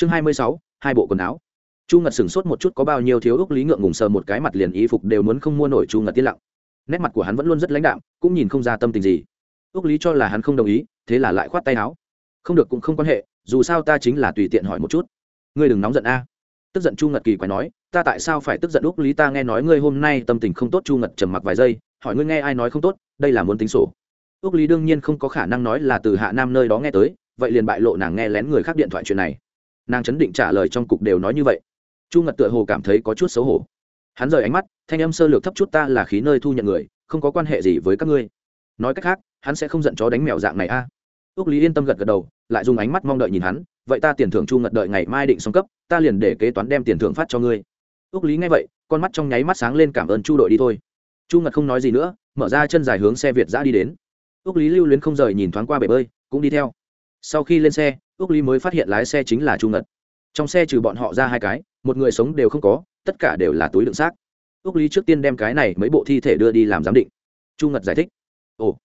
chương hai mươi sáu, hai bộ quần áo. Chu ngật sửng sốt một chút có bao nhiêu thiếu ước lý ngượng ngùng sờ một cái mặt liền y phục đều muốn không mua nổi chu ngật tiết lặng. Nét mặt của hắn vẫn luôn rất lãnh đạm, cũng nhìn không ra tâm tình gì. Ước lý cho là hắn không đồng ý, thế là lại khoát tay áo. Không được cũng không quan hệ, dù sao ta chính là tùy tiện hỏi một chút. Ngươi đừng nóng giận a. Tức giận chu ngật kỳ quái nói, ta tại sao phải tức giận ước lý ta nghe nói ngươi hôm nay tâm tình không tốt chu ngật trầm mặc vài giây, hỏi ngươi nghe ai nói không tốt, đây là muốn tính sổ. Ước lý đương nhiên không có khả năng nói là từ hạ nam nơi đó nghe tới, vậy liền bại lộ nàng nghe lén người khác điện thoại chuyện này nàng chấn định trả lời trong cục đều nói như vậy. Chu ngật tựa hồ cảm thấy có chút xấu hổ. Hắn rời ánh mắt, thanh âm sơ lược thấp chút ta là khí nơi thu nhận người, không có quan hệ gì với các ngươi. Nói cách khác, hắn sẽ không giận chó đánh mèo dạng này a. À. ước lý yên tâm gật gật đầu, lại dùng ánh mắt mong đợi nhìn hắn, vậy ta tiền thưởng chu ngật đợi ngày mai định xong cấp, ta liền để kế toán đem tiền thưởng phát cho ngươi. Ước lý nghe vậy, con mắt trong nháy mắt sáng lên cảm ơn chu đội đi thôi. Chu ngật không nói gì nữa, mở ra chân dài hướng xe việt giã đi đến. Ước lý lưu luyến không rời nhìn thoáng qua bể bơi, cũng đi theo sau khi lên xe ước lý mới phát hiện lái xe chính là chu ngật. Trong xe trừ bọn họ ra hai cái, một người sống đều không có, tất cả đều là túi đựng xác. Ước lý trước tiên đem cái này mấy bộ thi thể đưa đi làm giám định. Chu ngật giải thích. Ồ.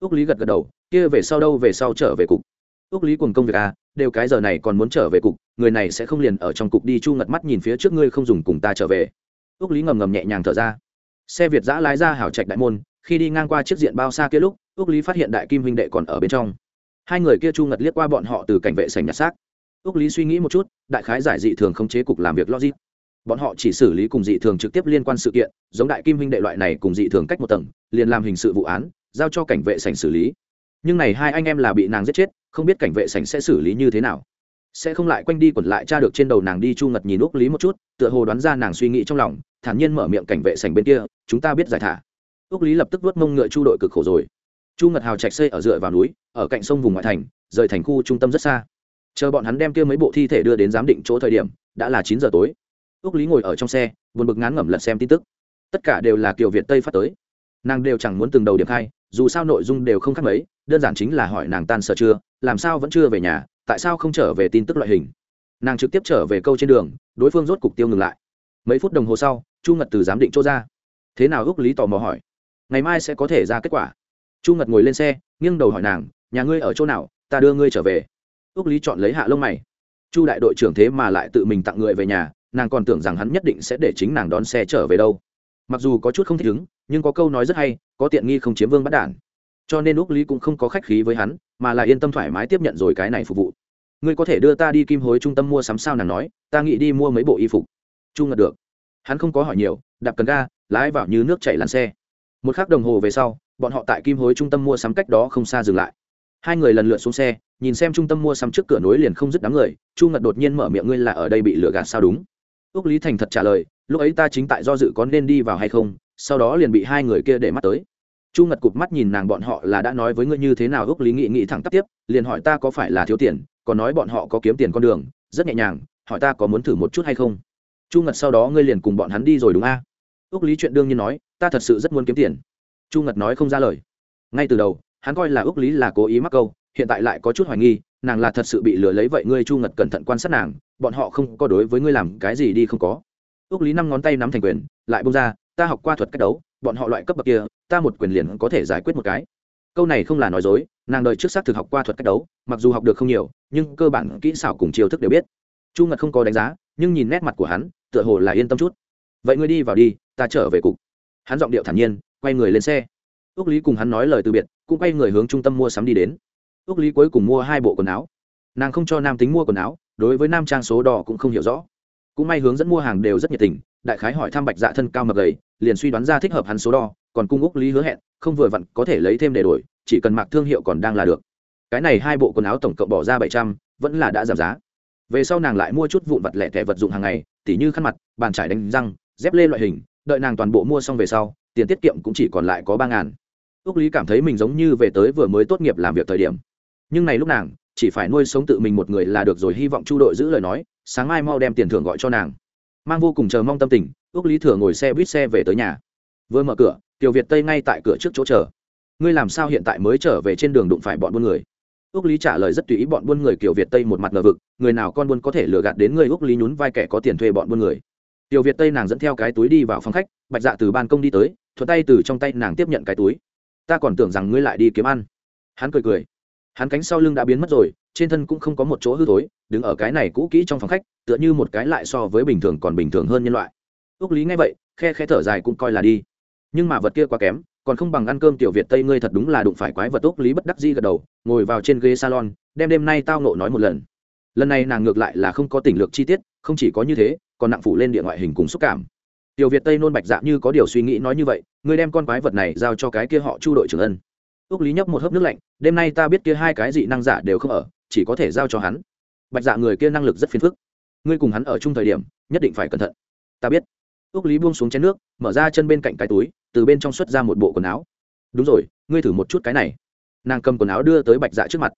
Ước lý gật gật đầu, kia về sau đâu, về sau trở về cục. Ước lý cùng công việc à đều cái giờ này còn muốn trở về cục, người này sẽ không liền ở trong cục đi, chu ngật mắt nhìn phía trước ngươi không dùng cùng ta trở về. Ước lý ngầm ngầm nhẹ nhàng thở ra. Xe việt giã lái ra hảo trạch đại môn, khi đi ngang qua chiếc diện bao xa kia lúc ước lý phát hiện đại kim huynh đệ còn ở bên trong hai người kia chu ngật liếc qua bọn họ từ cảnh vệ sành nhặt xác. Ước lý suy nghĩ một chút, đại khái giải dị thường không chế cục làm việc logic. Bọn họ chỉ xử lý cùng dị thường trực tiếp liên quan sự kiện, giống đại kim huynh đệ loại này cùng dị thường cách một tầng, liền làm hình sự vụ án, giao cho cảnh vệ sành xử lý. Nhưng này hai anh em là bị nàng giết chết, không biết cảnh vệ sành sẽ xử lý như thế nào. Sẽ không lại quanh đi quẩn lại tra được trên đầu nàng đi chu ngật nhìn úc lý một chút, tựa hồ đoán ra nàng suy nghĩ trong lòng, thản nhiên mở miệng cảnh vệ sành bên kia, chúng ta biết giải thả. Úc lý lập tức vớt mông ngựa chu đội cực khổ rồi chu ngật hào trạch xây ở dựa vào núi, ở cạnh sông vùng ngoại thành, rời thành khu trung tâm rất xa. Chờ bọn hắn đem kia mấy bộ thi thể đưa đến giám định chỗ thời điểm, đã là chín giờ tối. Ước lý ngồi ở trong xe, buồn bực ngán ngẩm lật xem tin tức. Tất cả đều là kiều việt tây phát tới. Nàng đều chẳng muốn từng đầu điểm khai, dù sao nội dung đều không khác mấy, đơn giản chính là hỏi nàng tan sở chưa, làm sao vẫn chưa về nhà, tại sao không trở về tin tức loại hình. Nàng trực tiếp trở về câu trên đường, đối phương rốt cục tiêu ngừng lại. Mấy phút đồng hồ sau, chu ngật từ giám định chỗ ra. Thế nào ước lý tò mò hỏi. Ngày mai sẽ có thể ra kết quả chu ngật ngồi lên xe, nghiêng đầu hỏi nàng, nhà ngươi ở chỗ nào? Ta đưa ngươi trở về. Ước lý chọn lấy hạ lông mày. Chu đại đội trưởng thế mà lại tự mình tặng người về nhà, nàng còn tưởng rằng hắn nhất định sẽ để chính nàng đón xe trở về đâu. Mặc dù có chút không thích ứng, nhưng có câu nói rất hay, có tiện nghi không chiếm vương bắt đản. Cho nên úc lý cũng không có khách khí với hắn, mà là yên tâm thoải mái tiếp nhận rồi cái này phục vụ. Ngươi có thể đưa ta đi kim hối trung tâm mua sắm sao? nàng nói, ta nghĩ đi mua mấy bộ y phục. Chu ngật được. Hắn không có hỏi nhiều, đạp cần ga, lái vào như nước chảy làn xe. Một k h ắ c đồng hồ về sau bọn họ tại kim hối trung tâm mua sắm cách đó không xa dừng lại. Hai người lần lượt xuống xe, nhìn xem trung tâm mua sắm trước cửa nối liền không dứt đám người, chu ngật đột nhiên mở miệng, ngươi là ở đây bị lừa gạt sao đúng? Ước lý thành thật trả lời, lúc ấy ta chính tại do dự có nên đi vào hay không, sau đó liền bị hai người kia để mắt tới. Chu ngật cụp mắt nhìn nàng, bọn họ là đã nói với ngươi như thế nào? Ước lý nghị nghị thẳng tắp tiếp, liền hỏi, ta có phải là thiếu tiền? Còn nói bọn họ có kiếm tiền con đường, rất nhẹ nhàng, hỏi ta có muốn thử một chút hay không? Chu ngật sau đó, ngươi liền cùng bọn hắn đi rồi đúng a? À? ước lý chuyện đương nhiên nói, ta thật sự rất muốn kiếm tiền chu ngật nói không ra lời. Ngay từ đầu, hắn coi là ước lý là cố ý mắc câu, hiện tại lại có chút hoài nghi, nàng là thật sự bị lừa lấy vậy ngươi chu ngật cẩn thận quan sát nàng, bọn họ không có đối với ngươi làm cái gì đi không có. Ước lý năm ngón tay nắm thành quyền, lại bông ra, ta học qua thuật cách đấu, bọn họ loại cấp bậc kia, ta một quyền liền có thể giải quyết một cái. Câu này không là nói dối, nàng đợi trước xác thực học qua thuật cách đấu, mặc dù học được không nhiều, nhưng cơ bản kỹ xảo cùng chiêu thức đều biết. Chu ngật không có đánh giá, nhưng nhìn nét mặt của hắn, tựa hồ là yên tâm chút. Vậy ngươi đi vào đi, ta trở về cục. Hắn giọng điệu thản nhiên quay người lên xe. Ước lý cùng hắn nói lời từ biệt, cũng quay người hướng trung tâm mua sắm đi đến. Ước lý cuối cùng mua hai bộ quần áo. Nàng không cho nam tính mua quần áo, đối với nam trang số đỏ cũng không hiểu rõ. Cũng may hướng dẫn mua hàng đều rất nhiệt tình, đại khái hỏi thăm bạch dạ thân cao mập gầy, liền suy đoán ra thích hợp hắn số đo còn cung úc lý hứa hẹn, không vừa vặn có thể lấy thêm để đổi, chỉ cần mặc thương hiệu còn đang là được. Cái này hai bộ quần áo tổng cộng bỏ ra bảy trăm, vẫn là đã giảm giá. Về sau nàng lại mua chút vụn vặt lẻ tẻ vật dụng hàng ngày, tỉ như khăn mặt, bàn trải đánh răng, dép lê loại hình, đợi nàng toàn bộ mua xong về sau tiền tiết kiệm cũng chỉ còn lại có ba ngàn. Ước lý cảm thấy mình giống như về tới vừa mới tốt nghiệp làm việc thời điểm. Nhưng này lúc nàng, chỉ phải nuôi sống tự mình một người là được rồi, hy vọng chu đội giữ lời nói, sáng mai mau đem tiền thưởng gọi cho nàng. Mang vô cùng chờ mong tâm tình ước lý thừa ngồi xe buýt xe về tới nhà. Vừa mở cửa, tiểu việt tây ngay tại cửa trước chỗ chờ. Ngươi làm sao hiện tại mới trở về trên đường đụng phải bọn buôn người? Ước lý trả lời rất tùy ý bọn buôn người kiểu việt tây một mặt ngờ vực, người nào con buôn có thể lừa gạt đến người? Ước lý nhún vai kẻ có tiền thuê bọn buôn người. Tiểu việt tây nàng dẫn theo cái túi đi vào phòng khách, bạch dạ từ ban công đi tới thuận tay từ trong tay nàng tiếp nhận cái túi. Ta còn tưởng rằng ngươi lại đi kiếm ăn. Hắn cười cười. Hắn cánh sau lưng đã biến mất rồi, trên thân cũng không có một chỗ hư thối, đứng ở cái này cũ kỹ trong phòng khách, tựa như một cái lại so với bình thường còn bình thường hơn nhân loại. Ước lý nghe vậy, khe khe thở dài cũng coi là đi. Nhưng mà vật kia quá kém, còn không bằng ăn cơm tiểu việt tây ngươi thật đúng là đụng phải quái vật ước lý bất đắc di gật đầu, ngồi vào trên ghế salon, đem đêm nay tao nộ nói một lần. Lần này nàng ngược lại là không có tình lược chi tiết, không chỉ có như thế, còn nặng phủ lên địa ngoại hình cùng xúc cảm tiểu việt tây nôn bạch dạ như có điều suy nghĩ nói như vậy, ngươi đem con quái vật này giao cho cái kia họ chu đội trưởng ân. Ước lý nhấp một hớp nước lạnh, đêm nay ta biết kia hai cái dị năng giả đều không ở, chỉ có thể giao cho hắn. Bạch dạ người kia năng lực rất phiền phức. Ngươi cùng hắn ở chung thời điểm, nhất định phải cẩn thận. Ta biết. Ước lý buông xuống chén nước, mở ra chân bên cạnh cái túi, từ bên trong xuất ra một bộ quần áo. Đúng rồi, ngươi thử một chút cái này. Nàng cầm quần áo đưa tới bạch dạ trước mặt.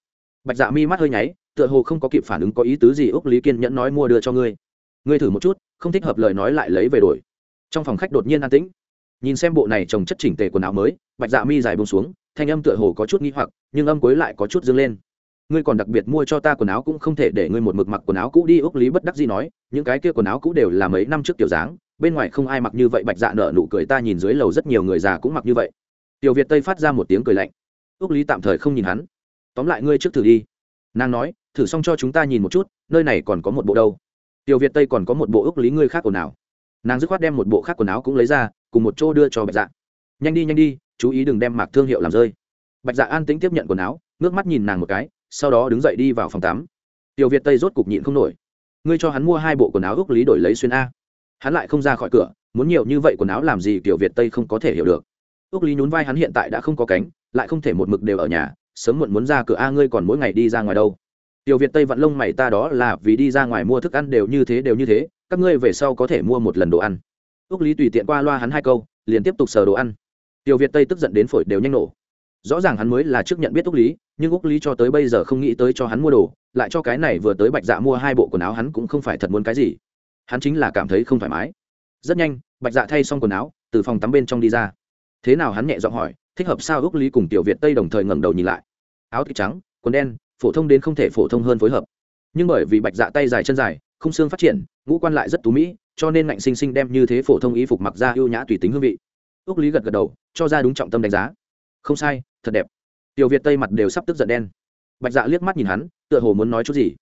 Bạch dạ mi mắt hơi nháy, tựa hồ không có kịp phản ứng có ý tứ gì ước lý kiên nhẫn nói mua đưa cho ngươi. Ngươi thử một chút, không thích hợp lời nói lại lấy về đổi trong phòng khách đột nhiên an tĩnh. Nhìn xem bộ này trồng chất chỉnh tề quần áo mới, bạch dạ mi dài bông xuống, thanh âm tựa hồ có chút nghi hoặc, nhưng âm cuối lại có chút dâng lên. Ngươi còn đặc biệt mua cho ta quần áo cũng không thể để ngươi một mực mặc quần áo cũ đi ước lý bất đắc gì nói, những cái kia quần áo cũ đều là mấy năm trước kiểu dáng, bên ngoài không ai mặc như vậy, bạch dạ nở nụ cười ta nhìn dưới lầu rất nhiều người già cũng mặc như vậy. Tiểu việt tây phát ra một tiếng cười lạnh. Ước lý tạm thời không nhìn hắn. Tóm lại ngươi trước thử đi. Nàng nói, thử xong cho chúng ta nhìn một chút, nơi này còn có một bộ đâu. Tiểu việt tây còn có một bộ ước lý ngươi khác ồn ào nàng dứt khoát đem một bộ khác quần áo cũng lấy ra, cùng một chỗ đưa cho bạch dạ. Nhanh đi nhanh đi, chú ý đừng đem mạc thương hiệu làm rơi. Bạch dạ an tĩnh tiếp nhận quần áo, ngước mắt nhìn nàng một cái, sau đó đứng dậy đi vào phòng tắm. Tiểu việt tây rốt cục nhịn không nổi. Ngươi cho hắn mua hai bộ quần áo ước lý đổi lấy xuyên a. Hắn lại không ra khỏi cửa, muốn nhiều như vậy quần áo làm gì tiểu việt tây không có thể hiểu được. Ước lý nhún vai hắn hiện tại đã không có cánh, lại không thể một mực đều ở nhà, sớm muộn muốn ra cửa a ngươi còn mỗi ngày đi ra ngoài đâu. Tiểu việt tây vặn lông mày ta đó là vì đi ra ngoài mua thức ăn đều như thế, đều như thế các ngươi về sau có thể mua một lần đồ ăn. Ước lý tùy tiện qua loa hắn hai câu, liền tiếp tục sờ đồ ăn. Tiểu việt tây tức giận đến phổi đều nhanh nổ. Rõ ràng hắn mới là trước nhận biết ước lý, nhưng ước lý cho tới bây giờ không nghĩ tới cho hắn mua đồ, lại cho cái này vừa tới bạch dạ mua hai bộ quần áo hắn cũng không phải thật muốn cái gì. Hắn chính là cảm thấy không thoải mái. Rất nhanh, bạch dạ thay xong quần áo, từ phòng tắm bên trong đi ra. Thế nào hắn nhẹ giọng hỏi, thích hợp sao ước lý cùng tiểu việt tây đồng thời ngẩng đầu nhìn lại. Áo thịt trắng, quần đen, phổ thông đến không thể phổ thông hơn phối hợp. Nhưng bởi vì bạch dạ tay dài chân dài không xương phát triển ngũ quan lại rất tú mỹ, cho nên ngạnh sinh sinh đem như thế phổ thông y phục mặc ra ưu nhã tùy tính hương vị. Ước lý gật gật đầu, cho ra đúng trọng tâm đánh giá. Không sai, thật đẹp. Tiểu việt tây mặt đều sắp tức giận đen. Bạch dạ liếc mắt nhìn hắn, tựa hồ muốn nói chút gì.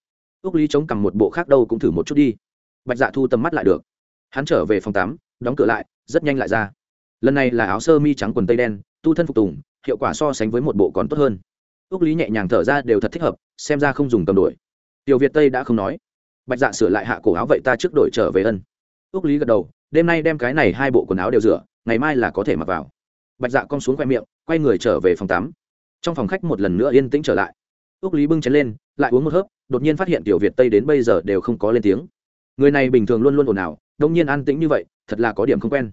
Ước lý chống cầm một bộ khác đâu cũng thử một chút đi. Bạch dạ thu tầm mắt lại được. Hắn trở về phòng tắm, đóng cửa lại, rất nhanh lại ra. Lần này là áo sơ mi trắng quần tây đen, tu thân phục tùng, hiệu quả so sánh với một bộ còn tốt hơn. Ước lý nhẹ nhàng thở ra đều thật thích hợp, xem ra không dùng cầm đổi. Tiểu việt tây đã không nói bạch dạ sửa lại hạ cổ áo vậy ta trước đổi trở về ân. Ước lý gật đầu, đêm nay đem cái này hai bộ quần áo đều rửa, ngày mai là có thể mặc vào. Bạch dạ cong xuống khoe miệng, quay người trở về phòng tắm. Trong phòng khách một lần nữa yên tĩnh trở lại. Ước lý bưng chén lên, lại uống một hớp, đột nhiên phát hiện tiểu việt tây đến bây giờ đều không có lên tiếng. Người này bình thường luôn luôn ồn ào, đông nhiên an tĩnh như vậy, thật là có điểm không quen.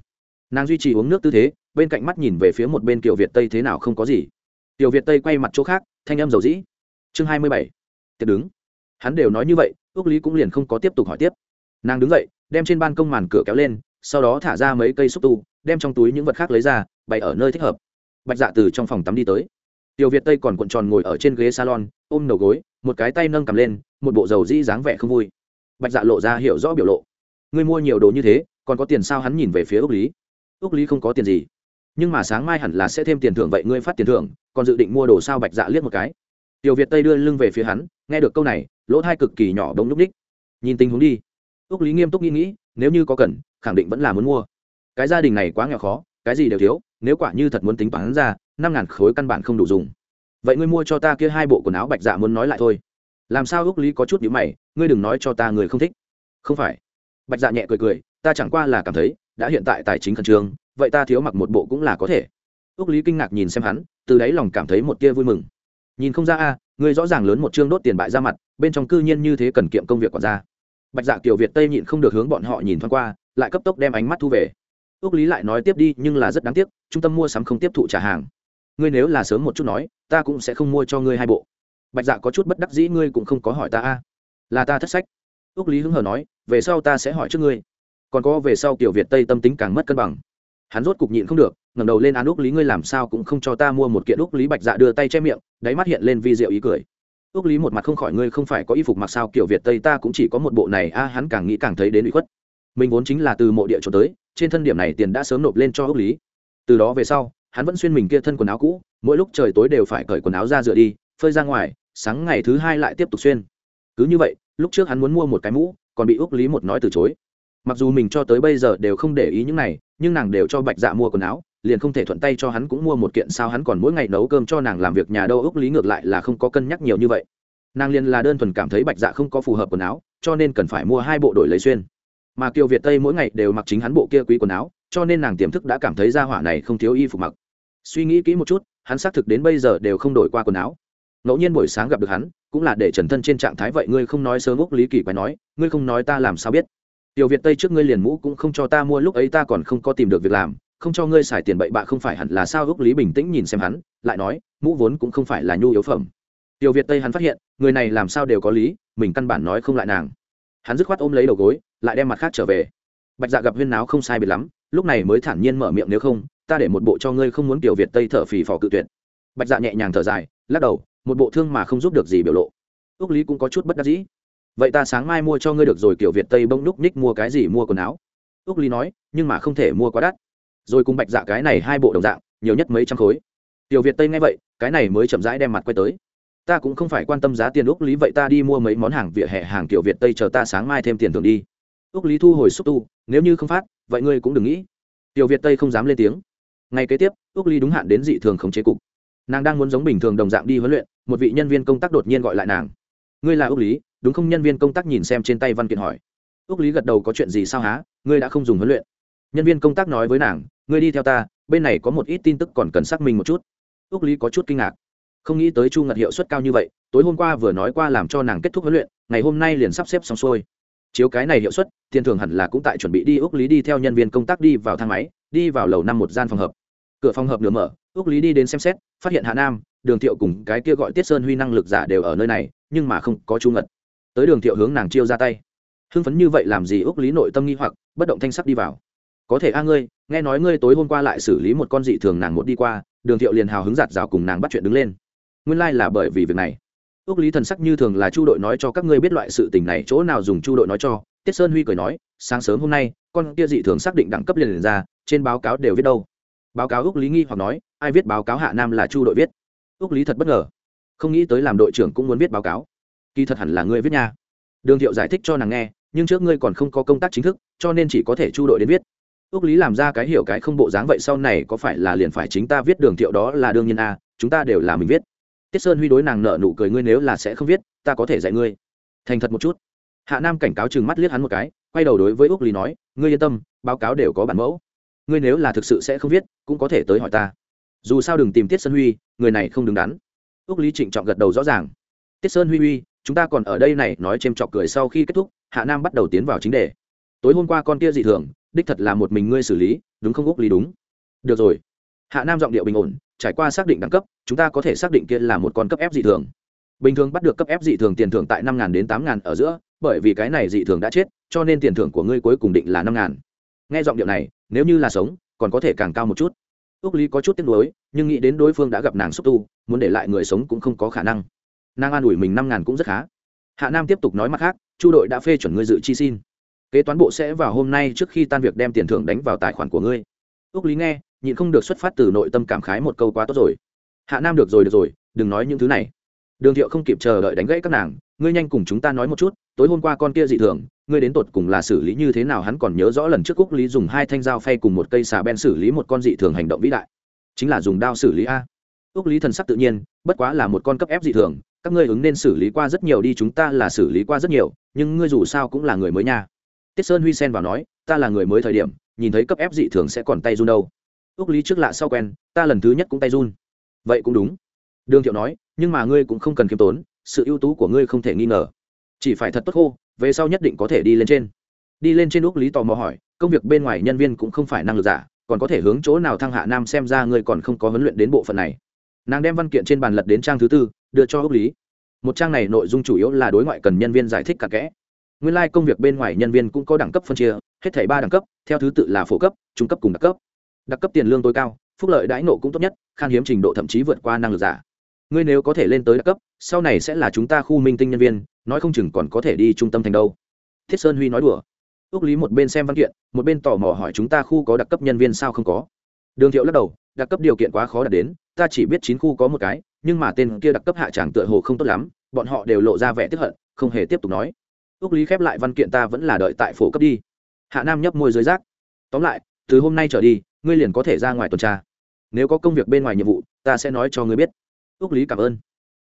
Nàng duy trì uống nước tư thế, bên cạnh mắt nhìn về phía một bên kiểu việt tây thế nào không có gì. Tiểu việt tây quay mặt chỗ khác, thanh âm dầu dĩ. Chương hai mươi bảy. Tiệc đứng hắn đều nói như vậy ước lý cũng liền không có tiếp tục hỏi tiếp. Nàng đứng dậy, đem trên ban công màn cửa kéo lên, sau đó thả ra mấy cây xúc tu, đem trong túi những vật khác lấy ra, bày ở nơi thích hợp. Bạch dạ từ trong phòng tắm đi tới. Tiểu việt tây còn cuộn tròn ngồi ở trên ghế salon, ôm đầu gối, một cái tay nâng cầm lên, một bộ dầu dĩ dáng vẻ không vui. Bạch dạ lộ ra hiểu rõ biểu lộ. Ngươi mua nhiều đồ như thế, còn có tiền sao hắn nhìn về phía ước lý? Ước lý không có tiền gì. Nhưng mà sáng mai hẳn là sẽ thêm tiền thưởng vậy ngươi phát tiền thưởng, còn dự định mua đồ sao bạch dạ liếc một cái. Tiểu việt tây đưa lưng về phía hắn nghe được câu này, lỗ thai cực kỳ nhỏ đống nhúc ních nhìn tình huống đi. Ước lý nghiêm túc nghĩ nghĩ, nếu như có cần, khẳng định vẫn là muốn mua. Cái gia đình này quá nghèo khó, cái gì đều thiếu, nếu quả như thật muốn tính toán ra, năm ngàn khối căn bản không đủ dùng. Vậy ngươi mua cho ta kia hai bộ quần áo bạch dạ muốn nói lại thôi. Làm sao ước lý có chút nhữ mày, ngươi đừng nói cho ta người không thích. Không phải. Bạch dạ nhẹ cười cười, ta chẳng qua là cảm thấy, đã hiện tại tài chính khẩn trương, vậy ta thiếu mặc một bộ cũng là có thể. Ước lý kinh ngạc nhìn xem hắn, từ đáy lòng cảm thấy một tia vui mừng nhìn không ra a người rõ ràng lớn một chương đốt tiền bại ra mặt, bên trong cư nhiên như thế cần kiệm công việc còn ra bạch dạ kiều việt tây nhịn không được hướng bọn họ nhìn thoáng qua, lại cấp tốc đem ánh mắt thu về. Ước lý lại nói tiếp đi, nhưng là rất đáng tiếc, trung tâm mua sắm không tiếp thụ trả hàng. Ngươi nếu là sớm một chút nói, ta cũng sẽ không mua cho ngươi hai bộ. Bạch dạ có chút bất đắc dĩ, ngươi cũng không có hỏi ta a. Là ta thất sách. Ước lý hứng hờ nói, về sau ta sẽ hỏi trước ngươi. Còn có về sau kiểu việt tây tâm tính càng mất cân bằng. Hắn rốt cục nhịn không được ngẩng đầu lên án ước lý, ngươi làm sao cũng không cho ta mua một kiện ước lý bạch dạ đưa tay che miệng, đáy mắt hiện lên vi diệu ý cười. Ước lý một mặt không khỏi, ngươi không phải có y phục mặc sao, kiểu việt tây ta cũng chỉ có một bộ này, a, hắn càng nghĩ càng thấy đến bị khuất. Mình vốn chính là từ mộ địa trốn tới, trên thân điểm này tiền đã sớm nộp lên cho ước lý. Từ đó về sau, hắn vẫn xuyên mình kia thân quần áo cũ, mỗi lúc trời tối đều phải cởi quần áo ra rửa đi, phơi ra ngoài, sáng ngày thứ hai lại tiếp tục xuyên. Cứ như vậy, lúc trước hắn muốn mua một cái mũ, còn bị úc lý một nói từ chối. Mặc dù mình cho tới bây giờ đều không để ý những này, nhưng nàng đều cho bạch dạ mua quần áo liền không thể thuận tay cho hắn cũng mua một kiện sao hắn còn mỗi ngày nấu cơm cho nàng làm việc nhà đâu ước lý ngược lại là không có cân nhắc nhiều như vậy. Nàng liền là đơn thuần cảm thấy bạch dạ không có phù hợp quần áo, cho nên cần phải mua hai bộ đổi lấy xuyên. Mà kiều việt tây mỗi ngày đều mặc chính hắn bộ kia quý quần áo, cho nên nàng tiềm thức đã cảm thấy ra hỏa này không thiếu y phục mặc. Suy nghĩ kỹ một chút, hắn xác thực đến bây giờ đều không đổi qua quần áo. Ngẫu nhiên buổi sáng gặp được hắn, cũng là để trần thân trên trạng thái vậy, ngươi không nói sớm úc lý kỳ quái nói, ngươi không nói ta làm sao biết? Tiểu việt tây trước ngươi liền mũ cũng không cho ta mua, lúc ấy ta còn không có tìm được việc làm không cho ngươi xài tiền bậy bạ không phải hẳn là sao? Ước lý bình tĩnh nhìn xem hắn, lại nói, mũ vốn cũng không phải là nhu yếu phẩm. Tiểu việt tây hắn phát hiện, người này làm sao đều có lý, mình căn bản nói không lại nàng. Hắn dứt khoát ôm lấy đầu gối, lại đem mặt khác trở về. Bạch dạ gặp huyên náo không sai biệt lắm, lúc này mới thản nhiên mở miệng, nếu không, ta để một bộ cho ngươi không muốn tiểu việt tây thở phì phò cự tuyệt. Bạch dạ nhẹ nhàng thở dài, lắc đầu, một bộ thương mà không giúp được gì biểu lộ. Ước lý cũng có chút bất đắc dĩ. Vậy ta sáng mai mua cho ngươi được rồi kiểu việt tây bông núc ních mua cái gì? Mua quần áo. Ước lý nói, nhưng mà không thể mua quá đắt rồi cùng bạch dạ cái này hai bộ đồng dạng, nhiều nhất mấy trăm khối. Tiểu việt tây nghe vậy, cái này mới chậm rãi đem mặt quay tới. Ta cũng không phải quan tâm giá tiền úc lý, vậy ta đi mua mấy món hàng vỉa hè hàng Tiểu việt tây chờ ta sáng mai thêm tiền thường đi. Úc lý thu hồi xúc tu, nếu như không phát, vậy ngươi cũng đừng nghĩ. Tiểu việt tây không dám lên tiếng. Ngày kế tiếp, úc lý đúng hạn đến dị thường khống chế cục. Nàng đang muốn giống bình thường đồng dạng đi huấn luyện, một vị nhân viên công tác đột nhiên gọi lại nàng. Ngươi là úc lý, đúng không? Nhân viên công tác nhìn xem trên tay văn kiện hỏi. Úc lý gật đầu, có chuyện gì sao há? Ngươi đã không dùng huấn luyện. Nhân viên công tác nói với nàng ngươi đi theo ta, bên này có một ít tin tức còn cần xác minh một chút. Úc lý có chút kinh ngạc. Không nghĩ tới chu ngật hiệu suất cao như vậy, tối hôm qua vừa nói qua làm cho nàng kết thúc huấn luyện, ngày hôm nay liền sắp xếp xong xuôi. Chiếu cái này hiệu suất, tiền thường hẳn là cũng tại chuẩn bị đi, úc lý đi theo nhân viên công tác đi vào thang máy, đi vào lầu năm một gian phòng hợp. Cửa phòng hợp nửa mở, úc lý đi đến xem xét, phát hiện hạ nam, đường thiệu cùng cái kia gọi tiết sơn huy năng lực giả đều ở nơi này, nhưng mà không có chu ngật. Tới đường thiệu hướng nàng chiêu ra tay. Hưng phấn như vậy làm gì úc lý nội tâm nghi hoặc, bất động thanh sắc đi vào có thể a ngươi nghe nói ngươi tối hôm qua lại xử lý một con dị thường nàng một đi qua đường thiệu liền hào hứng giạt rào cùng nàng bắt chuyện đứng lên. Nguyên lai、like、là bởi vì việc này. Ước lý thần sắc như thường là chu đội nói cho các ngươi biết loại sự tình này chỗ nào dùng chu đội nói cho. Tiết sơn huy cười nói sáng sớm hôm nay con kia dị thường xác định đẳng cấp liền, liền ra trên báo cáo đều viết đâu. Báo cáo ước lý nghi hoặc nói ai viết báo cáo hạ nam là chu đội viết. Ước lý thật bất ngờ. Không nghĩ tới làm đội trưởng cũng muốn viết báo cáo. Kỳ thật hẳn là ngươi viết nha. Đường thiệu giải thích cho nàng nghe nhưng trước ngươi còn không có công tác chính thức cho nên chỉ có thể chu đội đến viết ước lý làm ra cái hiểu cái không bộ dáng vậy sau này có phải là liền phải chính ta viết đường thiệu đó là đương nhiên a, chúng ta đều là mình viết. Tiết sơn huy đối nàng nợ nụ cười, ngươi nếu là sẽ không viết, ta có thể dạy ngươi. Thành thật một chút. Hạ nam cảnh cáo chừng mắt liếc hắn một cái, quay đầu đối với ước lý nói, ngươi yên tâm, báo cáo đều có bản mẫu. Ngươi nếu là thực sự sẽ không viết, cũng có thể tới hỏi ta. Dù sao đừng tìm tiết sơn huy, người này không đứng đắn. Ước lý trịnh trọng gật đầu rõ ràng. Tiết sơn huy huy, chúng ta còn ở đây này, nói c h chọc cười sau khi kết thúc, hạ nam bắt đầu tiến vào chính đề. Tối hôm qua con kia dị thường đích thật là một mình ngươi xử lý, đúng không úc lý? Đúng. Được rồi. Hạ nam giọng điệu bình ổn, trải qua xác định đẳng cấp, chúng ta có thể xác định kia là một con cấp ép dị thường. Bình thường bắt được cấp ép dị thường tiền thưởng tại năm đến tám ở giữa, bởi vì cái này dị thường đã chết, cho nên tiền thưởng của ngươi cuối cùng định là năm nghe giọng điệu này, nếu như là sống, còn có thể càng cao một chút. Ước lý có chút tiếc nuối, nhưng nghĩ đến đối phương đã gặp nàng xúc tu, muốn để lại người sống cũng không có khả năng. Nàng an ủi mình năm ngàn cũng rất khá. Hạ nam tiếp tục nói mặt khác, chu đội đã phê chuẩn ngươi dự chi xin kế toán bộ sẽ vào hôm nay trước khi tan việc đem tiền thưởng đánh vào tài khoản của ngươi. Ước lý nghe, nhịn không được xuất phát từ nội tâm cảm khái một câu quá tốt rồi. Hạ nam được rồi được rồi, đừng nói những thứ này. Đường thiệu không kịp chờ đợi đánh gãy các nàng, ngươi nhanh cùng chúng ta nói một chút, tối hôm qua con kia dị thường, ngươi đến tột cùng là xử lý như thế nào hắn còn nhớ rõ lần trước cúc lý dùng hai thanh dao phay cùng một cây xà ben xử lý một con dị thường hành động vĩ đại. Chính là dùng đao xử lý a. Úc lý thần sắc tự nhiên, bất quá là một con cấp ép dị thường, các ngươi ứng nên xử lý qua rất nhiều đi, chúng ta là xử lý qua rất nhiều, nhưng ngươi dù sao cũng là người mới nha tiết sơn huy sen vào nói, ta là người mới thời điểm, nhìn thấy cấp ép dị thường sẽ còn tay run đâu. Ước lý trước lạ sau quen, ta lần thứ nhất cũng tay run. Vậy cũng đúng. Đường thiệu nói, nhưng mà ngươi cũng không cần khiêm tốn, sự ưu tú của ngươi không thể nghi ngờ. Chỉ phải thật tốt khô, về sau nhất định có thể đi lên trên. Đi lên trên ước lý tò mò hỏi, công việc bên ngoài nhân viên cũng không phải năng lực giả, còn có thể hướng chỗ nào thăng hạ nam xem ra ngươi còn không có huấn luyện đến bộ phận này? Nàng đem văn kiện trên bàn lật đến trang thứ tư, đưa cho ước lý. Một trang này nội dung chủ yếu là đối ngoại cần nhân viên giải thích cả kẽ nguyên lai、like、công việc bên ngoài nhân viên cũng có đẳng cấp phân chia, hết thảy ba đẳng cấp, theo thứ tự là phổ cấp, trung cấp cùng đặc cấp. Đặc cấp tiền lương tối cao, phúc lợi đãi nộ cũng tốt nhất, khan hiếm trình độ thậm chí vượt qua năng lực giả. Ngươi nếu có thể lên tới đặc cấp, sau này sẽ là chúng ta khu minh tinh nhân viên, nói không chừng còn có thể đi trung tâm thành đâu. Thiết sơn huy nói đùa. Ước lý một bên xem văn kiện, một bên tò mò hỏi chúng ta khu có đặc cấp nhân viên sao không có? Đường thiệu lắc đầu, đặc cấp điều kiện quá khó đạt đến, ta chỉ biết chín khu có một cái, nhưng mà tên kia đặc cấp hạ tràng tựa hồ không tốt lắm, bọn họ đều lộ ra vẻ tiếp hận, không hề tiếp tục nói ước lý khép lại văn kiện ta vẫn là đợi tại phổ cấp đi. Hạ nam nhấp môi dưới rác. Tóm lại, từ hôm nay trở đi, ngươi liền có thể ra ngoài tuần tra. Nếu có công việc bên ngoài nhiệm vụ, ta sẽ nói cho ngươi biết. Ước lý cảm ơn.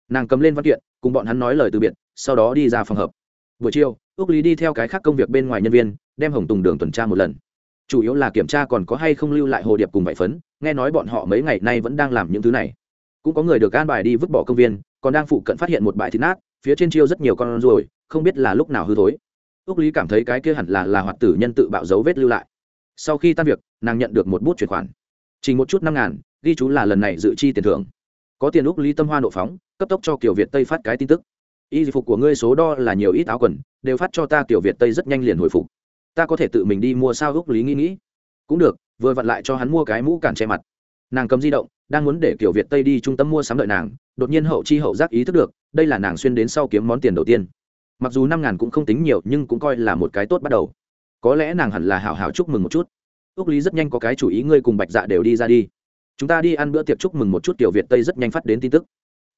Nàng cầm lên văn kiện, cùng bọn hắn nói lời từ biệt, sau đó đi ra phòng hợp buổi chiều ước lý đi theo cái khác công việc bên ngoài nhân viên, đem hồng tùng đường tuần tra một lần. Chủ yếu là kiểm tra còn có hay không lưu lại hồ điệp cùng vải phấn, nghe nói bọn họ mấy ngày nay vẫn đang làm những thứ này. Cũng có người được an bài đi vứt bỏ công viên, còn đang phụ cận phát hiện một bãi thịt nát, phía trên chiêu rất nhiều con ruồi không biết là lúc nào hư thối. Ước lý cảm thấy cái kia hẳn là là hoạt tử nhân tự bạo dấu vết lưu lại. Sau khi tan việc, nàng nhận được một bút chuyển khoản. Chỉ một chút năm ngàn, ghi chú là lần này dự chi tiền thưởng. Có tiền úc lý tâm hoa nộ phóng, cấp tốc cho kiểu việt tây phát cái tin tức. Y phục của ngươi số đo là nhiều ít áo quần, đều phát cho ta kiểu việt tây rất nhanh liền hồi phục. Ta có thể tự mình đi mua sao, úc lý nghĩ nghĩ. Cũng được, vừa vặn lại cho hắn mua cái mũ cản che mặt. Nàng cầm di động, đang muốn để kiểu việt tây đi trung tâm mua sắm đợi nàng, đột nhiên hậu chi hậu giác ý thức được, đây là nàng xuyên đến sau kiếm món tiền đầu tiên mặc dù năm ngàn cũng không tính nhiều, nhưng cũng coi là một cái tốt bắt đầu. Có lẽ nàng hẳn là hào hào chúc mừng một chút. Ước lý rất nhanh có cái chủ ý, ngươi cùng bạch dạ đều đi ra đi. Chúng ta đi ăn bữa tiệc chúc mừng một chút, tiểu việt tây rất nhanh phát đến tin tức.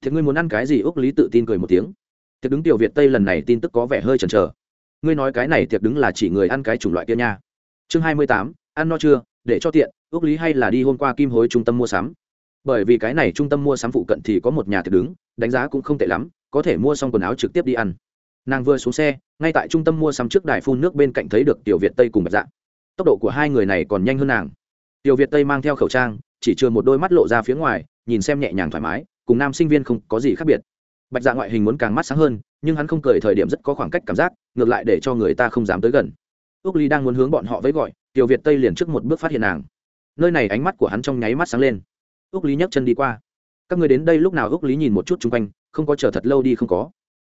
Thiệt ngươi muốn ăn cái gì? Ước lý tự tin cười một tiếng. Tiệc đứng tiểu việt tây lần này tin tức có vẻ hơi chần chờ. Ngươi nói cái này tiệc đứng là chỉ người ăn cái chủng loại kia nha. Chương hai mươi tám, ăn no chưa? Để cho tiện. Ước lý hay là đi hôm qua kim hối trung tâm mua sắm? Bởi vì cái này trung tâm mua sắm phụ cận thì có một nhà tiệc đứng, đánh giá cũng không tệ lắm, có thể mua xong quần áo trực tiếp đi ăn nàng vừa xuống xe, ngay tại trung tâm mua sắm trước đài phun nước bên cạnh thấy được tiểu việt tây cùng bạch dạ. Tốc độ của hai người này còn nhanh hơn nàng. Tiểu việt tây mang theo khẩu trang, chỉ chưa một đôi mắt lộ ra phía ngoài, nhìn xem nhẹ nhàng thoải mái, cùng nam sinh viên không có gì khác biệt. Bạch dạ ngoại hình muốn càng mắt sáng hơn, nhưng hắn không cười thời điểm rất có khoảng cách cảm giác, ngược lại để cho người ta không dám tới gần. Ước ly đang muốn hướng bọn họ với gọi, tiểu việt tây liền trước một bước phát hiện nàng. Nơi này ánh mắt của hắn trong nháy mắt sáng lên. Ước lý nhấc chân đi qua. Các người đến đây lúc nào ước lý nhìn một chút chung quanh, không có chờ thật lâu đi không có.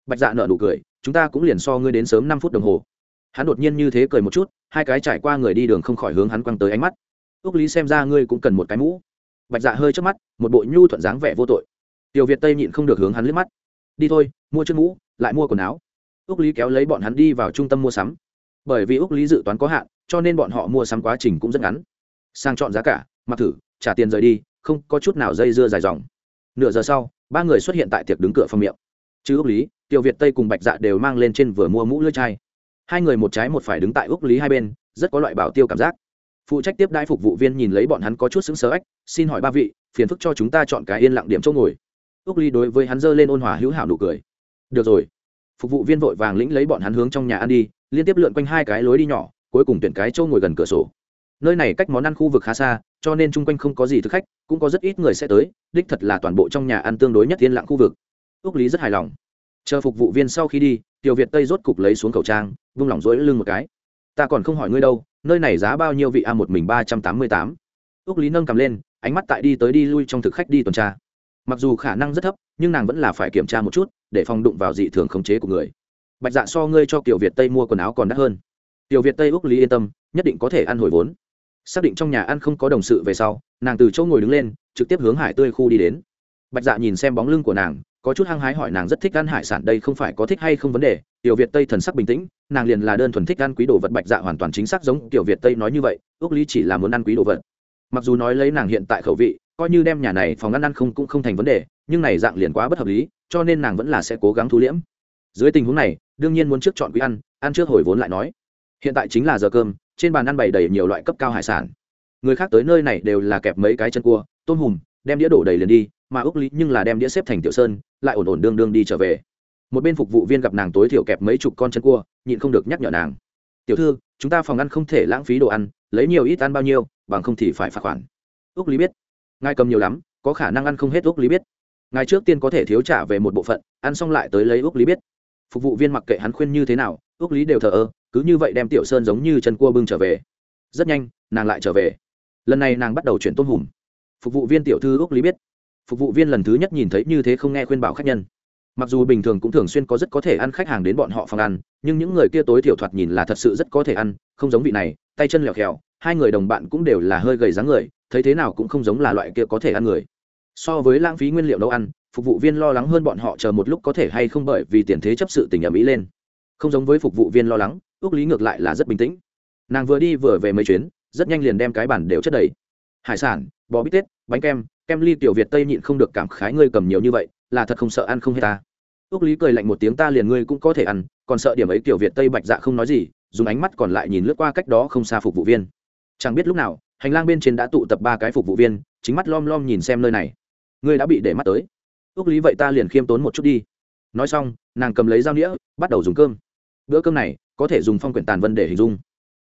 Bạch dạ nợ nụ cười chúng ta cũng liền so ngươi đến sớm năm phút đồng hồ. Hắn đột nhiên như thế cười một chút, hai cái trải qua người đi đường không khỏi hướng hắn quăng tới ánh mắt. Ước lý xem ra ngươi cũng cần một cái mũ. Bạch dạ hơi trước mắt, một bộ nhu thuận dáng vẻ vô tội. Tiểu việt tây nhịn không được hướng hắn liếc mắt. Đi thôi, mua chiếc mũ, lại mua quần áo. Ước lý kéo lấy bọn hắn đi vào trung tâm mua sắm. Bởi vì ước lý dự toán có hạn, cho nên bọn họ mua sắm quá trình cũng rất ngắn. Sang chọn giá cả, mặc thử, trả tiền rời đi, không có chút nào dây dưa dài dòng. Nửa giờ sau, ba người xuất hiện tại tiệc đứng cửa phòng miệng. Chứ ước lý tiểu việt tây cùng bạch dạ đều mang lên trên vừa mua mũ lưỡi chai. Hai người một trái một phải đứng tại úc lý hai bên rất có loại bảo tiêu cảm giác. Phụ trách tiếp đãi phục vụ viên nhìn lấy bọn hắn có chút xứng sớ ách, xin hỏi ba vị phiền phức cho chúng ta chọn cái yên lặng điểm chỗ ngồi. Úc lý đối với hắn dơ lên ôn hòa hữu hảo nụ cười. Được rồi. Phục vụ viên vội vàng lĩnh lấy bọn hắn hướng trong nhà ăn đi liên tiếp lượn quanh hai cái lối đi nhỏ cuối cùng tuyển cái chỗ ngồi gần cửa sổ. Nơi này cách món ăn khu vực khá xa cho nên chung quanh không có gì thực khách cũng có rất ít người sẽ tới đích thật là toàn bộ trong nhà ăn tương đối nhất yên lặng khu vực. Úc lý rất hài lòng chờ phục vụ viên sau khi đi, tiểu việt tây rốt cục lấy xuống khẩu trang, vung lỏng rỗi lưng một cái. Ta còn không hỏi ngươi đâu, nơi này giá bao nhiêu vị a một mình ba trăm tám mươi tám? Ước lý nâng cầm lên, ánh mắt tại đi tới đi lui trong thực khách đi tuần tra. Mặc dù khả năng rất thấp, nhưng nàng vẫn là phải kiểm tra một chút, để phòng đụng vào dị thường khống chế của người. Bạch dạ so ngươi cho tiểu việt tây mua quần áo còn đắt hơn. Tiểu việt tây ước lý yên tâm, nhất định có thể ăn hồi vốn. Xác định trong nhà ăn không có đồng sự về sau, nàng từ chỗ ngồi đứng lên, trực tiếp hướng hải tươi khu đi đến. Bạch dạ nhìn xem bóng lưng của nàng có chút hăng hái hỏi nàng rất thích ăn hải sản đây không phải có thích hay không vấn đề, tiểu việt tây thần sắc bình tĩnh, nàng liền là đơn thuần thích ăn quý đồ vật bạch dạ hoàn toàn chính xác giống tiểu việt tây nói như vậy ước lý chỉ là muốn ăn quý đồ vật. Mặc dù nói lấy nàng hiện tại khẩu vị, coi như đem nhà này phòng ăn ăn không cũng không thành vấn đề, nhưng này dạng liền quá bất hợp lý, cho nên nàng vẫn là sẽ cố gắng thu liễm. Dưới tình huống này, đương nhiên muốn trước chọn quý ăn ăn trước hồi vốn lại nói. Hiện tại chính là giờ cơm, trên bàn ăn bày đầy nhiều loại cấp cao hải sản. Người khác tới nơi này đều là kẹp mấy cái chân cua, tôm hùm, đem đĩa đổ đầy liền đi mà ước lý nhưng là đem đĩa xếp thành tiểu sơn, lại ổn ổn đương đương đi trở về. Một bên phục vụ viên gặp nàng tối thiểu kẹp mấy chục con chân cua, nhịn không được nhắc nhở nàng. Tiểu thư, chúng ta phòng ăn không thể lãng phí đồ ăn, lấy nhiều ít ăn bao nhiêu, bằng không thì phải phạt khoản. Ước lý biết. Ngài cầm nhiều lắm, có khả năng ăn không hết ước lý biết. Ngài trước tiên có thể thiếu trả về một bộ phận, ăn xong lại tới lấy ước lý biết. Phục vụ viên mặc kệ hắn khuyên như thế nào ước lý đều thờ ơ, cứ như vậy đem tiểu sơn giống như chân cua bưng trở về. Rất nhanh, nàng lại trở về. Lần này nàng bắt đầu chuyển tôm hùm. Phục vụ viên tiểu thư ước lý biết phục vụ viên lần thứ nhất nhìn thấy như thế không nghe khuyên bảo khách nhân. Mặc dù bình thường cũng thường xuyên có rất có thể ăn khách hàng đến bọn họ phòng ăn, nhưng những người kia tối thiểu thoạt nhìn là thật sự rất có thể ăn, không giống vị này, tay chân lẹo khèo hai người đồng bạn cũng đều là hơi gầy dáng người, thấy thế nào cũng không giống là loại kia có thể ăn người. So với lãng phí nguyên liệu nấu ăn, phục vụ viên lo lắng hơn bọn họ chờ một lúc có thể hay không bởi vì tiền thế chấp sự tình ở mỹ lên. Không giống với phục vụ viên lo lắng, ước lý ngược lại là rất bình tĩnh. Nàng vừa đi vừa về mấy chuyến, rất nhanh liền đem cái bản đều chất đầy. Hải sản, bò bít tết, bánh kem kem ly tiểu việt tây nhịn không được cảm khái, ngươi cầm nhiều như vậy, là thật không sợ ăn không hết ta? Ước lý cười lạnh một tiếng, ta liền ngươi cũng có thể ăn, còn sợ điểm ấy tiểu việt tây bạch dạ không nói gì, dùng ánh mắt còn lại nhìn lướt qua cách đó không xa phục vụ viên. Chẳng biết lúc nào, hành lang bên trên đã tụ tập ba cái phục vụ viên, chính mắt lom lom nhìn xem nơi này. Ngươi đã bị để mắt tới. Ước lý, vậy ta liền khiêm tốn một chút đi. Nói xong, nàng cầm lấy dao nĩa, bắt đầu dùng cơm. Bữa cơm này, có thể dùng phong quyển tàn vân để hình dung.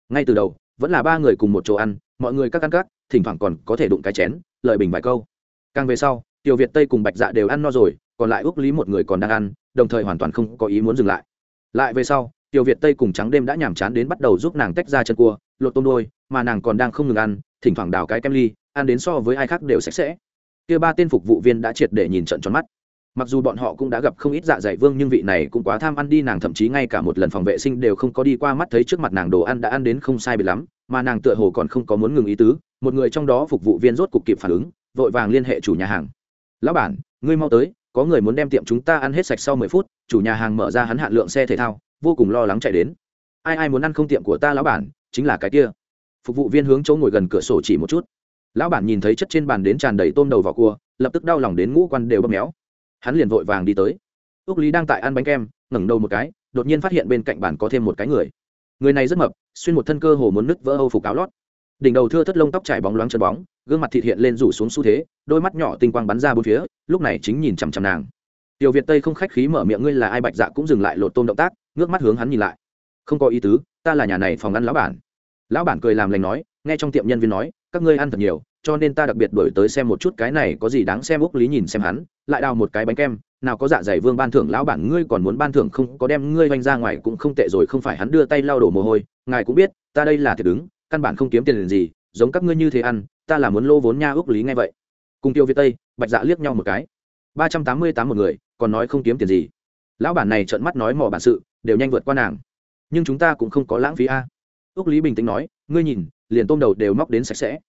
Ngay từ đầu, vẫn là ba người cùng một chỗ ăn, mọi người các ăn các, thỉnh thoảng còn có thể đụng cái chén lợi bình vài câu càng về sau, tiểu việt tây cùng bạch dạ đều ăn no rồi, còn lại ước lý một người còn đang ăn, đồng thời hoàn toàn không có ý muốn dừng lại. Lại về sau, tiểu việt tây cùng trắng đêm đã nhàm chán đến bắt đầu giúp nàng tách ra chân cua, lột tôm đôi, mà nàng còn đang không ngừng ăn, thỉnh thoảng đào cái kem ly, ăn đến so với ai khác đều sạch sẽ. Kia ba tên phục vụ viên đã triệt để nhìn trận tròn mắt. Mặc dù bọn họ cũng đã gặp không ít dạ dày vương nhưng vị này cũng quá tham ăn đi, nàng thậm chí ngay cả một lần phòng vệ sinh đều không có đi qua mắt thấy trước mặt nàng đồ ăn đã ăn đến không sai bị lắm, mà nàng tựa hồ còn không có muốn ngừng ý tứ, một người trong đó phục vụ viên rốt cục kịp phản ứng vội vàng liên hệ chủ nhà hàng. Lão bản, ngươi mau tới, có người muốn đem tiệm chúng ta ăn hết sạch sau mười phút, chủ nhà hàng mở ra hắn hạn lượng xe thể thao, vô cùng lo lắng chạy đến. Ai ai muốn ăn không tiệm của ta, lão bản, chính là cái kia. Phục vụ viên hướng chỗ ngồi gần cửa sổ chỉ một chút. Lão bản nhìn thấy chất trên bàn đến tràn đầy tôm đầu vỏ cua, lập tức đau lòng đến ngũ quan đều bóp méo. Hắn liền vội vàng đi tới. Ước lý đang tại ăn bánh kem, ngẩng đầu một cái, đột nhiên phát hiện bên cạnh bàn có thêm một cái người. Người này rất mập, xuyên một thân cơ hồ muốn nứt vỡ âu phục áo lót đỉnh đầu thưa thất lông tóc trải bóng loáng chân bóng, gương mặt thịt hiện lên rủ xuống xu thế, đôi mắt nhỏ tinh quang bắn ra bốn phía, lúc này chính nhìn chằm chằm nàng. Tiểu việt tây không khách khí mở miệng, ngươi là ai? Bạch dạ cũng dừng lại lột tôm động tác, ngước mắt hướng hắn nhìn lại. Không có ý tứ, ta là nhà này phòng ăn lão bản. Lão bản cười làm lành nói, nghe trong tiệm nhân viên nói, các ngươi ăn thật nhiều, cho nên ta đặc biệt đổi tới xem một chút cái này có gì đáng xem úc lý nhìn xem hắn, lại đào một cái bánh kem, nào có dạ dày vương ban thưởng lão bản, ngươi còn muốn ban thưởng không, có đem ngươi oanh ra ngoài cũng không tệ rồi, không phải hắn đưa tay lau đổ mồ hôi, ngài cũng biết, ta đây là thiệt đứng căn bản không kiếm tiền gì, giống các ngươi như thế ăn, ta là muốn lô vốn nha ước lý ngay vậy. Cùng tiêu việt tây, bạch dạ liếc nhau một cái. Ba trăm tám mươi tám một người, còn nói không kiếm tiền gì. Lão bản này trợn mắt nói mỏ bản sự, đều nhanh vượt qua nàng. Nhưng chúng ta cũng không có lãng phí a. Ước lý bình tĩnh nói, ngươi nhìn, liền tôm đầu đều móc đến sạch sẽ.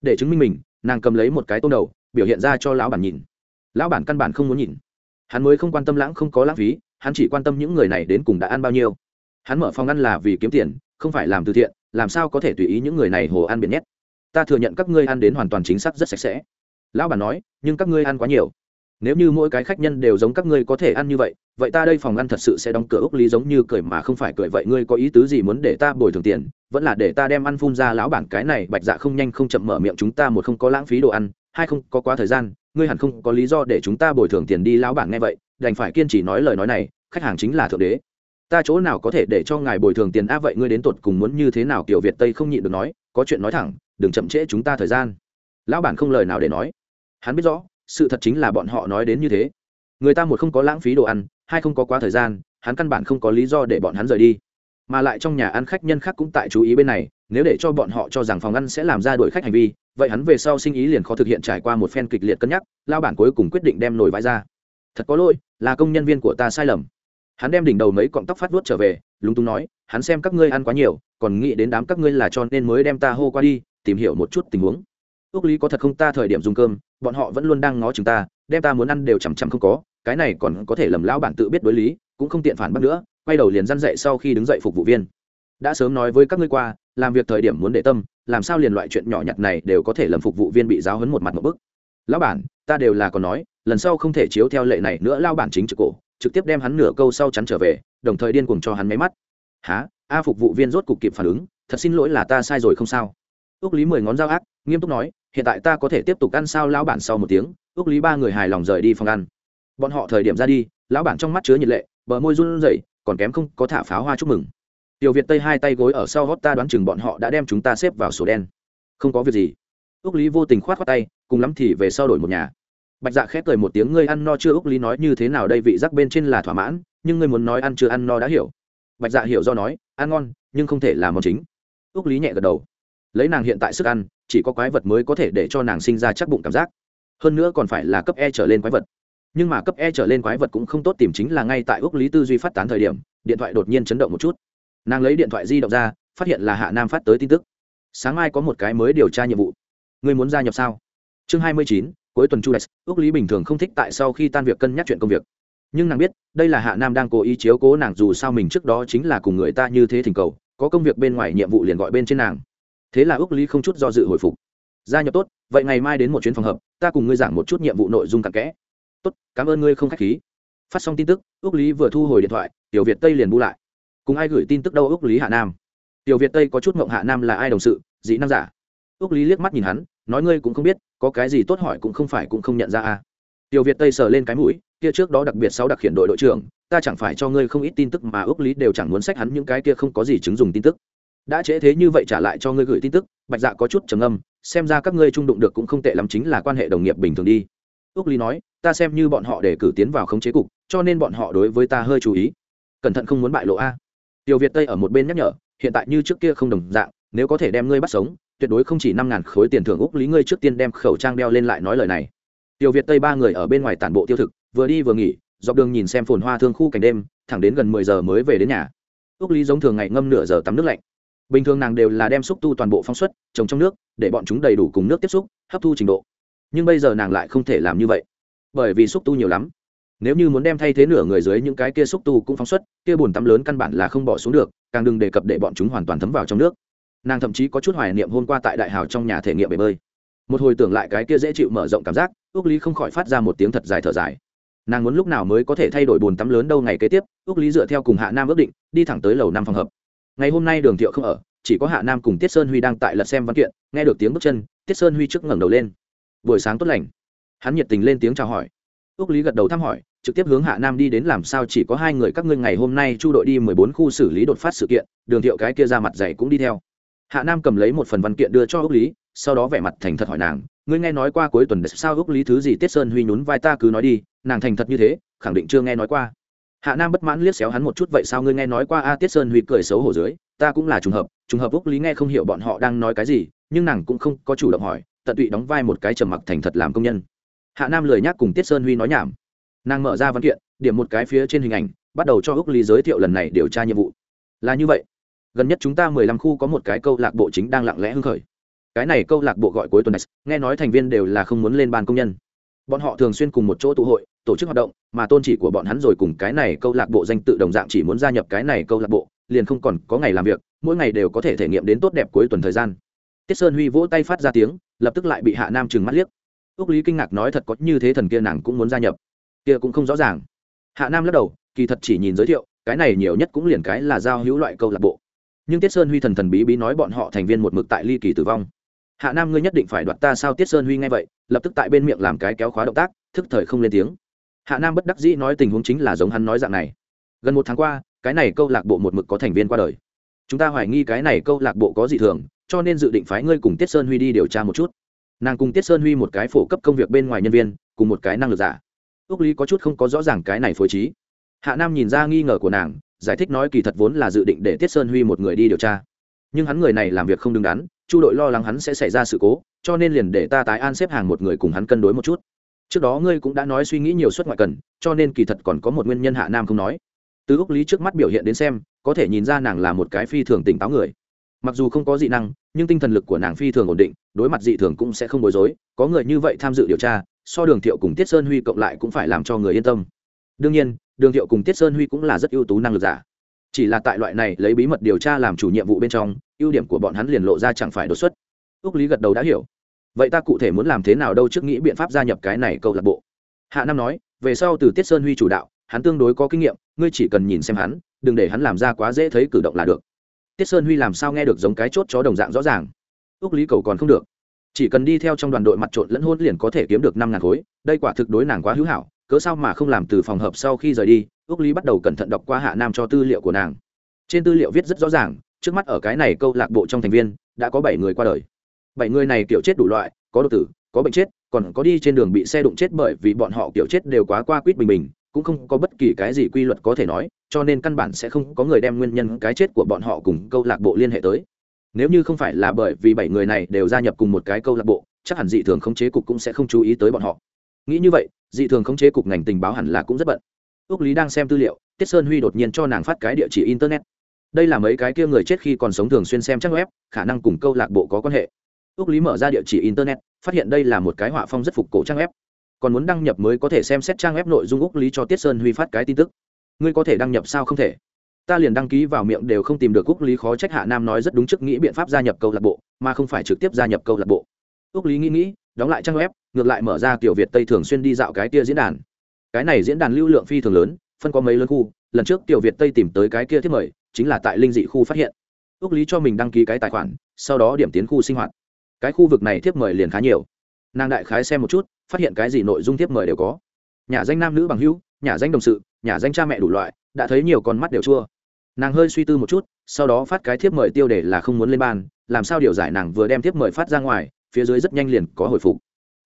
Để chứng minh mình, nàng cầm lấy một cái tôm đầu, biểu hiện ra cho lão bản nhìn. Lão bản căn bản không muốn nhìn. Hắn mới không quan tâm lãng, không có lãng phí, hắn chỉ quan tâm những người này đến cùng đã ăn bao nhiêu. Hắn mở phòng ăn là vì kiếm tiền, không phải làm từ thiện làm sao có thể tùy ý những người này hồ ăn biển nhét? Ta thừa nhận các ngươi ăn đến hoàn toàn chính xác rất sạch sẽ. Lão bản nói, nhưng các ngươi ăn quá nhiều. Nếu như mỗi cái khách nhân đều giống các ngươi có thể ăn như vậy vậy ta đây phòng ăn thật sự sẽ đóng cửa ốc lý giống như cười mà không phải cười. Vậy ngươi có ý tứ gì muốn để ta bồi thường tiền? Vẫn là để ta đem ăn phun ra lão bản cái này bạch dạ không nhanh không chậm mở miệng chúng ta một không có lãng phí đồ ăn, hai không có quá thời gian, ngươi hẳn không có lý do để chúng ta bồi thường tiền đi. Lão bản nghe vậy, đành phải kiên trì nói lời nói này, khách hàng chính là thượng đế ta chỗ nào có thể để cho ngài bồi thường tiền? A, vậy ngươi đến tột cùng muốn như thế nào? Kiểu việt tây không nhịn được nói, có chuyện nói thẳng, đừng chậm trễ chúng ta thời gian. Lão bản không lời nào để nói. Hắn biết rõ, sự thật chính là bọn họ nói đến như thế. Người ta một không có lãng phí đồ ăn, hai không có quá thời gian, hắn căn bản không có lý do để bọn hắn rời đi. Mà lại trong nhà ăn khách nhân khác cũng tại chú ý bên này, nếu để cho bọn họ cho rằng phòng ăn sẽ làm ra đuổi khách hành vi, vậy hắn về sau sinh ý liền khó thực hiện trải qua một phen kịch liệt cân nhắc lao bản cuối cùng quyết định đem nổi vãi ra. Thật có lỗi, là công nhân viên của ta sai lầm hắn đem đỉnh đầu mấy cọng tóc phát vuốt trở về, lúng túng nói, hắn xem các ngươi ăn quá nhiều, còn nghĩ đến đám các ngươi là cho nên mới đem ta hô qua đi, tìm hiểu một chút tình huống. Ước lý có thật không? Ta thời điểm dùng cơm, bọn họ vẫn luôn đang ngó chúng ta, đem ta muốn ăn đều chằm chằm không có, cái này còn có thể lầm lão bản tự biết đối lý, cũng không tiện phản bác nữa, quay đầu liền răn dậy sau khi đứng dậy phục vụ viên. Đã sớm nói với các ngươi qua, làm việc thời điểm muốn để tâm, làm sao liền loại chuyện nhỏ nhặt này đều có thể lầm phục vụ viên bị giáo hấn một mặt một bức. Lão bản, ta đều là còn nói, lần sau không thể chiếu theo lệ này nữa lao bản chính trực cổ trực tiếp đem hắn nửa câu sau chắn trở về, đồng thời điên cuồng cho hắn máy mắt. Há a phục vụ viên rốt cục kịp phản ứng, thật xin lỗi là ta sai rồi không sao? Ước lý mười ngón dao ác, nghiêm túc nói, hiện tại ta có thể tiếp tục ăn sao lão bản sau một tiếng. Ước lý ba người hài lòng rời đi phòng ăn. Bọn họ thời điểm ra đi, lão bản trong mắt chứa nhiệt lệ, bờ môi run rẩy, còn kém không có thả pháo hoa chúc mừng. Tiểu việt tây hai tay gối ở sau gót ta đoán chừng bọn họ đã đem chúng ta xếp vào sổ đen. Không có việc gì. Ước lý vô tình khoát khoát tay, cùng lắm thì về sau đổi một nhà bạch dạ khép cười một tiếng, ngươi ăn no chưa? Úc lý nói như thế nào đây? Vị giác bên trên là thỏa mãn, nhưng ngươi muốn nói ăn chưa ăn no đã hiểu. Bạch dạ hiểu do nói, ăn ngon, nhưng không thể là món chính. Úc lý nhẹ gật đầu. Lấy nàng hiện tại sức ăn, chỉ có quái vật mới có thể để cho nàng sinh ra chắc bụng cảm giác. Hơn nữa còn phải là cấp e trở lên quái vật. Nhưng mà cấp e trở lên quái vật cũng không tốt tìm chính là ngay tại úc lý tư duy phát tán thời điểm, điện thoại đột nhiên chấn động một chút. Nàng lấy điện thoại di động ra, phát hiện là hạ nam phát tới tin tức. Sáng mai có một cái mới điều tra nhiệm vụ. Ngươi muốn gia nhập sao? Chương hai mươi chín cuối tuần chu đại ước lý bình thường không thích tại sau khi tan việc cân nhắc chuyện công việc. Nhưng nàng biết, đây là hạ nam đang cố ý chiếu cố nàng, dù sao mình trước đó chính là cùng người ta như thế thỉnh cầu, có công việc bên ngoài nhiệm vụ liền gọi bên trên nàng. Thế là ước lý không chút do dự hồi phục. Gia nhập tốt, vậy ngày mai đến một chuyến phòng hợp ta cùng ngươi giảng một chút nhiệm vụ nội dung cặn kẽ. Tốt, cảm ơn ngươi không k h á c h khí. Phát xong tin tức ước lý vừa thu hồi điện thoại, tiểu việt tây liền bu lại. Cùng ai gửi tin tức đâu ước lý hạ nam? Tiểu việt tây có chút mộng hạ nam là ai đồng sự, dị năng giả. Ước lý liếc mắt nhìn hắn nói ngươi cũng không biết, có cái gì tốt hỏi cũng không phải cũng không nhận ra à. Tiểu việt tây sờ lên cái mũi, kia trước đó đặc biệt sáu đặc hiện đội đội trưởng, ta chẳng phải cho ngươi không ít tin tức mà ước lý đều chẳng muốn sách hắn những cái kia không có gì chứng dùng tin tức. Đã trễ thế như vậy trả lại cho ngươi gửi tin tức, bạch dạ có chút trầm âm xem ra các ngươi trung đụng được cũng không tệ lắm chính là quan hệ đồng nghiệp bình thường đi. Ước lý nói, ta xem như bọn họ để cử tiến vào khống chế cục, cho nên bọn họ đối với ta hơi chú ý. Cẩn thận không muốn bại lộ a. Tiểu việt tây ở một bên nhắc nhở, hiện tại như trước kia không đồng dạng, nếu có thể đem ngươi bắt sống tuyệt đối không chỉ năm ngàn khối tiền thưởng úc lý ngươi trước tiên đem khẩu trang đeo lên lại nói lời này. Tiểu việt tây ba người ở bên ngoài tản bộ tiêu thực, vừa đi vừa nghỉ, dọc đường nhìn xem phồn hoa thương khu cảnh đêm, thẳng đến gần mười giờ mới về đến nhà. Úc lý giống thường ngày ngâm nửa giờ tắm nước lạnh. Bình thường nàng đều là đem xúc tu toàn bộ phóng xuất, trồng trong nước, để bọn chúng đầy đủ cùng nước tiếp xúc, hấp thu trình độ. Nhưng bây giờ nàng lại không thể làm như vậy, bởi vì xúc tu nhiều lắm. Nếu như muốn đem thay thế nửa người dưới những cái kia xúc tu cũng phóng xuất, kia bùn tắm lớn căn bản là không bỏ xuống được, càng đừng đề cập để bọn chúng hoàn toàn thấm vào trong nước nàng thậm chí có chút hoài niệm hôm qua tại đại hào trong nhà thể nghiệm bể bơi. Một hồi tưởng lại cái kia dễ chịu mở rộng cảm giác ước lý không khỏi phát ra một tiếng thật dài thở dài. Nàng muốn lúc nào mới có thể thay đổi bồn tắm lớn đâu ngày kế tiếp ước lý dựa theo cùng hạ nam ước định, đi thẳng tới lầu năm phòng hợp. Ngày hôm nay đường thiệu không ở, chỉ có hạ nam cùng tiết sơn huy đang tại lật xem văn kiện, nghe được tiếng bước chân, tiết sơn huy trước ngẩng đầu lên. Buổi sáng tốt lành. Hắn nhiệt tình lên tiếng chào hỏi. Ước lý gật đầu thăm hỏi, trực tiếp hướng hạ nam đi đến làm sao chỉ có hai người các ngươi ngày hôm nay chu đội đi mười bốn khu xử lý đột phát sự kiện, đường thiệu cái kia ra mặt dày cũng đi theo hạ nam cầm lấy một phần văn kiện đưa cho ước lý, sau đó vẻ mặt thành thật hỏi nàng, ngươi nghe nói qua cuối tuần sao ước lý thứ gì tiết sơn huy nhún vai ta cứ nói đi, nàng thành thật như thế, khẳng định chưa nghe nói qua. Hạ nam bất mãn liếc xéo hắn một chút, vậy sao ngươi nghe nói qua a tiết sơn huy cười xấu hổ dưới? Ta cũng là trùng hợp trùng hợp ước lý nghe không hiểu bọn họ đang nói cái gì, nhưng nàng cũng không có chủ động hỏi, tận tụy đóng vai một cái trầm mặc thành thật làm công nhân. Hạ nam lười nhắc cùng tiết sơn huy nói nhảm. Nàng mở ra văn kiện, điểm một cái phía trên hình ảnh, bắt đầu cho ước lý giới thiệu lần này điều tra nhiệm vụ. Là như vậy gần nhất chúng ta mười lăm khu có một cái câu lạc bộ chính đang lặng lẽ hưng khởi. Cái này câu lạc bộ gọi cuối tuần này nghe nói thành viên đều là không muốn lên ban công nhân. Bọn họ thường xuyên cùng một chỗ tụ hội, tổ chức hoạt động, mà tôn chỉ của bọn hắn rồi cùng cái này câu lạc bộ danh tự đồng dạng chỉ muốn gia nhập cái này câu lạc bộ, liền không còn có ngày làm việc, mỗi ngày đều có thể thể nghiệm đến tốt đẹp cuối tuần thời gian. Tiết sơn huy vỗ tay phát ra tiếng, lập tức lại bị hạ nam trừng mắt liếc. Ước lý kinh ngạc nói thật có như thế thần kia nàng cũng muốn gia nhập. Kia cũng không rõ ràng. Hạ nam lắc đầu, kỳ thật chỉ nhìn giới thiệu, cái này nhiều nhất cũng liền cái là giao hữu loại câu lạc bộ nhưng tiết sơn huy thần thần bí bí nói bọn họ thành viên một mực tại ly kỳ tử vong. Hạ nam ngươi nhất định phải đoạt ta sao? Tiết sơn huy nghe vậy, lập tức tại bên miệng làm cái kéo khóa động tác, thức thời không lên tiếng. Hạ nam bất đắc dĩ nói tình huống chính là giống hắn nói dạng này. Gần một tháng qua, cái này câu lạc bộ một mực có thành viên qua đời. Chúng ta hoài nghi cái này câu lạc bộ có dị thường, cho nên dự định phái ngươi cùng tiết sơn huy đi điều tra một chút. Nàng cùng tiết sơn huy một cái phổ cấp công việc bên ngoài nhân viên, cùng một cái năng lực giả. Ước lý có chút không có rõ ràng cái này phối trí. Hạ nam nhìn ra nghi ngờ của nàng giải thích nói kỳ thật vốn là dự định để tiết sơn huy một người đi điều tra. Nhưng hắn người này làm việc không đứng đắn, chu đội lo lắng hắn sẽ xảy ra sự cố, cho nên liền để ta tái an xếp hàng một người cùng hắn cân đối một chút. Trước đó ngươi cũng đã nói suy nghĩ nhiều suất ngoại cần, cho nên kỳ thật còn có một nguyên nhân hạ nam không nói. Từ úc lý trước mắt biểu hiện đến xem, có thể nhìn ra nàng là một cái phi thường tỉnh táo người. Mặc dù không có dị năng, nhưng tinh thần lực của nàng phi thường ổn định, đối mặt dị thường cũng sẽ không bối rối, có người như vậy tham dự điều tra, so đường thiệu cùng tiết sơn huy cộng lại cũng phải làm cho người yên tâm đương nhiên, đường thiệu cùng tiết sơn huy cũng là rất ưu tú năng lực giả. Chỉ là tại loại này lấy bí mật điều tra làm chủ nhiệm vụ bên trong, ưu điểm của bọn hắn liền lộ ra chẳng phải đột xuất. Ước lý gật đầu đã hiểu. Vậy ta cụ thể muốn làm thế nào đâu trước nghĩ biện pháp gia nhập cái này câu lạc bộ? Hạ nam nói, về sau từ tiết sơn huy chủ đạo, hắn tương đối có kinh nghiệm, ngươi chỉ cần nhìn xem hắn, đừng để hắn làm ra quá dễ thấy cử động là được. Tiết sơn huy làm sao nghe được giống cái chốt chó đồng dạng rõ ràng? Ước lý cầu còn không được. Chỉ cần đi theo trong đoàn đội mặt trộn lẫn hôn liền có thể kiếm được năm ngàn khối, đây quả thực đối nàng quá hữu hảo cớ sao mà không làm từ phòng hợp sau khi rời đi ước lý bắt đầu cẩn thận đọc qua hạ nam cho tư liệu của nàng. Trên tư liệu viết rất rõ ràng, trước mắt ở cái này câu lạc bộ trong thành viên, đã có bảy người qua đời. Bảy người này kiểu chết đủ loại, có đột tử, có bệnh chết, còn có đi trên đường bị xe đụng chết bởi vì bọn họ kiểu chết đều quá qua quýt bình bình, cũng không có bất kỳ cái gì quy luật có thể nói, cho nên căn bản sẽ không có người đem nguyên nhân cái chết của bọn họ cùng câu lạc bộ liên hệ tới. Nếu như không phải là bởi vì bảy người này đều gia nhập cùng một cái câu lạc bộ, chắc hẳn dị thường khống chế cục cũng sẽ không chú ý tới bọn họ. Nghĩ như vậy dị thường khống chế cục ngành tình báo hẳn là cũng rất bận. Ước lý đang xem tư liệu, tiết sơn huy đột nhiên cho nàng phát cái địa chỉ internet. Đây là mấy cái kia người chết khi còn sống thường xuyên xem trang web, khả năng cùng câu lạc bộ có quan hệ. Ước lý mở ra địa chỉ internet, phát hiện đây là một cái họa phong rất phục cổ trang web. Còn muốn đăng nhập mới có thể xem xét trang web nội dung ước lý cho tiết sơn huy phát cái tin tức. Ngươi có thể đăng nhập sao không thể? Ta liền đăng ký vào miệng đều không tìm được ước lý khó trách hạ nam nói rất đúng trước nghĩ biện pháp gia nhập câu lạc bộ, mà không phải trực tiếp gia nhập câu lạc bộ. Ước lý nghĩ nghĩ, đóng lại trang web ngược lại mở ra kiểu việt tây thường xuyên đi dạo cái kia diễn đàn. Cái này diễn đàn lưu lượng phi thường lớn, phân có mấy lớn khu, lần trước tiểu việt tây tìm tới cái kia thiết mời, chính là tại linh dị khu phát hiện. Ước lý cho mình đăng ký cái tài khoản, sau đó điểm tiến khu sinh hoạt. Cái khu vực này thiếp mời liền khá nhiều. Nàng đại khái xem một chút, phát hiện cái gì nội dung thiếp mời đều có. Nhà danh nam nữ bằng hữu, nhà danh đồng sự, nhà danh cha mẹ đủ loại, đã thấy nhiều con mắt đều chua. Nàng hơi suy tư một chút, sau đó phát cái thiếp mời tiêu đề là không muốn lên ban, làm sao điều giải nàng vừa đem thiếp mời phát ra ngoài, phía dưới rất nhanh liền có hồi phục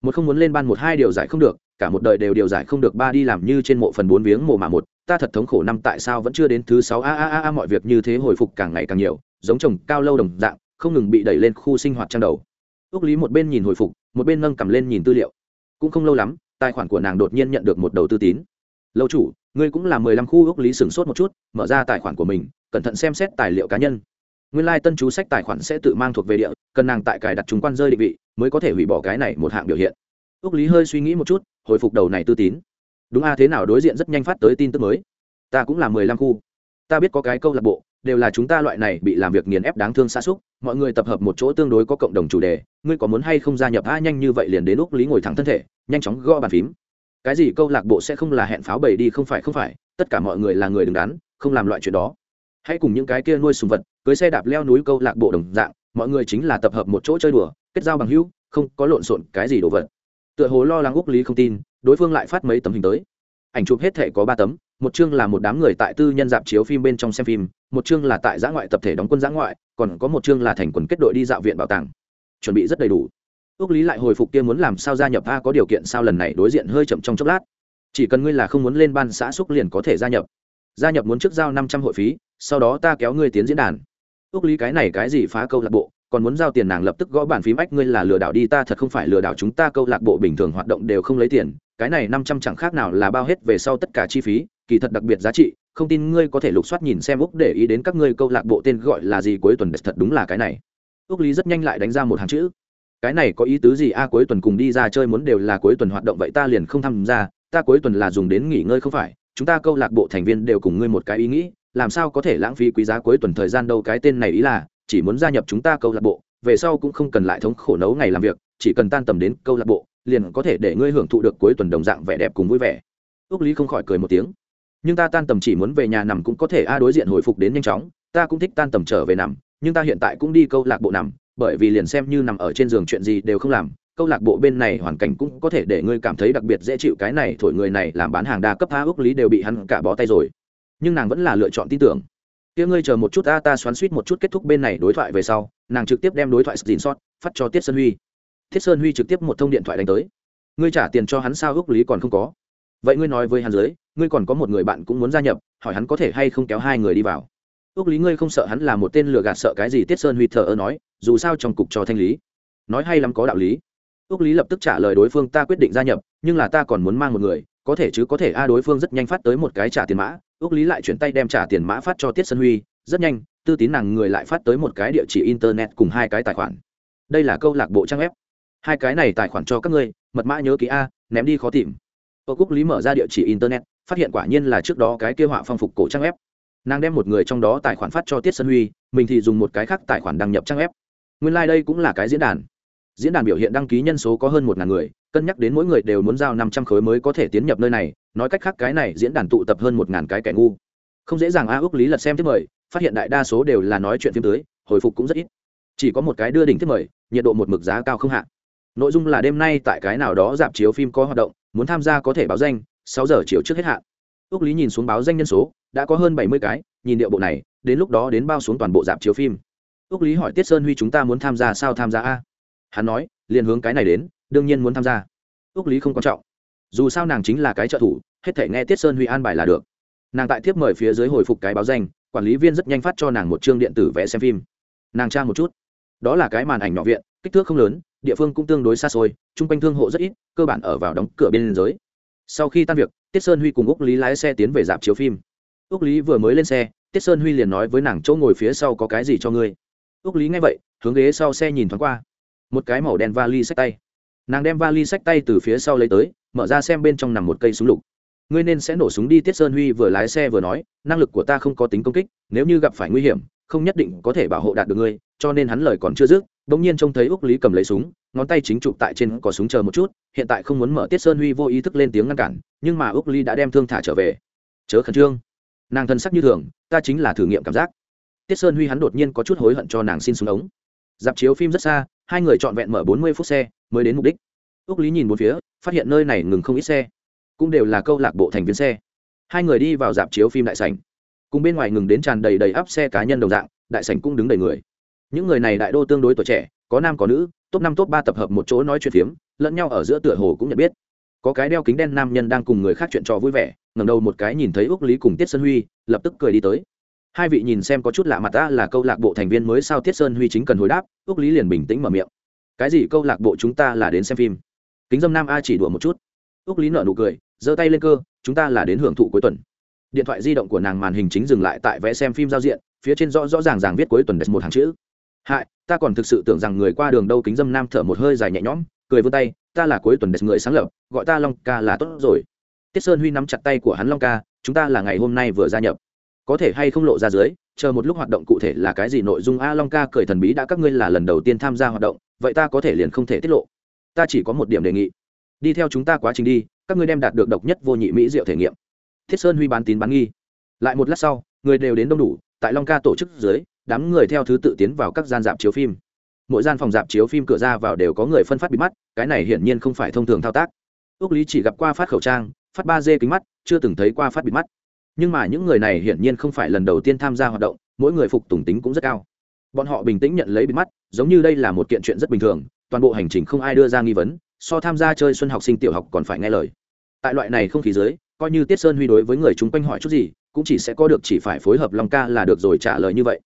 một không muốn lên ban một hai điều giải không được, cả một đời đều điều giải không được ba đi làm như trên mộ phần bốn viếng mộ mà một, ta thật thống khổ năm tại sao vẫn chưa đến thứ sáu, a a a a, mọi việc như thế hồi phục càng ngày càng nhiều, giống chồng cao lâu đồng dạng, không ngừng bị đẩy lên khu sinh hoạt trang đầu. Ước lý một bên nhìn hồi phục, một bên nâng cầm lên nhìn tư liệu. Cũng không lâu lắm, tài khoản của nàng đột nhiên nhận được một đầu tư tín. Lâu chủ, ngươi cũng là mười lăm khu ước lý sửng sốt một chút, mở ra tài khoản của mình, cẩn thận xem xét tài liệu cá nhân. Nguyên lai、like、tân chú sách tài khoản sẽ tự mang thuộc về địa, cần nàng tại cài đặt chúng quan rơi định vị mới có thể hủy bỏ cái này một hạng biểu hiện. Ước lý hơi suy nghĩ một chút, hồi phục đầu này tư tín. Đúng a, thế nào đối diện rất nhanh phát tới tin tức mới. Ta cũng là mười lăm khu. Ta biết có cái câu lạc bộ, đều là chúng ta loại này bị làm việc nghiền ép đáng thương xa xúc. Mọi người tập hợp một chỗ tương đối có cộng đồng chủ đề. Ngươi có muốn hay không gia nhập a, nhanh như vậy liền đến lúc lý ngồi thẳng thân thể, nhanh chóng gõ bàn phím. Cái gì câu lạc bộ sẽ không là hẹn pháo bầy đi, không phải không phải. Tất cả mọi người là người đứng đắn, không làm loại chuyện đó. Hãy cùng những cái kia nuôi sùng vật, cưới xe đạp leo núi câu lạc bộ đồng dạng, mọi người chính là tập hợp một chỗ chơi đùa kết giao bằng hữu, không có lộn xộn cái gì đồ vật. Tựa hồ lo lắng úc lý không tin, đối phương lại phát mấy tấm hình tới. Ảnh chụp hết thể có ba tấm, một chương là một đám người tại tư nhân dạp chiếu phim bên trong xem phim, một chương là tại giã ngoại tập thể đóng quân giã ngoại, còn có một chương là thành quần kết đội đi dạo viện bảo tàng. Chuẩn bị rất đầy đủ. Ước lý lại hồi phục kia muốn làm sao gia nhập a có điều kiện sao lần này đối diện hơi chậm trong chốc lát. Chỉ cần ngươi là không muốn lên ban xã xúc liền có thể gia nhập. Gia nhập muốn trước giao năm trăm hội phí, sau đó ta kéo ngươi tiến diễn đàn. Ước lý cái này cái gì phá câu lạc bộ còn muốn giao tiền nàng lập tức gõ bản phím ách ngươi là lừa đảo đi, ta thật không phải lừa đảo chúng ta, câu lạc bộ bình thường hoạt động đều không lấy tiền, cái này năm trăm chẳng khác nào là bao hết về sau tất cả chi phí, kỳ thật đặc biệt giá trị, không tin ngươi có thể lục soát nhìn xem úc để ý đến các ngươi câu lạc bộ tên gọi là gì, cuối tuần thật đúng là cái này. Úc lý rất nhanh lại đánh ra một hàng chữ. Cái này có ý tứ gì? A, cuối tuần cùng đi ra chơi muốn đều là cuối tuần hoạt động vậy ta liền không tham gia, ta cuối tuần là dùng đến nghỉ ngơi không phải, chúng ta câu lạc bộ thành viên đều cùng ngươi một cái ý nghĩ, làm sao có thể lãng phí quý giá cuối tuần thời gian đâu? Cái tên này ý là chỉ muốn gia nhập chúng ta câu lạc bộ, về sau cũng không cần lại thống khổ nấu ngày làm việc, chỉ cần tan tầm đến câu lạc bộ, liền có thể để ngươi hưởng thụ được cuối tuần đồng dạng vẻ đẹp cùng vui vẻ. Ước lý không khỏi cười một tiếng. Nhưng ta tan tầm chỉ muốn về nhà nằm cũng có thể, a, đối diện hồi phục đến nhanh chóng, ta cũng thích tan tầm trở về nằm, nhưng ta hiện tại cũng đi câu lạc bộ nằm, bởi vì liền xem như nằm ở trên giường chuyện gì đều không làm, câu lạc bộ bên này hoàn cảnh cũng có thể để ngươi cảm thấy đặc biệt dễ chịu, cái này thổi người này làm bán hàng đa cấp, a ước lý đều bị hắn cả bó tay rồi. Nhưng nàng vẫn là lựa chọn tin tưởng kia ngươi chờ một chút a ta xoắn suýt một chút kết thúc bên này đối thoại về sau, nàng trực tiếp đem đối thoại xin sót, phát cho tiết sơn huy. Thiết sơn huy trực tiếp một thông điện thoại đánh tới. Ngươi trả tiền cho hắn sao ước lý còn không có? Vậy ngươi nói với hắn dưới, ngươi còn có một người bạn cũng muốn gia nhập, hỏi hắn có thể hay không kéo hai người đi vào. Ước lý ngươi không sợ hắn là một tên lừa gạt sợ cái gì? Tiết sơn huy thờ ơ nói, dù sao trong cục cho thanh lý. Nói hay lắm có đạo lý. Ước lý lập tức trả lời đối phương, ta quyết định gia nhập, nhưng là ta còn muốn mang một người, có thể chứ, có thể a, đối phương rất nhanh phát tới một cái trả tiền mã ước lý lại chuyển tay đem trả tiền mã phát cho tiết sơn huy, rất nhanh, tư tín nàng người lại phát tới một cái địa chỉ internet cùng hai cái tài khoản. Đây là câu lạc bộ trang web. Hai cái này tài khoản cho các ngươi, mật mã nhớ ký a, ném đi khó tìm. Ô cúc lý mở ra địa chỉ internet, phát hiện quả nhiên là trước đó cái kêu họa phong phục cổ trang web. Nàng đem một người trong đó tài khoản phát cho tiết sơn huy, mình thì dùng một cái khác tài khoản đăng nhập trang web. Nguyên lai、like、đây cũng là cái diễn đàn. Diễn đàn biểu hiện đăng ký nhân số có hơn một ngàn người, cân nhắc đến mỗi người đều muốn giao năm trăm khối mới có thể tiến nhập nơi này nói cách khác cái này diễn đàn tụ tập hơn một ngàn cái kẻ ngu. Không dễ dàng a ước lý lật xem tiếp mời, phát hiện đại đa số đều là nói chuyện phim tưới hồi phục cũng rất ít. Chỉ có một cái đưa đỉnh tiếp mời, nhiệt độ một mực giá cao không hạn nội dung là đêm nay tại cái nào đó dạp chiếu phim có hoạt động, muốn tham gia có thể báo danh, sáu giờ chiều trước hết hạn. Ước lý nhìn xuống báo danh nhân số, đã có hơn bảy mươi cái, nhìn điệu bộ này, đến lúc đó đến bao xuống toàn bộ dạp chiếu phim. Ước lý hỏi tiết sơn huy chúng ta muốn tham gia sao tham gia a? Hắn nói, liền hướng cái này đến, đương nhiên muốn tham gia. Ước lý không quan trọng dù sao nàng chính là cái trợ thủ, hết thể nghe tiết sơn huy an bài là được. Nàng tại thiếp mời phía dưới hồi phục cái báo danh, quản lý viên rất nhanh phát cho nàng một chương điện tử vẽ xem phim. Nàng tra một chút. Đó là cái màn ảnh nhỏ viện, kích thước không lớn, địa phương cũng tương đối xa xôi, chung quanh thương hộ rất ít, cơ bản ở vào đóng cửa bên giới. Sau khi tan việc, tiết sơn huy cùng úc lý lái xe tiến về dạp chiếu phim. Úc lý vừa mới lên xe, tiết sơn huy liền nói với nàng chỗ ngồi phía sau có cái gì cho ngươi. Úc lý nghe vậy, hướng ghế sau xe nhìn thoáng qua. Một cái màu đen vali xách tay nàng đem vali sách tay từ phía sau lấy tới, mở ra xem bên trong nằm một cây súng lục. Ngươi nên sẽ nổ súng đi, tiết sơn huy vừa lái xe vừa nói, năng lực của ta không có tính công kích, nếu như gặp phải nguy hiểm, không nhất định có thể bảo hộ đạt được ngươi, cho nên hắn lời còn chưa dứt, bỗng nhiên trông thấy úc lý cầm lấy súng, ngón tay chính chụp tại trên cò súng chờ một chút, hiện tại không muốn mở, tiết sơn huy vô ý thức lên tiếng ngăn cản, nhưng mà úc lý đã đem thương thả trở về. Chớ khẩn trương. Nàng thân sắc như thường, ta chính là thử nghiệm cảm giác. Tiết sơn huy hắn đột nhiên có chút hối hận cho nàng xin súng ống. Dạp chiếu phim rất xa hai người trọn vẹn mở bốn mươi phút xe, mới đến mục đích. Úc lý nhìn một phía, phát hiện nơi này ngừng không ít xe. Cũng đều là câu lạc bộ thành viên xe. Hai người đi vào dạp chiếu phim đại sảnh. Cùng bên ngoài ngừng đến tràn đầy đầy áp xe cá nhân đồng dạng, đại sảnh cũng đứng đầy người. Những người này đại đô tương đối tuổi trẻ, có nam có nữ, top năm, top ba tập hợp một chỗ nói chuyện phiếm, lẫn nhau ở giữa tựa hồ cũng nhận biết. Có cái đeo kính đen nam nhân đang cùng người khác chuyện trò vui vẻ, ngẩng đầu một cái nhìn thấy úc lý cùng tiết sơn huy, lập tức cười đi tới hai vị nhìn xem có chút lạ mặt ta là câu lạc bộ thành viên mới sao tiết sơn huy chính cần hồi đáp, úc lý liền bình tĩnh mở miệng. Cái gì câu lạc bộ chúng ta là đến xem phim? Kính dâm nam a chỉ đùa một chút. Úc lý nợ nụ cười, giơ tay lên cơ, chúng ta là đến hưởng thụ cuối tuần. Điện thoại di động của nàng màn hình chính dừng lại tại vẽ xem phim giao diện, phía trên rõ rõ ràng ràng viết cuối tuần đẹp một hàng chữ. Hại, ta còn thực sự tưởng rằng người qua đường đâu kính dâm nam thở một hơi dài nhẹ nhõm, cười vươn tay, ta là cuối tuần đẹp người sáng lập, gọi ta long ca là tốt rồi. Tiết sơn huy nắm chặt tay của hắn long ca, chúng ta là ngày hôm nay vừa gia nhập có thể hay không lộ ra dưới, chờ một lúc hoạt động cụ thể là cái gì nội dung a long ca cười thần bí đã các ngươi là lần đầu tiên tham gia hoạt động, vậy ta có thể liền không thể tiết lộ. Ta chỉ có một điểm đề nghị. Đi theo chúng ta quá trình đi, các ngươi đem đạt được độc nhất vô nhị mỹ diệu thể nghiệm. Thiết sơn huy bán tín bán nghi. Lại một lát sau, người đều đến đông đủ, tại long ca tổ chức dưới, đám người theo thứ tự tiến vào các gian dạp chiếu phim. Mỗi gian phòng dạp chiếu phim cửa ra vào đều có người phân phát bị mắt, cái này hiển nhiên không phải thông thường thao tác. Ước lý chỉ gặp qua phát khẩu trang, phát ba dê kính mắt, chưa từng thấy qua phát bị mắt nhưng mà những người này hiển nhiên không phải lần đầu tiên tham gia hoạt động, mỗi người phục tùng tính cũng rất cao. Bọn họ bình tĩnh nhận lấy bịt mắt, giống như đây là một kiện chuyện rất bình thường, toàn bộ hành trình không ai đưa ra nghi vấn, so tham gia chơi xuân học sinh tiểu học còn phải nghe lời. Tại loại này không khí dưới, coi như tiết sơn huy đối với người chúng quanh hỏi chút gì, cũng chỉ sẽ có được chỉ phải phối hợp long ca là được rồi trả lời như vậy.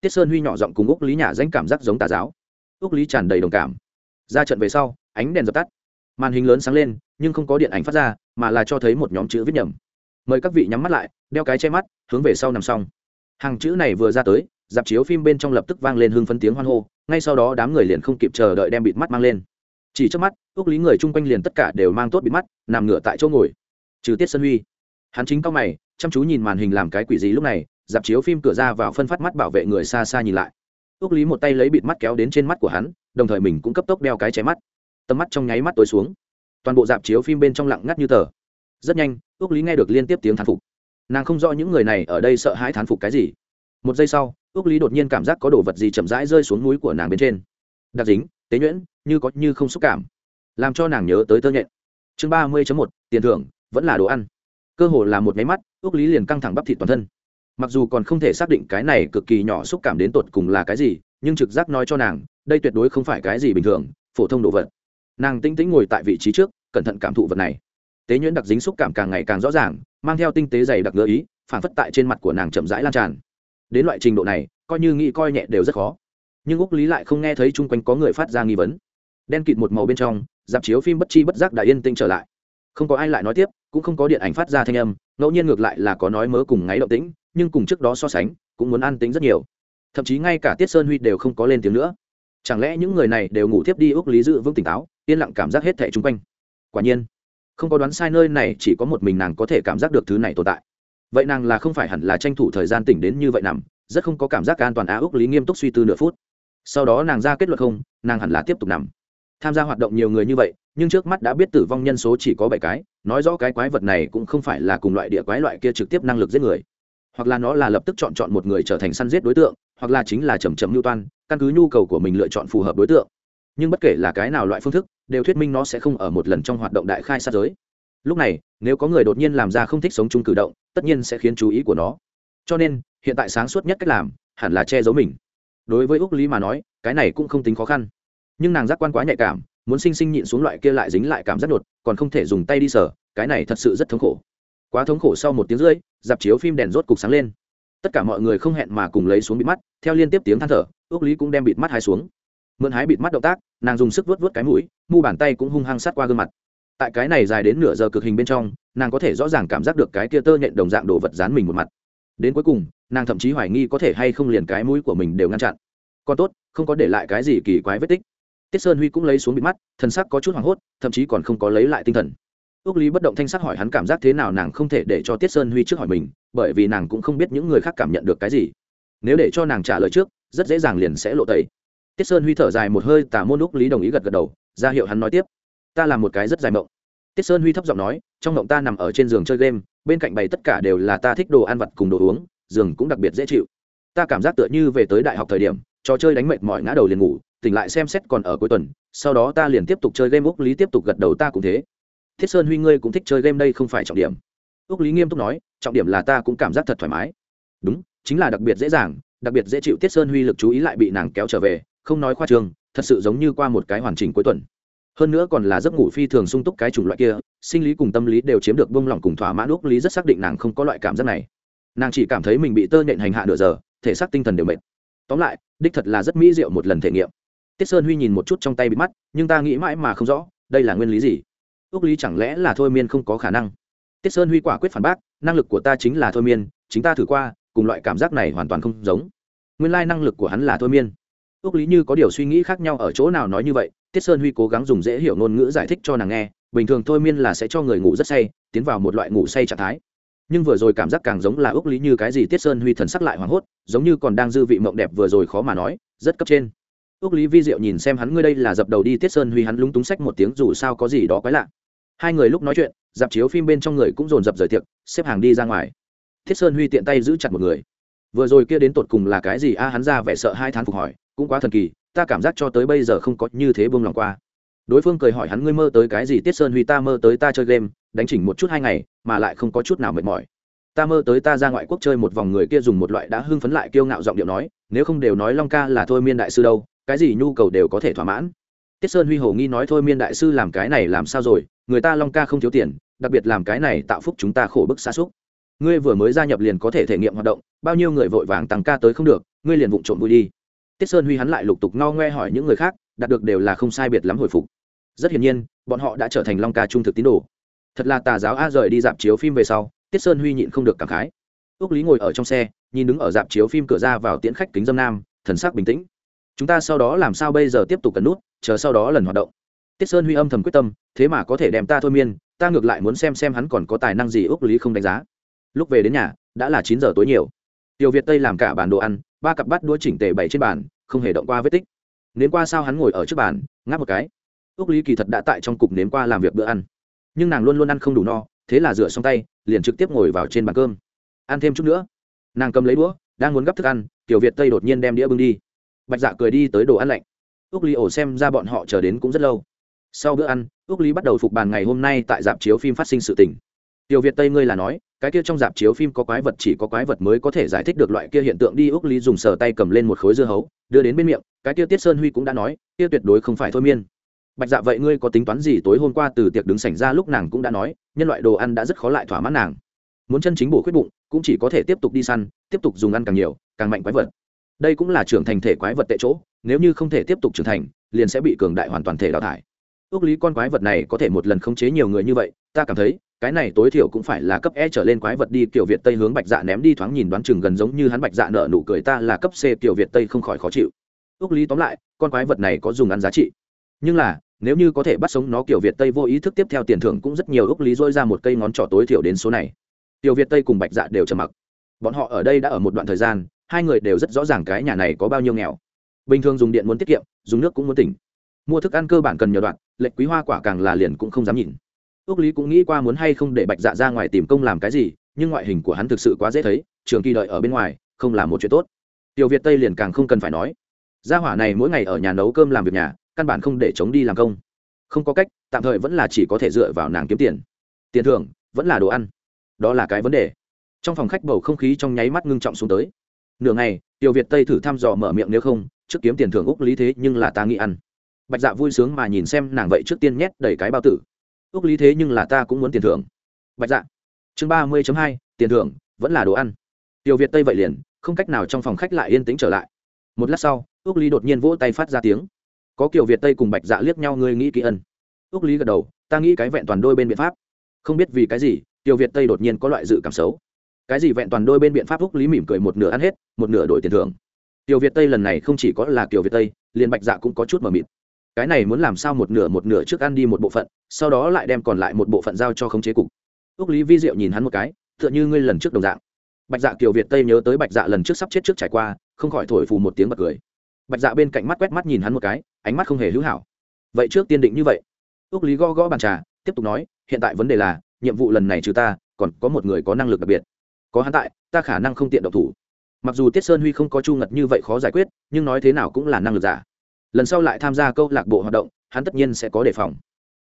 Tiết sơn huy nhỏ giọng cùng úc lý nhà danh cảm giác giống tà giáo. Úc lý tràn đầy đồng cảm. Ra trận về sau, ánh đèn dập tắt. Màn hình lớn sáng lên, nhưng không có điện ảnh phát ra, mà là cho thấy một nhóm chữ viết nhầm mời các vị nhắm mắt lại, đeo cái che mắt, hướng về sau nằm xong. Hàng chữ này vừa ra tới, dạp chiếu phim bên trong lập tức vang lên hưng phấn tiếng hoan hô, ngay sau đó đám người liền không kịp chờ đợi đem bịt mắt mang lên. Chỉ trước mắt ước lý người chung quanh liền tất cả đều mang tốt bịt mắt, nằm ngửa tại chỗ ngồi. Trừ tiết sân huy. Hắn chính cao mày, chăm chú nhìn màn hình làm cái quỷ gì lúc này, dạp chiếu phim cửa ra vào phân phát mắt bảo vệ người xa xa nhìn lại. Ước lý một tay lấy bịt mắt kéo đến trên mắt của hắn, đồng thời mình cũng cấp tốc đeo cái cháy mắt. Tầm mắt trong nháy mắt tối xuống. Toàn bộ dạp chiếu phim bên trong lặng ngắt như tờ rất nhanh ước lý nghe được liên tiếp tiếng thán phục. Nàng không rõ những người này ở đây sợ hãi thán phục cái gì. Một giây sau ước lý đột nhiên cảm giác có đồ vật gì chậm rãi rơi xuống núi của nàng bên trên. Đặc dính, tế nhuyễn, như có như không xúc cảm. Làm cho nàng nhớ tới tơ nhện. Chương ba mươi một, tiền thưởng, vẫn là đồ ăn. Cơ hồ là một máy mắt ước lý liền căng thẳng bắp thịt toàn thân. Mặc dù còn không thể xác định cái này cực kỳ nhỏ xúc cảm đến tột cùng là cái gì, nhưng trực giác nói cho nàng, đây tuyệt đối không phải cái gì bình thường, phổ thông đồ vật. Nàng tinh tĩnh ngồi tại vị trí trước, cẩn thận cảm thụ vật này tế nhuyễn đặc dính xúc cảm càng ngày càng rõ ràng, mang theo tinh tế dày đặc ngựa ý phản phất tại trên mặt của nàng chậm rãi lan tràn. Đến loại trình độ này, coi như nghĩ coi nhẹ đều rất khó. Nhưng úc lý lại không nghe thấy chung quanh có người phát ra nghi vấn. Đen kịt một màu bên trong, dạp chiếu phim bất chi bất giác đã yên tĩnh trở lại. Không có ai lại nói tiếp, cũng không có điện ảnh phát ra thanh âm, ngẫu nhiên ngược lại là có nói mớ cùng ngáy động tĩnh, nhưng cùng trước đó so sánh, cũng muốn an tĩnh rất nhiều. Thậm chí ngay cả tiết sơn huy đều không có lên tiếng nữa. Chẳng lẽ những người này đều ngủ thiếp đi úc lý dự vững tỉnh táo, yên lặng cảm giác hết thẻ chung quanh? Quả nhiên không có đoán sai nơi này, chỉ có một mình nàng có thể cảm giác được thứ này tồn tại. Vậy nàng là không phải hẳn là tranh thủ thời gian tỉnh đến như vậy nằm, rất không có cảm giác an toàn á úc lý nghiêm túc suy tư nửa phút. Sau đó nàng ra kết luận không, nàng hẳn là tiếp tục nằm. Tham gia hoạt động nhiều người như vậy, nhưng trước mắt đã biết tử vong nhân số chỉ có bảy cái, nói rõ cái quái vật này cũng không phải là cùng loại địa quái loại kia trực tiếp năng lực giết người. Hoặc là nó là lập tức chọn chọn một người trở thành săn giết đối tượng, hoặc là chính là chầm chậm mưu toan, căn cứ nhu cầu của mình lựa chọn phù hợp đối tượng nhưng bất kể là cái nào loại phương thức, đều thuyết minh nó sẽ không ở một lần trong hoạt động đại khai sát giới. Lúc này, nếu có người đột nhiên làm ra không thích sống chung cử động, tất nhiên sẽ khiến chú ý của nó. Cho nên, hiện tại sáng suốt nhất cách làm, hẳn là che giấu mình. Đối với úc lý mà nói, cái này cũng không tính khó khăn. Nhưng nàng giác quan quá nhạy cảm, muốn sinh sinh nhịn xuống loại kia lại dính lại cảm giác đột, còn không thể dùng tay đi sở cái này thật sự rất thống khổ. Quá thống khổ sau một tiếng rưỡi, dạp chiếu phim đèn rốt cục sáng lên. Tất cả mọi người không hẹn mà cùng lấy xuống bịt mắt, theo liên tiếp tiếng than thở ước lý cũng đem bịt mắt hai xuống mượn hái bịt mắt động tác, nàng dùng sức vớt vớt cái mũi, mu bàn tay cũng hung hăng sát qua gương mặt. Tại cái này dài đến nửa giờ cực hình bên trong, nàng có thể rõ ràng cảm giác được cái tia tơ nhện đồng dạng đồ vật dán mình một mặt. Đến cuối cùng, nàng thậm chí hoài nghi có thể hay không liền cái mũi của mình đều ngăn chặn. Còn tốt, không có để lại cái gì kỳ quái vết tích. Tiết sơn huy cũng lấy xuống bịt mắt, thần sắc có chút hoảng hốt, thậm chí còn không có lấy lại tinh thần. Ước lý bất động thanh sắc hỏi hắn cảm giác thế nào nàng không thể để cho tiết sơn huy trước hỏi mình, bởi vì nàng cũng không biết những người khác cảm nhận được cái gì. Nếu để cho nàng trả lời trước, rất dễ dàng liền sẽ lộ tẩy tiết sơn huy thở dài một hơi, tả môn úc lý đồng ý gật gật đầu, ra hiệu hắn nói tiếp. Ta làm một cái rất dài mộng. Tiết sơn huy thấp giọng nói, trong mộng ta nằm ở trên giường chơi game, bên cạnh bày tất cả đều là ta thích đồ ăn vặt cùng đồ uống, giường cũng đặc biệt dễ chịu. Ta cảm giác tựa như về tới đại học thời điểm, trò chơi đánh mệt mỏi ngã đầu liền ngủ, tỉnh lại xem xét còn ở cuối tuần, sau đó ta liền tiếp tục chơi game, úc lý tiếp tục gật đầu ta cũng thế. Thiết sơn huy ngươi cũng thích chơi game đây không phải trọng điểm. Úc lý nghiêm túc nói, trọng điểm là ta cũng cảm giác thật thoải mái. Đúng, chính là đặc biệt dễ dàng, đặc biệt dễ chịu. Tiết sơn huy lực chú ý lại bị nàng kéo trở về không nói khoa trương thật sự giống như qua một cái hoàn chỉnh cuối tuần. Hơn nữa còn là giấc ngủ phi thường sung túc cái chủng loại kia, sinh lý cùng tâm lý đều chiếm được bông lỏng cùng thỏa mãn úc lý rất xác định nàng không có loại cảm giác này. Nàng chỉ cảm thấy mình bị tơ nhện hành hạ nửa giờ, thể xác tinh thần đều mệt. Tóm lại, đích thật là rất mỹ diệu một lần thể nghiệm. Tiết sơn huy nhìn một chút trong tay bị mắt, nhưng ta nghĩ mãi mà không rõ, đây là nguyên lý gì? Ước lý chẳng lẽ là thôi miên không có khả năng? Tiết sơn huy quả quyết phản bác, năng lực của ta chính là thôi miên, chính ta thử qua, cùng loại cảm giác này hoàn toàn không giống. Nguyên lai năng lực của hắn là thôi miên ước lý như có điều suy nghĩ khác nhau ở chỗ nào nói như vậy, tiết sơn huy cố gắng dùng dễ hiểu ngôn ngữ giải thích cho nàng nghe, bình thường thôi miên là sẽ cho người ngủ rất say, tiến vào một loại ngủ say trạng thái. Nhưng vừa rồi cảm giác càng giống là ước lý như cái gì tiết sơn huy thần sắc lại hoảng hốt, giống như còn đang dư vị mộng đẹp vừa rồi khó mà nói, rất cấp trên. Ước lý vi diệu nhìn xem hắn ngươi đây là dập đầu đi, tiết sơn huy hắn lúng túng sách một tiếng dù sao có gì đó quái lạ. Hai người lúc nói chuyện, dạp chiếu phim bên trong người cũng dồn dập rời tiệc, xếp hàng đi ra ngoài. Thiết sơn huy tiện tay giữ chặt một người. Vừa rồi kia đến tột cùng là cái gì? A, hắn ra vẻ sợ hai tháng phục hỏi cũng quá thần kỳ, ta cảm giác cho tới bây giờ không có như thế buông lòng qua. Đối phương cười hỏi hắn ngươi mơ tới cái gì, tiết sơn huy ta mơ tới ta chơi game, đánh chỉnh một chút hai ngày, mà lại không có chút nào mệt mỏi. Ta mơ tới ta ra ngoại quốc chơi một vòng người kia dùng một loại đã hưng phấn lại kiêu ngạo giọng điệu nói, nếu không đều nói long ca là thôi miên đại sư đâu, cái gì nhu cầu đều có thể thỏa mãn. Tiết sơn huy hồ nghi nói thôi miên đại sư làm cái này làm sao rồi, người ta long ca không thiếu tiền, đặc biệt làm cái này tạo phúc chúng ta khổ bức xa xúc. Ngươi vừa mới gia nhập liền có thể thể nghiệm hoạt động, bao nhiêu người vội vàng tăng ca tới không được, ngươi liền vụng trộm vui đi tiết sơn huy hắn lại lục tục no ngoe hỏi những người khác, đạt được đều là không sai biệt lắm hồi phục. Rất hiển nhiên, bọn họ đã trở thành long ca trung thực tín đồ. Thật là tà giáo a rời đi dạp chiếu phim về sau, tiết sơn huy nhịn không được cảm khái. Ước lý ngồi ở trong xe, nhìn đứng ở dạp chiếu phim cửa ra vào tiễn khách kính dâm nam, thần sắc bình tĩnh. Chúng ta sau đó làm sao bây giờ tiếp tục cần nút, chờ sau đó lần hoạt động. Tiết sơn huy âm thầm quyết tâm, thế mà có thể đem ta thôi miên, ta ngược lại muốn xem xem hắn còn có tài năng gì ước lý không đánh giá. Lúc về đến nhà, đã là chín giờ tối nhiều. Tiểu việt tây làm cả bản đồ ăn ba cặp bát đũa chỉnh tề bày trên bàn, không hề động qua vết tích. Nếm qua sao hắn ngồi ở trước bàn, ngáp một cái. Ước lý kỳ thật đã tại trong cục nếm qua làm việc bữa ăn. Nhưng nàng luôn luôn ăn không đủ no, thế là rửa xong tay, liền trực tiếp ngồi vào trên bàn cơm. Ăn thêm chút nữa. Nàng cầm lấy đũa, đang muốn gấp thức ăn, tiểu việt tây đột nhiên đem đĩa bưng đi. Bạch dạ cười đi tới đồ ăn lạnh. Ước lý ổ xem ra bọn họ chờ đến cũng rất lâu. Sau bữa ăn ước lý bắt đầu phục bàn ngày hôm nay tại dạp chiếu phim phát sinh sự tình tiểu việt tây ngươi là nói, cái kia trong dạp chiếu phim có quái vật chỉ có quái vật mới có thể giải thích được loại kia hiện tượng đi ước lý dùng sờ tay cầm lên một khối dưa hấu, đưa đến bên miệng, cái kia tiết sơn huy cũng đã nói, kia tuyệt đối không phải thôi miên. Bạch dạ vậy ngươi có tính toán gì tối hôm qua từ tiệc đứng sảnh ra lúc nàng cũng đã nói, nhân loại đồ ăn đã rất khó lại thỏa mãn nàng. Muốn chân chính bổ khuyết bụng, cũng chỉ có thể tiếp tục đi săn, tiếp tục dùng ăn càng nhiều, càng mạnh quái vật. Đây cũng là trưởng thành thể quái vật tệ chỗ, nếu như không thể tiếp tục trưởng thành, liền sẽ bị cường đại hoàn toàn thể đào thải ước lý con quái vật này có thể một lần khống chế nhiều người như vậy, ta cảm thấy, cái này tối thiểu cũng phải là cấp e trở lên quái vật đi, kiểu việt tây hướng bạch dạ ném đi thoáng nhìn đoán chừng gần giống như hắn bạch dạ nợ nụ cười ta là cấp c, kiểu việt tây không khỏi khó chịu. Ước lý tóm lại, con quái vật này có dùng ăn giá trị. Nhưng là, nếu như có thể bắt sống nó, kiểu việt tây vô ý thức tiếp theo tiền thưởng cũng rất nhiều ước lý dôi ra một cây ngón trỏ tối thiểu đến số này. Tiểu việt tây cùng bạch dạ đều trầm mặc. Bọn họ ở đây đã ở một đoạn thời gian, hai người đều rất rõ ràng cái nhà này có bao nhiêu nghèo. Bình thường dùng điện muốn tiết kiệm, dùng nước cũng muốn tỉnh. Mua thức ăn cơ bản cần nhiều đoạn lệnh quý hoa quả càng là liền cũng không dám nhìn. Ước lý cũng nghĩ qua muốn hay không để bạch dạ ra ngoài tìm công làm cái gì, nhưng ngoại hình của hắn thực sự quá dễ thấy, trường kỳ đợi ở bên ngoài, không là một chuyện tốt. Tiểu việt tây liền càng không cần phải nói. Gia hỏa này mỗi ngày ở nhà nấu cơm làm việc nhà, căn bản không để chống đi làm công. Không có cách, tạm thời vẫn là chỉ có thể dựa vào nàng kiếm tiền. Tiền thưởng, vẫn là đồ ăn. Đó là cái vấn đề. Trong phòng khách bầu không khí trong nháy mắt ngưng trọng xuống tới. Nửa ngày, tiểu việt tây thử thăm dò mở miệng nếu không, trước kiếm tiền thưởng úc lý thế nhưng là ta nghĩ ăn bạch dạ vui sướng mà nhìn xem nàng vậy trước tiên nhét đầy cái bao tử. Ước lý thế nhưng là ta cũng muốn tiền thưởng. Bạch dạ. Chương ba mươi hai, tiền thưởng, vẫn là đồ ăn. Tiểu việt tây vậy liền, không cách nào trong phòng khách lại yên tĩnh trở lại. Một lát sau ước lý đột nhiên vỗ tay phát ra tiếng. Có kiểu việt tây cùng bạch dạ liếc nhau ngươi nghĩ kỹ ân. Ước lý gật đầu, ta nghĩ cái vẹn toàn đôi bên biện pháp. Không biết vì cái gì, tiểu việt tây đột nhiên có loại dự cảm xấu. Cái gì vẹn toàn đôi bên biện pháp ước lý mỉm cười một nửa ăn hết, một nửa đổi tiền thưởng. Tiểu việt tây lần này không chỉ có là kiểu việt tây, liền bạch dạ cũng có chút mờ mịt cái này muốn làm sao một nửa một nửa trước ăn đi một bộ phận, sau đó lại đem còn lại một bộ phận giao cho khống chế cục. Ước lý vi diệu nhìn hắn một cái, tựa như ngươi lần trước đồng dạng. Bạch dạ kiều việt tây nhớ tới bạch dạ lần trước sắp chết trước trải qua, không khỏi thổi phù một tiếng bật cười. Bạch dạ bên cạnh mắt quét mắt nhìn hắn một cái, ánh mắt không hề hữu hảo. Vậy trước tiên định như vậy. Ước lý gõ gõ bàn trà, tiếp tục nói, hiện tại vấn đề là, nhiệm vụ lần này trừ ta, còn có một người có năng lực đặc biệt. Có hắn tại, ta khả năng không tiện độc thủ. Mặc dù tiết sơn huy không có chu ngật như vậy khó giải quyết, nhưng nói thế nào cũng là năng lực giả lần sau lại tham gia câu lạc bộ hoạt động, hắn tất nhiên sẽ có đề phòng.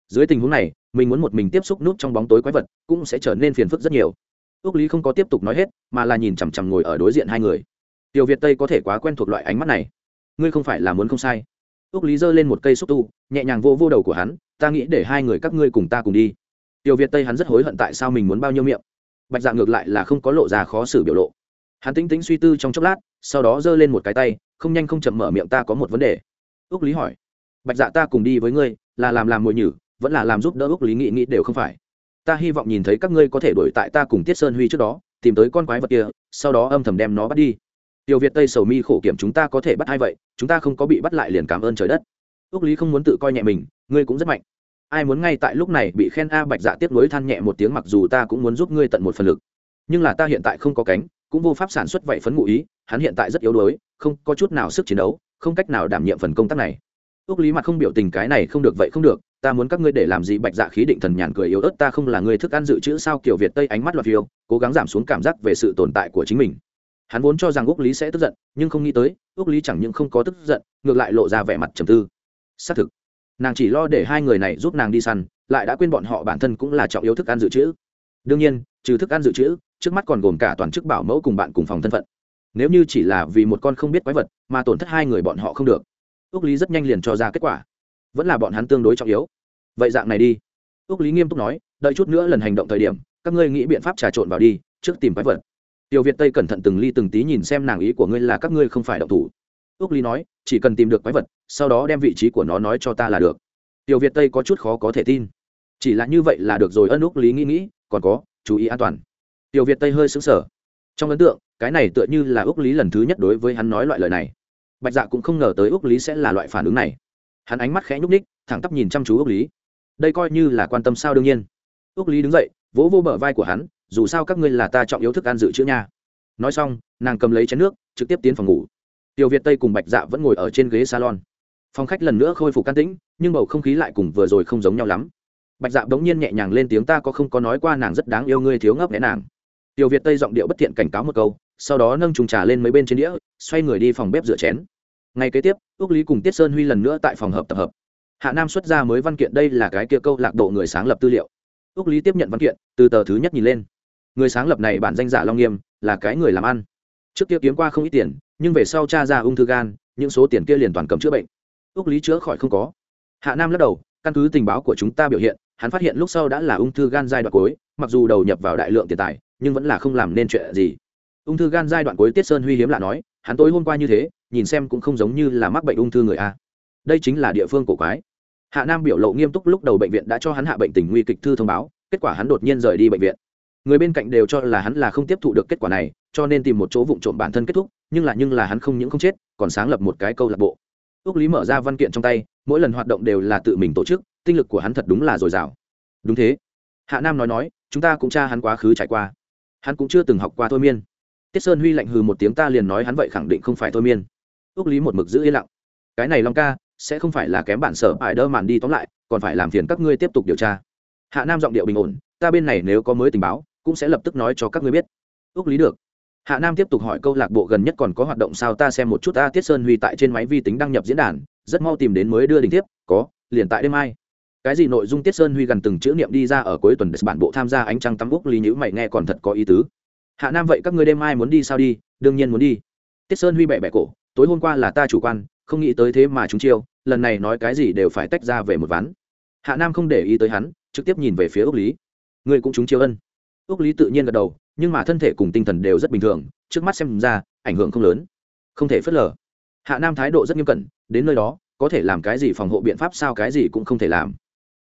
Dưới tình huống này, mình muốn một mình tiếp xúc nút trong bóng tối quái vật cũng sẽ trở nên phiền phức rất nhiều. Ước lý không có tiếp tục nói hết, mà là nhìn chằm chằm ngồi ở đối diện hai người. Tiểu việt tây có thể quá quen thuộc loại ánh mắt này. Ngươi không phải là muốn không sai. Ước lý giơ lên một cây xúc tu, nhẹ nhàng vô vô đầu của hắn, ta nghĩ để hai người các ngươi cùng ta cùng đi. Tiểu việt tây hắn rất hối hận tại sao mình muốn bao nhiêu miệng. Bạch dạ ngược lại là không có lộ ra khó xử biểu lộ. Hắn tính tính suy tư trong chốc lát, sau đó giơ lên một cái tay, không nhanh không chậm mở miệng ta có một vấn đề ước lý hỏi. Bạch dạ ta cùng đi với ngươi, là làm làm mồi nhử, vẫn là làm giúp đỡ ước lý nghĩ nghĩ đều không phải. Ta hy vọng nhìn thấy các ngươi có thể đuổi tại ta cùng tiết sơn huy trước đó, tìm tới con quái vật kia, sau đó âm thầm đem nó bắt đi. Tiểu việt tây sầu mi khổ kiểm chúng ta có thể bắt ai vậy, chúng ta không có bị bắt lại liền cảm ơn trời đất. Ước lý không muốn tự coi nhẹ mình, ngươi cũng rất mạnh. Ai muốn ngay tại lúc này bị khen a bạch dạ tiếp nối than nhẹ một tiếng mặc dù ta cũng muốn giúp ngươi tận một phần lực. Nhưng là ta hiện tại không có cánh, cũng vô pháp sản xuất vậy phấn ngụ ý, hắn hiện tại rất yếu đuối, không có chút nào sức chiến đấu không cách nào đảm nhiệm phần công tác này. Ước lý mặt không biểu tình cái này không được, vậy không được, ta muốn các ngươi để làm gì? Bạch dạ khí định thần nhàn cười yếu ớt, ta không là người thức ăn dự trữ sao? Kiểu việt tây ánh mắt loạt phiêu, cố gắng giảm xuống cảm giác về sự tồn tại của chính mình. Hắn vốn cho rằng ước lý sẽ tức giận, nhưng không nghĩ tới ước lý chẳng những không có tức giận, ngược lại lộ ra vẻ mặt trầm tư. Xác thực, nàng chỉ lo để hai người này giúp nàng đi săn, lại đã quên bọn họ bản thân cũng là trọng yếu thức ăn dự trữ. Đương nhiên, trừ thức ăn dự trữ, trước mắt còn gồm cả toàn chức bảo mẫu cùng bạn cùng phòng thân phận nếu như chỉ là vì một con không biết quái vật, mà tổn thất hai người bọn họ không được ước lý rất nhanh liền cho ra kết quả. Vẫn là bọn hắn tương đối trọng yếu. Vậy dạng này đi. Ước lý nghiêm túc nói, đợi chút nữa lần hành động thời điểm, các ngươi nghĩ biện pháp trà trộn vào đi, trước tìm quái vật. Tiểu việt tây cẩn thận từng ly từng tí nhìn xem nàng ý của ngươi là các ngươi không phải động thủ. Ước lý nói, chỉ cần tìm được quái vật, sau đó đem vị trí của nó nói cho ta là được. Tiểu việt tây có chút khó có thể tin. Chỉ là như vậy là được rồi, ân ước lý nghĩ nghĩ, còn có, chú ý an toàn. Tiểu việt tây hơi xứng sở trong ấn tượng, cái này tựa như là ước lý lần thứ nhất đối với hắn nói loại lời này. Bạch dạ cũng không ngờ tới ước lý sẽ là loại phản ứng này. Hắn ánh mắt khẽ nhúc ních thẳng tắp nhìn chăm chú ước lý. Đây coi như là quan tâm sao đương nhiên. Ước lý đứng dậy, vỗ vô bờ vai của hắn, dù sao các ngươi là ta trọng yếu thức ăn dự trữ nha. Nói xong, nàng cầm lấy chén nước, trực tiếp tiến phòng ngủ. Tiểu việt tây cùng bạch dạ vẫn ngồi ở trên ghế salon. Phòng khách lần nữa khôi phục can tĩnh, nhưng bầu không khí lại cùng vừa rồi không giống nhau lắm. Bạch dạ bỗng nhiên nhẹ nhàng lên tiếng, ta có không có nói qua nàng rất đáng yêu ngươi, thiếu ngấp nghẽ nàng tiểu việt tây giọng điệu bất thiện cảnh cáo một câu, sau đó nâng trùng trà lên mấy bên trên đĩa, xoay người đi phòng bếp rửa chén. Ngay kế tiếp ước lý cùng tiết sơn huy lần nữa tại phòng hợp tập hợp. Hạ nam xuất ra mới văn kiện đây là cái kia câu lạc bộ người sáng lập tư liệu. Ước lý tiếp nhận văn kiện, từ tờ thứ nhất nhìn lên. Người sáng lập này bản danh giả long nghiêm, là cái người làm ăn. Trước kia kiếm qua không ít tiền, nhưng về sau cha ra ung thư gan, những số tiền kia liền toàn cầm chữa bệnh. Ước lý chữa khỏi không có. Hạ nam lắc đầu, căn cứ tình báo của chúng ta biểu hiện, hắn phát hiện lúc sau đã là ung thư gan giai đoạn cuối, mặc dù đầu nhập vào đại lượng tiền tài nhưng vẫn là không làm nên chuyện gì. Ung thư gan giai đoạn cuối tiết sơn huy hiếm lạ nói, hắn tối hôm qua như thế, nhìn xem cũng không giống như là mắc bệnh ung thư người a. Đây chính là địa phương cổ quái. Hạ nam biểu lộ nghiêm túc lúc đầu bệnh viện đã cho hắn hạ bệnh tình nguy kịch thư thông báo, kết quả hắn đột nhiên rời đi bệnh viện. Người bên cạnh đều cho là hắn là không tiếp thụ được kết quả này, cho nên tìm một chỗ vụng trộm bản thân kết thúc, nhưng là nhưng là hắn không những không chết, còn sáng lập một cái câu lạc bộ. Ước lý mở ra văn kiện trong tay, mỗi lần hoạt động đều là tự mình tổ chức, tinh lực của hắn thật đúng là dồi dào. Đúng thế. Hạ nam nói nói, chúng ta cũng tra hắn quá khứ trải qua hắn cũng chưa từng học qua thôi miên. Tiết sơn huy lạnh hừ một tiếng ta liền nói hắn vậy khẳng định không phải thôi miên. Ước lý một mực giữ yên lặng. Cái này long ca, sẽ không phải là kém bản sở ải đơ màn đi tóm lại, còn phải làm phiền các ngươi tiếp tục điều tra. Hạ nam giọng điệu bình ổn, ta bên này nếu có mới tình báo, cũng sẽ lập tức nói cho các ngươi biết. Ước lý được. Hạ nam tiếp tục hỏi câu lạc bộ gần nhất còn có hoạt động sao ta xem một chút, ta tiết sơn huy tại trên máy vi tính đăng nhập diễn đàn, rất mau tìm đến mới đưa đình tiếp, có, liền tại đêm mai cái gì nội dung tiết sơn huy gần từng chữ niệm đi ra ở cuối tuần bản bộ tham gia ánh trăng tắm úc lý nhữ mày nghe còn thật có ý tứ. Hạ nam vậy các ngươi đêm mai muốn đi sao đi? Đương nhiên muốn đi. Tiết sơn huy bẹ bẹ cổ, tối hôm qua là ta chủ quan, không nghĩ tới thế mà chúng chiêu, lần này nói cái gì đều phải tách ra về một ván. Hạ nam không để ý tới hắn, trực tiếp nhìn về phía úc lý. Ngươi cũng chúng chiêu ân. úc lý tự nhiên gật đầu, nhưng mà thân thể cùng tinh thần đều rất bình thường, trước mắt xem ra, ảnh hưởng không lớn. Không thể phớt lờ. Hạ nam thái độ rất nghiêm cẩn, đến nơi đó, có thể làm cái gì phòng hộ biện pháp sao cái gì cũng không thể làm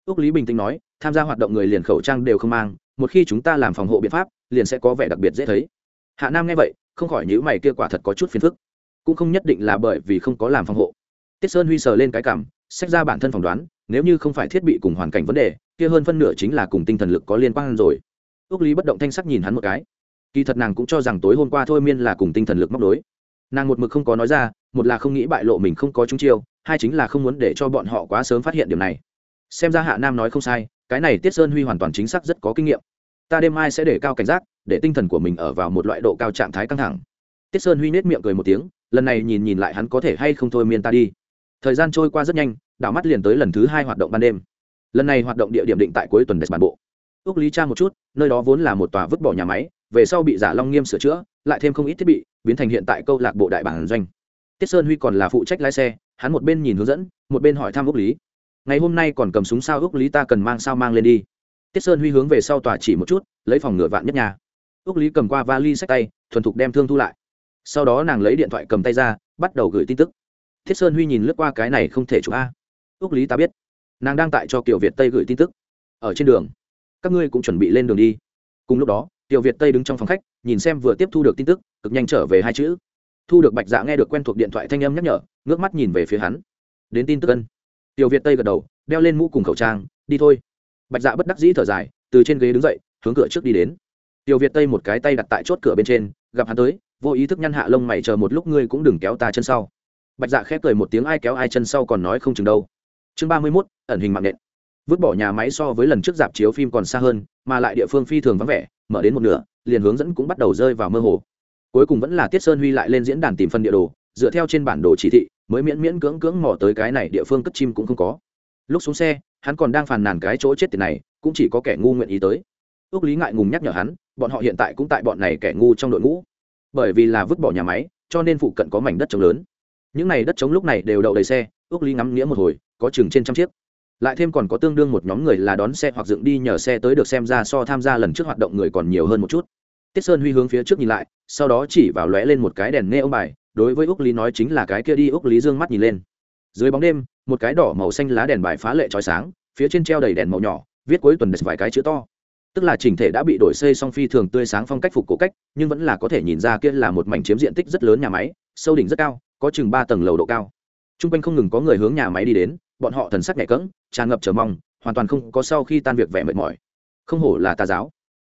ước lý bình tĩnh nói, tham gia hoạt động người liền khẩu trang đều không mang, một khi chúng ta làm phòng hộ biện pháp, liền sẽ có vẻ đặc biệt dễ thấy. Hạ nam nghe vậy, không khỏi nhữ mày kia quả thật có chút phiền phức. Cũng không nhất định là bởi vì không có làm phòng hộ. Tiết sơn huy sờ lên cái cảm, xét ra bản thân phỏng đoán, nếu như không phải thiết bị cùng hoàn cảnh vấn đề, kia hơn phân nửa chính là cùng tinh thần lực có liên quan rồi. Ước lý bất động thanh sắc nhìn hắn một cái. Kỳ thật nàng cũng cho rằng tối hôm qua thôi miên là cùng tinh thần lực móc đối nàng một mực không có nói ra, một là không nghĩ bại lộ mình không có chúng chiêu, hai chính là không muốn để cho bọn họ quá sớm phát hiện điểm này xem ra hạ nam nói không sai, cái này tiết sơn huy hoàn toàn chính xác rất có kinh nghiệm. Ta đêm mai sẽ để cao cảnh giác, để tinh thần của mình ở vào một loại độ cao trạng thái căng thẳng. Tiết sơn huy nết miệng cười một tiếng, lần này nhìn nhìn lại hắn có thể hay không thôi miên ta đi. Thời gian trôi qua rất nhanh, đảo mắt liền tới lần thứ hai hoạt động ban đêm. Lần này hoạt động địa điểm định tại cuối tuần đẹp bản bộ. Ước lý tra một chút, nơi đó vốn là một tòa vứt bỏ nhà máy, về sau bị giả long nghiêm sửa chữa, lại thêm không ít thiết bị, biến thành hiện tại câu lạc bộ đại bản doanh. Tiết sơn huy còn là phụ trách lái xe, hắn một bên nhìn hướng dẫn, một bên hỏi thăm ước lý ngày hôm nay còn cầm súng sao ước lý ta cần mang sao mang lên đi. Tiết sơn huy hướng về sau tòa chỉ một chút, lấy phòng ngựa vạn nhất nhà. Ước lý cầm qua vali sách tay, thuần thục đem thương thu lại. Sau đó nàng lấy điện thoại cầm tay ra, bắt đầu gửi tin tức. Thiết sơn huy nhìn lướt qua cái này không thể chụp a. Ước lý ta biết. Nàng đang tại cho kiểu việt tây gửi tin tức. Ở trên đường, các ngươi cũng chuẩn bị lên đường đi. Cùng lúc đó tiểu việt tây đứng trong phòng khách, nhìn xem vừa tiếp thu được tin tức, cực nhanh trở về hai chữ. Thu được bạch dạ nghe được quen thuộc điện thoại thanh âm nhắc nhở, ngước mắt nhìn về phía hắn. Đến tin tức ân tiểu việt tây gật đầu, đeo lên mũ cùng khẩu trang, đi thôi. Bạch dạ bất đắc dĩ thở dài, từ trên ghế đứng dậy, hướng cửa trước đi đến. Tiểu việt tây một cái tay đặt tại chốt cửa bên trên, gặp hắn tới, vô ý thức nhăn hạ lông mày chờ một lúc ngươi cũng đừng kéo ta chân sau. Bạch dạ khép cười một tiếng, ai kéo ai chân sau còn nói không chừng đâu. Chương ba mươi mốt, ẩn hình mạng nện. Vứt bỏ nhà máy so với lần trước dạp chiếu phim còn xa hơn, mà lại địa phương phi thường vắng vẻ, mở đến một nửa, liền hướng dẫn cũng bắt đầu rơi vào mơ hồ. Cuối cùng vẫn là tiết sơn huy lại lên diễn đàn tìm phân địa đồ dựa theo trên bản đồ chỉ thị, mới miễn miễn cưỡng cưỡng mò tới cái này địa phương cất chim cũng không có. Lúc xuống xe, hắn còn đang phàn nàn cái chỗ chết tiền này, cũng chỉ có kẻ ngu nguyện ý tới. Ước lý ngại ngùng nhắc nhở hắn, bọn họ hiện tại cũng tại bọn này kẻ ngu trong đội ngũ. Bởi vì là vứt bỏ nhà máy, cho nên phụ cận có mảnh đất trống lớn. Những này đất trống lúc này đều đậu đầy xe, ước lý ngắm nghĩa một hồi, có chừng trên trăm chiếc. Lại thêm còn có tương đương một nhóm người là đón xe hoặc dựng đi nhờ xe tới được xem ra so tham gia lần trước hoạt động người còn nhiều hơn một chút. Tiết sơn huy hướng phía trước nhìn lại, sau đó chỉ vào lóe lên một cái đèn nghe ông bài đối với úc lý nói chính là cái kia đi, úc lý dương mắt nhìn lên. Dưới bóng đêm, một cái đỏ màu xanh lá đèn bài phá lệ trói sáng, phía trên treo đầy đèn màu nhỏ, viết cuối tuần vài cái chữ to. Tức là chỉnh thể đã bị đổi xây song phi thường tươi sáng phong cách phục cổ cách, nhưng vẫn là có thể nhìn ra kia là một mảnh chiếm diện tích rất lớn nhà máy, sâu đỉnh rất cao, có chừng ba tầng lầu độ cao. T r u n g quanh không ngừng có người hướng nhà máy đi đến, bọn họ thần sắc nhẹ cỡng tràn ngập chờ mong, hoàn toàn không có sau khi tan việc vẻ mệt mỏi. Không hổ là tà giáo.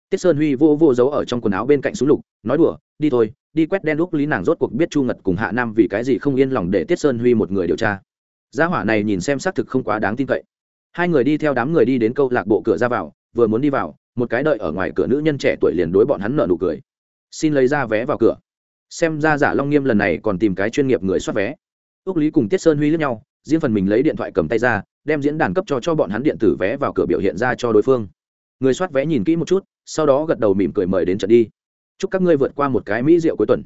Tiết sơn huy vô vô giấu ở trong quần áo bên cạnh súng lục, nói đùa, đi thôi đi quét đen lúc lý nàng rốt cuộc biết chu ngật cùng hạ nam vì cái gì không yên lòng để tiết sơn huy một người điều tra. Gia hỏa này nhìn xem xác thực không quá đáng tin cậy. Hai người đi theo đám người đi đến câu lạc bộ cửa ra vào, vừa muốn đi vào, một cái đợi ở ngoài cửa nữ nhân trẻ tuổi liền đối bọn hắn nợ nụ cười. Xin lấy ra vé vào cửa. Xem ra giả long nghiêm lần này còn tìm cái chuyên nghiệp người soát vé. Ước lý cùng tiết sơn huy lướt nhau, riêng phần mình lấy điện thoại cầm tay ra, đem diễn đàn cấp cho cho bọn hắn điện tử vé vào cửa biểu hiện ra cho đối phương. Người soát vé nhìn kỹ một chút, sau đó gật đầu mỉm cười mời đến trận đi chúc các ngươi vượt qua một cái mỹ rượu cuối tuần.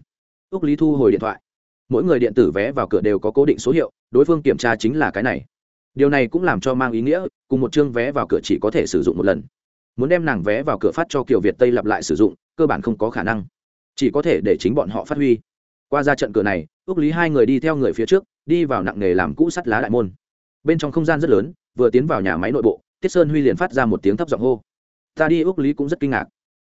Ước lý thu hồi điện thoại. Mỗi người điện tử vé vào cửa đều có cố định số hiệu, đối phương kiểm tra chính là cái này. Điều này cũng làm cho mang ý nghĩa, cùng một chương vé vào cửa chỉ có thể sử dụng một lần. Muốn đem nàng vé vào cửa phát cho kiều việt tây lặp lại sử dụng, cơ bản không có khả năng. Chỉ có thể để chính bọn họ phát huy. Qua ra trận cửa này ước lý hai người đi theo người phía trước, đi vào nặng nghề làm cũ sắt lá đại môn. Bên trong không gian rất lớn, vừa tiến vào nhà máy nội bộ, tiết sơn huy liền phát ra một tiếng thấp giọng hô. Ta đi ước lý cũng rất kinh ngạc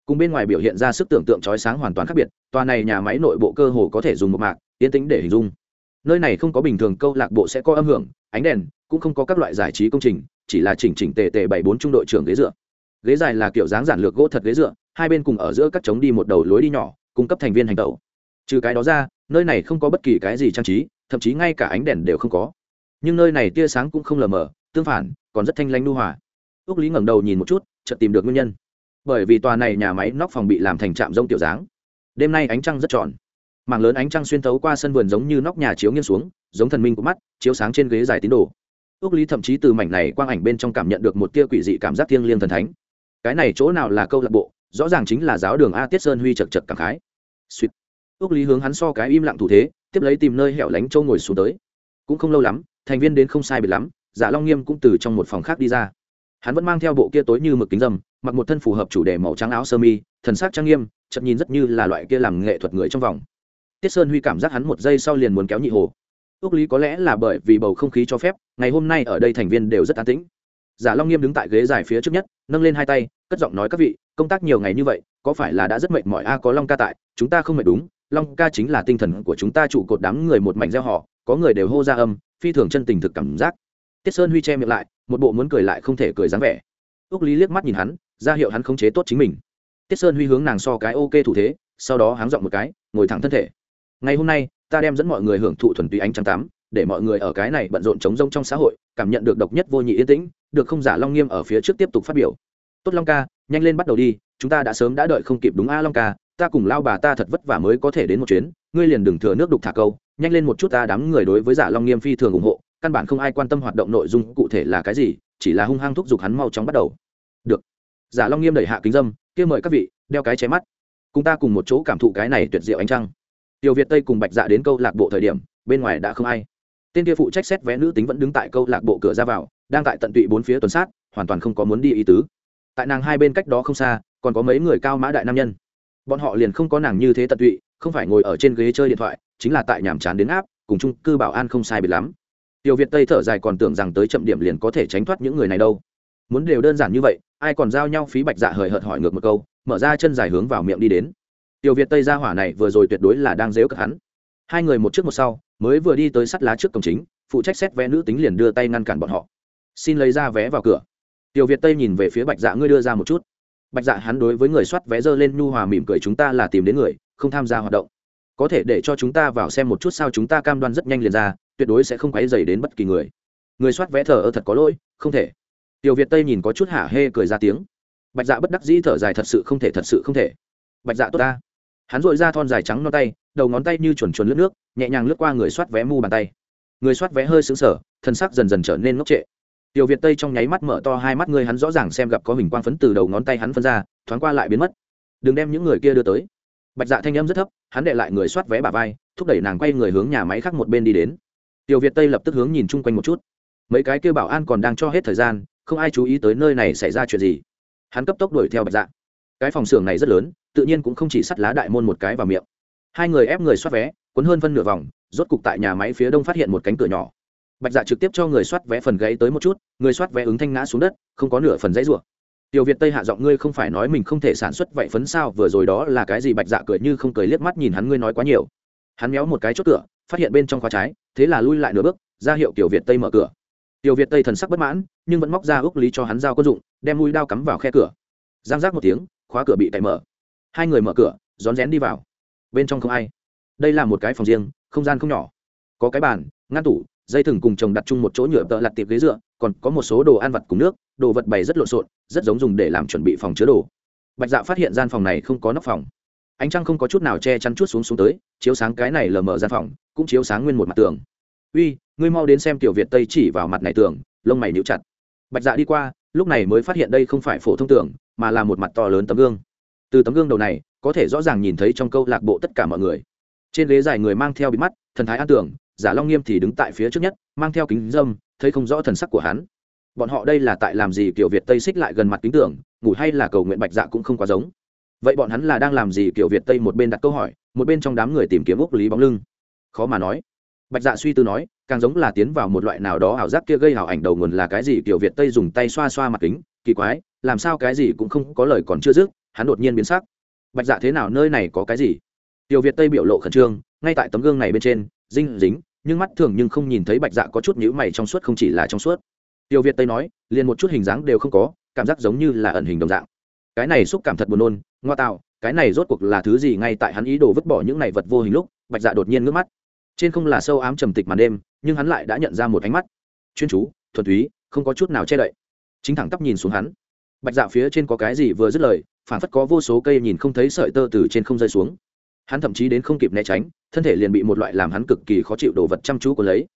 cùng bên ngoài biểu hiện ra sức tưởng tượng chói sáng hoàn toàn khác biệt, tòa này nhà máy nội bộ cơ hồ có thể dùng một mạc, yên tĩnh để hình dung. Nơi này không có bình thường câu lạc bộ sẽ có âm hưởng, ánh đèn, cũng không có các loại giải trí công trình, chỉ là chỉnh chỉnh tề tề bảy bốn trung đội trưởng ghế dựa. Ghế dài là kiểu dáng giản lược gỗ thật ghế dựa, hai bên cùng ở giữa các trống đi một đầu lối đi nhỏ, cung cấp thành viên hành tẩu. Trừ cái đó ra, nơi này không có bất kỳ cái gì trang trí, thậm chí ngay cả ánh đèn đều không có. Nhưng nơi này tia sáng cũng không lờ mờ, tương phản, còn rất thanh lanh nu hòa. Ước lý ngẩng đầu nhìn một chút, chợt tìm được nguyên nhân bởi vì tòa này nhà máy nóc phòng bị làm thành trạm rông tiểu dáng. Đêm nay ánh trăng rất tròn mảng lớn ánh trăng xuyên tấu qua sân vườn giống như nóc nhà chiếu nghiêng xuống, giống thần minh của mắt, chiếu sáng trên ghế dài tín đồ. Ước lý thậm chí từ mảnh này quang ảnh bên trong cảm nhận được một tia quỷ dị cảm giác thiêng liêng thần thánh. Cái này chỗ nào là câu lạc bộ, rõ ràng chính là giáo đường a tiết sơn huy chật chật cảm khái. Suýt. Ước lý hướng hắn so cái im lặng thủ thế, tiếp lấy tìm nơi hẻo lánh châu ngồi xuống tới. Cũng không lâu lắm, thành viên đến không sai biệt lắm giả long nghiêm cũng từ trong một phòng khác đi ra. Hắn vẫn mang theo bộ kia tối như mực kính dâm mặc một thân phù hợp chủ đề màu trắng áo sơ mi, thần sắc trang nghiêm, chậm nhìn rất như là loại kia làm nghệ thuật người trong vòng. Tiết sơn huy cảm giác hắn một giây sau liền muốn kéo nhị hồ. Ước lý có lẽ là bởi vì bầu không khí cho phép, ngày hôm nay ở đây thành viên đều rất an tĩnh. Giả long nghiêm đứng tại ghế dài phía trước nhất, nâng lên hai tay, cất giọng nói các vị, công tác nhiều ngày như vậy, có phải là đã rất mệt mỏi? A, có long ca tại, chúng ta không mệt đúng. Long ca chính là tinh thần của chúng ta, trụ cột đám người một mảnh gieo họ, có người đều hô ra âm, phi thường chân tình thực cảm giác. Tiết sơn huy che miệng lại, một bộ muốn cười lại không thể cười dáng vẻ. Ước lý liếc mắt nhìn hắn ra hiệu hắn khống chế tốt chính mình. Tiết sơn huy hướng nàng so cái ok thủ thế, sau đó háng dọn một cái, ngồi thẳng thân thể. Ngày hôm nay, ta đem dẫn mọi người hưởng thụ thuần túy ánh trắng tám, để mọi người ở cái này bận rộn chống rông trong xã hội, cảm nhận được độc nhất vô nhị yên tĩnh, được không giả long nghiêm ở phía trước tiếp tục phát biểu. Tốt long ca, nhanh lên bắt đầu đi, chúng ta đã sớm đã đợi không kịp đúng a long ca, ta cùng lao bà ta thật vất vả mới có thể đến một chuyến, ngươi liền đừng thừa nước đục thả câu, nhanh lên một chút ta đám người đối với giả long nghiêm phi thường ủng hộ, căn bản không ai quan tâm hoạt động nội dung cụ thể là cái gì, chỉ là hung hăng thúc giục hắn mau chóng bắt đầu giả long nghiêm đẩy hạ kính dâm, kia mời các vị, đeo cái cháy mắt. Cùng ta cùng một chỗ cảm thụ cái này tuyệt diệu ánh trăng. Tiểu việt tây cùng bạch dạ đến câu lạc bộ thời điểm, bên ngoài đã không ai. Tên kia phụ trách xét vé nữ tính vẫn đứng tại câu lạc bộ cửa ra vào, đang tại tận tụy bốn phía tuần sát, hoàn toàn không có muốn đi ý tứ. Tại nàng hai bên cách đó không xa, còn có mấy người cao mã đại nam nhân. Bọn họ liền không có nàng như thế tận tụy, không phải ngồi ở trên ghế chơi điện thoại, chính là tại nhàm chán đến áp, cùng chung cư bảo an không sai biệt lắm. Tiểu việt tây thở dài còn tưởng rằng tới chậm điểm liền có thể tránh thoát những người này đâu. Muốn đều đơn giản như vậy ai còn giao nhau phí bạch dạ hời hợt hỏi ngược một câu, mở ra chân dài hướng vào miệng đi đến. Tiểu việt tây ra hỏa này vừa rồi tuyệt đối là đang dếu cực hắn. Hai người một trước một sau, mới vừa đi tới sắt lá trước cổng chính, phụ trách xét vé nữ tính liền đưa tay ngăn cản bọn họ. Xin lấy ra vé vào cửa. Tiểu việt tây nhìn về phía bạch dạ ngươi đưa ra một chút. Bạch dạ hắn đối với người soát vé dơ lên nhu hòa mỉm cười, chúng ta là tìm đến người, không tham gia hoạt động. Có thể để cho chúng ta vào xem một chút sao chúng ta cam đoan rất nhanh liền ra, tuyệt đối sẽ không quấy dày đến bất kỳ người. Người soát vé thờ ơ thật có lỗi, không thể tiểu việt tây nhìn có chút hả hê cười ra tiếng. Bạch dạ bất đắc dĩ thở dài thật sự không thể, thật sự không thể. Bạch dạ tốt ta. Hắn dội ra thon dài trắng non tay, đầu ngón tay như chuồn chuồn lướt nước, nhẹ nhàng lướt qua người soát vé mu bàn tay. Người soát vé hơi xứng sở thân sắc dần dần trở nên ngốc trệ. Tiểu việt tây trong nháy mắt mở to hai mắt người, hắn rõ ràng xem gặp có hình quang phấn từ đầu ngón tay hắn phân ra, thoáng qua lại biến mất. Đừng đem những người kia đưa tới. Bạch dạ thanh âm rất thấp, hắn để lại người soát vé bà vai, thúc đẩy nàng quay người hướng nhà máy khác một bên đi đến. Tiểu việt tây lập tức hướng nhìn chung quanh một chút. Mấy cái kêu bảo an còn đang cho hết thời gian không ai chú ý tới nơi này xảy ra chuyện gì. Hắn cấp tốc đuổi theo bạch dạ. Cái phòng xưởng này rất lớn, tự nhiên cũng không chỉ sắt lá đại môn một cái vào miệng. Hai người ép người soát vé, cuốn hơn phân nửa vòng, rốt cục tại nhà máy phía đông phát hiện một cánh cửa nhỏ. Bạch dạ trực tiếp cho người soát vé phần gáy tới một chút, người soát vé ứng thanh ngã xuống đất, không có nửa phần dãy rủa. Tiểu việt tây hạ giọng ngươi không phải nói mình không thể sản xuất vậy phấn sao, vừa rồi đó là cái gì? Bạch dạ cười như không cười liếc mắt nhìn hắn, ngươi nói quá nhiều. Hắn méo một cái chốt cửa, phát hiện bên trong khóa trái, thế là lui lại nửa bước, ra hiệu tiểu việt tây mở cửa tiểu việt tây thần sắc bất mãn, nhưng vẫn móc ra ước lý cho hắn giao quân dụng, đem mũi đao cắm vào khe cửa. Giang giác một tiếng, khóa cửa bị cậy mở. Hai người mở cửa, rón rén đi vào. Bên trong không ai. Đây là một cái phòng riêng, không gian không nhỏ. Có cái bàn, ngăn tủ, dây thừng cùng chồng đặt chung một chỗ nhựa tợ lặt tiệp ghế dựa, còn có một số đồ ăn vặt cùng nước, đồ vật bày rất lộn xộn, rất giống dùng để làm chuẩn bị phòng chứa đồ. Bạch dạ phát hiện gian phòng này không có nóc phòng. Ánh trăng không có chút nào che chắn chút xuống xuống tới, chiếu sáng cái này lờ mờ gian phòng, cũng chiếu sáng nguyên một mặt tường uy, ngươi mau đến xem tiểu việt tây chỉ vào mặt này tường lông mày níu chặt. Bạch dạ đi qua, lúc này mới phát hiện đây không phải phổ thông tường mà là một mặt to lớn tấm gương. Từ tấm gương đầu này, có thể rõ ràng nhìn thấy trong câu lạc bộ tất cả mọi người. Trên ghế dài người mang theo bịt mắt, thần thái an tưởng, giả long nghiêm thì đứng tại phía trước nhất, mang theo kính dâm thấy không rõ thần sắc của hắn. Bọn họ đây là tại làm gì kiểu việt tây xích lại gần mặt kính tưởng, ngủ hay là cầu nguyện bạch dạ cũng không quá giống. Vậy bọn hắn là đang làm gì kiểu việt tây một bên đặt câu hỏi, một bên trong đám người tìm kiếm úc lý bóng lưng. Khó mà nói bạch dạ suy tư nói, càng giống là tiến vào một loại nào đó ảo giác kia gây ảo ảnh đầu nguồn là cái gì kiểu việt tây dùng tay xoa xoa mặt kính, kỳ quái, làm sao cái gì cũng không có lời còn chưa dứt, hắn đột nhiên biến sắc. Bạch dạ thế nào, nơi này có cái gì? Tiểu việt tây biểu lộ khẩn trương, ngay tại tấm gương này bên trên dinh dính, nhưng mắt thường nhưng không nhìn thấy bạch dạ có chút nhữ mày trong suốt, không chỉ là trong suốt. Tiểu việt tây nói, liền một chút hình dáng đều không có, cảm giác giống như là ẩn hình đồng dạng. Cái này xúc cảm thật buồn nôn, ngoa tạo, cái này rốt cuộc là thứ gì ngay tại hắn ý đồ vứt bỏ những này vật vô hình lúc, bạch dạ đột nhiên ngước mắt trên không là sâu ám trầm tịch màn đêm, nhưng hắn lại đã nhận ra một ánh mắt. Chuyên chú, thuần túy, không có chút nào che đậy. Chính thẳng tắp nhìn xuống hắn. Bạch dạ phía trên có cái gì vừa dứt lời, phản phất có vô số cây nhìn không thấy sợi tơ từ trên không rơi xuống. Hắn thậm chí đến không kịp né tránh, thân thể liền bị một loại làm hắn cực kỳ khó chịu đồ vật chăm chú của lấy.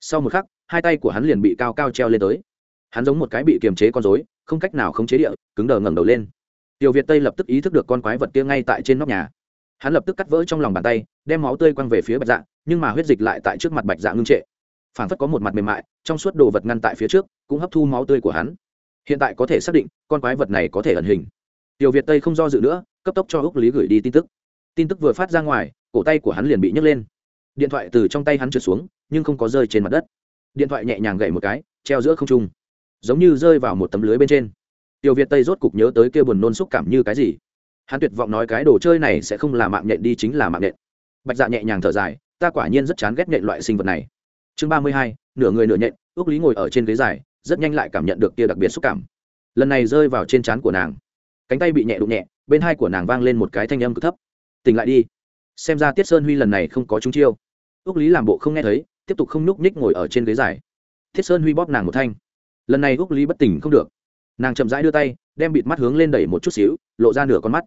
Sau một khắc, hai tay của hắn liền bị cao cao treo lên tới. Hắn giống một cái bị kiềm chế con dối không cách nào không chế địa, cứng đờ ngẩng đầu lên. Tiểu việt tây lập tức ý thức được con quái vật kia ngay tại trên nóc nhà hắn lập tức cắt vỡ trong lòng bàn tay, đem máu tươi quăng về phía bạch dạ nhưng mà huyết dịch lại tại trước mặt bạch dạ ngưng trệ. Phản phất có một mặt mềm mại, trong suốt đồ vật ngăn tại phía trước, cũng hấp thu máu tươi của hắn. Hiện tại có thể xác định, con quái vật này có thể ẩn hình. Tiểu việt tây không do dự nữa, cấp tốc cho úc lý gửi đi tin tức. Tin tức vừa phát ra ngoài, cổ tay của hắn liền bị nhấc lên. Điện thoại từ trong tay hắn trượt xuống, nhưng không có rơi trên mặt đất. Điện thoại nhẹ nhàng gậy một cái, treo giữa không trung. Giống như rơi vào một tấm lưới bên trên. Tiểu việt tây rốt cục nhớ tới kia buồn nôn xúc cảm như cái gì hắn tuyệt vọng nói cái đồ chơi này sẽ không là mạng nhện đi, chính là mạng nhện. Bạch dạ nhẹ nhàng thở dài, ta quả nhiên rất chán ghét nhện loại sinh vật này. Chương ba mươi hai, nửa người nửa nhện ước lý ngồi ở trên ghế dài, rất nhanh lại cảm nhận được kia đặc biệt xúc cảm. Lần này rơi vào trên trán của nàng. Cánh tay bị nhẹ đụng nhẹ, bên hai của nàng vang lên một cái thanh âm cực thấp. Tỉnh lại đi. Xem ra tiết sơn huy lần này không có chúng chiêu. Ước lý làm bộ không nghe thấy, tiếp tục không nhúc nhích ngồi ở trên ghế dài. Thiết sơn huy bóp nàng một thanh. Lần này ước lý bất tỉnh không được nàng chậm rãi đưa tay, đem bịt mắt hướng lên đẩy một chút xíu, lộ ra nửa con mắt.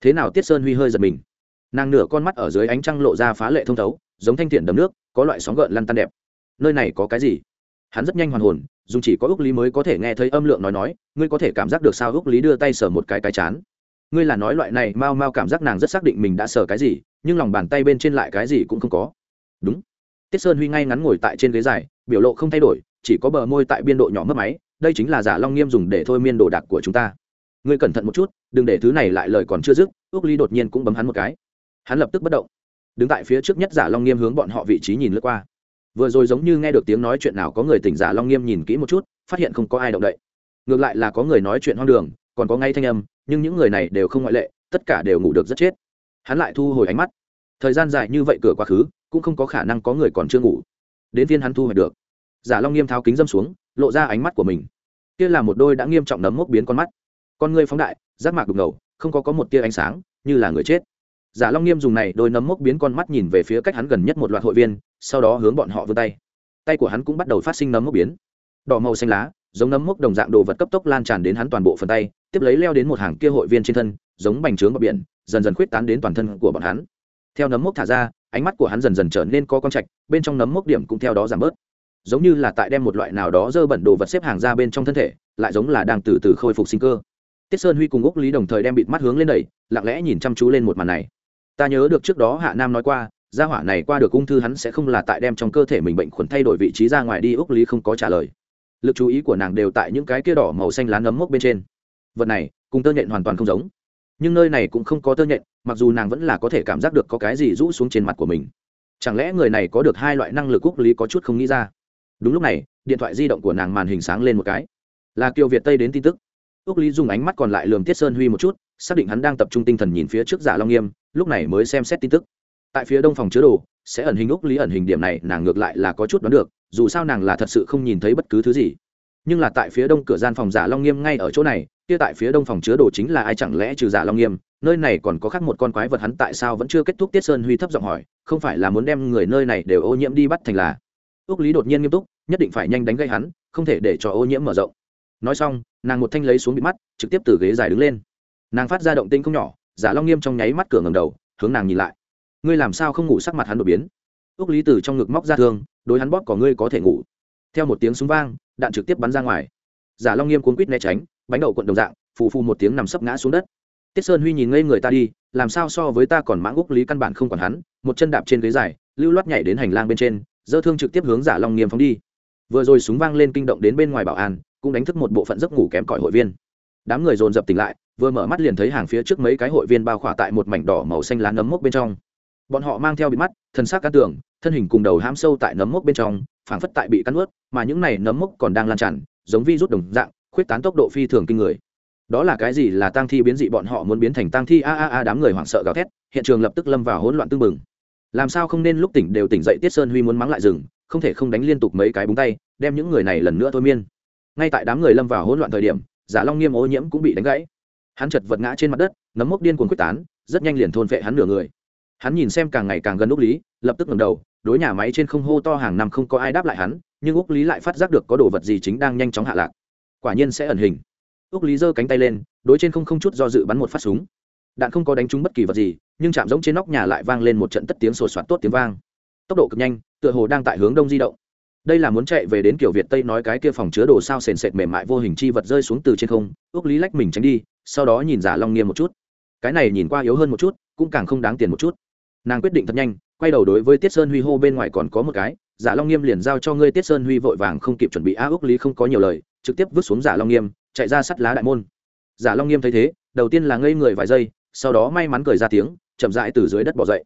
Thế nào tiết sơn huy hơi giật mình. Nàng nửa con mắt ở dưới ánh trăng lộ ra phá lệ thông thấu, giống thanh thiện đầm nước, có loại sóng gợn lăn tan đẹp. Nơi này có cái gì? Hắn rất nhanh hoàn hồn dùng chỉ có ước lý mới có thể nghe thấy âm lượng nói nói, ngươi có thể cảm giác được sao ước lý đưa tay sờ một cái cái chán. Ngươi là nói loại này mau mau cảm giác nàng rất xác định mình đã sờ cái gì, nhưng lòng bàn tay bên trên lại cái gì cũng không có. Đúng. Tiết sơn huy ngay ngắn ngồi tại trên ghế dài, biểu lộ không thay đổi, chỉ có bờ môi tại biên độ nhỏ mất máy đây chính là giả long nghiêm dùng để thôi miên đồ đạc của chúng ta. Ngươi cẩn thận một chút, đừng để thứ này lại lời còn chưa dứt ước ly đột nhiên cũng bấm hắn một cái. Hắn lập tức bất động. Đứng tại phía trước nhất giả long nghiêm hướng bọn họ vị trí nhìn lướt qua. Vừa rồi giống như nghe được tiếng nói chuyện nào có người tỉnh giả long nghiêm nhìn kỹ một chút, phát hiện không có ai động đậy. Ngược lại là có người nói chuyện hoang đường, còn có ngay thanh âm, nhưng những người này đều không ngoại lệ, tất cả đều ngủ được rất chết. Hắn lại thu hồi ánh mắt. Thời gian dài như vậy cửa quá khứ, cũng không có khả năng có người còn chưa ngủ. Đến tiên hắn thu hồi được. Giả long nghiêm tháo kính dâm xuống lộ ra ánh mắt của mình. Kia là một đôi đã nghiêm trọng nấm mốc biến con mắt. Con người phóng đại giác mạc đục ngầu, không có có một tia ánh sáng, như là người chết. Giả long nghiêm dùng này đôi nấm mốc biến con mắt nhìn về phía cách hắn gần nhất một loạt hội viên, sau đó hướng bọn họ vươn tay. Tay của hắn cũng bắt đầu phát sinh nấm mốc biến. Đỏ màu xanh lá, giống nấm mốc đồng dạng đồ vật cấp tốc lan tràn đến hắn toàn bộ phần tay, tiếp lấy leo đến một hàng kia hội viên trên thân, giống bành trướng bờ biển, dần dần khuyết tán đến toàn thân của bọn hắn. Theo nấm mốc thả ra, ánh mắt của hắn dần dần trở nên co con trạch, bên trong nấm mốc điểm cũng theo đó giảm bớt giống như là tại đem một loại nào đó dơ bẩn đồ vật xếp hàng ra bên trong thân thể, lại giống là đang từ từ khôi phục sinh cơ. Tiết sơn huy cùng úc lý đồng thời đem bịt mắt hướng lên đẩy, lặng lẽ nhìn chăm chú lên một màn này. Ta nhớ được trước đó hạ nam nói qua, gia hỏa này qua được ung thư hắn sẽ không là tại đem trong cơ thể mình bệnh khuẩn thay đổi vị trí ra ngoài đi, úc lý không có trả lời. Lực chú ý của nàng đều tại những cái kia đỏ màu xanh lá nấm mốc bên trên. Vật này, cùng tơ nhện hoàn toàn không giống. Nhưng nơi này cũng không có tơ nhện, mặc dù nàng vẫn là có thể cảm giác được có cái gì rũ xuống trên mặt của mình. Chẳng lẽ người này có được hai loại năng lực úc lý có chút không nghĩ ra? Đúng lúc này, điện thoại di động của nàng màn hình sáng lên một cái. Là kiều việt tây đến tin tức. Ước lý dùng ánh mắt còn lại lườm tiết sơn huy một chút, xác định hắn đang tập trung tinh thần nhìn phía trước giả long nghiêm, lúc này mới xem xét tin tức. Tại phía đông phòng chứa đồ, sẽ ẩn hình úc lý ẩn hình điểm này, nàng ngược lại là có chút đoán được, dù sao nàng là thật sự không nhìn thấy bất cứ thứ gì. Nhưng là tại phía đông cửa gian phòng giả long nghiêm ngay ở chỗ này, kia tại phía đông phòng chứa đồ chính là ai chẳng lẽ trừ giả long nghiêm, nơi này còn có khác một con quái vật hắn tại sao vẫn chưa kết thúc tiết sơn huy thấp giọng hỏi, không phải là muốn đem người nơi này đều ô nhiễm đi bắt thành là? Ước lý đột nhiên nghiêm túc, nhất định phải nhanh đánh gây hắn, không thể để cho ô nhiễm mở rộng. Nói xong, nàng một thanh lấy xuống bị mắt, trực tiếp từ ghế dài đứng lên. Nàng phát ra động tinh không nhỏ, giả long nghiêm trong nháy mắt cửa ngầm đầu, hướng nàng nhìn lại. Ngươi làm sao không ngủ sắc mặt hắn đột biến? Ước lý từ trong ngực móc ra thương, đối hắn bóp có ngươi có thể ngủ. Theo một tiếng súng vang, đạn trực tiếp bắn ra ngoài. Giả long nghiêm cuốn quýt né tránh, bánh đậu cuộn đồng dạng, phù phù một tiếng nằm sấp ngã xuống đất. Tiết sơn huy nhìn ngây người ta đi, làm sao so với ta còn mãng úc lý căn bản không còn hắn, một chân đạp trên ghế dài, lưu loát nhảy đến hành lang bên trên dơ thương trực tiếp hướng giả long nghiêm phóng đi. Vừa rồi súng vang lên kinh động đến bên ngoài bảo an, cũng đánh thức một bộ phận giấc ngủ kém cỏi hội viên. Đám người dồn dập tỉnh lại, vừa mở mắt liền thấy hàng phía trước mấy cái hội viên bao khỏa tại một mảnh đỏ màu xanh lá nấm mốc bên trong. Bọn họ mang theo bị mắt, thân xác cát tường, thân hình cùng đầu hãm sâu tại nấm mốc bên trong, phảng phất tại bị cắn ướt mà những này nấm mốc còn đang lan tràn, giống vi rút đồng dạng, khuyết tán tốc độ phi thường kinh người. Đó là cái gì là tang thi biến dị bọn họ muốn biến thành tang thi? A a a, đám người hoảng sợ gào thét, hiện trường lập tức lâm vào hỗn loạn tương bừng làm sao không nên lúc tỉnh đều tỉnh dậy tiết sơn huy muốn mắng lại rừng, không thể không đánh liên tục mấy cái búng tay, đem những người này lần nữa thôi miên. Ngay tại đám người lâm vào hỗn loạn thời điểm, giả long nghiêm ô nhiễm cũng bị đánh gãy. Hắn chật vật ngã trên mặt đất, nấm mốc điên cuồng quyết tán, rất nhanh liền thôn vệ hắn nửa người. Hắn nhìn xem càng ngày càng gần úc lý, lập tức ngẩng đầu, đối nhà máy trên không hô to hàng năm không có ai đáp lại hắn, nhưng úc lý lại phát giác được có đồ vật gì chính đang nhanh chóng hạ lạc. Quả nhiên sẽ ẩn hình. Úc lý giơ cánh tay lên, đối trên không không chút do dự bắn một phát súng. Đạn không có đánh trúng bất kỳ vật gì nhưng chạm giống trên nóc nhà lại vang lên một trận tất tiếng sột soạt tốt tiếng vang. Tốc độ cực nhanh, tựa hồ đang tại hướng đông di động. Đây là muốn chạy về đến kiểu việt tây nói cái kia phòng chứa đồ sao sền sệt mềm mại vô hình chi vật rơi xuống từ trên không, ước lý lách mình tránh đi, sau đó nhìn giả long nghiêm một chút. Cái này nhìn qua yếu hơn một chút, cũng càng không đáng tiền một chút. Nàng quyết định thật nhanh, quay đầu đối với tiết sơn huy hô bên ngoài còn có một cái, giả long nghiêm liền giao cho ngươi. Tiết sơn huy vội vàng không kịp chuẩn bị, a, ước lý không có nhiều lời. Trực tiếp vứt xuống giả long nghiêm, chạy ra sắt lá đại môn. Giả long nghiêm thấy thế, đầu tiên là ngây người vài giây, sau đó may mắn cười ra tiếng chậm rãi từ dưới đất bỏ dậy.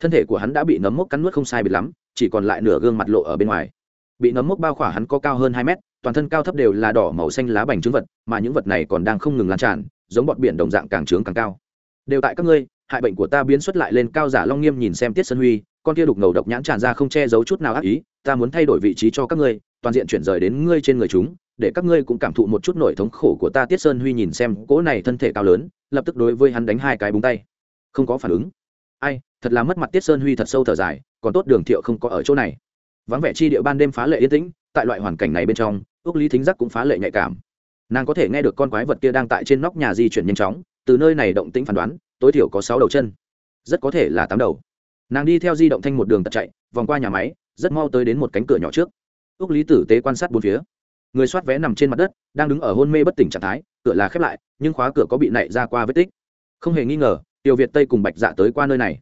Thân thể của hắn đã bị nấm mốc cắn nuốt không sai biệt lắm, chỉ còn lại nửa gương mặt lộ ở bên ngoài. Bị nấm mốc bao khỏa hắn có cao hơn hai mét, toàn thân cao thấp đều là đỏ màu xanh lá bành trứng vật, mà những vật này còn đang không ngừng lan tràn, giống bọt biển đồng dạng càng trướng càng cao. Đều tại các ngươi, hại bệnh của ta biến xuất lại lên cao giả long nghiêm nhìn xem tiết sơn huy, con kia đục ngầu độc nhãn tràn ra không che giấu chút nào ác ý, ta muốn thay đổi vị trí cho các ngươi, toàn diện chuyển rời đến ngươi trên người chúng, để các ngươi cũng cảm thụ một chút nỗi thống khổ của ta. Tiết sơn huy nhìn xem cỗ này thân thể cao lớn, lập tức đối với hắn đánh hai cái búng tay không có phản ứng. Ai, thật là mất mặt tiết sơn huy thật sâu thở dài, còn tốt đường thiệu không có ở chỗ này. Vắng vẻ chi địa ban đêm phá lệ yên tĩnh, tại loại hoàn cảnh này bên trong ước lý thính giác cũng phá lệ nhạy cảm. Nàng có thể nghe được con quái vật kia đang tại trên nóc nhà di chuyển nhanh chóng, từ nơi này động tĩnh phán đoán, tối thiểu có sáu đầu chân. Rất có thể là tám đầu. Nàng đi theo di động thanh một đường tật chạy, vòng qua nhà máy, rất mau tới đến một cánh cửa nhỏ trước. Ước lý tử tế quan sát bốn phía. Người soát vé nằm trên mặt đất, đang đứng ở hôn mê bất tỉnh trạng thái, cửa là khép lại, nhưng khóa cửa có bị nảy ra qua vết tích. Không hề nghi ngờ tiểu việt tây cùng bạch dạ tới qua nơi này.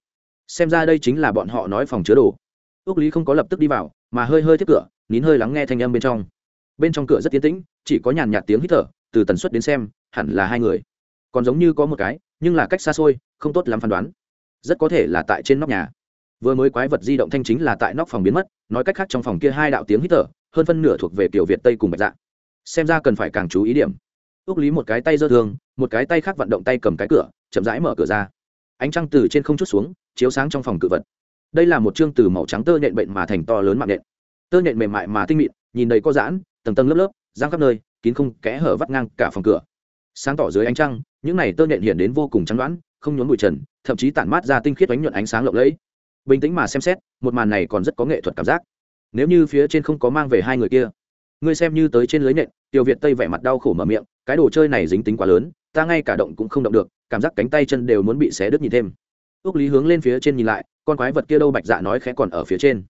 Xem ra đây chính là bọn họ nói phòng chứa đồ. Ước lý không có lập tức đi vào, mà hơi hơi tiếp cửa, nín hơi lắng nghe thanh âm bên trong. Bên trong cửa rất tiến tĩnh, chỉ có nhàn nhạt tiếng hít thở, từ tần suất đến xem, hẳn là hai người. Còn giống như có một cái, nhưng là cách xa xôi, không tốt lắm phán đoán. Rất có thể là tại trên nóc nhà. Vừa mới quái vật di động thanh chính là tại nóc phòng biến mất, nói cách khác trong phòng kia hai đạo tiếng hít thở, hơn phân nửa thuộc về kiểu việt tây cùng bạch dạ. Xem ra cần phải càng chú ý điểm. Ước lý một cái tay dơ thương, một cái tay khác vận động tay cầm cái cửa chậm rãi mở cửa ra. Ánh trăng từ trên không chút xuống, chiếu sáng trong phòng cự vật. Đây là một chương từ màu trắng tơ nhện bệnh mà thành to lớn mạng nhện. Tơ nhện mềm mại mà tinh mịn, nhìn đầy có giãn, tầng tầng lớp lớp, giang khắp nơi, kín không kẽ hở vắt ngang cả phòng cửa. Sáng tỏ dưới ánh trăng, những này tơ nhện hiện đến vô cùng trắng đoán, không nhốn bụi trần, thậm chí tản mát ra tinh khiết bánh nhuận ánh sáng lộng lẫy. Bình tĩnh mà xem xét, một màn này còn rất có nghệ thuật cảm giác. Nếu như phía trên không có mang về hai người kia, ngươi xem như tới trên lưới nện tiểu việt tây vẻ mặt đau khổ mở miệng, cái đồ chơi này dính tính quá lớn ta ngay cả động cũng không động được, cảm giác cánh tay chân đều muốn bị xé đứt nhìn thêm. Ước lý hướng lên phía trên nhìn lại, con quái vật kia đâu bạch dạ nói khẽ còn ở phía trên.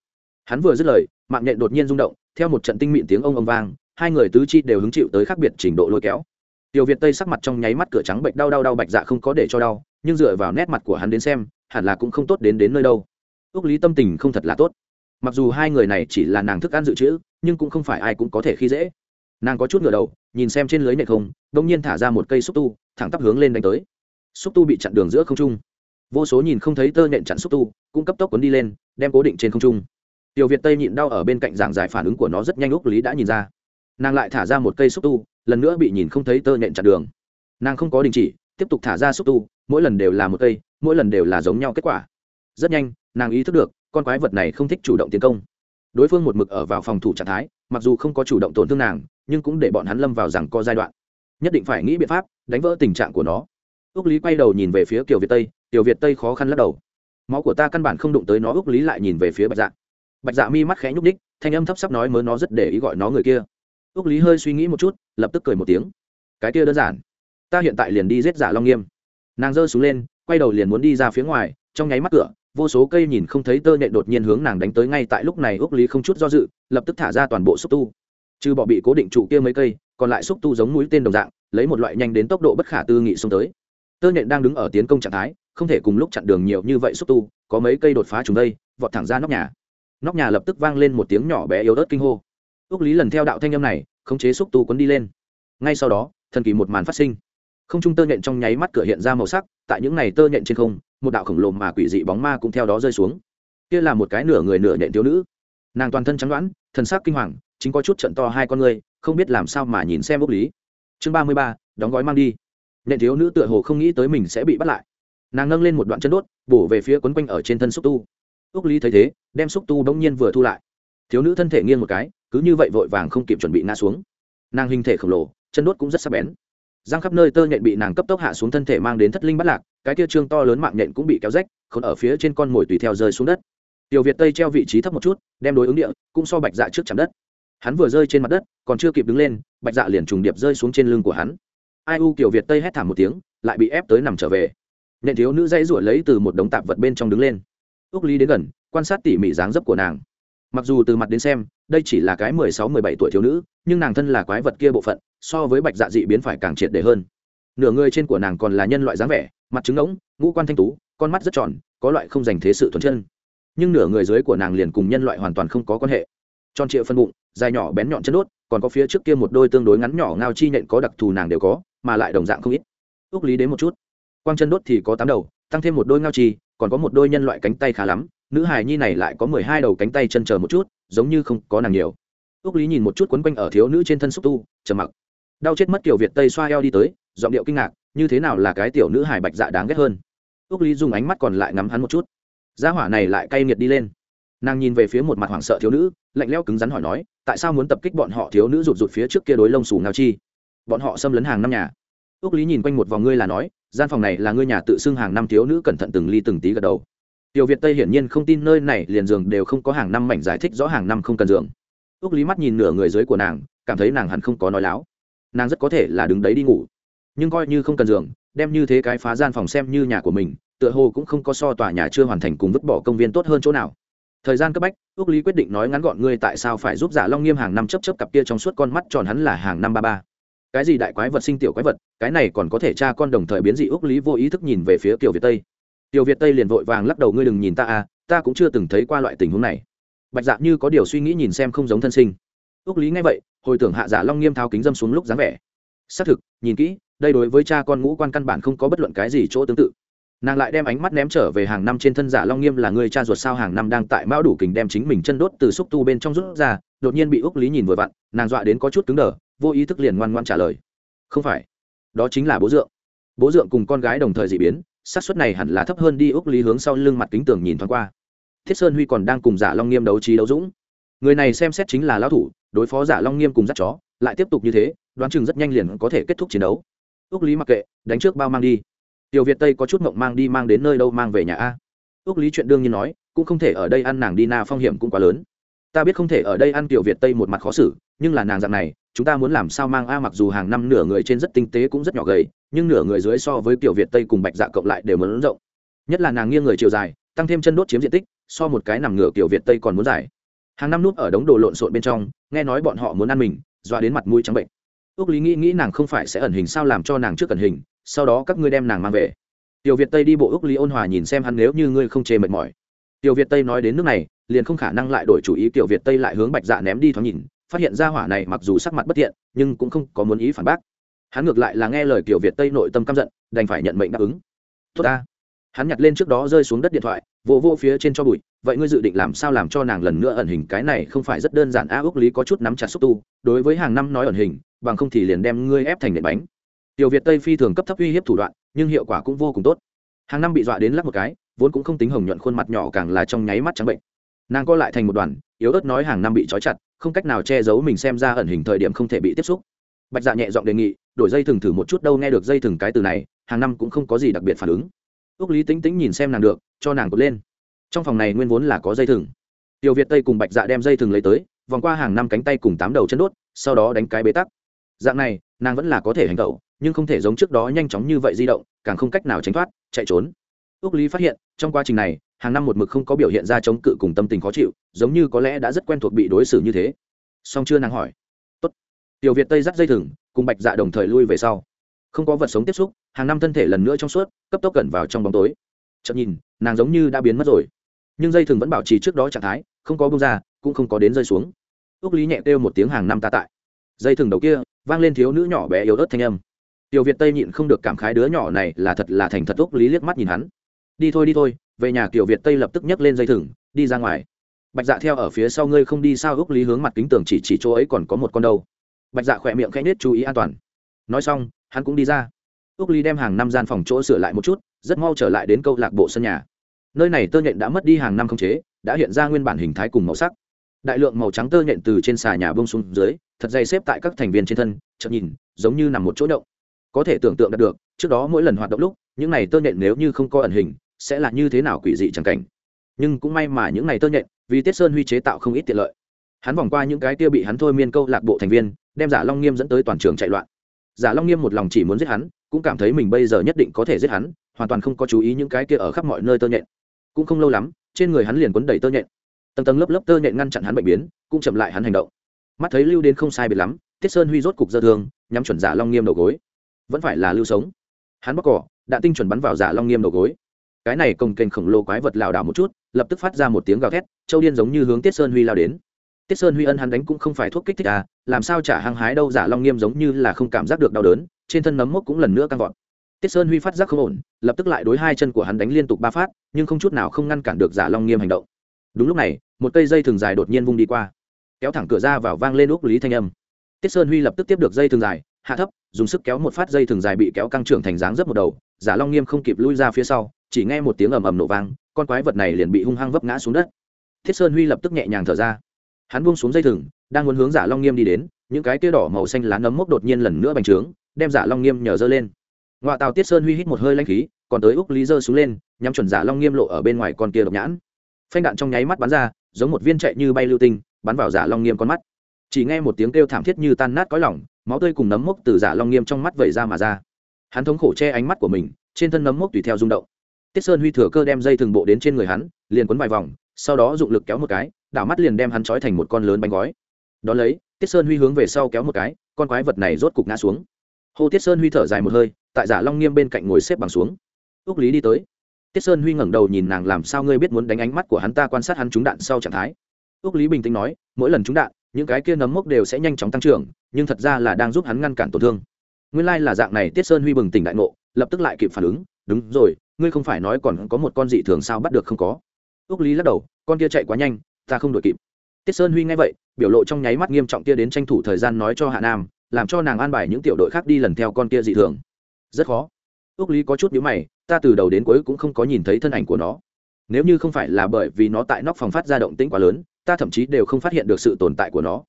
Hắn vừa dứt lời, mạng nhện đột nhiên rung động, theo một trận tinh mịn tiếng ông ông vang, hai người tứ chi đều hứng chịu tới khác biệt trình độ lôi kéo. Tiểu việt tây sắc mặt trong nháy mắt cửa trắng bệnh đau đau đau bạch dạ không có để cho đau, nhưng dựa vào nét mặt của hắn đến xem, hẳn là cũng không tốt đến đến nơi đâu. Ước lý tâm tình không thật là tốt. Mặc dù hai người này chỉ là nàng thức ăn dự trữ, nhưng cũng không phải ai cũng có thể khi dễ nàng có chút ngửa đầu, nhìn xem trên lưới nệ không đông nhiên thả ra một cây xúc tu, thẳng tắp hướng lên đánh tới. Xúc tu bị chặn đường giữa không trung. Vô số nhìn không thấy tơ nhện chặn xúc tu, cũng cấp tốc cuốn đi lên, đem cố định trên không trung. Tiểu việt tây nhịn đau ở bên cạnh giảng giải phản ứng của nó rất nhanh úc lý đã nhìn ra. Nàng lại thả ra một cây xúc tu, lần nữa bị nhìn không thấy tơ nhện chặn đường. Nàng không có đình chỉ, tiếp tục thả ra xúc tu, mỗi lần đều là một cây, mỗi lần đều là giống nhau kết quả. Rất nhanh, nàng ý thức được, con quái vật này không thích chủ động tiến công. Đối phương một mực ở vào phòng thủ trạng thái, mặc dù không có chủ động tổn thương nàng nhưng cũng để bọn hắn lâm vào rằng co giai đoạn. Nhất định phải nghĩ biện pháp đánh vỡ tình trạng của nó. Ước lý quay đầu nhìn về phía kiều việt tây, kiều việt tây khó khăn lắc đầu. Máu của ta căn bản không đụng tới nó ước lý lại nhìn về phía bạch dạ. Bạch dạ mi mắt khẽ nhúc ních thanh âm thấp sắp nói mớ nó rất để ý gọi nó người kia. Ước lý hơi suy nghĩ một chút, lập tức cười một tiếng. Cái kia đơn giản. Ta hiện tại liền đi giết giả long nghiêm. Nàng giơ xuống lên, quay đầu liền muốn đi ra phía ngoài, trong nháy mắt cửa, vô số cây nhìn không thấy tơ nhện đột nhiên hướng nàng đánh tới ngay tại lúc này ước lý không chút do dự, lập tức thả ra toàn bộ xúc tu trừ bỏ bị cố định trụ kia mấy cây, còn lại xúc tu giống mũi tên đồng dạng, lấy một loại nhanh đến tốc độ bất khả tư nghị xông tới. Tơ nhện đang đứng ở tiến công trạng thái, không thể cùng lúc chặn đường nhiều như vậy xúc tu, có mấy cây đột phá chúng đây, vọt thẳng ra nóc nhà. Nóc nhà lập tức vang lên một tiếng nhỏ bé yếu ớt kinh hô. Ước lý lần theo đạo thanh âm này, khống chế xúc tu quấn đi lên. Ngay sau đó, thần kỳ một màn phát sinh. Không trung tơ nhện trong nháy mắt cửa hiện ra màu sắc, tại những này tơ nhện trên không, một đạo khổng lồ mà quỷ dị bóng ma cũng theo đó rơi xuống. Kia là một cái nửa người nửa nhện thiếu nữ. Nàng toàn thân trắng đoán thần sắc kinh hoàng chính có chút trận to hai con người không biết làm sao mà nhìn xem bốc lý. Chương ba mươi ba, đóng gói mang đi. Nện thiếu nữ tựa hồ không nghĩ tới mình sẽ bị bắt lại. Nàng nâng lên một đoạn chân đốt, bổ về phía quấn quanh ở trên thân xúc tu. Úc lý thấy thế, đem xúc tu bỗng nhiên vừa thu lại. Thiếu nữ thân thể nghiêng một cái, cứ như vậy vội vàng không kịp chuẩn bị ngã xuống. Nàng hình thể khổng lồ, chân đốt cũng rất sắc bén. Giang khắp nơi tơ nhện bị nàng cấp tốc hạ xuống thân thể mang đến thất linh bắt lạc, cái tia trương to lớn mạng nhện cũng bị kéo rách, khốn ở phía trên con mồi tùy theo rơi xuống đất. Tiểu việt tây treo vị trí thấp một chút, đem đối ứng địa, cũng so bạch dạ trước chạm đất hắn vừa rơi trên mặt đất, còn chưa kịp đứng lên, bạch dạ liền trùng điệp rơi xuống trên lưng của hắn. Ai u kiểu việt tây hét thảm một tiếng, lại bị ép tới nằm trở về. Nện thiếu nữ dãy ruổi lấy từ một đống tạp vật bên trong đứng lên. Ước lý đến gần, quan sát tỉ mỉ dáng dấp của nàng. Mặc dù từ mặt đến xem, đây chỉ là cái mười sáu, mười bảy tuổi thiếu nữ, nhưng nàng thân là quái vật kia bộ phận, so với bạch dạ dị biến phải càng triệt đề hơn. Nửa người trên của nàng còn là nhân loại dáng vẻ, mặt trứng ngỗng ngũ quan thanh tú, con mắt rất tròn, có loại không dành thế sự thuần chân. Nhưng nửa người dưới của nàng liền cùng nhân loại hoàn toàn không có quan hệ. Tròn trịa phân bụng dài nhỏ bén nhọn chân đốt, còn có phía trước kia một đôi tương đối ngắn nhỏ ngao chi nhện có đặc thù nàng đều có, mà lại đồng dạng không ít. Ước lý đến một chút. Quang chân đốt thì có tám đầu, tăng thêm một đôi ngao chi, còn có một đôi nhân loại cánh tay khá lắm, nữ hài nhi này lại có mười hai đầu cánh tay chân chờ một chút, giống như không có nàng nhiều. Ước lý nhìn một chút quấn quanh ở thiếu nữ trên thân xúc tu, trầm mặc. Đau chết mất kiểu việt tây xoa eo đi tới, giọng điệu kinh ngạc, như thế nào là cái tiểu nữ hài bạch dạ đáng ghét hơn? Ước lý dùng ánh mắt còn lại ngắm hắn một chút. Gia hỏa này lại cay nghiệt đi lên nàng nhìn về phía một mặt hoảng sợ thiếu nữ, lạnh leo cứng rắn hỏi nói, tại sao muốn tập kích bọn họ thiếu nữ rụt rụt phía trước kia đối lông xù ngao chi? Bọn họ xâm lấn hàng năm nhà. Ước lý nhìn quanh một vòng ngươi là nói, gian phòng này là ngươi nhà tự xưng hàng năm thiếu nữ cẩn thận từng ly từng tí gật đầu. Tiểu việt tây hiển nhiên không tin nơi này liền giường đều không có hàng năm mảnh giải thích rõ hàng năm không cần giường. Ước lý mắt nhìn nửa người dưới của nàng, cảm thấy nàng hẳn không có nói láo. Nàng rất có thể là đứng đấy đi ngủ. Nhưng coi như không cần giường, đem như thế cái phá gian phòng xem như nhà của mình, tựa hồ cũng không có so tòa nhà chưa hoàn thành cùng vứt bỏ công viên tốt hơn chỗ nào thời gian cấp bách ước lý quyết định nói ngắn gọn ngươi tại sao phải giúp giả long nghiêm hàng năm chấp chấp cặp kia trong suốt con mắt tròn hắn là hàng năm ba ba. Cái gì đại quái vật sinh tiểu quái vật, cái này còn có thể cha con đồng thời biến dị ước lý vô ý thức nhìn về phía tiểu việt tây. Tiểu việt tây liền vội vàng lắc đầu, ngươi đừng nhìn ta à ta cũng chưa từng thấy qua loại tình huống này. Bạch dạ như có điều suy nghĩ nhìn xem không giống thân sinh. Ước lý nghe vậy, hồi tưởng hạ giả long nghiêm thao kính dâm xuống lúc dáng vẻ. Xác thực, nhìn kỹ, đây đối với cha con ngũ quan căn bản không có bất luận cái gì chỗ tương tự nàng lại đem ánh mắt ném trở về hàng năm trên thân giả long nghiêm là người cha ruột sao hàng năm đang tại mão đủ kình đem chính mình chân đốt từ xúc tu bên trong rút ra, đột nhiên bị úc lý nhìn vừa vặn, nàng dọa đến có chút cứng đờ, vô ý thức liền ngoan ngoan trả lời. Không phải, đó chính là bố dượng. Bố dượng cùng con gái đồng thời dị biến, xác suất này hẳn là thấp hơn đi, úc lý hướng sau lưng mặt kính tường nhìn thoáng qua. Thiết sơn huy còn đang cùng giả long nghiêm đấu trí đấu dũng. Người này xem xét chính là lão thủ, đối phó giả long nghiêm cùng dắt chó, lại tiếp tục như thế, đoán chừng rất nhanh liền có thể kết thúc chiến đấu. Úc lý mặc kệ, đánh trước bao mang đi tiểu việt tây có chút mộng mang đi mang đến nơi đâu mang về nhà a. Ước lý chuyện đương nhiên nói, cũng không thể ở đây ăn nàng đi na phong hiểm cũng quá lớn. Ta biết không thể ở đây ăn tiểu việt tây một mặt khó xử, nhưng là nàng dạng này, chúng ta muốn làm sao mang a mặc dù hàng năm nửa người trên rất tinh tế cũng rất nhỏ gầy, nhưng nửa người dưới so với tiểu việt tây cùng bạch dạ cộng lại đều muốn rộng. Nhất là nàng nghiêng người chiều dài, tăng thêm chân đốt chiếm diện tích, so một cái nằm ngửa tiểu việt tây còn muốn dài. Hàng năm nút ở đống đồ lộn xộn bên trong, nghe nói bọn họ muốn ăn mình, dọa đến mặt mũi trắng bệnh. Ước lý nghĩ nghĩ nàng không phải sẽ ẩn hình sao làm cho nàng trước ẩn hình sau đó các ngươi đem nàng mang về. Tiểu việt tây đi bộ ước lý ôn hòa nhìn xem hắn nếu như ngươi không chê mệt mỏi. Tiểu việt tây nói đến nước này, liền không khả năng lại đổi chủ ý, tiểu việt tây lại hướng bạch dạ ném đi thoáng nhìn, phát hiện ra hỏa này mặc dù sắc mặt bất thiện nhưng cũng không có muốn ý phản bác. Hắn ngược lại là nghe lời tiểu việt tây nội tâm căm giận, đành phải nhận mệnh đáp ứng. Tốt ta. Hắn nhặt lên trước đó rơi xuống đất điện thoại vô vô phía trên cho bụi, vậy ngươi dự định làm sao làm cho nàng lần nữa ẩn hình, cái này không phải rất đơn giản a ước lý có chút nắm chặt xúc tu, đối với hàng năm nói ẩn hình, bằng không thì liền đem ngươi ép thành nệm bánh tiểu việt tây phi thường cấp thấp uy hiếp thủ đoạn, nhưng hiệu quả cũng vô cùng tốt. Hàng năm bị dọa đến lắc một cái, vốn cũng không tính hồng nhuận khuôn mặt nhỏ càng là trong nháy mắt trắng bệnh. Nàng co lại thành một đoàn, yếu ớt nói hàng năm bị trói chặt, không cách nào che giấu mình xem ra ẩn hình thời điểm không thể bị tiếp xúc. Bạch dạ nhẹ giọng đề nghị, đổi dây thừng thử một chút đâu nghe được dây thừng cái từ này, hàng năm cũng không có gì đặc biệt phản ứng. Ước lý tính tính nhìn xem nàng được, cho nàng cột lên. Trong phòng này nguyên vốn là có dây thừng. Tiểu việt tây cùng bạch dạ đem dây thừng lấy tới, vòng qua hàng năm cánh tay cùng tám đầu chân đốt, sau đó đánh cái bế tắc. Dạng này nàng vẫn là có thể hành tẩu, nhưng không thể giống trước đó nhanh chóng như vậy di động, càng không cách nào tránh thoát, chạy trốn. Ước lý phát hiện, trong quá trình này, hàng năm một mực không có biểu hiện ra chống cự cùng tâm tình khó chịu, giống như có lẽ đã rất quen thuộc bị đối xử như thế. Song chưa nàng hỏi? Tốt. tiểu việt tây dắt dây thừng, cùng bạch dạ đồng thời lui về sau. Không có vật sống tiếp xúc, hàng năm thân thể lần nữa trong suốt, cấp tốc cẩn vào trong bóng tối. Chậm nhìn, nàng giống như đã biến mất rồi. Nhưng dây thừng vẫn bảo trì trước đó trạng thái, không có bông ra, cũng không có đến rơi xuống. Ước lý nhẹ kêu một tiếng hàng năm ta tại. Dây thừng đầu kia vang lên thiếu nữ nhỏ bé yếu ớt thanh âm. Tiểu việt tây nhịn không được cảm khái đứa nhỏ này là thật là thành thật úc lý liếc mắt nhìn hắn. Đi thôi đi thôi, về nhà tiểu việt tây lập tức nhấc lên dây thừng, đi ra ngoài. Bạch dạ theo ở phía sau ngươi không đi sao úc lý hướng mặt kính tường chỉ chỉ chỗ ấy còn có một con đâu. Bạch dạ khỏe miệng khẽ nết chú ý an toàn. Nói xong, hắn cũng đi ra. Úc lý đem hàng năm gian phòng chỗ sửa lại một chút, rất mau trở lại đến câu lạc bộ sân nhà. Nơi này tơ nhện đã mất đi hàng năm không chế, đã hiện ra nguyên bản hình thái cùng màu sắc. Đại lượng màu trắng tơ nhện từ trên xà nhà bông xuống dưới thật dày xếp tại các thành viên trên thân chậm nhìn, giống như nằm một chỗ động. Có thể tưởng tượng được, trước đó mỗi lần hoạt động lúc, những này tơ nhện nếu như không có ẩn hình, sẽ là như thế nào quỷ dị chẳng cảnh. Nhưng cũng may mà những này tơ nhện, vì tiết sơn huy chế tạo không ít tiện lợi. Hắn vòng qua những cái kia bị hắn thôi miên câu lạc bộ thành viên, đem giả long nghiêm dẫn tới toàn trường chạy loạn. Giả long nghiêm một lòng chỉ muốn giết hắn, cũng cảm thấy mình bây giờ nhất định có thể giết hắn, hoàn toàn không có chú ý những cái kia ở khắp mọi nơi tơ nhện. Cũng không lâu lắm, trên người hắn liền quấn đầy tơ nhện. Tầng tầng lớp lớp tơ nhện ngăn chặn hắn bệnh biến, cũng chậm lại hắn hành động mắt thấy lưu đến không sai biệt lắm, tiết sơn huy rốt cục dơ thương, nhắm chuẩn giả long nghiêm đầu gối. Vẫn phải là lưu sống. Hắn bóc cỏ, đạn tinh chuẩn bắn vào giả long nghiêm đầu gối. Cái này công kênh khổng lồ quái vật lảo đảo một chút, lập tức phát ra một tiếng gào thét, châu điên giống như hướng tiết sơn huy lao đến. Tiết sơn huy ân hắn đánh cũng không phải thuốc kích thích à làm sao trả hăng hái đâu, giả long nghiêm giống như là không cảm giác được đau đớn, trên thân nấm mốc cũng lần nữa căng vọt. Tiết sơn huy phát giác không ổn, lập tức lại đối hai chân của hắn đánh liên tục ba phát, nhưng không chút nào không ngăn cản được giả long nghiêm hành động. Đúng lúc này, một cây dây thường dài đột nhiên vung đi qua kéo thẳng cửa ra vào vang lên úc lý thanh âm. Tiết sơn huy lập tức tiếp được dây thường dài, hạ thấp, dùng sức kéo một phát dây thường dài bị kéo căng trưởng thành dáng dấp một đầu, giả long nghiêm không kịp lui ra phía sau, chỉ nghe một tiếng ầm ầm nổ vang, con quái vật này liền bị hung hăng vấp ngã xuống đất. Thiết sơn huy lập tức nhẹ nhàng thở ra. Hắn buông xuống dây thừng đang muốn hướng giả long nghiêm đi đến, những cái tia đỏ màu xanh lá nấm mốc đột nhiên lần nữa bành trướng, đem giả long nghiêm nhờ dơ lên. Ngoại tàu tiết sơn huy hít một hơi lanh khí, còn tới úc lý dơ xuống lên, nhắm chuẩn giả long nghiêm lộ ở bên ngoài con kia độc nhãn. Phanh đạn trong nháy mắt bắn ra, giống một viên chạy như bay lưu tinh bắn vào giả long nghiêm con mắt. Chỉ nghe một tiếng kêu thảm thiết như tan nát cõi lỏng máu tươi cùng nấm mốc từ giả long nghiêm trong mắt vẩy ra mà ra. Hắn thống khổ che ánh mắt của mình, trên thân nấm mốc tùy theo rung động. Tiết sơn huy thừa cơ đem dây thường bộ đến trên người hắn, liền quấn vài vòng, sau đó dụng lực kéo một cái, đảo mắt liền đem hắn trói thành một con lớn bánh gói. Đón lấy, tiết sơn huy hướng về sau kéo một cái, con quái vật này rốt cục ngã xuống. Hồ tiết sơn huy thở dài một hơi, tại giả long nghiêm bên cạnh ngồi xếp bằng xuống. Ước lý đi tới. Tiết sơn huy ngẩng đầu nhìn nàng làm sao ngươi biết muốn đánh ánh mắt của hắn ta quan sát hắn trúng đạn sau trạng thái ước lý bình tĩnh nói, mỗi lần trúng đạn, những cái kia nấm mốc đều sẽ nhanh chóng tăng trưởng, nhưng thật ra là đang giúp hắn ngăn cản tổn thương. Nguyên Lai là dạng này, tiết sơn huy bừng tỉnh đại ngộ, lập tức lại kịp phản ứng, đúng rồi, ngươi không phải nói còn có một con dị thường sao bắt được không có? Ước lý lắc đầu, con kia chạy quá nhanh, ta không đuổi kịp. Tiết sơn huy nghe vậy, biểu lộ trong nháy mắt nghiêm trọng kia đến tranh thủ thời gian nói cho hạ nam, làm cho nàng an bài những tiểu đội khác đi lần theo con kia dị thường. Rất khó. Ước lý có chút nhíu mày, ta từ đầu đến cuối cũng không có nhìn thấy thân ảnh của nó. Nếu như không phải là bởi vì nó tại nóc phòng phát ra động tĩnh quá lớn ta thậm chí đều không phát hiện được sự tồn tại của nó.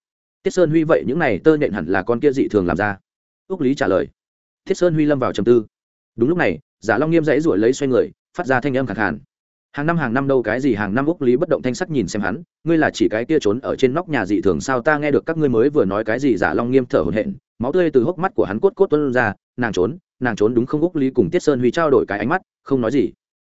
Tiết sơn huy vậy những này tơ nhện hẳn là con kia dị thường làm ra. Ước lý trả lời. Tiết sơn huy lâm vào trầm tư. Đúng lúc này, giả long nghiêm dãy ruổi lấy xoay người, phát ra thanh âm khẳng khàn. Hàng năm hàng năm đâu cái gì hàng năm úc lý bất động thanh sắc nhìn xem hắn, ngươi là chỉ cái kia trốn ở trên nóc nhà dị thường sao ta nghe được các ngươi mới vừa nói cái gì giả long nghiêm thở hổn hển, máu tươi từ hốc mắt của hắn cốt cốt tuân ra, nàng trốn nàng trốn đúng không úc lý cùng tiết sơn huy trao đổi cái ánh mắt, không nói gì.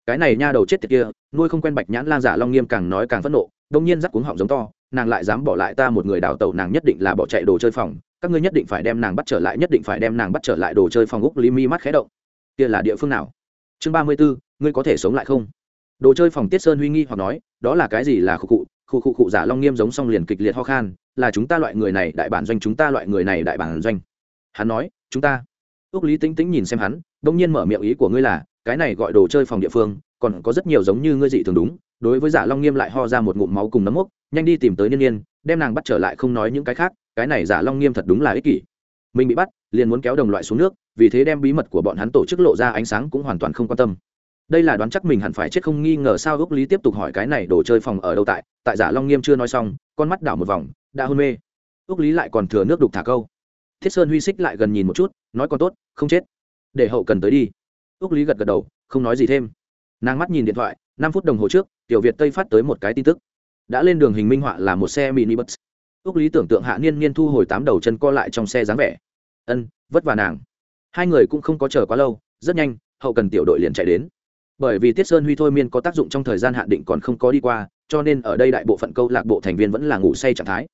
Cái này nha đầu chết tiệt kia, nuôi không quen bạch nhãn lan giả long nghiêm càng nói càng phẫn nộ đông nhiên rắc cuống họng giống to, nàng lại dám bỏ lại ta một người đào tẩu, nàng nhất định là bỏ chạy đồ chơi phòng. Các ngươi nhất định phải đem nàng bắt trở lại, nhất định phải đem nàng bắt trở lại đồ chơi phòng, úc lý mi mắt khé động. Kia là địa phương nào? Chương ba mươi bốn ngươi có thể sống lại không? Đồ chơi phòng tiết sơn huy nghi hoặc nói, đó là cái gì là khu cụ khu khu cụ giả long nghiêm giống song liền kịch liệt ho khan, là chúng ta loại người này, đại bản doanh chúng ta loại người này, đại bản doanh. Hắn nói, chúng ta. Ước lý tính tính nhìn xem hắn, đông nhiên mở miệng ý của ngươi là, cái này gọi đồ chơi phòng địa phương, còn có rất nhiều giống như ngươi dị thường đúng đối với giả long nghiêm lại ho ra một ngụm máu cùng nấm mốc, nhanh đi tìm tới niên niên, đem nàng bắt trở lại không nói những cái khác, cái này giả long nghiêm thật đúng là ích kỷ. Mình bị bắt, liền muốn kéo đồng loại xuống nước, vì thế đem bí mật của bọn hắn tổ chức lộ ra ánh sáng cũng hoàn toàn không quan tâm. Đây là đoán chắc mình hẳn phải chết không nghi ngờ sao gốc lý tiếp tục hỏi cái này đồ chơi phòng ở đâu tại tại giả long nghiêm chưa nói xong, con mắt đảo một vòng, đã hôn mê. Gốc lý lại còn thừa nước đục thả câu. Thiết sơn huy xích lại gần nhìn một chút, nói còn tốt, không chết. Để hậu cần tới đi. Gốc lý gật gật đầu, không nói gì thêm. Nàng mắt nhìn điện thoại năm phút đồng hồ trước, tiểu việt tây phát tới một cái tin tức. Đã lên đường hình minh họa là một xe mini bus ước lý tưởng tượng hạ niên niên thu hồi tám đầu chân co lại trong xe dáng vẻ. Ân, vất vả nàng. Hai người cũng không có chờ quá lâu, rất nhanh, hậu cần tiểu đội liền chạy đến. Bởi vì tiết sơn huy thôi miên có tác dụng trong thời gian hạn định còn không có đi qua, cho nên ở đây đại bộ phận câu lạc bộ thành viên vẫn là ngủ say trạng thái.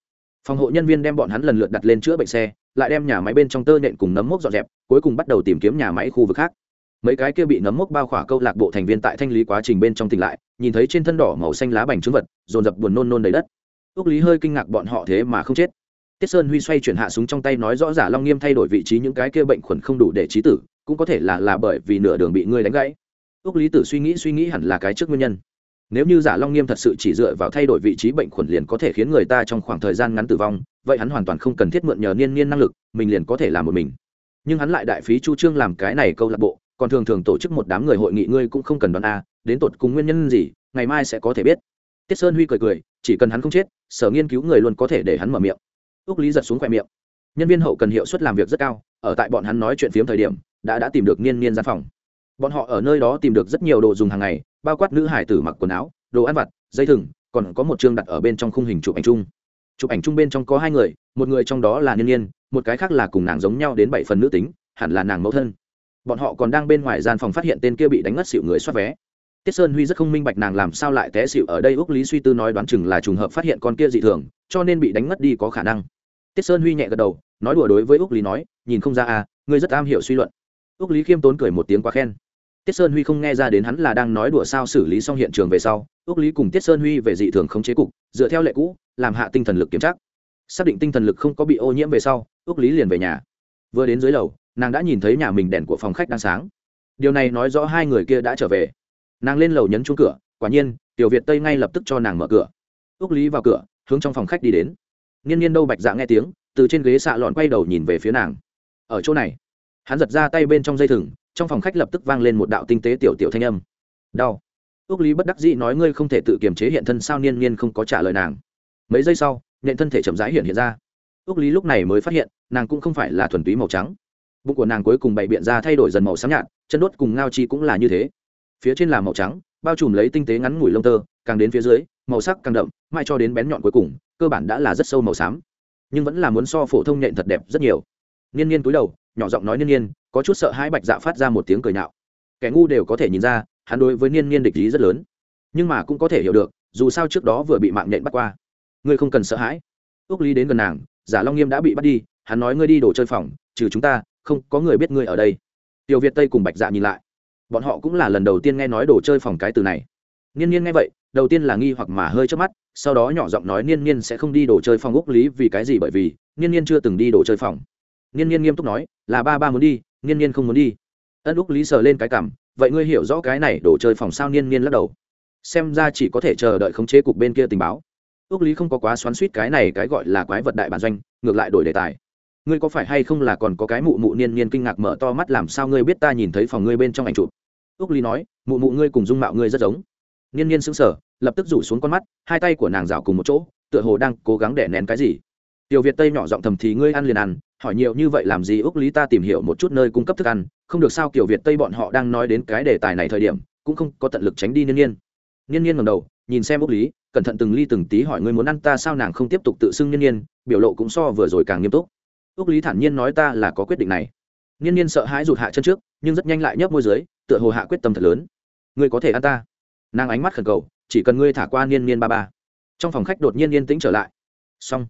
Phòng hộ nhân viên đem bọn hắn lần lượt đặt lên chữa bệnh xe, lại đem nhà máy bên trong tơ nện cùng nấm mốc dọn dẹp, cuối cùng bắt đầu tìm kiếm nhà máy khu vực khác mấy cái kia bị nấm mốc bao khỏa câu lạc bộ thành viên tại thanh lý quá trình bên trong tỉnh lại, nhìn thấy trên thân đỏ màu xanh lá bành trứng vật, dồn dập buồn nôn nôn đầy đất. Ước lý hơi kinh ngạc bọn họ thế mà không chết. Tiết sơn huy xoay chuyển hạ súng trong tay nói rõ giả long nghiêm thay đổi vị trí những cái kia bệnh khuẩn không đủ để trí tử, cũng có thể là là bởi vì nửa đường bị ngươi đánh gãy. Ước lý tử suy nghĩ suy nghĩ hẳn là cái trước nguyên nhân. Nếu như giả long nghiêm thật sự chỉ dựa vào thay đổi vị trí bệnh khuẩn liền có thể khiến người ta trong khoảng thời gian ngắn tử vong, vậy hắn hoàn toàn không cần thiết mượn nhờ niên niên năng lực, mình liền có thể làm một mình. Nhưng hắn lại đại phí chu trương làm cái này câu lạc bộ còn thường thường tổ chức một đám người hội nghị, ngươi cũng không cần đoán a, đến tột cùng nguyên nhân gì, ngày mai sẽ có thể biết. Tiết sơn huy cười cười, chỉ cần hắn không chết, sở nghiên cứu người luôn có thể để hắn mở miệng. Ước lý giật xuống khoe miệng. Nhân viên hậu cần hiệu suất làm việc rất cao, ở tại bọn hắn nói chuyện phiếm thời điểm, đã đã tìm được niên niên gian phòng. Bọn họ ở nơi đó tìm được rất nhiều đồ dùng hàng ngày, bao quát nữ hải tử mặc quần áo, đồ ăn vặt, dây thừng, còn có một chương đặt ở bên trong khung hình chụp ảnh chung. Chụp ảnh chung bên trong có hai người, một người trong đó là niên niên, một cái khác là cùng nàng giống nhau đến bảy phần nữ tính, hẳn là nàng mẫu thân bọn họ còn đang bên ngoài gian phòng phát hiện tên kia bị đánh ngất xịu người soát vé. Tiết sơn huy rất không minh bạch nàng làm sao lại té xịu ở đây, úc lý suy tư nói đoán chừng là trùng hợp phát hiện con kia dị thường, cho nên bị đánh ngất đi có khả năng. Tiết sơn huy nhẹ gật đầu, nói đùa đối với úc lý nói, nhìn không ra à ngươi rất am hiểu suy luận. Úc lý khiêm tốn cười một tiếng quá khen. Tiết sơn huy không nghe ra đến hắn là đang nói đùa sao xử lý xong hiện trường về sau, úc lý cùng tiết sơn huy về dị thường khống chế cục, dựa theo lệ cũ, làm hạ tinh thần lực kiểm tra. Xác định tinh thần lực không có bị ô nhiễm về sau, úc lý liền về nhà. Vừa đến dưới lầu nàng đã nhìn thấy nhà mình đèn của phòng khách đang sáng. Điều này nói rõ hai người kia đã trở về. Nàng lên lầu nhấn chuông cửa, quả nhiên, tiểu việt tây ngay lập tức cho nàng mở cửa. Úc lý vào cửa, hướng trong phòng khách đi đến. Niên niên đâu bạch dạ nghe tiếng, từ trên ghế xạ lọn quay đầu nhìn về phía nàng. Ở chỗ này, hắn giật ra tay bên trong dây thừng, trong phòng khách lập tức vang lên một đạo tinh tế tiểu tiểu thanh âm. Đau. Ước lý bất đắc dĩ nói ngươi không thể tự kiềm chế hiện thân sao niên niên không có trả lời nàng. Mấy giây sau nện thân thể chậm rãi hiện hiện ra. Ước lý lúc này mới phát hiện, nàng cũng không phải là thuần túy màu trắng bụng của nàng cuối cùng bày biện ra thay đổi dần màu sáng nhạt, chân đốt cùng ngao chi cũng là như thế. Phía trên là màu trắng, bao trùm lấy tinh tế ngắn ngủi lông tơ, càng đến phía dưới, màu sắc càng đậm mai cho đến bén nhọn cuối cùng, cơ bản đã là rất sâu màu xám. Nhưng vẫn là muốn so phổ thông nhện thật đẹp rất nhiều. Niên niên cúi đầu, nhỏ giọng nói niên niên, có chút sợ hai bạch dạ phát ra một tiếng cười nhạo. Kẻ ngu đều có thể nhìn ra, hắn đối với niên niên địch ý rất lớn. Nhưng mà cũng có thể hiểu được, dù sao trước đó vừa bị mạng nhện bắt qua. Ngươi không cần sợ hãi. Ước lý đến gần nàng, giả long nghiêm đã bị bắt đi, hắn nói ngươi đi đồ chơi phòng, trừ chúng ta không, có người biết ngươi ở đây. Tiểu việt tây cùng bạch dạ nhìn lại. Bọn họ cũng là lần đầu tiên nghe nói đồ chơi phòng cái từ này. Niên niên nghe vậy, đầu tiên là nghi hoặc mà hơi chớp mắt, sau đó nhỏ giọng nói niên niên sẽ không đi đồ chơi phòng úc lý vì cái gì? Bởi vì, niên niên chưa từng đi đồ chơi phòng. Niên niên nghiêm túc nói, là ba ba muốn đi, niên niên không muốn đi. Ân úc lý sờ lên cái cảm, vậy ngươi hiểu rõ cái này đồ chơi phòng sao? Niên niên lắc đầu. Xem ra chỉ có thể chờ đợi khống chế cục bên kia tình báo. Ước lý không có quá xoắn suýt cái này, cái gọi là quái vật đại bản doanh, ngược lại đổi đề tài ngươi có phải hay không là còn có cái mụ mụ niên niên kinh ngạc mở to mắt làm sao ngươi biết ta nhìn thấy phòng ngươi bên trong ảnh chụp? Ước Ly nói, mụ mụ ngươi cùng dung mạo ngươi rất giống. Niên niên sững sờ, lập tức rủ xuống con mắt, hai tay của nàng rảo cùng một chỗ, tựa hồ đang cố gắng để nén cái gì. Tiểu việt tây nhỏ giọng thầm thì ngươi ăn liền ăn, hỏi nhiều như vậy làm gì ước lý ta tìm hiểu một chút nơi cung cấp thức ăn, không được sao kiểu việt tây bọn họ đang nói đến cái đề tài này thời điểm, cũng không có tận lực tránh đi niên niên. Niên niên ngầm đầu, nhìn xem ước lý, cẩn thận từng ly từng tí hỏi ngươi muốn ăn ta sao nàng không tiếp tục tự xưng niên niên, biểu lộ cũng so vừa rồi càng nghiêm túc ước lý thản nhiên nói ta là có quyết định này. Niên niên sợ hãi rụt hạ chân trước, nhưng rất nhanh lại nhấp môi dưới, tựa hồ hạ quyết tâm thật lớn. Ngươi có thể ăn ta. Nàng ánh mắt khẩn cầu, chỉ cần ngươi thả qua niên niên ba ba. Trong phòng khách đột nhiên yên tĩnh trở lại. Xong.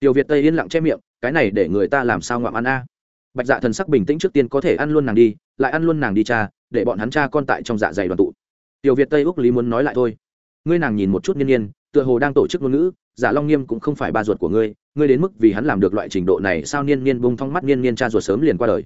Tiểu việt tây yên lặng che miệng, cái này để người ta làm sao ngoạm ăn a? Bạch dạ thần sắc bình tĩnh trước tiên có thể ăn luôn nàng đi, lại ăn luôn nàng đi cha, để bọn hắn cha con tại trong dạ dày đoàn tụ. Tiểu việt tây úc lý muốn nói lại thôi. Ngươi nàng nhìn một chút nhiên nhiên tựa hồ đang tổ chức ngôn ngữ giả long nghiêm cũng không phải ba ruột của ngươi ngươi đến mức vì hắn làm được loại trình độ này sao niên niên bung thong mắt niên niên cha ruột sớm liền qua đời.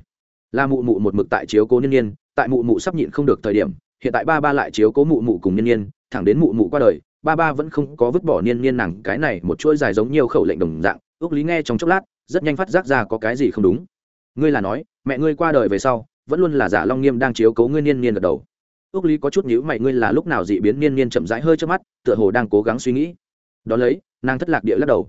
Là mụ mụ một mực tại chiếu cố niên niên, tại mụ mụ sắp nhịn không được thời điểm, hiện tại ba ba lại chiếu cố mụ mụ cùng niên niên, thẳng đến mụ mụ qua đời, ba ba vẫn không có vứt bỏ niên niên nàng cái này một chuỗi dài giống nhiều khẩu lệnh đồng dạng, ước lý nghe trong chốc lát, rất nhanh phát giác ra có cái gì không đúng. Ngươi là nói, mẹ ngươi qua đời về sau, vẫn luôn là giả long nghiêm đang chiếu cố ngươi niên niên gật đầu. Ước lý có chút nhữ mày ngươi là lúc nào dị biến niên niên chậm rãi hơi trước mắt, tựa hồ đang cố gắng suy nghĩ. Đ ó lấy, nàng thất lạc địa lắc đầu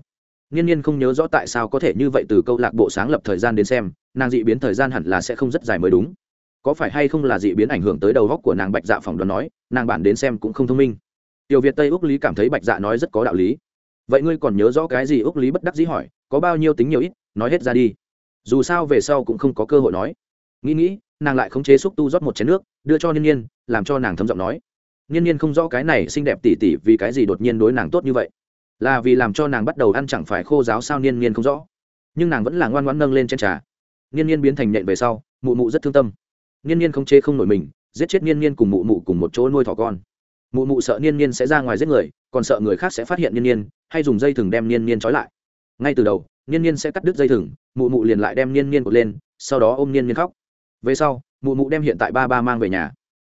niên niên không nhớ rõ tại sao có thể như vậy từ câu lạc bộ sáng lập thời gian đến xem, nàng dị biến thời gian hẳn là sẽ không rất dài mới đúng. Có phải hay không là dị biến ảnh hưởng tới đầu óc của nàng bạch dạ phỏng đoán nói, nàng bản đến xem cũng không thông minh. Tiểu việt tây Úc lý cảm thấy bạch dạ nói rất có đạo lý. Vậy ngươi còn nhớ rõ cái gì Úc lý bất đắc dĩ hỏi, có bao nhiêu tính nhiều ít, nói hết ra đi. Dù sao về sau cũng không có cơ hội nói. Nghĩ nghĩ, nàng lại khống chế xúc tu rót một chén nước, đưa cho niên niên làm cho nàng thấm giọng nói. Niên niên không rõ cái này xinh đẹp tỷ tỷ vì cái gì đột nhiên đối nàng tốt như vậy là vì làm cho nàng bắt đầu ăn chẳng phải khô giáo sao niên niên không rõ. Nhưng nàng vẫn là ngoan ngoãn nâng lên trên trà. Niên niên biến thành nện về sau, mụ mụ rất thương tâm. Niên niên không chế không nổi mình, giết chết niên niên cùng mụ mụ cùng một chỗ nuôi thỏ con. Mụ mụ sợ niên niên sẽ ra ngoài giết người, còn sợ người khác sẽ phát hiện niên niên, hay dùng dây thừng đem niên niên trói lại. Ngay từ đầu, niên niên sẽ cắt đứt dây thừng, mụ mụ liền lại đem niên niên cột lên, sau đó ôm niên niên khóc. Về sau, mụ mụ đem hiện tại ba ba mang về nhà.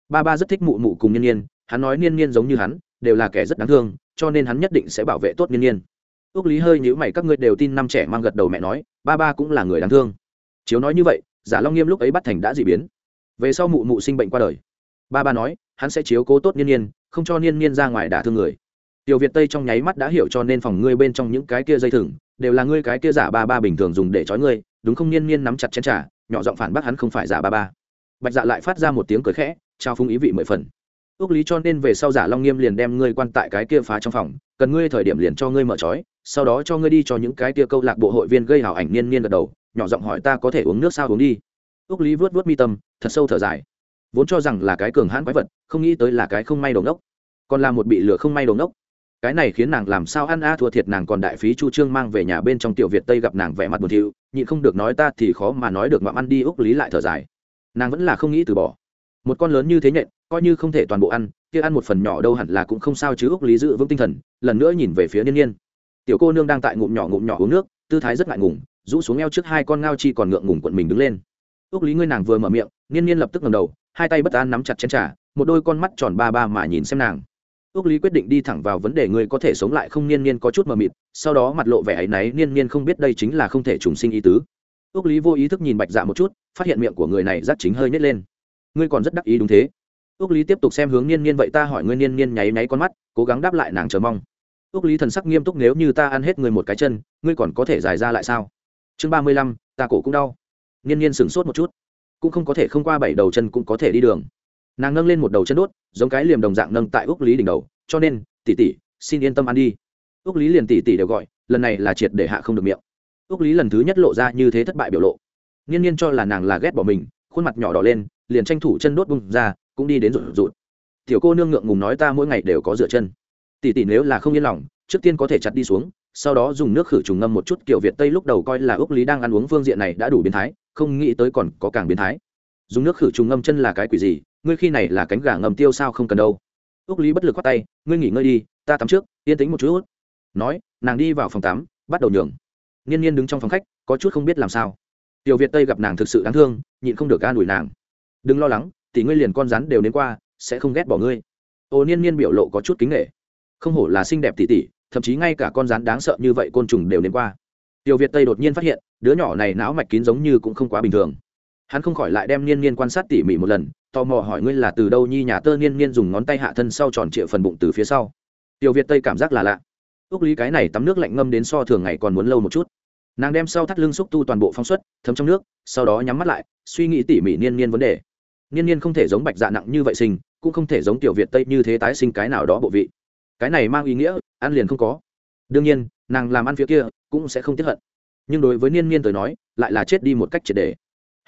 Ba ba rất thích mụ mụ cùng niên niên, hắn nói niên niên giống như hắn đều là kẻ rất đáng thương, cho nên hắn nhất định sẽ bảo vệ tốt nghiên nhiên ước lý hơi nhữ mày, các ngươi đều tin năm trẻ mang gật đầu mẹ nói, ba ba cũng là người đáng thương. Chiếu nói như vậy, giả long nghiêm lúc ấy bắt thành đã dị biến. Về sau mụ mụ sinh bệnh qua đời. Ba ba nói, hắn sẽ chiếu cố tốt niên niên, không cho niên niên ra ngoài đả thương người. Tiểu việt tây trong nháy mắt đã hiểu cho nên phòng ngươi bên trong những cái kia dây thừng, đều là ngươi cái kia giả ba ba bình thường dùng để trói ngươi, đúng không? Niên niên nắm chặt chén trà, nhỏ giọng phản bác hắn không phải giả ba ba. Bạch dạ lại phát ra một tiếng cười khẽ, trao phung ý vị mười phần ước lý cho nên về sau giả long nghiêm liền đem ngươi quan tại cái kia phá trong phòng cần ngươi thời điểm liền cho ngươi mở trói sau đó cho ngươi đi cho những cái kia câu lạc bộ hội viên gây hảo ảnh niên niên gật đầu nhỏ giọng hỏi ta có thể uống nước sao uống đi. Ước lý vớt vớt mi tâm thật sâu thở dài. Vốn cho rằng là cái cường hãn quái vật không nghĩ tới là cái không may đầu nốc, còn là một bị lửa không may đầu nốc, cái này khiến nàng làm sao ăn a thua thiệt nàng còn đại phí chu trương mang về nhà bên trong tiểu việt tây gặp nàng vẻ mặt buồn thiu nhịn không được nói ta thì khó mà nói được mà ăn đi úc lý lại thở dài. Nàng vẫn là không nghĩ từ bỏ một con lớn như thế nhện, coi như không thể toàn bộ ăn, kia ăn một phần nhỏ đâu hẳn là cũng không sao chứ, úc lý dự vững tinh thần, lần nữa nhìn về phía niên niên. Tiểu cô nương đang tại ngụm nhỏ ngụm nhỏ uống nước, tư thái rất ngại ngùng, rũ xuống eo trước hai con ngao chi còn ngượng ngùng quận mình đứng lên. Úc lý ngươi nàng vừa mở miệng, niên niên lập tức ngầm đầu, hai tay bất an nắm chặt chén trà, một đôi con mắt tròn ba ba mà nhìn xem nàng. Ước lý quyết định đi thẳng vào vấn đề người có thể sống lại không, niên niên có chút mờ mịt, sau đó mặt lộ vẻ áy náy, niên niên không biết đây chính là không thể trùng sinh ý tứ. Ước lý vô ý thức nhìn bạch dạ một chút, phát hiện miệng của người này rác chính hơi nhét lên ngươi còn rất đắc ý đúng thế. Ước lý tiếp tục xem hướng niên niên vậy ta hỏi ngươi niên niên nháy nháy con mắt, cố gắng đáp lại nàng chờ mong. Ước lý thần sắc nghiêm túc nếu như ta ăn hết người một cái chân, ngươi còn có thể giải ra lại sao? Chương ba mươi lăm, ta cổ cũng đau. Niên niên sửng sốt một chút. Cũng không có thể không qua bảy đầu chân cũng có thể đi đường. Nàng nâng lên một đầu chân đốt, giống cái liềm đồng dạng nâng tại ước lý đỉnh đầu, cho nên, tỷ tỷ, xin yên tâm ăn đi. Ước lý liền tỷ tỷ đều gọi, lần này là triệt để hạ không được miệng. Ước lý lần thứ nhất lộ ra như thế thất bại biểu lộ. Nghiên nhiên cho là nàng là ghét bỏ mình, khuôn mặt nhỏ đỏ lên liền tranh thủ chân đốt bung ra, cũng đi đến rụt rụt. Tiểu cô nương ngượng ngùng nói ta mỗi ngày đều có rửa chân. Tỷ tỷ nếu là không yên lòng, trước tiên có thể chặt đi xuống, sau đó dùng nước khử trùng ngâm một chút kiểu việt tây lúc đầu coi là úc lý đang ăn uống phương diện này đã đủ biến thái, không nghĩ tới còn có càng biến thái. Dùng nước khử trùng ngâm chân là cái quỷ gì, ngươi khi này là cánh gà ngầm tiêu sao không cần đâu. Úc lý bất lực khoát tay, ngươi nghỉ ngơi đi, ta tắm trước, yên tĩnh một chút. Nói, nàng đi vào phòng tắm, bắt đầu nhường. Nghiên nhiên đứng trong phòng khách, có chút không biết làm sao. Tiểu việt tây gặp nàng thực sự đáng thương, nhịn không được an ủi nàng đừng lo lắng, tỷ ngươi liền con rắn đều đến qua, sẽ không ghét bỏ ngươi. Ồ niên niên biểu lộ có chút kính nghệ không hổ là xinh đẹp tỷ tỷ, thậm chí ngay cả con rắn đáng sợ như vậy côn trùng đều đến qua. Tiểu việt tây đột nhiên phát hiện, đứa nhỏ này não mạch kín giống như cũng không quá bình thường. Hắn không khỏi lại đem niên niên quan sát tỉ mỉ một lần, tò mò hỏi ngươi là từ đâu nhi nhà tơ niên niên dùng ngón tay hạ thân sau tròn trịa phần bụng từ phía sau. Tiểu việt tây cảm giác là lạ. Ước lý cái này tắm nước lạnh ngâm đến so thường ngày còn muốn lâu một chút. Nàng đem sau thắt lưng xúc tu toàn bộ phóng xuất, thấm trong nước, sau đó nhắm mắt lại, suy nghĩ tỉ mỉ niên niên vấn đề niên niên không thể giống bạch dạ nặng như vậy sinh, cũng không thể giống tiểu việt tây như thế tái sinh cái nào đó bộ vị. Cái này mang ý nghĩa, ăn liền không có. Đương nhiên, nàng làm ăn phía kia, cũng sẽ không tiếp hận. Nhưng đối với niên niên tới nói, lại là chết đi một cách triệt đề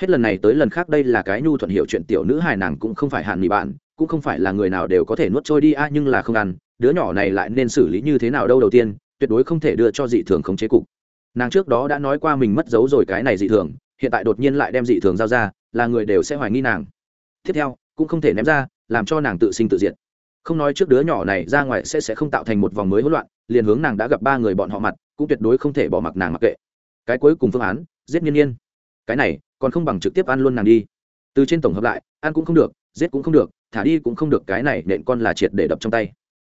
hết lần này tới lần khác đây là cái nhu thuận hiệu chuyện tiểu nữ hài nàng cũng không phải hạn mì bạn, cũng không phải là người nào đều có thể nuốt trôi đi a, nhưng là không ăn. Đứa nhỏ này lại nên xử lý như thế nào đâu đầu tiên, tuyệt đối không thể đưa cho dị thường khống chế cục. Nàng trước đó đã nói qua mình mất dấu rồi cái này dị thường, hiện tại đột nhiên lại đem dị thường giao ra, là người đều sẽ hoài nghi nàng tiếp theo, cũng không thể ném ra, làm cho nàng tự sinh tự diệt. Không nói trước đứa nhỏ này ra ngoài sẽ sẽ không tạo thành một vòng mới hỗn loạn, liền hướng nàng đã gặp ba người bọn họ mặt, cũng tuyệt đối không thể bỏ mặc nàng mặc kệ. Cái cuối cùng phương án, giết nhiên nhiên cái này, còn không bằng trực tiếp ăn luôn nàng đi. Từ trên tổng hợp lại, ăn cũng không được, giết cũng không được, thả đi cũng không được, cái này nện con là triệt để đập trong tay.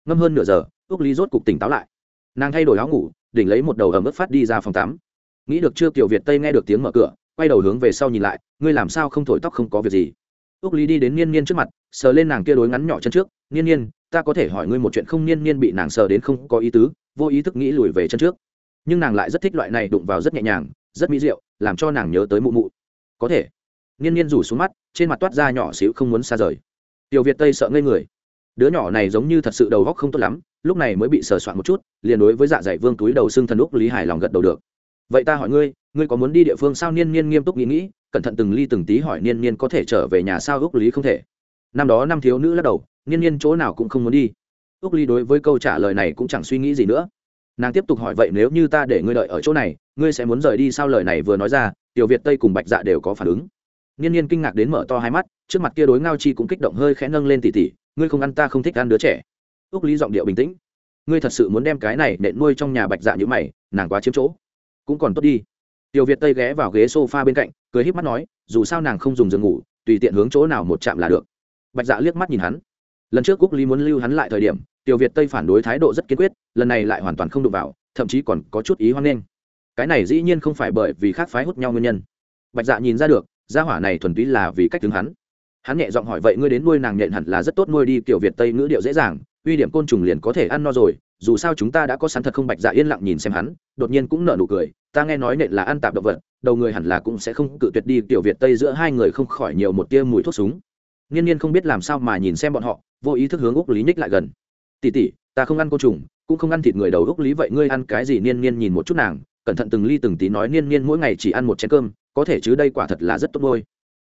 Ngâm hơn nửa giờ ước lý rốt cục tỉnh táo lại. Nàng thay đổi áo ngủ, đỉnh lấy một đầu ẩm ướt phát đi ra phòng tắm. Nghĩ được chưa kiểu việt tây nghe được tiếng mở cửa, quay đầu hướng về sau nhìn lại, ngươi làm sao không thổi tóc không có việc gì? Ước lý đi đến niên niên trước mặt, sờ lên nàng kia đối ngắn nhỏ chân trước, niên niên, ta có thể hỏi ngươi một chuyện không? Niên niên bị nàng sờ đến không có ý tứ, vô ý thức nghĩ lùi về chân trước. Nhưng nàng lại rất thích loại này đụng vào rất nhẹ nhàng, rất mỹ diệu, làm cho nàng nhớ tới mụ mụ. Có thể. Niên niên rủ xuống mắt, trên mặt toát ra nhỏ xíu không muốn xa rời. Tiểu việt tây sợ ngây người. Đứa nhỏ này giống như thật sự đầu góc không tốt lắm, lúc này mới bị sờ soạn một chút, liền đối với dạ dày vương túi đầu xương thần úc lý hài lòng gật đầu được vậy ta hỏi ngươi ngươi có muốn đi địa phương sao? Niên niên nghiêm túc nghĩ nghĩ, cẩn thận từng ly từng tí hỏi niên niên có thể trở về nhà sao ước lý không thể. Năm đó năm thiếu nữ lắc đầu, niên niên chỗ nào cũng không muốn đi. Ước lý đối với câu trả lời này cũng chẳng suy nghĩ gì nữa. Nàng tiếp tục hỏi vậy nếu như ta để ngươi đợi ở chỗ này, ngươi sẽ muốn rời đi sao? Lời này vừa nói ra, tiểu việt tây cùng bạch dạ đều có phản ứng. Niên niên kinh ngạc đến mở to hai mắt, trước mặt kia đối ngao chi cũng kích động hơi khẽ nâng lên tỉ tỉ, ngươi không ăn ta không thích ăn đứa trẻ. Ước lý giọng điệu bình tĩnh. Ngươi thật sự muốn đem cái này nện nuôi trong nhà bạch dạ như mày, nàng quá chiếm chỗ cũng còn tốt đi. Tiểu việt tây ghé vào ghế s o f a bên cạnh, cười híp mắt nói, dù sao nàng không dùng giường ngủ, tùy tiện hướng chỗ nào một chạm là được. Bạch dạ liếc mắt nhìn hắn. Lần trước cúc lý muốn lưu hắn lại thời điểm, tiểu việt tây phản đối thái độ rất kiên quyết, lần này lại hoàn toàn không đụng vào, thậm chí còn có chút ý hoan nghênh. Cái này dĩ nhiên không phải bởi vì khác phái hút nhau nguyên nhân. Bạch dạ nhìn ra được, gia hỏa này thuần túy là vì cách đứng hắn. Hắn nhẹ giọng hỏi, vậy ngươi đến nuôi nàng nhện hẳn là rất tốt nuôi đi kiểu việt tây ngữ điệu dễ dàng, uy điểm côn trùng liền có thể ăn no rồi dù sao chúng ta đã có sẵn thật không bạch dạ yên lặng nhìn xem hắn, đột nhiên cũng nở nụ cười, ta nghe nói nện là ăn tạp động vật, đầu người hẳn là cũng sẽ không cự tuyệt đi, tiểu việt tây giữa hai người không khỏi nhiều một tia mùi thuốc súng. Nghiên nhiên không biết làm sao mà nhìn xem bọn họ, vô ý thức hướng úc lý nhích lại gần. Tỉ tỉ ta không ăn côn trùng, cũng không ăn thịt người đầu úc lý, vậy ngươi ăn cái gì? Niên niên nhìn một chút nàng, cẩn thận từng ly từng tí nói niên niên mỗi ngày chỉ ăn một chén cơm, có thể chứ, đây quả thật là rất tốt đôi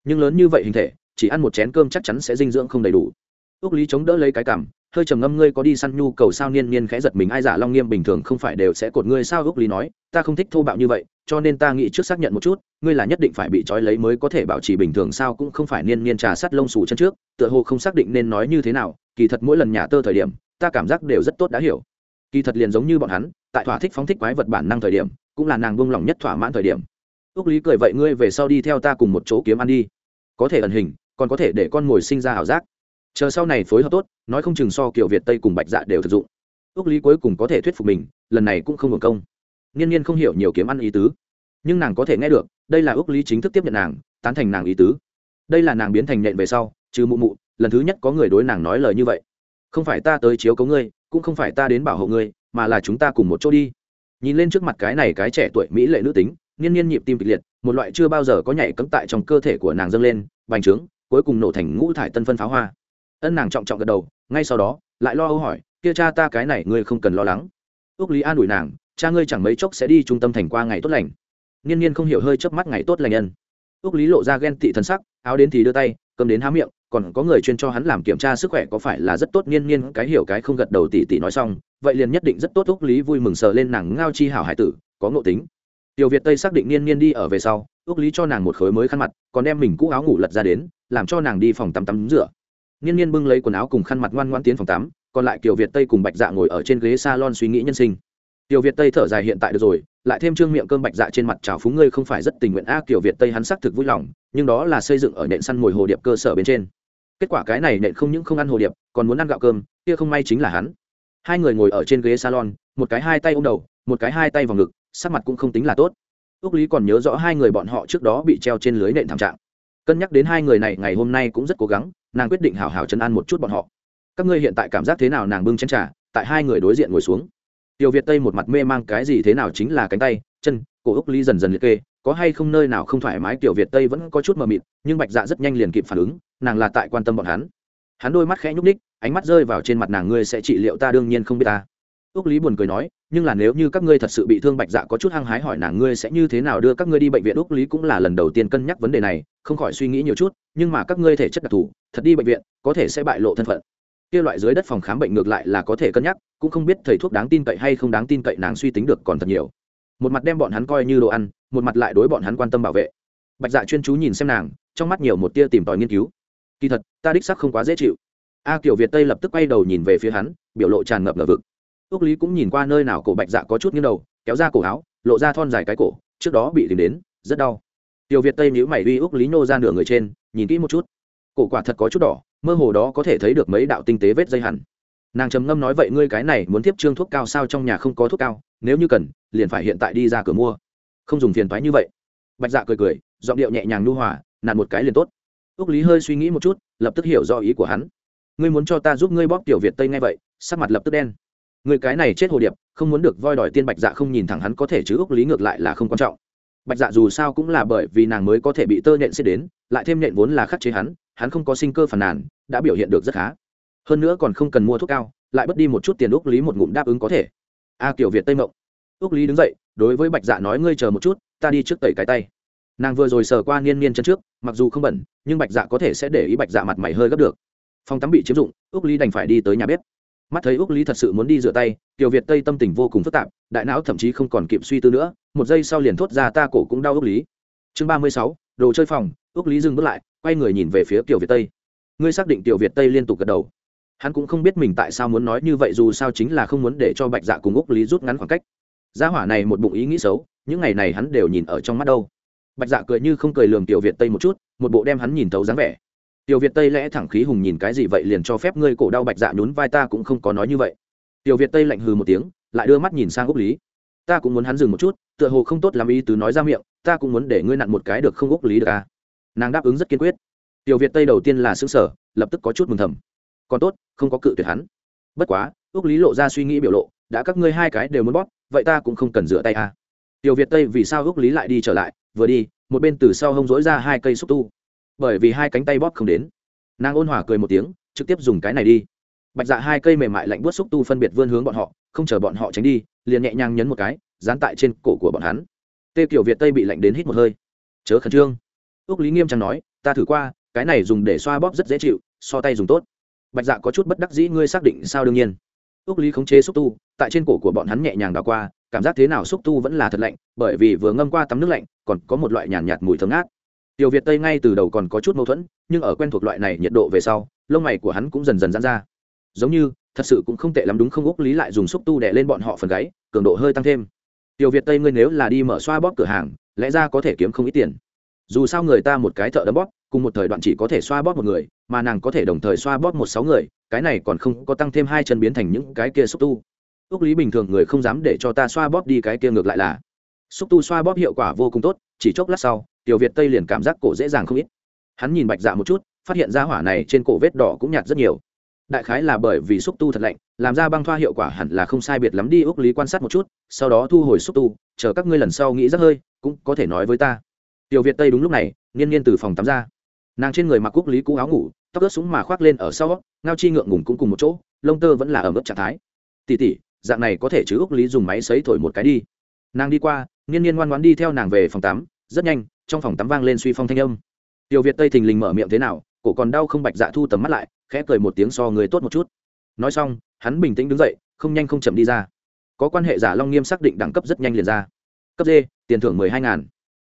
nhưng lớn như vậy hình thể, chỉ ăn một chén cơm chắc chắn sẽ dinh dưỡng không đầy đủ ước lý chống đỡ lấy cái cảm, hơi trầm ngâm, ngươi có đi săn nhu cầu sao? Niên niên khẽ giật mình, ai giả long nghiêm bình thường không phải đều sẽ cột ngươi sao? Ước lý nói, ta không thích thô bạo như vậy, cho nên ta nghĩ trước xác nhận một chút, ngươi là nhất định phải bị trói lấy mới có thể bảo trì bình thường sao? Cũng không phải niên niên trà sắt lông xù chân trước, tựa hồ không xác định nên nói như thế nào. Kỳ thật mỗi lần nhà tơ thời điểm, ta cảm giác đều rất tốt đã hiểu. Kỳ thật liền giống như bọn hắn, tại thỏa thích phóng thích quái vật bản năng thời điểm, cũng là nàng buông lỏng nhất thỏa mãn thời điểm. Ước lý cười vậy, ngươi về sau đi theo ta cùng một chỗ kiếm ăn đi. Có thể ẩn hình, còn có thể để con mồi sinh ra ảo giác chờ sau này phối hợp tốt, nói không chừng so kiểu việt tây cùng bạch dạ đều thực dụng. Ước lý cuối cùng có thể thuyết phục mình, lần này cũng không hưởng công. Nghiên nhiên không hiểu nhiều kiếm ăn ý tứ. Nhưng nàng có thể nghe được, đây là ước lý chính thức tiếp nhận nàng, tán thành nàng ý tứ. Đây là nàng biến thành nện về sau, trừ mụ mụ, lần thứ nhất có người đối nàng nói lời như vậy. Không phải ta tới chiếu cấu ngươi, cũng không phải ta đến bảo hộ ngươi, mà là chúng ta cùng một chỗ đi. Nhìn lên trước mặt cái này cái trẻ tuổi mỹ lệ nữ tính, nghiên nhiên nhịp tim kịch liệt, một loại chưa bao giờ có nhảy cấm tại trong cơ thể của nàng dâng lên, bành trướng, cuối cùng nổ thành ngũ thải tân phân pháo hoa ân nàng trọng trọng gật đầu, ngay sau đó, lại lo âu hỏi, kia cha ta cái này ngươi không cần lo lắng. Ước lý an ủi nàng, cha ngươi chẳng mấy chốc sẽ đi trung tâm thành qua ngày tốt lành. Niên niên không hiểu hơi chớp mắt ngày tốt lành nhân. Ước lý lộ ra ghen tị thân sắc, áo đến thì đưa tay cơm đến há miệng, còn có người chuyên cho hắn làm kiểm tra sức khỏe có phải là rất tốt niên niên cái hiểu cái không gật đầu tỉ tỉ nói xong, vậy liền nhất định rất tốt ước lý vui mừng sờ lên nàng ngao chi hảo hải tử, có ngộ tính. Tiểu việt tây xác định niên niên đi ở về sau ước lý cho nàng một khối mới khăn mặt, còn đem mình cũ áo ngủ lật ra đến, làm cho nàng đi phòng tắm tắm rửa niên niên bưng lấy quần áo cùng khăn mặt ngoan ngoan tiến phòng tắm còn lại kiều việt tây cùng bạch dạ ngồi ở trên ghế salon suy nghĩ nhân sinh Tiểu Việt Tây thở dài hiện tại được rồi, lại thêm trương miệng cơm bạch dạ trên mặt trào phúng ngươi không phải rất tình nguyện a, Kiều Việt Tây hắn xác thực vui lòng, nhưng đó là xây dựng ở nện săn mồi hồ điệp cơ sở bên trên. Kết quả cái này nện không những không ăn hồ điệp, còn muốn ăn gạo cơm, kia không may chính là hắn. Hai người ngồi ở trên ghế salon, một cái hai tay ôm đầu, một cái hai tay vào ngực, sắc mặt cũng không tính là tốt. Úc Lý còn nhớ rõ hai người bọn họ trước đó bị treo trên lưới nện thảm trạng. Cân nhắc đến hai người này ngày hôm nay cũng rất cố gắng, nàng quyết định hào hào chân an một chút bọn họ. Các ngươi hiện tại cảm giác thế nào? Nàng bưng chén trà, tại hai người đối diện ngồi xuống tiểu việt tây một mặt mê mang cái gì thế nào chính là cánh tay chân cổ úc ly dần dần liệt kê có hay không nơi nào không thoải mái tiểu việt tây vẫn có chút mờ mịt nhưng bạch dạ rất nhanh liền kịp phản ứng nàng là tại quan tâm bọn hắn hắn đôi mắt khẽ nhúc ních ánh mắt rơi vào trên mặt nàng ngươi sẽ trị liệu ta đương nhiên không biết ta úc lý buồn cười nói, nhưng là nếu như các ngươi thật sự bị thương bạch dạ có chút hăng hái hỏi nàng ngươi sẽ như thế nào đưa các ngươi đi bệnh viện? Úc lý cũng là lần đầu tiên cân nhắc vấn đề này, không khỏi suy nghĩ nhiều chút, nhưng mà các ngươi thể chất đặc thù, thật đi bệnh viện, có thể sẽ bại lộ thân phận. Kia loại dưới đất phòng khám bệnh ngược lại là có thể cân nhắc, cũng không biết thầy thuốc đáng tin cậy hay không đáng tin cậy nàng suy tính được còn thật nhiều. Một mặt đem bọn hắn coi như đồ ăn, một mặt lại đối bọn hắn quan tâm bảo vệ. Bạch dạ chuyên chú nhìn xem nàng, trong mắt nhiều một tia tìm tòi nghiên cứu. Kỳ thật, ta đích sắc không quá dễ chịu. A kiểu việt tây lập tức quay đầu nhìn về phía hắn, biểu lộ tràn ngập ngờ vực ước lý cũng nhìn qua nơi nào cổ bạch dạ có chút nghiêng đầu, kéo ra cổ áo, lộ ra thon dài cái cổ, trước đó bị tìm đến, rất đau. Tiểu việt tây nhíu mày uy ước lý nô ra nửa người trên, nhìn kỹ một chút. Cổ quả thật có chút đỏ, mơ hồ đó có thể thấy được mấy đạo tinh tế vết dây hẳn. Nàng trầm ngâm nói vậy ngươi cái này muốn tiếp trương thuốc cao sao trong nhà không có thuốc cao, nếu như cần, liền phải hiện tại đi ra cửa mua. Không dùng phiền thoái như vậy. Bạch dạ cười cười, giọng điệu nhẹ nhàng nu hòa, nặn một cái liền tốt. Ước lý hơi suy nghĩ một chút, lập tức hiểu do ý của hắn. Ngươi muốn cho ta giúp ngươi bóp tiểu việt tây ngay vậy, sắc mặt lập tức đen người cái này chết hồ điệp, không muốn được voi đòi tiên bạch dạ không nhìn thẳng hắn có thể chứ ước lý ngược lại là không quan trọng. Bạch dạ dù sao cũng là bởi vì nàng mới có thể bị tơ nhện xếp đến, lại thêm nhện vốn là khắc chế hắn hắn không có sinh cơ phản nàn, đã biểu hiện được rất khá. Hơn nữa còn không cần mua thuốc cao, lại bất đi một chút tiền ước lý một ngụm đáp ứng có thể. A kiểu việt tây mộng. Ước lý đứng dậy, đối với bạch dạ nói ngươi chờ một chút, ta đi trước tẩy cái tay. Nàng vừa rồi sờ qua niên niên chân trước, mặc dù không bẩn, nhưng bạch dạ có thể sẽ để ý bạch dạ mặt mày hơi gấp được. Phòng tắm bị chiếm dụng, ước lý đành phải đi tới nhà bếp mắt thấy úc lý thật sự muốn đi rửa tay, tiểu việt tây tâm tình vô cùng phức tạp, đại não thậm chí không còn kịp suy tư nữa, một giây sau liền thốt ra ta cổ cũng đau úc lý. Chương ba mươi sáu, đồ chơi phòng úc lý dừng bước lại, quay người nhìn về phía tiểu việt tây. Ngươi xác định tiểu việt tây liên tục gật đầu. Hắn cũng không biết mình tại sao muốn nói như vậy dù sao chính là không muốn để cho bạch dạ cùng úc lý rút ngắn khoảng cách. Gia hỏa này một bụng ý nghĩ xấu, những ngày này hắn đều nhìn ở trong mắt đâu. Bạch dạ cười như không cười lường tiểu việt tây một chút, một bộ đem hắn nhìn thấu dáng vẻ tiểu việt tây lẽ thẳng khí hùng nhìn cái gì vậy liền cho phép ngươi cổ đau bạch dạ nhún vai ta cũng không có nói như vậy. Tiểu việt tây lạnh hừ một tiếng, lại đưa mắt nhìn sang úc lý. Ta cũng muốn hắn dừng một chút, tựa hồ không tốt làm ý tứ nói ra miệng, ta cũng muốn để ngươi nặn một cái được không úc lý được à? Nàng đáp ứng rất kiên quyết. Tiểu việt tây đầu tiên là xứng sở lập tức có chút mừng thầm. Còn tốt, không có cự tuyệt hắn. Bất quá, úc lý lộ ra suy nghĩ biểu lộ, đã các ngươi hai cái đều muốn bóp, vậy ta cũng không cần rửa tay à. tiểu việt tây vì sao úc lý lại đi trở lại? Vừa đi, một bên từ sau hông dối ra hai cây xúc tu bởi vì hai cánh tay bóp không đến. Nàng ôn hòa cười một tiếng trực tiếp dùng cái này đi. Bạch dạ hai cây mềm mại lạnh buốt xúc tu phân biệt vươn hướng bọn họ không chờ bọn họ tránh đi liền nhẹ nhàng nhấn một cái dán tại trên cổ của bọn hắn. Tê kiểu việt tây bị lạnh đến hít một hơi. Chớ khẩn trương. Ước lý nghiêm trang nói ta thử qua cái này dùng để xoa bóp rất dễ chịu so tay dùng tốt. Bạch dạ có chút bất đắc dĩ ngươi xác định sao đương nhiên? Ước lý khống chế xúc tu tại trên cổ của bọn hắn nhẹ nhàng đào qua cảm giác thế nào xúc tu vẫn là thật lạnh bởi vì vừa ngâm qua tắm nước lạnh còn có một loại nhàn nhạt, nhạt mùi thơm ngát tiểu việt tây ngay từ đầu còn có chút mâu thuẫn, nhưng ở quen thuộc loại này nhiệt độ về sau, lông mày của hắn cũng dần dần dán ra. Giống như, thật sự cũng không tệ lắm đúng không úc lý lại dùng xúc tu đè lên bọn họ phần gáy, cường độ hơi tăng thêm. Tiểu việt tây ngươi nếu là đi mở xoa bóp cửa hàng, lẽ ra có thể kiếm không ít tiền. Dù sao người ta một cái thợ đấm bóp, cùng một thời đoạn chỉ có thể xoa bóp một người, mà nàng có thể đồng thời xoa bóp một sáu người, cái này còn không có tăng thêm hai chân biến thành những cái kia xúc tu. Ước lý bình thường người không dám để cho ta xoa bóp đi cái kia ngược lại là. Xúc tu xoa bóp hiệu quả vô cùng tốt, chỉ chốc lát sau tiểu việt tây liền cảm giác cổ dễ dàng không ít. Hắn nhìn bạch dạ một chút, phát hiện ra hỏa này trên cổ vết đỏ cũng nhạt rất nhiều. Đại khái là bởi vì xúc tu thật lạnh, làm ra băng thoa hiệu quả hẳn là không sai biệt lắm đi ước lý quan sát một chút, sau đó thu hồi xúc tu, chờ các ngươi lần sau nghĩ rất hơi, cũng có thể nói với ta. Tiểu việt tây đúng lúc này nghiên nhiên từ phòng tắm ra. Nàng trên người mặc quốc lý cũ áo ngủ, tóc ướt súng mà khoác lên ở sau, ngao chi ngượng ngùng cũng cùng một chỗ, lông tơ vẫn là ở mức trạng thái. Tỉ tỉ dạng này có thể chứ úc lý dùng máy xấy thổi một cái đi. Nàng đi qua nghiên nhiên ngoan ngoan đi theo nàng về phòng tắm, rất nhanh trong phòng tắm vang lên suy phong thanh âm. Tiểu việt tây thình lình mở miệng thế nào, cổ còn đau không bạch dạ thu tầm mắt lại, khẽ cười một tiếng so người tốt một chút. Nói xong, hắn bình tĩnh đứng dậy, không nhanh không chậm đi ra. Có quan hệ giả long nghiêm xác định đẳng cấp rất nhanh liền ra. Cấp d, tiền thưởng mười hai ngàn.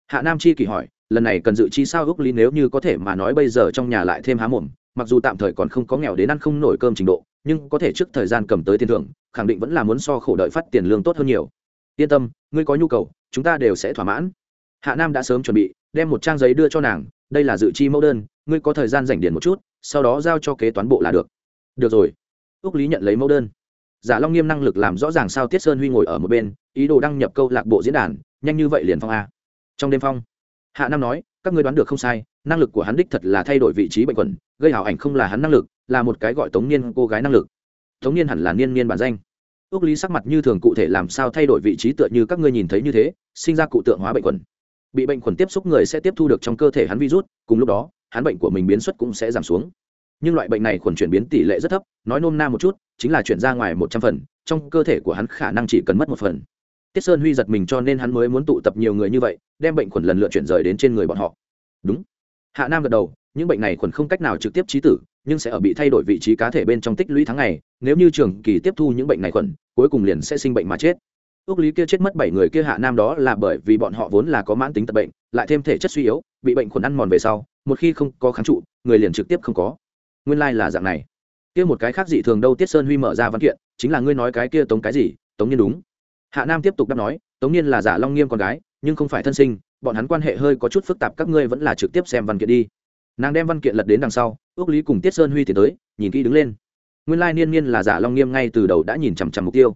Hạ nam chi kỳ hỏi, lần này cần dự chi sao ước lý nếu như có thể mà nói bây giờ trong nhà lại thêm há mồm, mặc dù tạm thời còn không có nghèo đến ăn không nổi cơm trình độ, nhưng có thể trước thời gian cầm tới tiền thưởng, khẳng định vẫn là muốn so khổ đợi phát tiền lương tốt hơn nhiều. Yên tâm, ngươi có nhu cầu, chúng ta đều sẽ thỏa mãn hạ nam đã sớm chuẩn bị, đem một trang giấy đưa cho nàng, đây là dự chi mẫu đơn, ngươi có thời gian dành điền một chút, sau đó giao cho kế toán bộ là được. Được rồi. Ước lý nhận lấy mẫu đơn. Giả long nghiêm năng lực làm rõ ràng sao tiết sơn huy ngồi ở một bên, ý đồ đăng nhập câu lạc bộ diễn đàn, nhanh như vậy liền phong a. Trong đêm phong, hạ nam nói, các ngươi đoán được không sai, năng lực của hắn đích thật là thay đổi vị trí bệnh quẩn, gây hảo ảnh không là hắn năng lực, là một cái gọi tống niên cô gái năng lực. Tống niên hẳn là niên niên bản danh. Ước lý sắc mặt như thường cụ thể làm sao thay đổi vị trí tựa như các ngươi nhìn thấy như thế, sinh ra cụ tượng hóa bệnh quẩn bị bệnh khuẩn tiếp xúc người sẽ tiếp thu được trong cơ thể hắn virus, cùng lúc đó, hắn bệnh của mình biến xuất cũng sẽ giảm xuống. Nhưng loại bệnh này khuẩn chuyển biến tỷ lệ rất thấp, nói nôm na một chút, chính là chuyển ra ngoài một trăm phần, trong cơ thể của hắn khả năng chỉ cần mất một phần. Tiết sơn huy giật mình cho nên hắn mới muốn tụ tập nhiều người như vậy, đem bệnh khuẩn lần lượt chuyển rời đến trên người bọn họ. Đúng. Hạ nam gật đầu, những bệnh này khuẩn không cách nào trực tiếp trí tử, nhưng sẽ ở bị thay đổi vị trí cá thể bên trong tích lũy tháng ngày, nếu như trường kỳ tiếp thu những bệnh này khuẩn, cuối cùng liền sẽ sinh bệnh mà chết ước lý kia chết mất bảy người kia hạ nam đó là bởi vì bọn họ vốn là có mãn tính tật bệnh, lại thêm thể chất suy yếu, bị bệnh khuẩn ăn mòn về sau, một khi không có kháng trụ, người liền trực tiếp không có. Nguyên lai、like、là dạng này. Kia một cái khác dị thường đâu tiết sơn huy mở ra văn kiện, chính là ngươi nói cái kia tống cái gì? Tống nhiên đúng. Hạ nam tiếp tục đáp nói, tống nhiên là giả long nghiêm con gái, nhưng không phải thân sinh, bọn hắn quan hệ hơi có chút phức tạp, các ngươi vẫn là trực tiếp xem văn kiện đi. Nàng đem văn kiện lật đến đằng sau ước lý cùng tiết sơn huy tiến tới, nhìn kỹ đứng lên. Nguyên lai niên niên là giả long nghiêm ngay từ đầu đã nhìn chằm chằm mục tiêu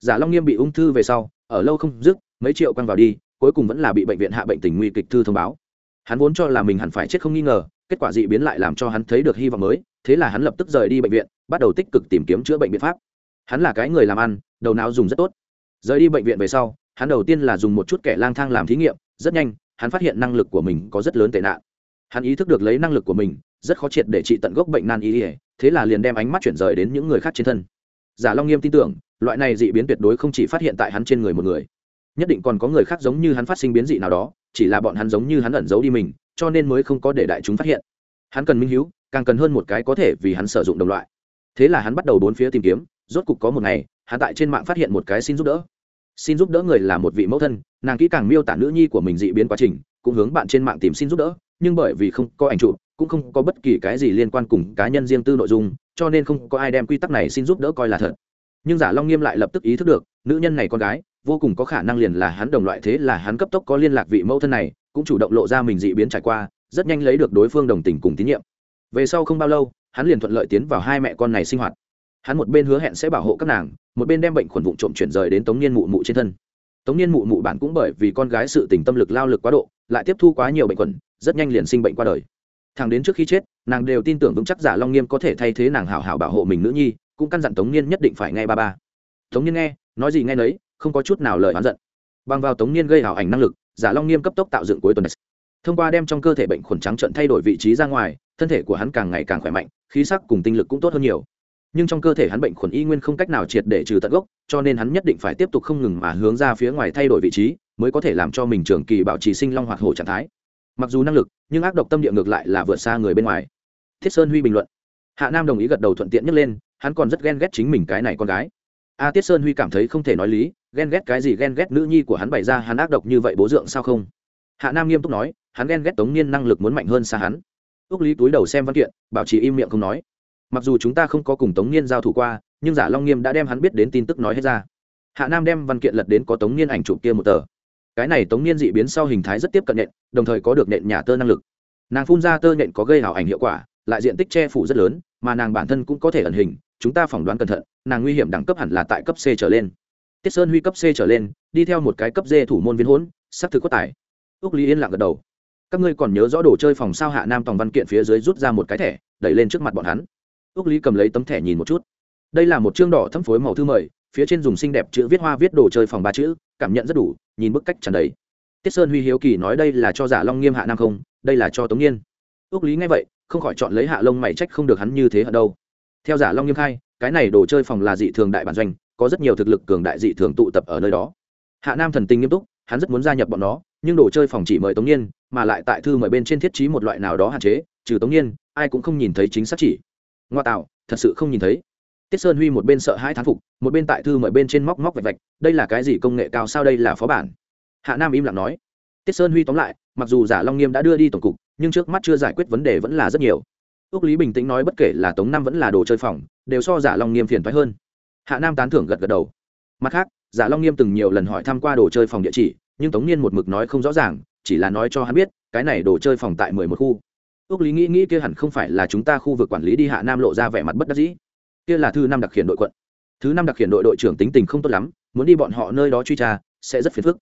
giả long nghiêm bị ung thư về sau, ở lâu không dứt, mấy triệu quăng vào đi, cuối cùng vẫn là bị bệnh viện hạ bệnh tình nguy kịch thư thông báo. Hắn vốn cho là mình hẳn phải chết không nghi ngờ, kết quả dị biến lại làm cho hắn thấy được hy vọng mới, thế là hắn lập tức rời đi bệnh viện, bắt đầu tích cực tìm kiếm chữa bệnh biện pháp. Hắn là cái người làm ăn, đầu não dùng rất tốt. Rời đi bệnh viện về sau, hắn đầu tiên là dùng một chút kẻ lang thang làm thí nghiệm, rất nhanh, hắn phát hiện năng lực của mình có rất lớn tệ nạn. Hắn ý thức được lấy năng lực của mình, rất khó triệt để trị tận gốc bệnh nan y thế là liền đem ánh mắt chuyển rời đến những người khác trên thân. Giả long nghiêm tin tưởng loại này dị biến tuyệt đối không chỉ phát hiện tại hắn trên người một người. Nhất định còn có người khác giống như hắn phát sinh biến dị nào đó, chỉ là bọn hắn giống như hắn ẩn giấu đi mình, cho nên mới không có để đại chúng phát hiện. Hắn cần minh hữu càng cần hơn một cái có thể vì hắn sử dụng đồng loại. Thế là hắn bắt đầu bốn phía tìm kiếm, rốt cục có một ngày, hắn tại trên mạng phát hiện một cái xin giúp đỡ. Xin giúp đỡ người là một vị mẫu thân, nàng kỹ càng miêu tả nữ nhi của mình dị biến quá trình, cũng hướng bạn trên mạng tìm xin giúp đỡ, nhưng bởi vì không có ảnh chụp, cũng không có bất kỳ cái gì liên quan cùng cá nhân riêng tư nội dung, cho nên không có ai đem quy tắc này xin giúp đỡ coi là thật nhưng giả long nghiêm lại lập tức ý thức được, nữ nhân này con gái, vô cùng có khả năng liền là hắn đồng loại thế là hắn cấp tốc có liên lạc vị mẫu thân này, cũng chủ động lộ ra mình dị biến trải qua, rất nhanh lấy được đối phương đồng tình cùng tín nhiệm. Về sau không bao lâu, hắn liền thuận lợi tiến vào hai mẹ con này sinh hoạt. Hắn một bên hứa hẹn sẽ bảo hộ các nàng, một bên đem bệnh khuẩn vụn trộm chuyển rời đến tống niên mụ mụ trên thân. Tống niên mụ mụ bản cũng bởi vì con gái sự tình tâm lực lao lực quá độ, lại tiếp thu quá nhiều bệnh khuẩn, rất nhanh liền sinh bệnh qua đời. Thằng đến trước khi chết, nàng đều tin tưởng vững chắc giả long nghiêm có thể thay thế nàng hảo hảo bảo hộ mình nữ nhi cũng căn dặn tống niên nhất định phải nghe ba ba. Tống niên nghe, nói gì nghe nấy, không có chút nào lời oán giận. Bằng vào tống niên gây hảo ảnh năng lực, giả long nghiêm cấp tốc tạo dựng cuối tuần này. thông qua đem trong cơ thể bệnh khuẩn trắng trận thay đổi vị trí ra ngoài, thân thể của hắn càng ngày càng khỏe mạnh, khí sắc cùng tinh lực cũng tốt hơn nhiều. Nhưng trong cơ thể hắn bệnh khuẩn y nguyên không cách nào triệt để trừ tận gốc, cho nên hắn nhất định phải tiếp tục không ngừng mà hướng ra phía ngoài thay đổi vị trí, mới có thể làm cho mình trường kỳ bảo trì sinh long hoạt hổ trạng thái. Mặc dù năng lực, nhưng ác độc tâm địa ngược lại là vượt xa người bên ngoài. Thiết sơn huy bình luận. Hạ nam đồng ý gật đầu thuận tiện nhất lên hắn còn rất ghen ghét chính mình cái này con gái. A tiết sơn huy cảm thấy không thể nói lý, ghen ghét cái gì ghen ghét nữ nhi của hắn bày ra hắn ác độc như vậy bố dượng sao không? Hạ nam nghiêm túc nói, hắn ghen ghét tống niên năng lực muốn mạnh hơn xa hắn. Ước lý túi đầu xem văn kiện, bảo trì im miệng không nói. Mặc dù chúng ta không có cùng tống niên giao thủ qua, nhưng giả long nghiêm đã đem hắn biết đến tin tức nói hết ra. Hạ nam đem văn kiện lật đến có tống niên ảnh chụp kia một tờ. Cái này tống niên dị biến sau hình thái rất tiếp cận nện, đồng thời có được nện nhà tơ năng lực. Nàng phun ra tơ nện có gây hảo ảnh hiệu quả, lại diện tích che phủ rất lớn, mà nàng bản thân cũng có thể ẩn hình chúng ta phỏng đoán cẩn thận, nàng nguy hiểm đẳng cấp hẳn là tại cấp c trở lên. Tiết sơn huy cấp c trở lên, đi theo một cái cấp d thủ môn viên hỗn, sắp thực có tài. Úc lý yên lặng gật đầu. Các ngươi còn nhớ rõ đồ chơi phòng sao hạ nam tòng văn kiện phía dưới rút ra một cái thẻ, đẩy lên trước mặt bọn hắn. Úc lý cầm lấy tấm thẻ nhìn một chút. Đây là một chương đỏ thấm phối màu thư mời, phía trên dùng xinh đẹp chữ viết hoa viết đồ chơi phòng ba chữ, cảm nhận rất đủ, nhìn bức cách tràn đầy. Tiết sơn huy hiếu kỳ nói đây là cho giả long nghiêm hạ nam không, đây là cho tống nhiên ước lý nghe vậy, không khỏi chọn lấy hạ lông mày trách không được hắn như thế ở đâu theo giả long nghiêm khai, cái này đồ chơi phòng là dị thường đại bản doanh, có rất nhiều thực lực cường đại dị thường tụ tập ở nơi đó. Hạ nam thần tình nghiêm túc, hắn rất muốn gia nhập bọn nó, nhưng đồ chơi phòng chỉ mời tống nhiên mà lại tại thư mời bên trên thiết trí một loại nào đó hạn chế, trừ tống nhiên ai cũng không nhìn thấy chính xác chỉ. Ngoa tạo, thật sự không nhìn thấy. Tiết sơn huy một bên sợ hai thán phục, một bên tại thư mời bên trên móc móc vạch vạch, đây là cái gì công nghệ cao sao đây là phó bản? Hạ nam im lặng nói. Tiết sơn huy tóm lại, mặc dù giả long nghiêm đã đưa đi tổng cục, nhưng trước mắt chưa giải quyết vấn đề vẫn là rất nhiều ước lý bình tĩnh nói bất kể là tống năm vẫn là đồ chơi phòng, đều so giả long nghiêm phiền thoái hơn. Hạ nam tán thưởng gật gật đầu. Mặt khác, giả long nghiêm từng nhiều lần hỏi thăm qua đồ chơi phòng địa chỉ, nhưng tống niên một mực nói không rõ ràng, chỉ là nói cho hắn biết, cái này đồ chơi phòng tại mười một khu. Ước lý nghĩ nghĩ kia hẳn không phải là chúng ta khu vực quản lý đi, hạ nam lộ ra vẻ mặt bất đắc dĩ. Kia là thư năm đặc khiển đội quận. Thứ năm đặc khiển đội đội trưởng tính tình không tốt lắm, muốn đi bọn họ nơi đó truy tra, sẽ rất phiền phức.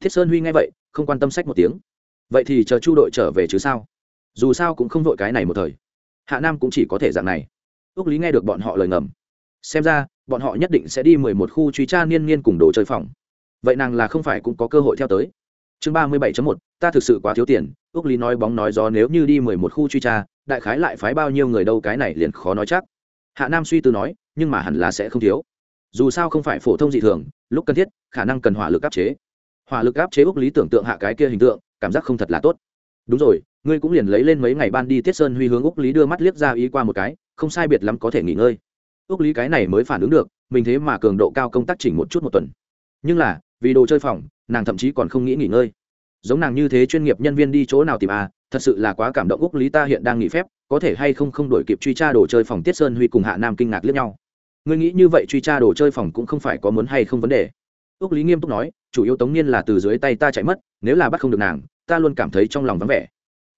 Thiết sơn huy nghe vậy, không quan tâm sách một tiếng. Vậy thì chờ chu đội trở về chứ sao? Dù sao cũng không vội cái này một thời hạ nam cũng chỉ có thể dạng này. Ước lý nghe được bọn họ lời ngầm. Xem ra, bọn họ nhất định sẽ đi mười một khu truy tra niên niên cùng đồ chơi phòng. Vậy nàng là không phải cũng có cơ hội theo tới. Chương ba mươi bảy một, ta thực sự quá thiếu tiền. Ước lý nói bóng nói gió nếu như đi mười một khu truy tra, đại khái lại phái bao nhiêu người đâu cái này liền khó nói chắc. Hạ nam suy tư nói, nhưng mà hẳn là sẽ không thiếu. Dù sao không phải phổ thông dị thường, lúc cần thiết, khả năng cần hỏa lực áp chế. Hỏa lực áp chế ước lý tưởng tượng hạ cái kia hình tượng, cảm giác không thật là tốt. Đúng rồi ngươi cũng liền lấy lên mấy ngày ban đi tiết sơn huy hướng úc lý đưa mắt liếc ra ý qua một cái, không sai biệt lắm có thể nghỉ ngơi. Úc lý cái này mới phản ứng được, mình thế mà cường độ cao công tác chỉnh một chút một tuần. Nhưng là, vì đồ chơi phòng, nàng thậm chí còn không nghĩ nghỉ ngơi. Giống nàng như thế chuyên nghiệp nhân viên đi chỗ nào tìm à thật sự là quá cảm động úc lý ta hiện đang nghỉ phép, có thể hay không không đổi kịp truy tra đồ chơi phòng tiết sơn huy cùng hạ nam kinh ngạc liếc nhau. Ngươi nghĩ như vậy truy tra đồ chơi phòng cũng không phải có muốn hay không vấn đề. Úc lý nghiêm túc nói, chủ yếu tống niên là từ dưới tay ta chạy mất, nếu là bắt không được nàng, ta luôn cảm thấy trong lòng vắng vẻ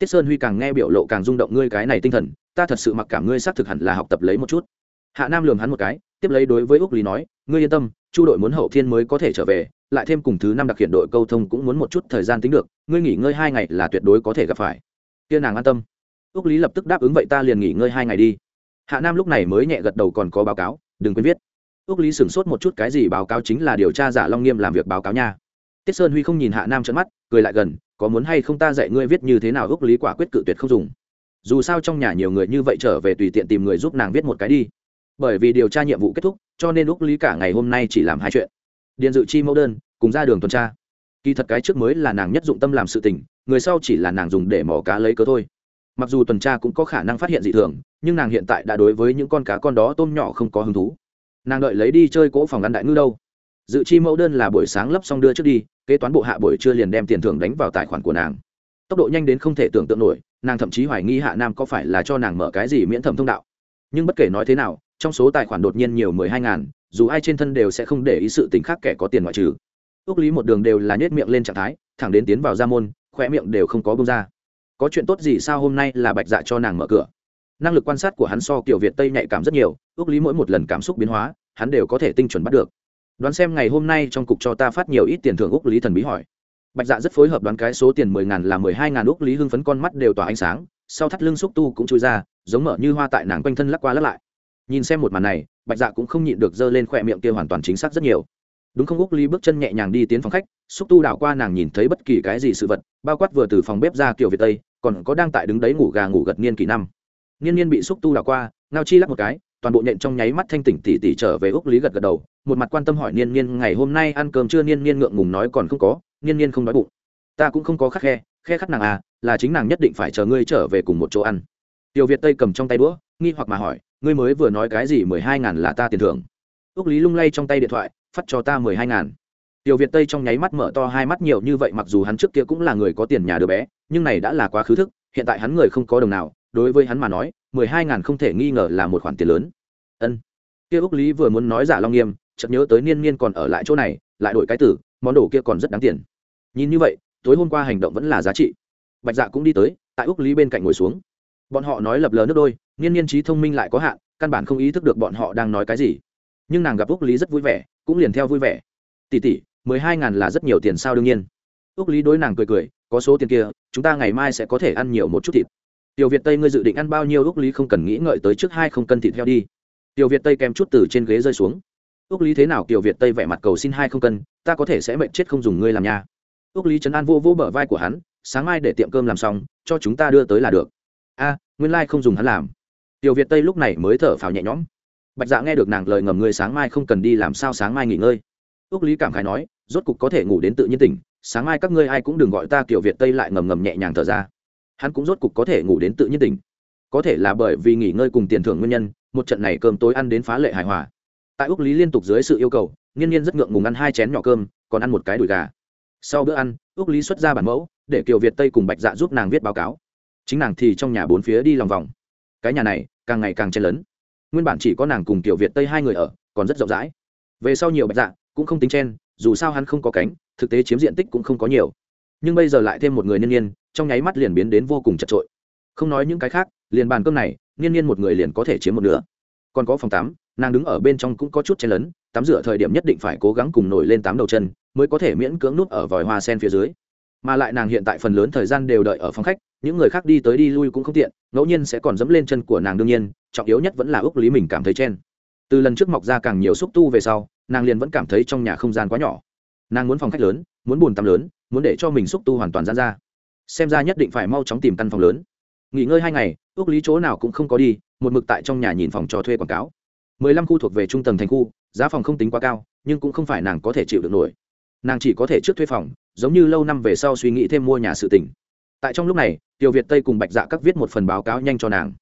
tiết sơn huy càng nghe biểu lộ càng rung động ngươi cái này tinh thần, ta thật sự mặc cảm ngươi xác thực hẳn là học tập lấy một chút. Hạ nam lường hắn một cái, tiếp lấy đối với úc lý nói, ngươi yên tâm, chu đội muốn hậu thiên mới có thể trở về, lại thêm cùng thứ năm đặc hiện đội câu thông cũng muốn một chút thời gian tính được, ngươi nghỉ ngơi hai ngày là tuyệt đối có thể gặp phải. Kia nàng an tâm. Úc lý lập tức đáp ứng vậy ta liền nghỉ ngơi hai ngày đi. Hạ nam lúc này mới nhẹ gật đầu còn có báo cáo, đừng quên viết. Úc lý sửng sốt một chút cái gì báo cáo chính là điều tra giả long nghiêm làm việc báo cáo nha tiết sơn huy không nhìn hạ nam trận mắt, cười lại gần, có muốn hay không ta dạy ngươi viết như thế nào ước lý quả quyết cự tuyệt không dùng? Dù sao trong nhà nhiều người như vậy trở về tùy tiện tìm người giúp nàng viết một cái đi. Bởi vì điều tra nhiệm vụ kết thúc, cho nên ước lý cả ngày hôm nay chỉ làm hai chuyện. Điện dự chi mẫu đơn, cùng ra đường tuần tra. Kỳ thật cái trước mới là nàng nhất dụng tâm làm sự tình, người sau chỉ là nàng dùng để mỏ cá lấy cớ thôi. Mặc dù tuần tra cũng có khả năng phát hiện dị thường, nhưng nàng hiện tại đã đối với những con cá con đó tôm nhỏ không có hứng thú. Nàng đợi lấy đi chơi cỗ phòng ăn đại ngư đâu dự chi mẫu đơn là buổi sáng lấp xong đưa trước đi, kế toán bộ hạ buổi trưa liền đem tiền thưởng đánh vào tài khoản của nàng. Tốc độ nhanh đến không thể tưởng tượng nổi, nàng thậm chí hoài nghi hạ nam có phải là cho nàng mở cái gì miễn thẩm thông đạo. Nhưng bất kể nói thế nào, trong số tài khoản đột nhiên nhiều mười hai ngàn, dù ai trên thân đều sẽ không để ý sự t ì n h khác kẻ có tiền ngoại trừ. Ước lý một đường đều là nhét miệng lên trạng thái, thẳng đến tiến vào ra môn khoe miệng đều không có bông ra. Có chuyện tốt gì sao hôm nay là bạch dạ cho nàng mở cửa? Năng lực quan sát của hắn so kiểu việt tây nhạy cảm rất nhiều, ước lý mỗi một lần cảm xúc biến hóa, hắn đều có thể tinh chuẩn bắt được đoán xem ngày hôm nay trong cục cho ta phát nhiều ít tiền thưởng úc lý thần bí hỏi. Bạch dạ rất phối hợp đoán cái số tiền mười ngàn là mười hai ngàn úc lý hưng phấn con mắt đều tỏa ánh sáng, sau thắt lưng xúc tu cũng chui ra, giống mở như hoa tại nàng quanh thân lắc qua lắc lại. Nhìn xem một màn này, bạch dạ cũng không nhịn được giơ lên khỏe miệng kia hoàn toàn chính xác rất nhiều. Đúng không, úc lý bước chân nhẹ nhàng đi tiến phòng khách, xúc tu đảo qua nàng nhìn thấy bất kỳ cái gì sự vật, bao quát vừa từ phòng bếp ra kiểu việt tây, còn có đang tại đứng đấy ngủ gà ngủ gật niên kỷ năm. Niên niên bị xúc tu đảo qua, ngao chi lắc một cái, toàn bộ nhện trong nháy mắt thanh tỉnh tỉ tỉ trở về úc lý gật gật đầu một mặt quan tâm hỏi niên niên, ngày hôm nay ăn cơm chưa? Niên niên ngượng ngùng nói, còn không có. Niên niên không đói bụng. Ta cũng không có khắc khe khe khắc nàng à là chính nàng nhất định phải chờ ngươi trở về cùng một chỗ ăn. Tiểu việt tây cầm trong tay đũa, nghi hoặc mà hỏi, ngươi mới vừa nói cái gì? Mười hai ngàn là ta tiền thưởng. Ước lý lung lay trong tay điện thoại, phát cho ta mười hai ngàn. Tiểu việt tây trong nháy mắt mở to hai mắt nhiều như vậy, mặc dù hắn trước kia cũng là người có tiền nhà đứa bé, nhưng này đã là quá khứ thức, hiện tại hắn người không có đồng nào, đối với hắn mà nói, mười hai ngàn không thể nghi ngờ là một khoản tiền lớn. Ân. Kia úc lý vừa muốn nói giả long nghiêm chợt nhớ tới niên niên còn ở lại chỗ này, lại đổi cái tử món đồ kia còn rất đáng tiền. Nhìn như vậy, tối hôm qua hành động vẫn là giá trị. Bạch dạ cũng đi tới, tại úc lý bên cạnh ngồi xuống. Bọn họ nói lập lờ nước đôi, niên niên trí thông minh lại có hạn, căn bản không ý thức được bọn họ đang nói cái gì. Nhưng nàng gặp úc lý rất vui vẻ, cũng liền theo vui vẻ. Tỷ tỷ, mười hai ngàn là rất nhiều tiền sao đương nhiên? Úc lý đối nàng cười cười, có số tiền kia, chúng ta ngày mai sẽ có thể ăn nhiều một chút thịt. Tiểu việt tây ngươi dự định ăn bao nhiêu? Úc lý không cần nghĩ ngợi tới trước hai không cân thịt heo đi. Tiểu việt tây kèm chút từ trên ghế rơi xuống ước lý thế nào tiểu việt tây vẻ mặt cầu xin hai không cân, ta có thể sẽ mệnh chết không dùng ngươi làm nha. Ước lý trấn an vô vô bờ vai của hắn, sáng mai để tiệm cơm làm xong, cho chúng ta đưa tới là được. Nguyên lai、like、không dùng hắn làm. Tiểu việt tây lúc này mới thở phào nhẹ nhõm. Bạch dạ nghe được nàng lời ngầm người sáng mai không cần đi làm sao sáng mai nghỉ ngơi. Ước lý cảm khái nói, rốt cục có thể ngủ đến tự nhiên tỉnh, sáng mai các ngươi ai cũng đừng gọi ta Tiểu việt tây lại ngầm ngầm nhẹ nhàng thở ra. Hắn cũng rốt cục có thể ngủ đến tự nhiên tỉnh. Có thể là bởi vì nghỉ ngơi cùng tiền thưởng nguyên nhân, một trận này cơm tối ăn đến phá lệ hài hòa tại úc lý liên tục dưới sự yêu cầu, nghiên nhiên rất ngượng ngùng ăn hai chén nhỏ cơm, còn ăn một cái đùi gà. Sau bữa ăn, úc lý xuất ra bản mẫu, để kiều việt tây cùng bạch dạ giúp nàng viết báo cáo. Chính nàng thì trong nhà bốn phía đi lòng vòng. Cái nhà này, càng ngày càng chen lấn. Nguyên bản chỉ có nàng cùng kiều việt tây hai người ở, còn rất rộng rãi. Về sau nhiều bạch dạ cũng không tính chen, dù sao hắn không có cánh, thực tế chiếm diện tích cũng không có nhiều. Nhưng bây giờ lại thêm một người niên niên trong nháy mắt liền biến đến vô cùng chật trội không nói những cái khác, liền bàn cơm này niên niên một người liền có thể chiếm một nửa. Còn có phòng tắm nàng đứng ở bên trong cũng có chút chen lấn, tắm rửa thời điểm nhất định phải cố gắng cùng nổi lên tám đầu chân, mới có thể miễn cưỡng nút ở vòi hoa sen phía dưới. Mà lại nàng hiện tại phần lớn thời gian đều đợi ở phòng khách, những người khác đi tới đi lui cũng không tiện, ngẫu nhiên sẽ còn dẫm lên chân của nàng đương nhiên, trọng yếu nhất vẫn là ước lý mình cảm thấy chen. Từ lần trước mọc ra càng nhiều xúc tu về sau, nàng liền vẫn cảm thấy trong nhà không gian quá nhỏ. Nàng muốn phòng khách lớn, muốn bùn tắm lớn, muốn để cho mình xúc tu hoàn toàn gian ra. Xem ra nhất định phải mau chóng tìm căn phòng lớn. Nghỉ ngơi hai ngày, ước lý chỗ nào cũng không có đi, một mực tại trong nhà nhìn phòng cho thuê quảng cáo mười lăm khu thuộc về trung tầng thành khu, giá phòng không tính quá cao, nhưng cũng không phải nàng có thể chịu được nổi. Nàng chỉ có thể trước thuê phòng, giống như lâu năm về sau suy nghĩ thêm mua nhà sự tỉnh tại trong lúc này, tiểu việt tây cùng bạch dạ các viết một phần báo cáo nhanh cho nàng.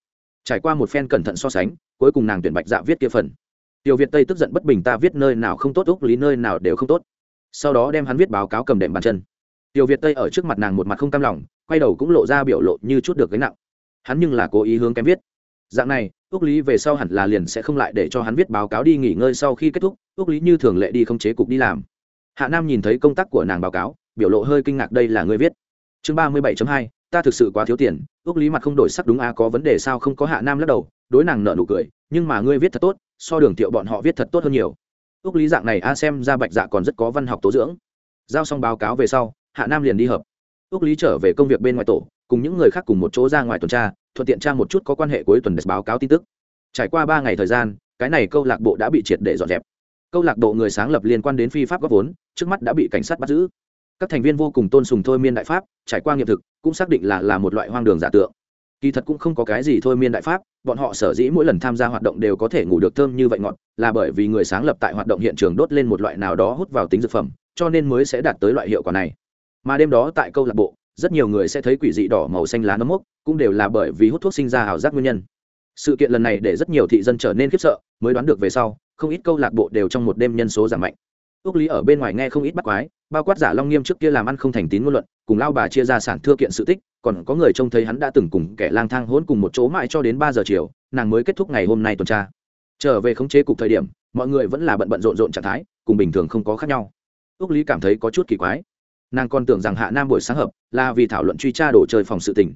Trải qua một phen cẩn thận so sánh, cuối cùng nàng tuyển bạch dạ viết kia phần. Tiểu việt tây tức giận bất bình ta viết nơi nào không tốt, úc lý nơi nào đều không tốt. Sau đó đem hắn viết báo cáo cầm đệm bàn chân. Tiểu việt tây ở trước mặt nàng một mặt không cam lòng, quay đầu cũng lộ ra biểu lộ như chút được gánh nặng. Hắn nhưng là cố ý hướng kém viết dạng này ước lý về sau hẳn là liền sẽ không lại để cho hắn viết báo cáo đi nghỉ ngơi sau khi kết thúc ước lý như thường lệ đi không chế cục đi làm. Hạ nam nhìn thấy công tác của nàng báo cáo, biểu lộ hơi kinh ngạc đây là người viết. Chương ba mươi bảy hai, ta thực sự quá thiếu tiền ước lý mặt không đổi sắc đúng a, có vấn đề sao không có hạ nam lắc đầu, đối nàng nợ nụ cười, nhưng mà ngươi viết thật tốt, so đường tiệu bọn họ viết thật tốt hơn nhiều. Ước lý dạng này a, xem ra bạch dạ còn rất có văn học tố dưỡng. Giao xong báo cáo về sau, hạ nam liền đi hợp ước lý trở về công việc bên ngoài tổ, cùng những người khác cùng một chỗ ra ngoài tuần tra thuận tiện tra một chút có quan hệ cuối tuần báo cáo tin tức. Trải qua ba ngày thời gian, cái này câu lạc bộ đã bị triệt để dọn dẹp. Câu lạc bộ người sáng lập liên quan đến phi pháp góp vốn, trước mắt đã bị cảnh sát bắt giữ. Các thành viên vô cùng tôn sùng thôi miên đại pháp, trải qua nghiệm thực, cũng xác định là là một loại hoang đường giả tượng. Kỳ thật cũng không có cái gì thôi miên đại pháp, bọn họ sở dĩ mỗi lần tham gia hoạt động đều có thể ngủ được thơm như vậy ngọt, là bởi vì người sáng lập tại hoạt động hiện trường đốt lên một loại nào đó hút vào tính dược phẩm, cho nên mới sẽ đạt tới loại hiệu quả này. Mà đêm đó tại câu lạc bộ rất nhiều người sẽ thấy quỷ dị đỏ màu xanh lá nấm mốc, cũng đều là bởi vì hút thuốc sinh ra ảo giác nguyên nhân. Sự kiện lần này để rất nhiều thị dân trở nên khiếp sợ, mới đoán được về sau, không ít câu lạc bộ đều trong một đêm nhân số giảm mạnh. Ước lý ở bên ngoài nghe không ít bắt quái, bao quát giả long nghiêm trước kia làm ăn không thành tín ngôn luận, cùng lao bà chia ra sản thưa kiện sự tích, còn có người trông thấy hắn đã từng cùng kẻ lang thang hỗn cùng một chỗ mãi cho đến ba giờ chiều, nàng mới kết thúc ngày hôm nay tuần tra. Trở về khống chế cục thời điểm, mọi người vẫn là bận bận rộn rộn trạng thái, cùng bình thường không có khác nhau. Ước lý cảm thấy có chút kỳ quái. Nàng còn tưởng rằng hạ nam buổi sáng hợp là vì thảo luận truy tra đồ chơi phòng sự tình.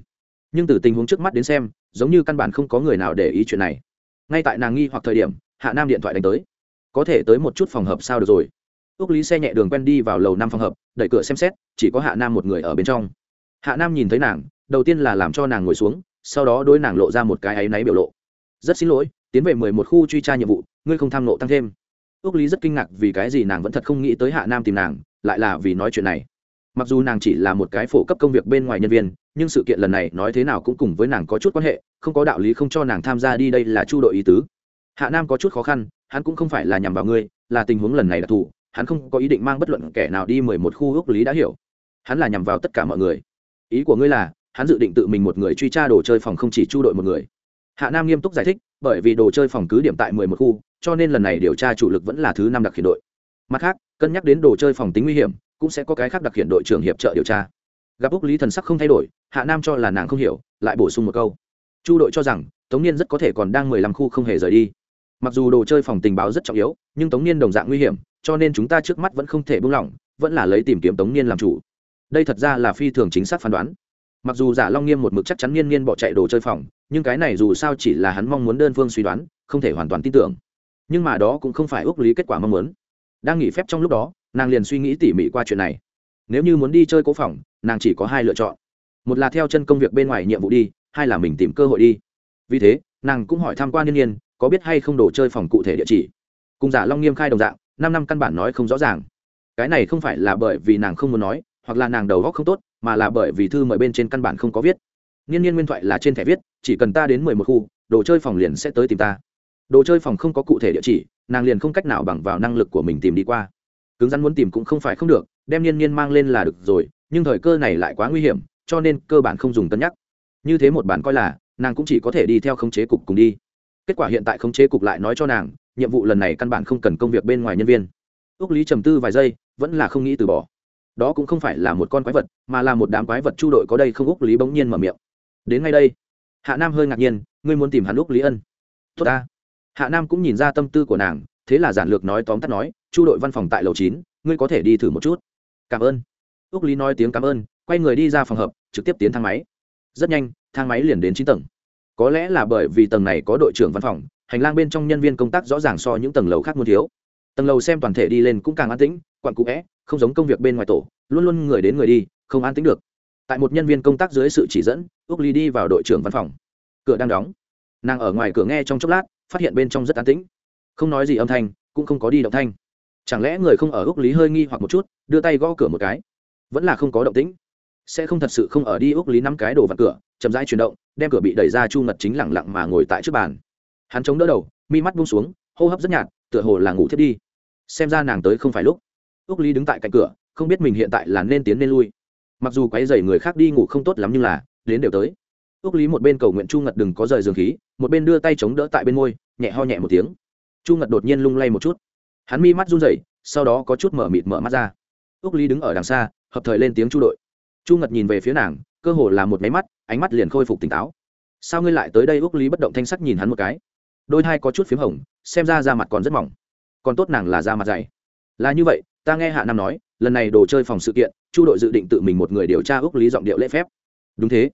Nhưng từ tình huống trước mắt đến xem, giống như căn bản không có người nào để ý chuyện này. Ngay tại nàng nghi hoặc thời điểm, hạ nam điện thoại đánh tới. Có thể tới một chút phòng hợp sao được rồi. Ước lý xe nhẹ đường quen đi vào lầu năm phòng hợp, đẩy cửa xem xét, chỉ có hạ nam một người ở bên trong. Hạ nam nhìn thấy nàng, đầu tiên là làm cho nàng ngồi xuống, sau đó đôi nàng lộ ra một cái áy náy biểu lộ. Rất xin lỗi, tiến về mười một khu truy tra nhiệm vụ, ngươi không tham nộ tăng thêm. Ước lý rất kinh ngạc vì cái gì nàng vẫn thật không nghĩ tới hạ nam tìm nàng, lại là vì nói chuyện này mặc dù nàng chỉ là một cái phổ cấp công việc bên ngoài nhân viên, nhưng sự kiện lần này nói thế nào cũng cùng với nàng có chút quan hệ, không có đạo lý không cho nàng tham gia đi đây là chu đội ý tứ. Hạ nam có chút khó khăn, hắn cũng không phải là nhằm vào ngươi, là tình huống lần này đặc thù, hắn không có ý định mang bất luận kẻ nào đi mười một khu ước lý đã hiểu. Hắn là nhằm vào tất cả mọi người. Ý của ngươi là, hắn dự định tự mình một người truy tra đồ chơi phòng không chỉ chu đội một người. Hạ nam nghiêm túc giải thích, bởi vì đồ chơi phòng cứ điểm tại mười một khu, cho nên lần này điều tra chủ lực vẫn là thứ năm đặc khiển đội. Mặt khác, cân nhắc đến đồ chơi phòng tính nguy hiểm cũng sẽ có cái khác đặc hiện đội trưởng hiệp trợ điều tra. Gặp úc lý thần sắc không thay đổi, hạ nam cho là nàng không hiểu, lại bổ sung một câu. Chu đội cho rằng, tống niên rất có thể còn đang mười lăm khu không hề rời đi. Mặc dù đồ chơi phòng tình báo rất trọng yếu, nhưng tống niên đồng dạng nguy hiểm, cho nên chúng ta trước mắt vẫn không thể buông lỏng, vẫn là lấy tìm kiếm tống niên làm chủ. Đây thật ra là phi thường chính xác phán đoán. Mặc dù giả long nghiêm một mực chắc chắn niên niên bỏ chạy đồ chơi phòng, nhưng cái này dù sao chỉ là hắn mong muốn đơn phương suy đoán, không thể hoàn toàn tin tưởng. Nhưng mà đó cũng không phải ước lý kết quả mong muốn. Đang nghỉ phép trong lúc đó nàng liền suy nghĩ tỉ mỉ qua chuyện này. Nếu như muốn đi chơi cố phòng nàng chỉ có hai lựa chọn. Một là theo chân công việc bên ngoài nhiệm vụ đi hai là mình tìm cơ hội đi. Vì thế nàng cũng hỏi tham quan Niên Niên, có biết hay không đồ chơi phòng cụ thể địa chỉ. Cùng giả long nghiêm khai đồng dạng năm năm căn bản nói không rõ ràng. Cái này không phải là bởi vì nàng không muốn nói hoặc là nàng đầu góc không tốt mà là bởi vì thư mời bên trên căn bản không có viết. Niên niên nguyên thoại là trên thẻ viết chỉ cần ta đến mười một khu đồ chơi phòng liền sẽ tới tìm ta. Đồ chơi phòng không có cụ thể địa chỉ nàng liền không cách nào bằng vào năng lực của mình tìm đi qua cứng rắn muốn tìm cũng không phải không được, đem niên niên mang lên là được rồi, nhưng thời cơ này lại quá nguy hiểm, cho nên cơ bản không dùng cân nhắc. Như thế một bản coi là, nàng cũng chỉ có thể đi theo khống chế cục cùng đi. Kết quả hiện tại khống chế cục lại nói cho nàng, nhiệm vụ lần này căn bản không cần công việc bên ngoài nhân viên. Ước lý trầm tư vài giây, vẫn là không nghĩ từ bỏ. Đó cũng không phải là một con quái vật, mà là một đám quái vật chu đội có đây không ước lý bỗng nhiên mở miệng. Đến ngay đây. Hạ nam hơi ngạc nhiên, ngươi muốn tìm hắn ước lý ân. Tốt ta. Hạ nam cũng nhìn ra tâm tư của nàng thế là giản lược nói tóm tắt nói, chu đội văn phòng tại lầu chín, ngươi có thể đi thử một chút. Cảm ơn. Úc lý nói tiếng cảm ơn quay người đi ra phòng hợp trực tiếp tiến thang máy. Rất nhanh, thang máy liền đến chín tầng. Có lẽ là bởi vì tầng này có đội trưởng văn phòng, hành lang bên trong nhân viên công tác rõ ràng so những tầng lầu khác muốn thiếu. Tầng lầu xem toàn thể đi lên cũng càng an tĩnh, quặn cụ vẽ không giống công việc bên ngoài tổ, luôn luôn người đến người đi, không an tĩnh được. Tại một nhân viên công tác dưới sự chỉ dẫn, úc ly đi vào đội trưởng văn phòng. Cửa đang đóng. Nàng ở ngoài cửa nghe trong chốc lát, phát hiện bên trong rất an tĩnh không nói gì âm thanh, cũng không có đi động thanh. Chẳng lẽ người không ở úc lý hơi nghi hoặc một chút, đưa tay gõ cửa một cái? Vẫn là không có động tĩnh. Sẽ không thật sự không ở đi úc lý năm cái đồ vặt cửa, chậm rãi chuyển động, đem cửa bị đẩy ra chu ngật chính lẳng lặng mà ngồi tại trước bàn. Hắn chống đỡ đầu, mi mắt buông xuống, hô hấp rất nhạt, tựa hồ là ngủ thiết đi. Xem ra nàng tới không phải lúc. Úc lý đứng tại cạnh cửa, không biết mình hiện tại là nên tiến nên lui. Mặc dù quấy dày người khác đi ngủ không tốt lắm nhưng là, đến đều tới. Úc lý một bên cầu nguyện chu ngật đừng có rời giường khí, một bên đưa tay chống đỡ tại bên môi, nhẹ ho nhẹ một tiếng chu ngật đột nhiên lung lay một chút. Hắn mi mắt run rẩy, sau đó có chút mở mịt mở mắt ra. Úc lý đứng ở đằng xa, hợp thời lên tiếng chu đội. Chu ngật nhìn về phía nàng, cơ hồ là một máy mắt, ánh mắt liền khôi phục tỉnh táo. Sao ngươi lại tới đây? Úc lý bất động thanh sắc nhìn hắn một cái. Đôi hai có chút p h í m hồng, xem ra da mặt còn rất mỏng. Còn tốt nàng là da mặt dày. Là như vậy, ta nghe hạ nam nói, lần này đồ chơi phòng sự kiện, chu đội dự định tự mình một người điều tra úc lý giọng điệu lễ phép. Đúng thế.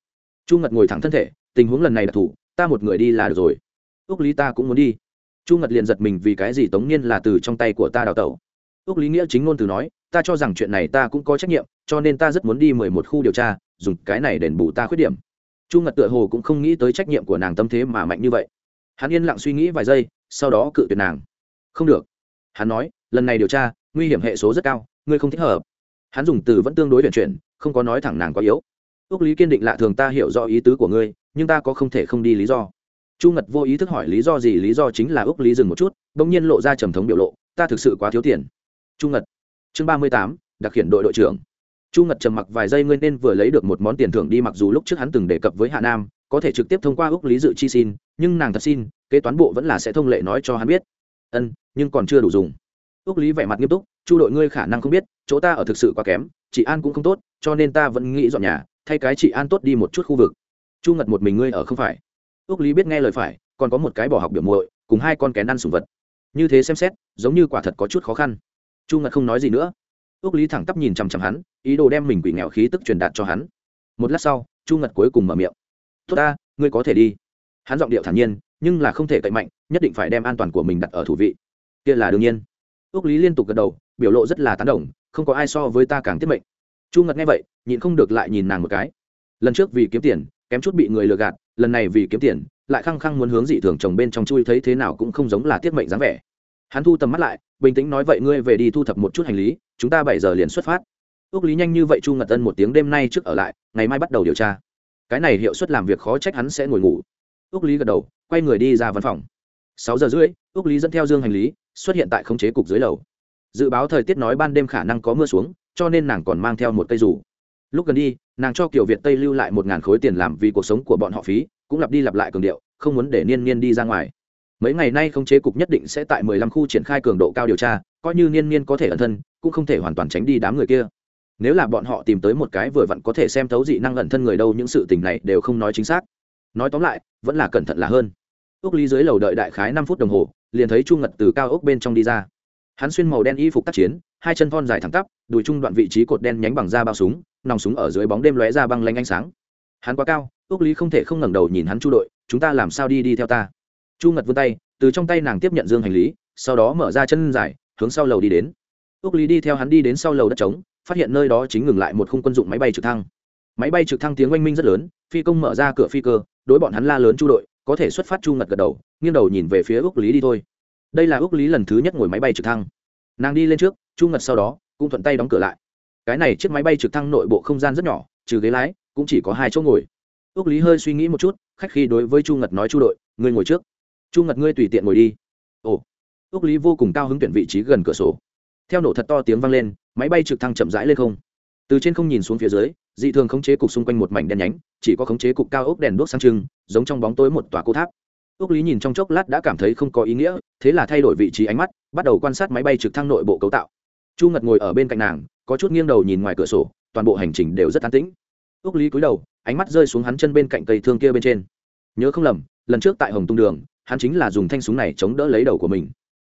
Chu ngật ngồi thẳng thân thể, tình huống lần này đặc thù ta một người đi là được rồi. Úc lý ta cũng muốn đi chu ngật liền giật mình vì cái gì tống niên là từ trong tay của ta đào tẩu. Ước lý nghĩa chính ngôn từ nói, ta cho rằng chuyện này ta cũng có trách nhiệm, cho nên ta rất muốn đi mười một khu điều tra, dùng cái này đền bù ta khuyết điểm. Chu ngật tựa hồ cũng không nghĩ tới trách nhiệm của nàng tâm thế mà mạnh như vậy. Hắn yên lặng suy nghĩ vài giây, sau đó cự tuyệt nàng. Không được. Hắn nói, lần này điều tra, nguy hiểm hệ số rất cao, ngươi không thích hợp. Hắn dùng từ vẫn tương đối chuyển chuyển, không có nói thẳng nàng quá yếu. Ước lý kiên định lạ thường ta hiểu rõ ý tứ của ngươi, nhưng ta có không thể không đi lý do chu ngật vô ý thức hỏi lý do gì, lý do chính là ước lý dừng một chút đ ỗ n g nhiên lộ ra trầm thống biểu lộ, ta thực sự quá thiếu tiền. Chu ngật. Chương ba mươi tám, đặc hiện đội đội trưởng. Chu ngật trầm mặc vài giây ngươi nên vừa lấy được một món tiền thưởng đi, mặc dù lúc trước hắn từng đề cập với hạ nam, có thể trực tiếp thông qua ước lý dự chi xin, nhưng nàng thật xin, kế toán bộ vẫn là sẽ thông lệ nói cho hắn biết. Ân, nhưng còn chưa đủ dùng. Ước lý vẻ mặt nghiêm túc, chu đội ngươi khả năng không biết, chỗ ta ở thực sự quá kém, chị an cũng không tốt, cho nên ta vẫn nghĩ dọn nhà, thay cái chị an tốt đi một chút khu vực. Chu ngật một mình ngươi ở không phải ước lý biết nghe lời phải, còn có một cái bỏ học biểu muội, cùng hai con kén ăn sùng vật. Như thế xem xét, giống như quả thật có chút khó khăn. Chu ngật không nói gì nữa. Ước lý thẳng tắp nhìn chằm chằm hắn, ý đồ đem mình quỷ nghèo khí tức truyền đạt cho hắn. Một lát sau, chu ngật cuối cùng mở miệng. Tốt ta, ngươi có thể đi. Hắn giọng điệu thản nhiên, nhưng là không thể cậy mạnh, nhất định phải đem an toàn của mình đặt ở thủ vị. Kia là đương nhiên. Ước lý liên tục gật đầu, biểu lộ rất là tán đồng, không có ai so với ta càng tiết mệnh. Chu ngật nghe vậy, nhịn không được lại nhìn nàng một cái. Lần trước vì kiếm tiền kém chút bị người lừa gạt, lần này vì kiếm tiền, lại khăng khăng muốn hướng dị thường chồng bên trong chui thấy thế nào cũng không giống là tiết mệnh dáng vẻ. Hắn thu tầm mắt lại, bình tĩnh nói vậy ngươi về đi thu thập một chút hành lý, chúng ta bảy giờ liền xuất phát. Ước lý nhanh như vậy chu ngật ân một tiếng đêm nay trước ở lại, ngày mai bắt đầu điều tra. Cái này hiệu suất làm việc khó trách hắn sẽ ngồi ngủ. Ước lý gật đầu, quay người đi ra văn phòng. Sáu giờ rưỡi ước lý dẫn theo dương hành lý, xuất hiện tại khống chế cục dưới lầu. Dự báo thời tiết nói ban đêm khả năng có mưa xuống, cho nên nàng còn mang theo một cây rủ lúc gần đi nàng cho kiểu việt tây lưu lại một ngàn khối tiền làm vì cuộc sống của bọn họ phí, cũng lặp đi lặp lại cường điệu, không muốn để niên niên đi ra ngoài. Mấy ngày nay không chế cục nhất định sẽ tại mười lăm khu triển khai cường độ cao điều tra, coi như niên niên có thể ẩn thân, cũng không thể hoàn toàn tránh đi đám người kia. Nếu là bọn họ tìm tới một cái vừa vặn có thể xem thấu dị năng ẩn thân người đâu, những sự tình này đều không nói chính xác. Nói tóm lại, vẫn là cẩn thận là hơn. Ước lý dưới lầu đợi đại khái năm phút đồng hồ, liền thấy chu ngật từ cao ốc bên trong đi ra. Hắn xuyên màu đen y phục tác chiến, hai chân thon dài thẳng tắp, đùi chung đoạn vị trí cột đen nhánh bằng da bao súng nòng súng ở dưới bóng đêm lóe ra băng lanh ánh sáng. Hắn quá cao ước lý không thể không ngẩng đầu nhìn hắn chu đội, chúng ta làm sao đi đi theo ta? Chu ngật vươn tay, từ trong tay nàng tiếp nhận dương hành lý, sau đó mở ra chân dài, hướng sau lầu đi đến. Ước lý đi theo hắn đi đến sau lầu đất trống, phát hiện nơi đó chính ngừng lại một khung quân dụng máy bay trực thăng. Máy bay trực thăng tiếng oanh minh rất lớn, phi công mở ra cửa phi cơ, đối bọn hắn la lớn chu đội, có thể xuất phát chu ngật gật đầu, nghiêng đầu nhìn về phía ước lý đi thôi. Đây là ước lý lần thứ nhất ngồi máy bay trực thăng. Nàng đi lên trước, chu ngật sau đó cũng thuận tay đóng cửa lại cái này chiếc máy bay trực thăng nội bộ không gian rất nhỏ, trừ ghế lái, cũng chỉ có hai chỗ ngồi. Ước lý hơi suy nghĩ một chút, khách khi đối với chu ngật nói, chu đội, ngươi ngồi trước. Chu ngật, ngươi tùy tiện ngồi đi. Ồ. Ước lý vô cùng cao hứng tuyển vị trí gần cửa sổ. Theo nổ thật to tiếng vang lên, máy bay trực thăng chậm rãi lên không. Từ trên không nhìn xuống phía dưới, dị thường khống chế cục xung quanh một mảnh đen nhánh, chỉ có khống chế cục cao ốc đèn đuốc sang trưng, giống trong bóng tối một tòa cô tháp. Ước lý nhìn trong chốc lát đã cảm thấy không có ý nghĩa, thế là thay đổi vị trí ánh mắt, bắt đầu quan sát máy bay trực thăng nội bộ cấu tạo. Chu ngật ngồi ở bên cạnh nàng có chút nghiêng đầu nhìn ngoài cửa sổ, toàn bộ hành trình đều rất an tĩnh. Ước lý cúi đầu, ánh mắt rơi xuống hắn chân bên cạnh cây thương kia bên trên. Nhớ không lầm, lần trước tại hồng tung đường, hắn chính là dùng thanh súng này chống đỡ lấy đầu của mình.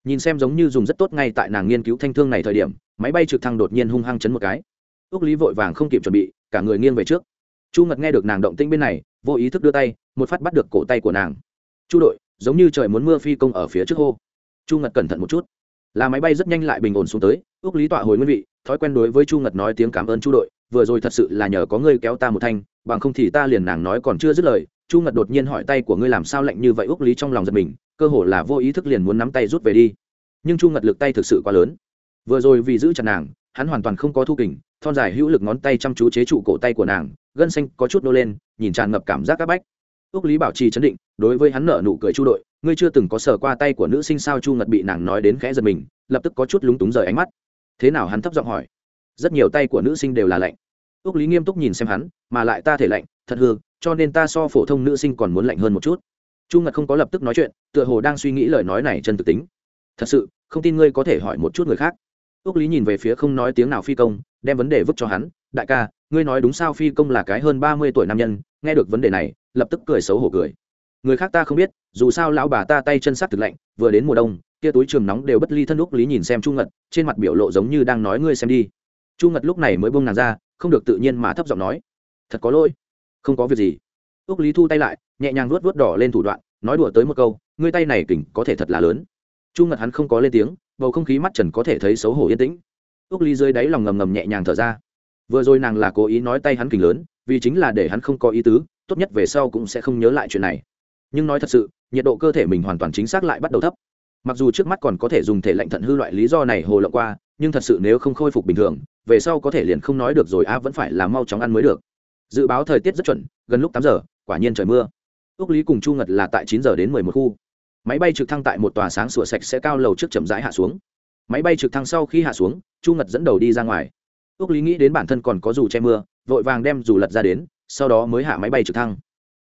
Nhìn xem giống như dùng rất tốt ngay tại nàng nghiên cứu thanh thương này thời điểm, máy bay trực thăng đột nhiên hung hăng chấn một cái. Ước lý vội vàng không kịp chuẩn bị, cả người nghiêng về trước. Chu ngật nghe được nàng động tĩnh bên này, vô ý thức đưa tay, một phát bắt được cổ tay của nàng. Chu đội, giống như trời muốn mưa phi công ở phía trước hô. Chu ngật cẩn thận một chút. Là máy bay rất nhanh lại bình ổn xuống tới ước lý tọa hồi nguyên vị, thói quen đối với chu ngật nói tiếng cảm ơn chu đội, vừa rồi thật sự là nhờ có ngươi kéo ta một thanh, bằng không thì ta liền nàng nói còn chưa dứt lời, chu ngật đột nhiên hỏi tay của ngươi làm sao lạnh như vậy ước lý trong lòng giật mình, cơ hồ là vô ý thức liền muốn nắm tay rút về đi. Nhưng chu ngật lực tay thực sự quá lớn. Vừa rồi vì giữ chặt nàng, hắn hoàn toàn không có thu kình, thon dài hữu lực ngón tay chăm chú chế trụ cổ tay của nàng, gân xanh có chút nô lên, nhìn tràn ngập cảm giác c áp bách. Ước lý bảo trì chấn định, đối với hắn nở nụ cười chu đội, ngươi chưa từng có sờ qua tay của nữ sinh sao chu ngật bị nàng nói đến khẽ giật mình, lập tức có chút lúng túng rời ánh mắt thế nào hắn thấp giọng hỏi. Rất nhiều tay của nữ sinh đều là lạnh. Ước lý nghiêm túc nhìn xem hắn, mà lại ta thể lạnh, thật hư, cho nên ta so phổ thông nữ sinh còn muốn lạnh hơn một chút. Chu ngật không có lập tức nói chuyện, tựa hồ đang suy nghĩ lời nói này chân thực tính. Thật sự, không tin ngươi có thể hỏi một chút người khác. Ước lý nhìn về phía không nói tiếng nào phi công, đem vấn đề vứt cho hắn. Đại ca, ngươi nói đúng sao phi công là cái hơn ba mươi tuổi nam nhân, nghe được vấn đề này, lập tức cười xấu hổ cười. Người khác ta không biết dù sao lão bà ta tay chân sắc thực lạnh, vừa đến mùa đông, kia túi trường nóng đều bất ly thân úc lý nhìn xem chu ngật, trên mặt biểu lộ giống như đang nói ngươi xem đi. Chu ngật lúc này mới bông nàng ra, không được tự nhiên mà thấp giọng nói, thật có lỗi, không có việc gì. Úc lý thu tay lại, nhẹ nhàng vuốt vuốt đỏ lên thủ đoạn, nói đùa tới một câu, ngươi tay này kỉnh có thể thật là lớn. Chu ngật hắn không có lên tiếng, bầu không khí mắt trần có thể thấy xấu hổ yên tĩnh. Úc lý dưới đáy lòng ngầm ngầm nhẹ nhàng thở ra. Vừa rồi nàng là cố ý nói tay hắn kỉnh lớn, vì chính là để hắn không có ý tứ, tốt nhất về sau cũng sẽ không nhớ lại chuyện này nhưng nói thật sự, nhiệt độ cơ thể mình hoàn toàn chính xác lại bắt đầu thấp. Mặc dù trước mắt còn có thể dùng thể lạnh thận hư loại lý do này hồ lộng qua, nhưng thật sự nếu không khôi phục bình thường, về sau có thể liền không nói được rồi a vẫn phải là mau chóng ăn mới được. Dự báo thời tiết rất chuẩn, gần lúc tám giờ, quả nhiên trời mưa. Ước lý cùng chu ngật là tại chín giờ đến mười một khu. Máy bay trực thăng tại một tòa sáng sủa sạch sẽ cao lầu trước chậm rãi hạ xuống. Máy bay trực thăng sau khi hạ xuống, chu ngật dẫn đầu đi ra ngoài. Ước lý nghĩ đến bản thân còn có dù che mưa, vội vàng đem dù lật ra đến, sau đó mới hạ máy bay trực thăng.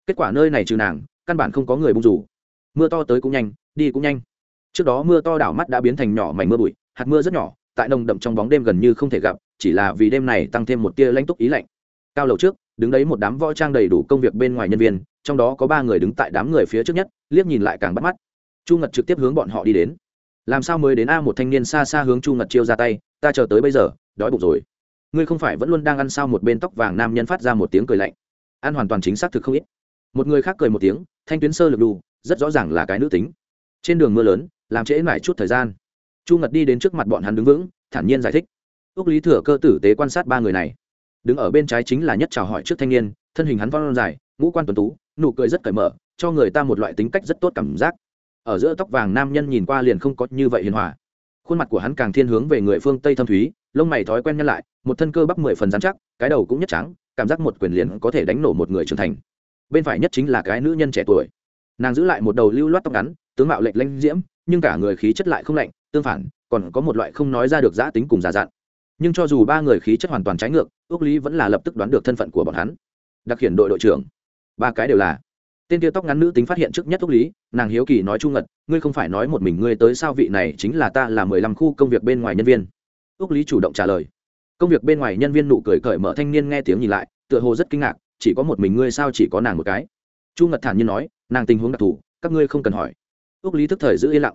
Kết quả nơi này trừ nàng căn bản không có người bung rủ, mưa to tới cũng nhanh đi cũng nhanh. Trước đó mưa to đảo mắt đã biến thành nhỏ mảnh mưa bụi hạt mưa rất nhỏ tại nồng đậm trong bóng đêm gần như không thể gặp chỉ là vì đêm này tăng thêm một tia lãnh túc ý lạnh. Cao lầu trước đứng đấy một đám võ trang đầy đủ công việc bên ngoài nhân viên trong đó có ba người đứng tại đám người phía trước nhất liếc nhìn lại càng bắt mắt. Chu ngật trực tiếp hướng bọn họ đi đến. Làm sao mới đến a một thanh niên xa xa hướng chu ngật chiêu ra tay ta chờ tới bây giờ đói bụng rồi. Ngươi không phải vẫn luôn đang ăn sao một bên tóc vàng nam nhân phát ra một tiếng cười lạnh. Ăn hoàn toàn chính xác thực không ít một người khác cười một tiếng, thanh tuyến sơ lực đu, rất rõ ràng là cái nữ tính. Trên đường mưa lớn, làm trễ mãi chút thời gian. Chu ngật đi đến trước mặt bọn hắn đứng vững, thản nhiên giải thích. Ước lý thừa cơ tử tế quan sát ba người này. Đứng ở bên trái chính là nhất chào hỏi trước thanh niên, thân hình hắn vong dài, ngũ quan tuần tú, nụ cười rất cởi mở, cho người ta một loại tính cách rất tốt cảm giác. Ở giữa tóc vàng nam nhân nhìn qua liền không có như vậy hiền hòa. Khuôn mặt của hắn càng thiên hướng về người phương tây thâm thúy, lông mày thói quen nhân lại, một thân cơ bắp mười phần dán chắc, cái đầu cũng nhất trắng, cảm giác một quyền liền có thể đánh nổ một người trưởng thành bên phải nhất chính là cái nữ nhân trẻ tuổi. Nàng giữ lại một đầu lưu loát tóc ngắn, tướng mạo lệnh lanh diễm, nhưng cả người khí chất lại không lạnh, tương phản, còn có một loại không nói ra được giã tính cùng giả dặn. Nhưng cho dù ba người khí chất hoàn toàn trái ngược ước lý vẫn là lập tức đoán được thân phận của bọn hắn. Đặc hiện đội đội trưởng. Ba cái đều là. Tên kia tóc ngắn nữ tính phát hiện trước nhất ước lý, nàng hiếu kỳ nói chu ngật, ngươi không phải nói một mình ngươi tới sao vị này chính là ta là mười lăm khu công việc bên ngoài nhân viên. Ước lý chủ động trả lời. Công việc bên ngoài nhân viên nụ cười cởi mở thanh niên nghe tiếng nhìn lại, tựa hồ rất kinh ngạc chỉ có một mình ngươi sao chỉ có nàng một cái? Chu ngật thản nhiên nói, nàng tình huống đặc thù, các ngươi không cần hỏi. Ước lý thức thời giữ yên lặng.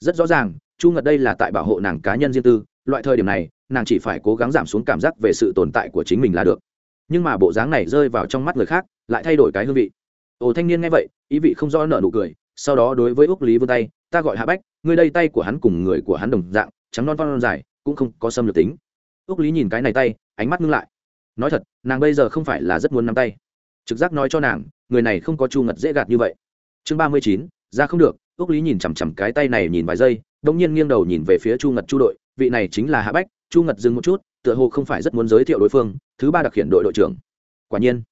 Rất rõ ràng, chu ngật đây là tại bảo hộ nàng cá nhân riêng tư, loại thời điểm này, nàng chỉ phải cố gắng giảm xuống cảm giác về sự tồn tại của chính mình là được. Nhưng mà bộ dáng này rơi vào trong mắt người khác, lại thay đổi cái hương vị. Ồ, thanh niên nghe vậy, ý vị không rõ nợ nụ cười, sau đó đối với úc lý vươn tay, ta gọi hạ bách, ngươi đây tay của hắn cùng người của hắn đồng dạng, trắng non con dài, cũng không có xâm lược tính. Úc lý nhìn cái này tay, ánh mắt ngưng lại nói thật, nàng bây giờ không phải là rất muốn nắm tay. Trực giác nói cho nàng, người này không có chu ngật dễ gạt như vậy. Chương ba mươi chín, ra không được. Ước lý nhìn chằm chằm cái tay này nhìn vài giây đông nhiên nghiêng đầu nhìn về phía chu ngật chu đội. Vị này chính là hạ bách. Chu ngật dừng một chút, tựa hồ không phải rất muốn giới thiệu đối phương. Thứ ba đặc hiện đội đội trưởng. Quả nhiên.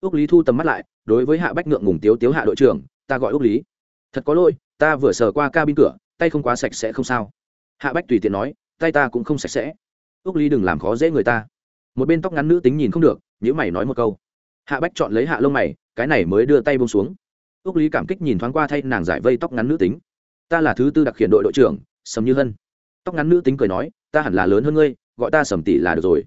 Ước lý thu tầm mắt lại, đối với hạ bách ngượng ngùng tiếu tiếu hạ đội trưởng, ta gọi ước lý. Thật có lỗi, ta vừa sờ qua cabin cửa, tay không quá sạch sẽ không sao. Hạ bách tùy tiện nói, tay ta cũng không sạch sẽ. Ước lý đừng làm khó dễ người ta một bên tóc ngắn nữ tính nhìn không được nhữ mày nói một câu. Hạ bách chọn lấy hạ lông mày, cái này mới đưa tay bông xuống. Ước lý cảm kích nhìn thoáng qua thay nàng giải vây tóc ngắn nữ tính. Ta là thứ tư đặc hiện đội đội trưởng, sầm như hân. Tóc ngắn nữ tính cười nói, ta hẳn là lớn hơn ngươi, gọi ta sầm tỷ là được rồi.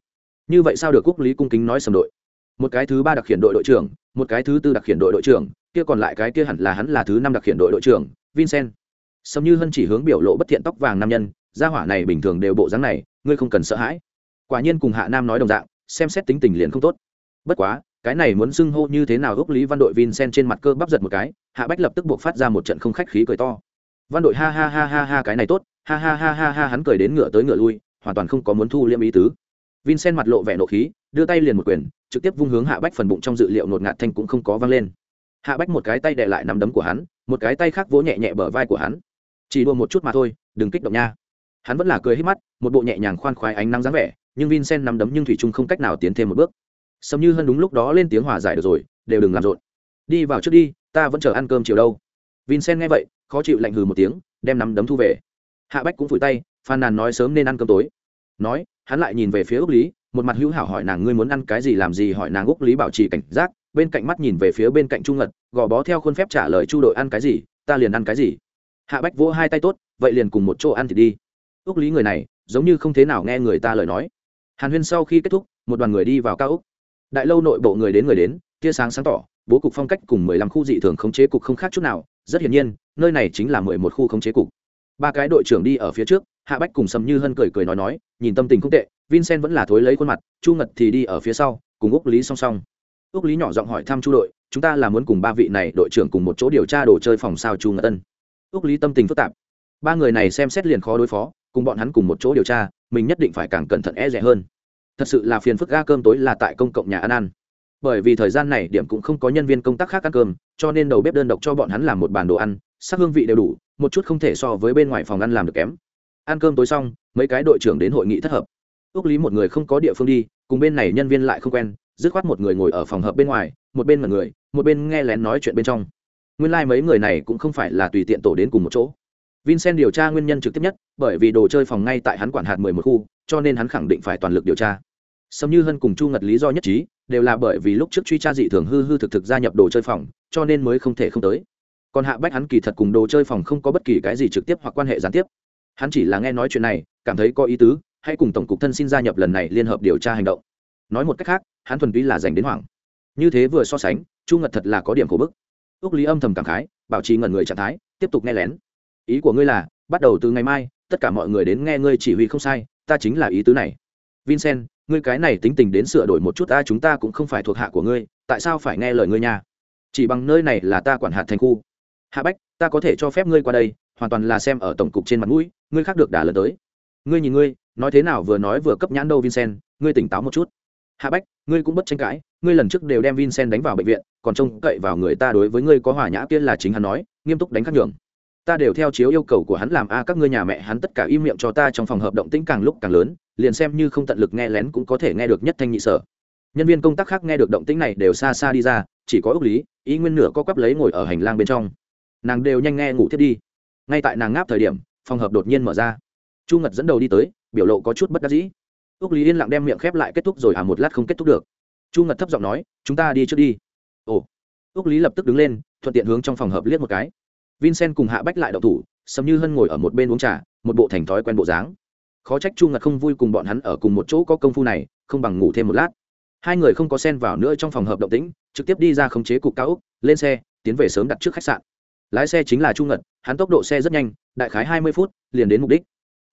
Như vậy sao được quốc lý cung kính nói sầm đội? Một cái thứ ba đặc hiện đội đội trưởng, một cái thứ tư đặc hiện đội đội trưởng, kia còn lại cái kia hẳn là hắn là thứ năm đặc hiện đội đội trưởng, vincent. Sầm như hân chỉ hướng biểu lộ bất thiện tóc vàng nam nhân, gia hỏa này bình thường đều bộ dáng này, ngươi không cần sợ hãi quả nhiên cùng hạ nam nói đồng dạng, xem xét tính tình liền không tốt. Bất quá, cái này muốn xưng hô như thế nào ước lý văn đội vincent trên mặt cơ bắp giật một cái, hạ bách lập tức buộc phát ra một trận không khách khí cười to. Văn đội ha ha ha ha ha cái này tốt, ha ha ha ha ha hắn cười đến ngựa tới ngựa lui, hoàn toàn không có muốn thu liêm ý tứ. Vincent mặt lộ vẻ nộ khí, đưa tay liền một quyền, trực tiếp vung hướng hạ bách phần bụng trong dự liệu nột ngạt thanh cũng không có văng lên. Hạ bách một cái tay đệ lại nắm đấm của hắn, một cái tay khác vỗ nhẹ nhẹ bờ vai của hắn. Chỉ đua một chút mà thôi, đừng kích động nha. Hắn vẫn là cười hết mắt, một bộ nhẹ nhàng khoan khoái ánh nắng dáng vẻ nhưng vincent nắm đấm nhưng thủy trung không cách nào tiến thêm một bước. Sầm như hơn đúng lúc đó lên tiếng hòa giải được rồi, đều đừng làm rộn. Đi vào trước đi, ta vẫn chờ ăn cơm chiều đâu. Vincent nghe vậy, khó chịu lạnh hừ một tiếng, đem nắm đấm thu về. Hạ bách cũng phủi tay phàn nàn nói sớm nên ăn cơm tối. Nói, hắn lại nhìn về phía úc lý, một mặt hữu hảo hỏi nàng ngươi muốn ăn cái gì làm gì hỏi nàng úc lý bảo trì cảnh giác, bên cạnh mắt nhìn về phía bên cạnh trung ngật, gò bó theo khuôn phép trả lời chu đội ăn cái gì, ta liền ăn cái gì. Hạ bách vỗ hai tay tốt, vậy liền cùng một chỗ ăn thì đi. Úc lý người này, giống như không thế nào nghe người ta lời nói hàn huyên sau khi kết thúc, một đoàn người đi vào cao úc đại lâu nội bộ người đến người đến, tia sáng sáng tỏ, bố cục phong cách cùng mười lăm khu dị thường khống chế cục không khác chút nào, rất hiển nhiên, nơi này chính là mười một khu khống chế cục. Ba cái đội trưởng đi ở phía trước, hạ bách cùng sầm như hân cười cười nói nói, nhìn tâm tình không tệ, vincent vẫn là thối lấy khuôn mặt, chu ngật thì đi ở phía sau, cùng úc lý song song. Úc lý nhỏ giọng hỏi thăm chu đội, chúng ta là muốn cùng ba vị này đội trưởng cùng một chỗ điều tra đồ chơi phòng sao chu ngật tân úc lý tâm tình phức tạp. Ba người này xem xét liền khó đối phó cùng bọn hắn cùng một chỗ điều tra, mình nhất định phải càng cẩn thận e rẻ hơn. Thật sự là phiền phức ga cơm tối là tại công cộng nhà ăn ăn. Bởi vì thời gian này điểm cũng không có nhân viên công tác khác ăn cơm, cho nên đầu bếp đơn độc cho bọn hắn làm một bàn đồ ăn, sắc hương vị đều đủ, một chút không thể so với bên ngoài phòng ăn làm được kém. Ăn cơm tối xong, mấy cái đội trưởng đến hội nghị thất hợp. Ước lý một người không có địa phương đi, cùng bên này nhân viên lại không quen, dứt khoát một người ngồi ở phòng hợp bên ngoài, một bên mật người, một bên nghe lén nói chuyện bên trong. Nguyên lai、like、mấy người này cũng không phải là tùy tiện tổ đến cùng một chỗ vincent điều tra nguyên nhân trực tiếp nhất, bởi vì đồ chơi phòng ngay tại hắn quản hạt mười một khu, cho nên hắn khẳng định phải toàn lực điều tra. Sâm như hân cùng chu ngật lý do nhất trí, đều là bởi vì lúc trước truy tra dị thường hư hư thực thực gia nhập đồ chơi phòng, cho nên mới không thể không tới. Còn hạ bách hắn kỳ thật cùng đồ chơi phòng không có bất kỳ cái gì trực tiếp hoặc quan hệ gián tiếp. Hắn chỉ là nghe nói chuyện này, cảm thấy có ý tứ, hãy cùng tổng cục thân xin gia nhập lần này liên hợp điều tra hành động. Nói một cách khác, hắn thuần túy là dành đến hoảng. Như thế vừa so sánh, chu ngật thật là có điểm khổ bức. Ước lý âm thầm cảm khái, bảo trì ngẩn người trạng thái, tiếp tục nghe lén ý của ngươi là, bắt đầu từ ngày mai, tất cả mọi người đến nghe ngươi chỉ huy không sai, ta chính là ý tứ này. Vincent, ngươi cái này tính tình đến sửa đổi một chút ta, chúng ta cũng không phải thuộc hạ của ngươi, tại sao phải nghe lời ngươi nha? Chỉ bằng nơi này là ta quản hạt thành khu. Hạ bách, ta có thể cho phép ngươi qua đây, hoàn toàn là xem ở tổng cục trên mặt mũi, ngươi khác được đả lần tới. Ngươi nhìn ngươi, nói thế nào vừa nói vừa cấp nhãn đâu vincent, ngươi tỉnh táo một chút. Hạ bách, ngươi cũng bất tranh cãi, ngươi lần trước đều đem vincent đánh vào bệnh viện, còn trông cậy vào người ta đối với ngươi có hòa nhã kia là chính hắn nói, nghiêm túc đánh khắc nhường ta đều theo chiếu yêu cầu của hắn làm a, các ngươi nhà mẹ hắn tất cả im miệng cho ta trong phòng hợp động tĩnh càng lúc càng lớn, liền xem như không tận lực nghe lén cũng có thể nghe được nhất thanh nhị sở. Nhân viên công tác khác nghe được động tĩnh này đều xa xa đi ra, chỉ có ước lý, ý nguyên nửa có quắp lấy ngồi ở hành lang bên trong. Nàng đều nhanh nghe ngủ thiết đi. Ngay tại nàng ngáp thời điểm, phòng hợp đột nhiên mở ra. Chu ngật dẫn đầu đi tới, biểu lộ có chút bất đắc dĩ. Ước lý yên lặng đem miệng khép lại kết thúc rồi à một lát không kết thúc được. Chu ngật thấp giọng nói, chúng ta đi trước đi. Ồ. Ước lý lập tức đứng lên, thuận tiện hướng trong phòng hợp liếc một cái vincent cùng hạ bách lại đậu thủ, sầm như hân ngồi ở một bên uống trà, một bộ thành thói quen bộ dáng. Khó trách chu ngật không vui cùng bọn hắn ở cùng một chỗ có công phu này, không bằng ngủ thêm một lát. Hai người không có sen vào nữa trong phòng hợp động tĩnh, trực tiếp đi ra khống chế cục cao úc, lên xe, tiến về sớm đặt trước khách sạn. Lái xe chính là chu ngật, hắn tốc độ xe rất nhanh, đại khái hai mươi phút, liền đến mục đích.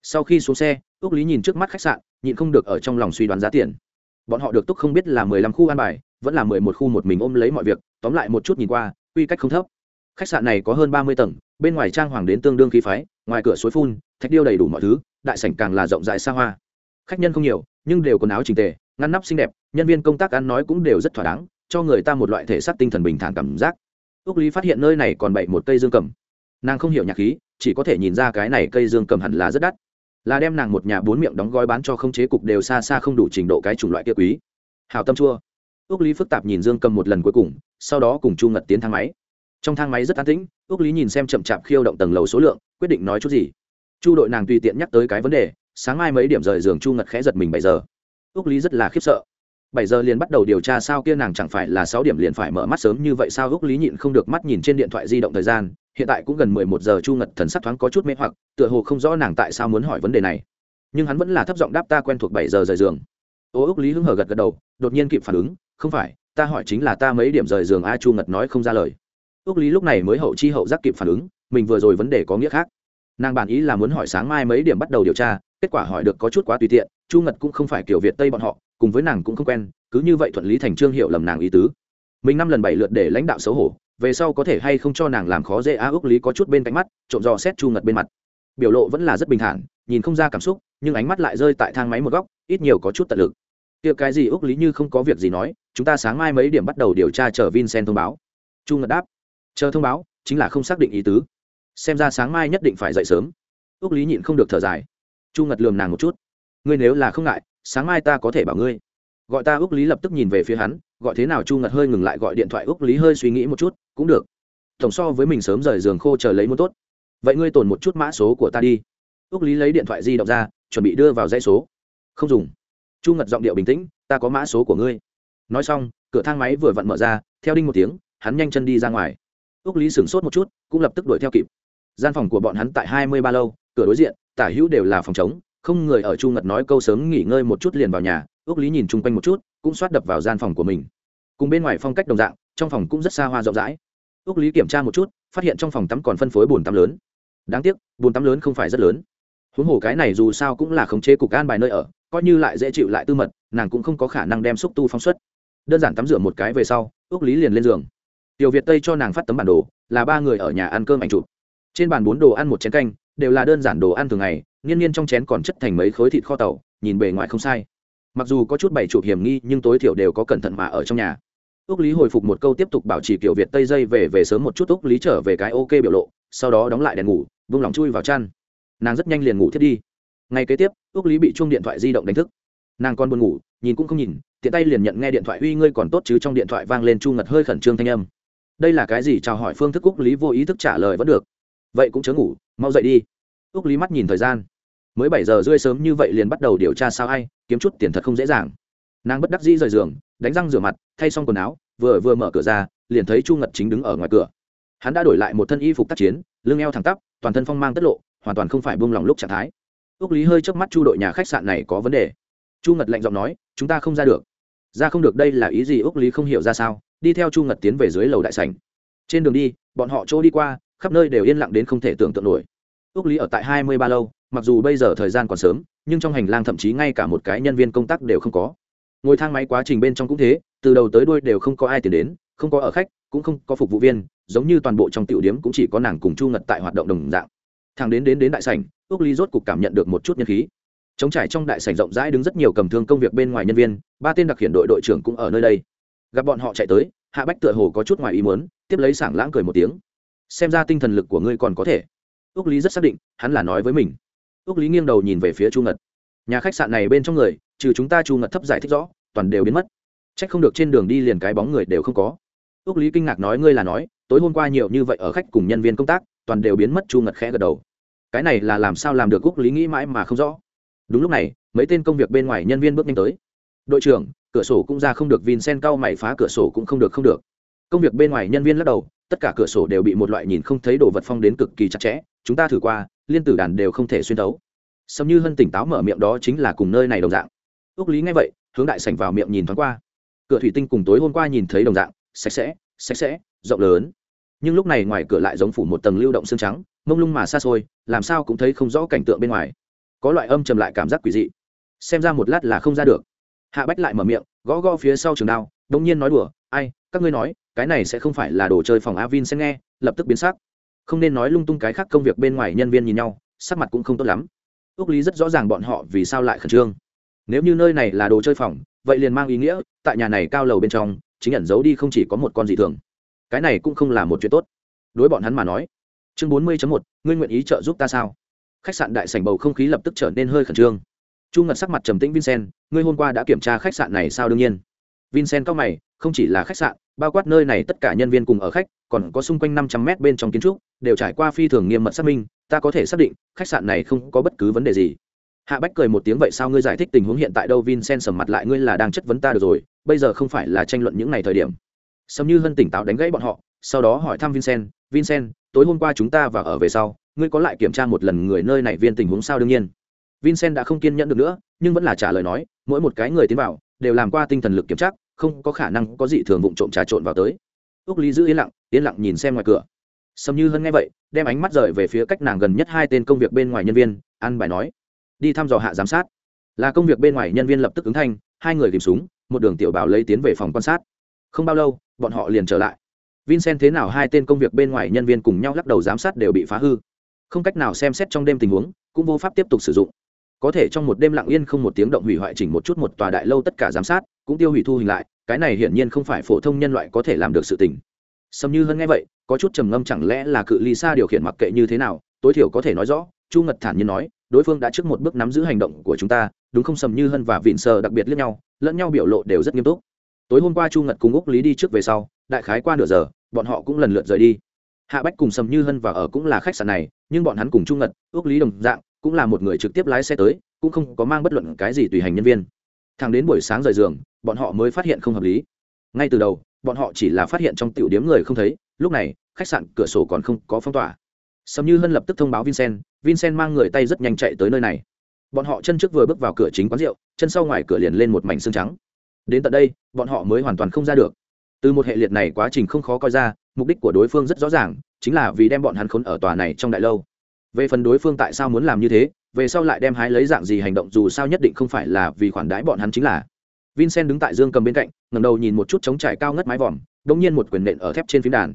Sau khi xuống xe, úc lý nhìn trước mắt khách sạn, nhịn không được ở trong lòng suy đoán giá tiền. Bọn họ được túc không biết là mười lăm khu an bài, vẫn là mười một khu một mình ôm lấy mọi việc, tóm lại một chút nhìn qua, quy cách không thấp khách sạn này có hơn ba mươi tầng, bên ngoài trang hoàng đến tương đương khí phái, ngoài cửa suối phun, thạch điêu đầy đủ mọi thứ, đại sảnh càng là rộng rãi xa hoa. Khách nhân không nhiều, nhưng đều quần áo trình tề, ngăn nắp xinh đẹp, nhân viên công tác ăn nói cũng đều rất thỏa đáng, cho người ta một loại thể xác tinh thần bình thản cảm giác. Ước lý phát hiện nơi này còn bậy một cây dương cầm. Nàng không hiểu nhạc khí, chỉ có thể nhìn ra cái này cây dương cầm hẳn là rất đắt. Là đem nàng một nhà bốn miệng đóng gói bán cho không chế cục đều xa xa không đủ trình độ cái chủng loại kia quý. Hào tâm chua. Ước lý phức tạp nhìn dương cầm một lần cuối cùng, sau đó cùng chu ngật tiến thang máy trong thang máy rất an tĩnh ước lý nhìn xem chậm chạp khiêu động tầng lầu số lượng, quyết định nói chút gì. Chu đội nàng tùy tiện nhắc tới cái vấn đề, sáng mai mấy điểm rời giường chu ngật khẽ giật mình bảy giờ. Ước lý rất là khiếp sợ. Bảy giờ liền bắt đầu điều tra sao kia nàng chẳng phải là sáu điểm liền phải mở mắt sớm như vậy sao? Ước lý nhịn không được mắt nhìn trên điện thoại di động thời gian, hiện tại cũng gần mười một giờ, chu ngật thần sắc thoáng có chút mê hoặc, tựa hồ không rõ nàng tại sao muốn hỏi vấn đề này. Nhưng hắn vẫn là thấp giọng đáp ta quen thuộc bảy giờ rời giường. Ô ước lý hưng hở gật gật đầu, đột nhiên kịp phản ứng, không phải, ta hỏi chính là ta mấy điểm rời giường, a, chu ngật nói không ra lời ước lý lúc này mới hậu chi hậu giác kịp phản ứng, mình vừa rồi vấn đề có nghĩa khác. Nàng bản ý là muốn hỏi sáng mai mấy điểm bắt đầu điều tra, kết quả hỏi được có chút quá tùy tiện, chu ngật cũng không phải kiểu việt tây bọn họ, cùng với nàng cũng không quen, cứ như vậy thuận lý thành trương hiệu lầm nàng ý tứ. Mình năm lần bảy lượt để lãnh đạo xấu hổ, về sau có thể hay không cho nàng làm khó dễ á ước lý có chút bên cạnh mắt, trộm dò xét chu ngật bên mặt. Biểu lộ vẫn là rất bình thản, nhìn không ra cảm xúc, nhưng ánh mắt lại rơi tại thang máy một góc, ít nhiều có chút tận lực. Tiệc cái gì ước lý như không có việc gì nói, chúng ta sáng mai mấy điểm bắt đầu điều tra chờ vincent thông báo. Chu ngật đáp chờ thông báo, chính là không xác định ý tứ. Xem ra sáng mai nhất định phải dậy sớm. Ước lý nhịn không được thở dài. Chu ngật lườm nàng một chút. Ngươi nếu là không ngại, sáng mai ta có thể bảo ngươi. Gọi ta ước lý lập tức nhìn về phía hắn, gọi thế nào chu ngật hơi ngừng lại gọi điện thoại ước lý hơi suy nghĩ một chút, cũng được. Tổng so với mình sớm rời giường khô chờ lấy muốn tốt. Vậy ngươi tồn một chút mã số của ta đi. Ước lý lấy điện thoại di động ra, chuẩn bị đưa vào dãy số. Không dùng. Chu ngật giọng điệu bình tĩnh, ta có mã số của ngươi. Nói xong, cửa thang máy vừa vặn mở ra, theo đinh một tiếng, hắn nhanh chân đi ra ngoài ước lý sửng sốt một chút, cũng lập tức đuổi theo kịp. Gian phòng của bọn hắn tại hai mươi ba lâu, cửa đối diện, tả hữu đều là phòng chống không người ở chu ngật nói câu sớm nghỉ ngơi một chút liền vào nhà ước lý nhìn chung quanh một chút, cũng xoát đập vào gian phòng của mình. Cùng bên ngoài phong cách đồng dạng, trong phòng cũng rất xa hoa rộng rãi. Ước lý kiểm tra một chút, phát hiện trong phòng tắm còn phân phối bồn tắm lớn. Đáng tiếc, bồn tắm lớn không phải rất lớn. Huống hồ cái này dù sao cũng là khống chế cục an bài nơi ở, coi như lại dễ chịu lại tư mật, nàng cũng không có khả năng đem xúc tu phóng xuất. Đơn giản tắm rửa một cái về sau ước lý liền lên giường tiểu việt tây cho nàng phát tấm bản đồ, là ba người ở nhà ăn cơm ảnh chụp. Trên bàn bốn đồ ăn một chén canh, đều là đơn giản đồ ăn thường ngày, nghiên nhiên trong chén còn chất thành mấy khối thịt kho tàu, nhìn bề ngoài không sai. Mặc dù có chút bảy chụp hiểm nghi, nhưng tối thiểu đều có cẩn thận mà ở trong nhà. Ước lý hồi phục một câu tiếp tục bảo trì kiểu việt tây dây về về sớm một chút ước lý trở về cái ok biểu lộ, sau đó đóng lại đèn ngủ, vung lòng chui vào chăn. Nàng rất nhanh liền ngủ thiết đi. Ngay kế tiếp ước lý bị chuông điện thoại di động đánh thức. Nàng còn buồn ngủ, nhìn cũng không nhìn, tiện tay liền nhận nghe điện thoại, uy, ngươi còn tốt chứ? Trong điện thoại vang lên chu ngật hơi khẩn trương thanh âm đây là cái gì? Chào hỏi phương thức úc lý vô ý thức trả lời vẫn được. Vậy cũng chớ ngủ, mau dậy đi. Úc lý mắt nhìn thời gian. Mới bảy giờ rơi sớm như vậy liền bắt đầu điều tra sao ai, kiếm chút tiền thật không dễ dàng. Nàng bất đắc dĩ rời giường, đánh răng rửa mặt, thay xong quần áo, vừa vừa mở cửa ra, liền thấy chu ngật chính đứng ở ngoài cửa. Hắn đã đổi lại một thân y phục tác chiến, lưng eo thẳng tắp, toàn thân phong mang tất lộ, hoàn toàn không phải buông lỏng lúc trạng thái. Ước lý hơi chớp mắt chu đội nhà khách sạn này có vấn đề. Chu ngật lạnh giọng nói, chúng ta không ra được. Ra không được đây là ý gì? Ước lý không hiểu ra sao đi theo chu ngật tiến về dưới lầu đại sảnh. Trên đường đi, bọn họ chỗ đi qua, khắp nơi đều yên lặng đến không thể tưởng tượng nổi. Ước lý ở tại hai mươi ba lâu, mặc dù bây giờ thời gian còn sớm, nhưng trong hành lang thậm chí ngay cả một cái nhân viên công tác đều không có. Ngồi thang máy quá trình bên trong cũng thế, từ đầu tới đuôi đều không có ai tiền đến, không có ở khách, cũng không có phục vụ viên, giống như toàn bộ trong tiểu điếm cũng chỉ có nàng cùng chu ngật tại hoạt động đồng dạng. Thằng đến đến đến đại sảnh ước lý rốt cục cảm nhận được một chút nhân khí. Chống trải trong đại sảnh rộng rãi đứng rất nhiều cầm thương công việc bên ngoài nhân viên, ba tên đặc hiện đội đội trưởng cũng ở nơi đây gặp bọn họ chạy tới, hạ bách tựa hồ có chút ngoài ý muốn, tiếp lấy sảng lãng cười một tiếng. Xem ra tinh thần lực của ngươi còn có thể. Ước lý rất xác định, hắn là nói với mình. Ước lý nghiêng đầu nhìn về phía chu ngật. Nhà khách sạn này bên trong người, trừ chúng ta chu ngật thấp giải thích rõ, toàn đều biến mất. C h ắ c không được trên đường đi liền cái bóng người đều không có. Ước lý kinh ngạc nói ngươi là nói, tối hôm qua nhiều như vậy ở khách cùng nhân viên công tác, toàn đều biến mất, chu ngật khẽ gật đầu. Cái này là làm sao làm được ước lý nghĩ mãi mà không rõ. Đúng lúc này, mấy tên công việc bên ngoài nhân viên bước nhanh tới. Đội trưởng cửa sổ cũng ra không được, vincent cao mày phá cửa sổ cũng không được không được. Công việc bên ngoài nhân viên lắc đầu, tất cả cửa sổ đều bị một loại nhìn không thấy đồ vật phong đến cực kỳ chặt chẽ, chúng ta thử qua, liên tử đàn đều không thể xuyên tấu sầm như hân tỉnh táo mở miệng đó chính là cùng nơi này đồng dạng. Ước lý nghe vậy, hướng đại sảnh vào miệng nhìn thoáng qua. Cửa thủy tinh cùng tối hôm qua nhìn thấy đồng dạng, sạch sẽ sạch sẽ, rộng lớn. Nhưng lúc này ngoài cửa lại giống phủ một tầng lưu động xương trắng, mông lung mà xa xôi, làm sao cũng thấy không rõ cảnh tượng bên ngoài. Có loại âm trầm lại cảm giác quỷ dị. Xem ra một lát là không ra được hạ bách lại mở miệng, gõ gõ phía sau trường đao đông nhiên nói đùa, ai, các ngươi nói, cái này sẽ không phải là đồ chơi phòng avin sẽ nghe, lập tức biến sắc. Không nên nói lung tung cái khác công việc bên ngoài nhân viên nhìn nhau, sắc mặt cũng không tốt lắm. Ước lý rất rõ ràng bọn họ vì sao lại khẩn trương. Nếu như nơi này là đồ chơi phòng, vậy liền mang ý nghĩa, tại nhà này cao lầu bên trong, chính ẩn giấu đi không chỉ có một con dị thường. Cái này cũng không là một chuyện tốt. Đối bọn hắn mà nói, chương bốn mươi một, ngươi nguyện ý trợ giúp ta sao? Khách sạn đại sảnh bầu không khí lập tức trở nên hơi khẩn trương chu ngật sắc mặt trầm tĩnh vincent, ngươi hôm qua đã kiểm tra khách sạn này sao đương nhiên? Vincent cao mày, không chỉ là khách sạn, bao quát nơi này tất cả nhân viên cùng ở khách, còn có xung quanh năm trăm mét bên trong kiến trúc, đều trải qua phi thường nghiêm mật xác minh, ta có thể xác định, khách sạn này không có bất cứ vấn đề gì. Hạ bách cười một tiếng, vậy sao ngươi giải thích tình huống hiện tại đâu, vincent sầm mặt lại, ngươi là đang chất vấn ta được rồi, bây giờ không phải là tranh luận những ngày thời điểm. Sầm như hân tỉnh táo đánh gãy bọn họ, sau đó hỏi thăm vincent vincent, tối hôm qua chúng ta và ở về sau, ngươi có lại kiểm tra một lần người nơi này viên tình huống sao đương nhiên? Vincent đã không kiên nhẫn được nữa, nhưng vẫn là trả lời nói, mỗi một cái người tiến vào, đều làm qua tinh thần lực kiểm tra, không có khả năng có gì thường vụng trộm trà trộn vào tới. Ước lý giữ yên lặng yên lặng nhìn xem ngoài cửa. Sầm như hân nghe vậy, đem ánh mắt rời về phía cách nàng gần nhất hai tên công việc bên ngoài nhân viên ăn bài nói, đi thăm dò hạ giám sát. Là công việc bên ngoài nhân viên lập tức ứng thanh, hai người tìm súng, một đường tiểu bảo lấy tiến về phòng quan sát. Không bao lâu, bọn họ liền trở lại. Vincent thế nào hai tên công việc bên ngoài nhân viên cùng nhau lắc đầu giám sát đều bị phá hư. Không cách nào xem xét trong đêm tình huống, cũng vô pháp tiếp tục sử dụng có thể trong một đêm lặng yên không một tiếng động hủy hoại chỉnh một chút một tòa đại lâu tất cả giám sát, cũng tiêu hủy thu hình lại, cái này hiển nhiên không phải phổ thông nhân loại có thể làm được sự tình. Sầm như hơn nghe vậy, có chút trầm ngâm chẳng lẽ là cự ly xa điều khiển mặc kệ như thế nào, tối thiểu có thể nói rõ, chu ngật thản nhiên nói, đối phương đã trước một bước nắm giữ hành động của chúng ta, đúng không sầm như hân và vịn sờ đặc biệt lẫn nhau lẫn nhau biểu lộ đều rất nghiêm túc. Tối hôm qua chu ngật cùng úc lý đi trước về sau, đại khái qua nửa giờ, bọn họ cũng lần lượt rời đi. Hạ bách cùng sầm như hân và ở cũng là khách sạn này, nhưng bọn hắn cùng chu ngật, úc lý đồng dạng cũng là một người trực tiếp lái xe tới, cũng không có mang bất luận cái gì tùy hành nhân viên. Thằng đến buổi sáng rời giường, bọn họ mới phát hiện không hợp lý. Ngay từ đầu, bọn họ chỉ là phát hiện trong tiểu điếm người không thấy, lúc này, khách sạn cửa sổ còn không có phong tỏa. Sầm như hân lập tức thông báo vincent vincent mang người tay rất nhanh chạy tới nơi này. Bọn họ chân trước vừa bước vào cửa chính quán rượu, chân sau ngoài cửa liền lên một mảnh xương trắng. Đến tận đây, bọn họ mới hoàn toàn không ra được. Từ một hệ liệt này quá trình không khó coi ra, mục đích của đối phương rất rõ ràng, chính là vì đem bọn hắn khốn ở tòa này trong đại lâu về phần đối phương tại sao muốn làm như thế, về sau lại đem hái lấy dạng gì hành động dù sao nhất định không phải là vì khoản đãi bọn hắn chính là. Vincent đứng tại dương cầm bên cạnh ngầm đầu nhìn một chút trống trải cao ngất mái vòm đ ỗ n g nhiên một quyền nện ở thép trên phím đàn.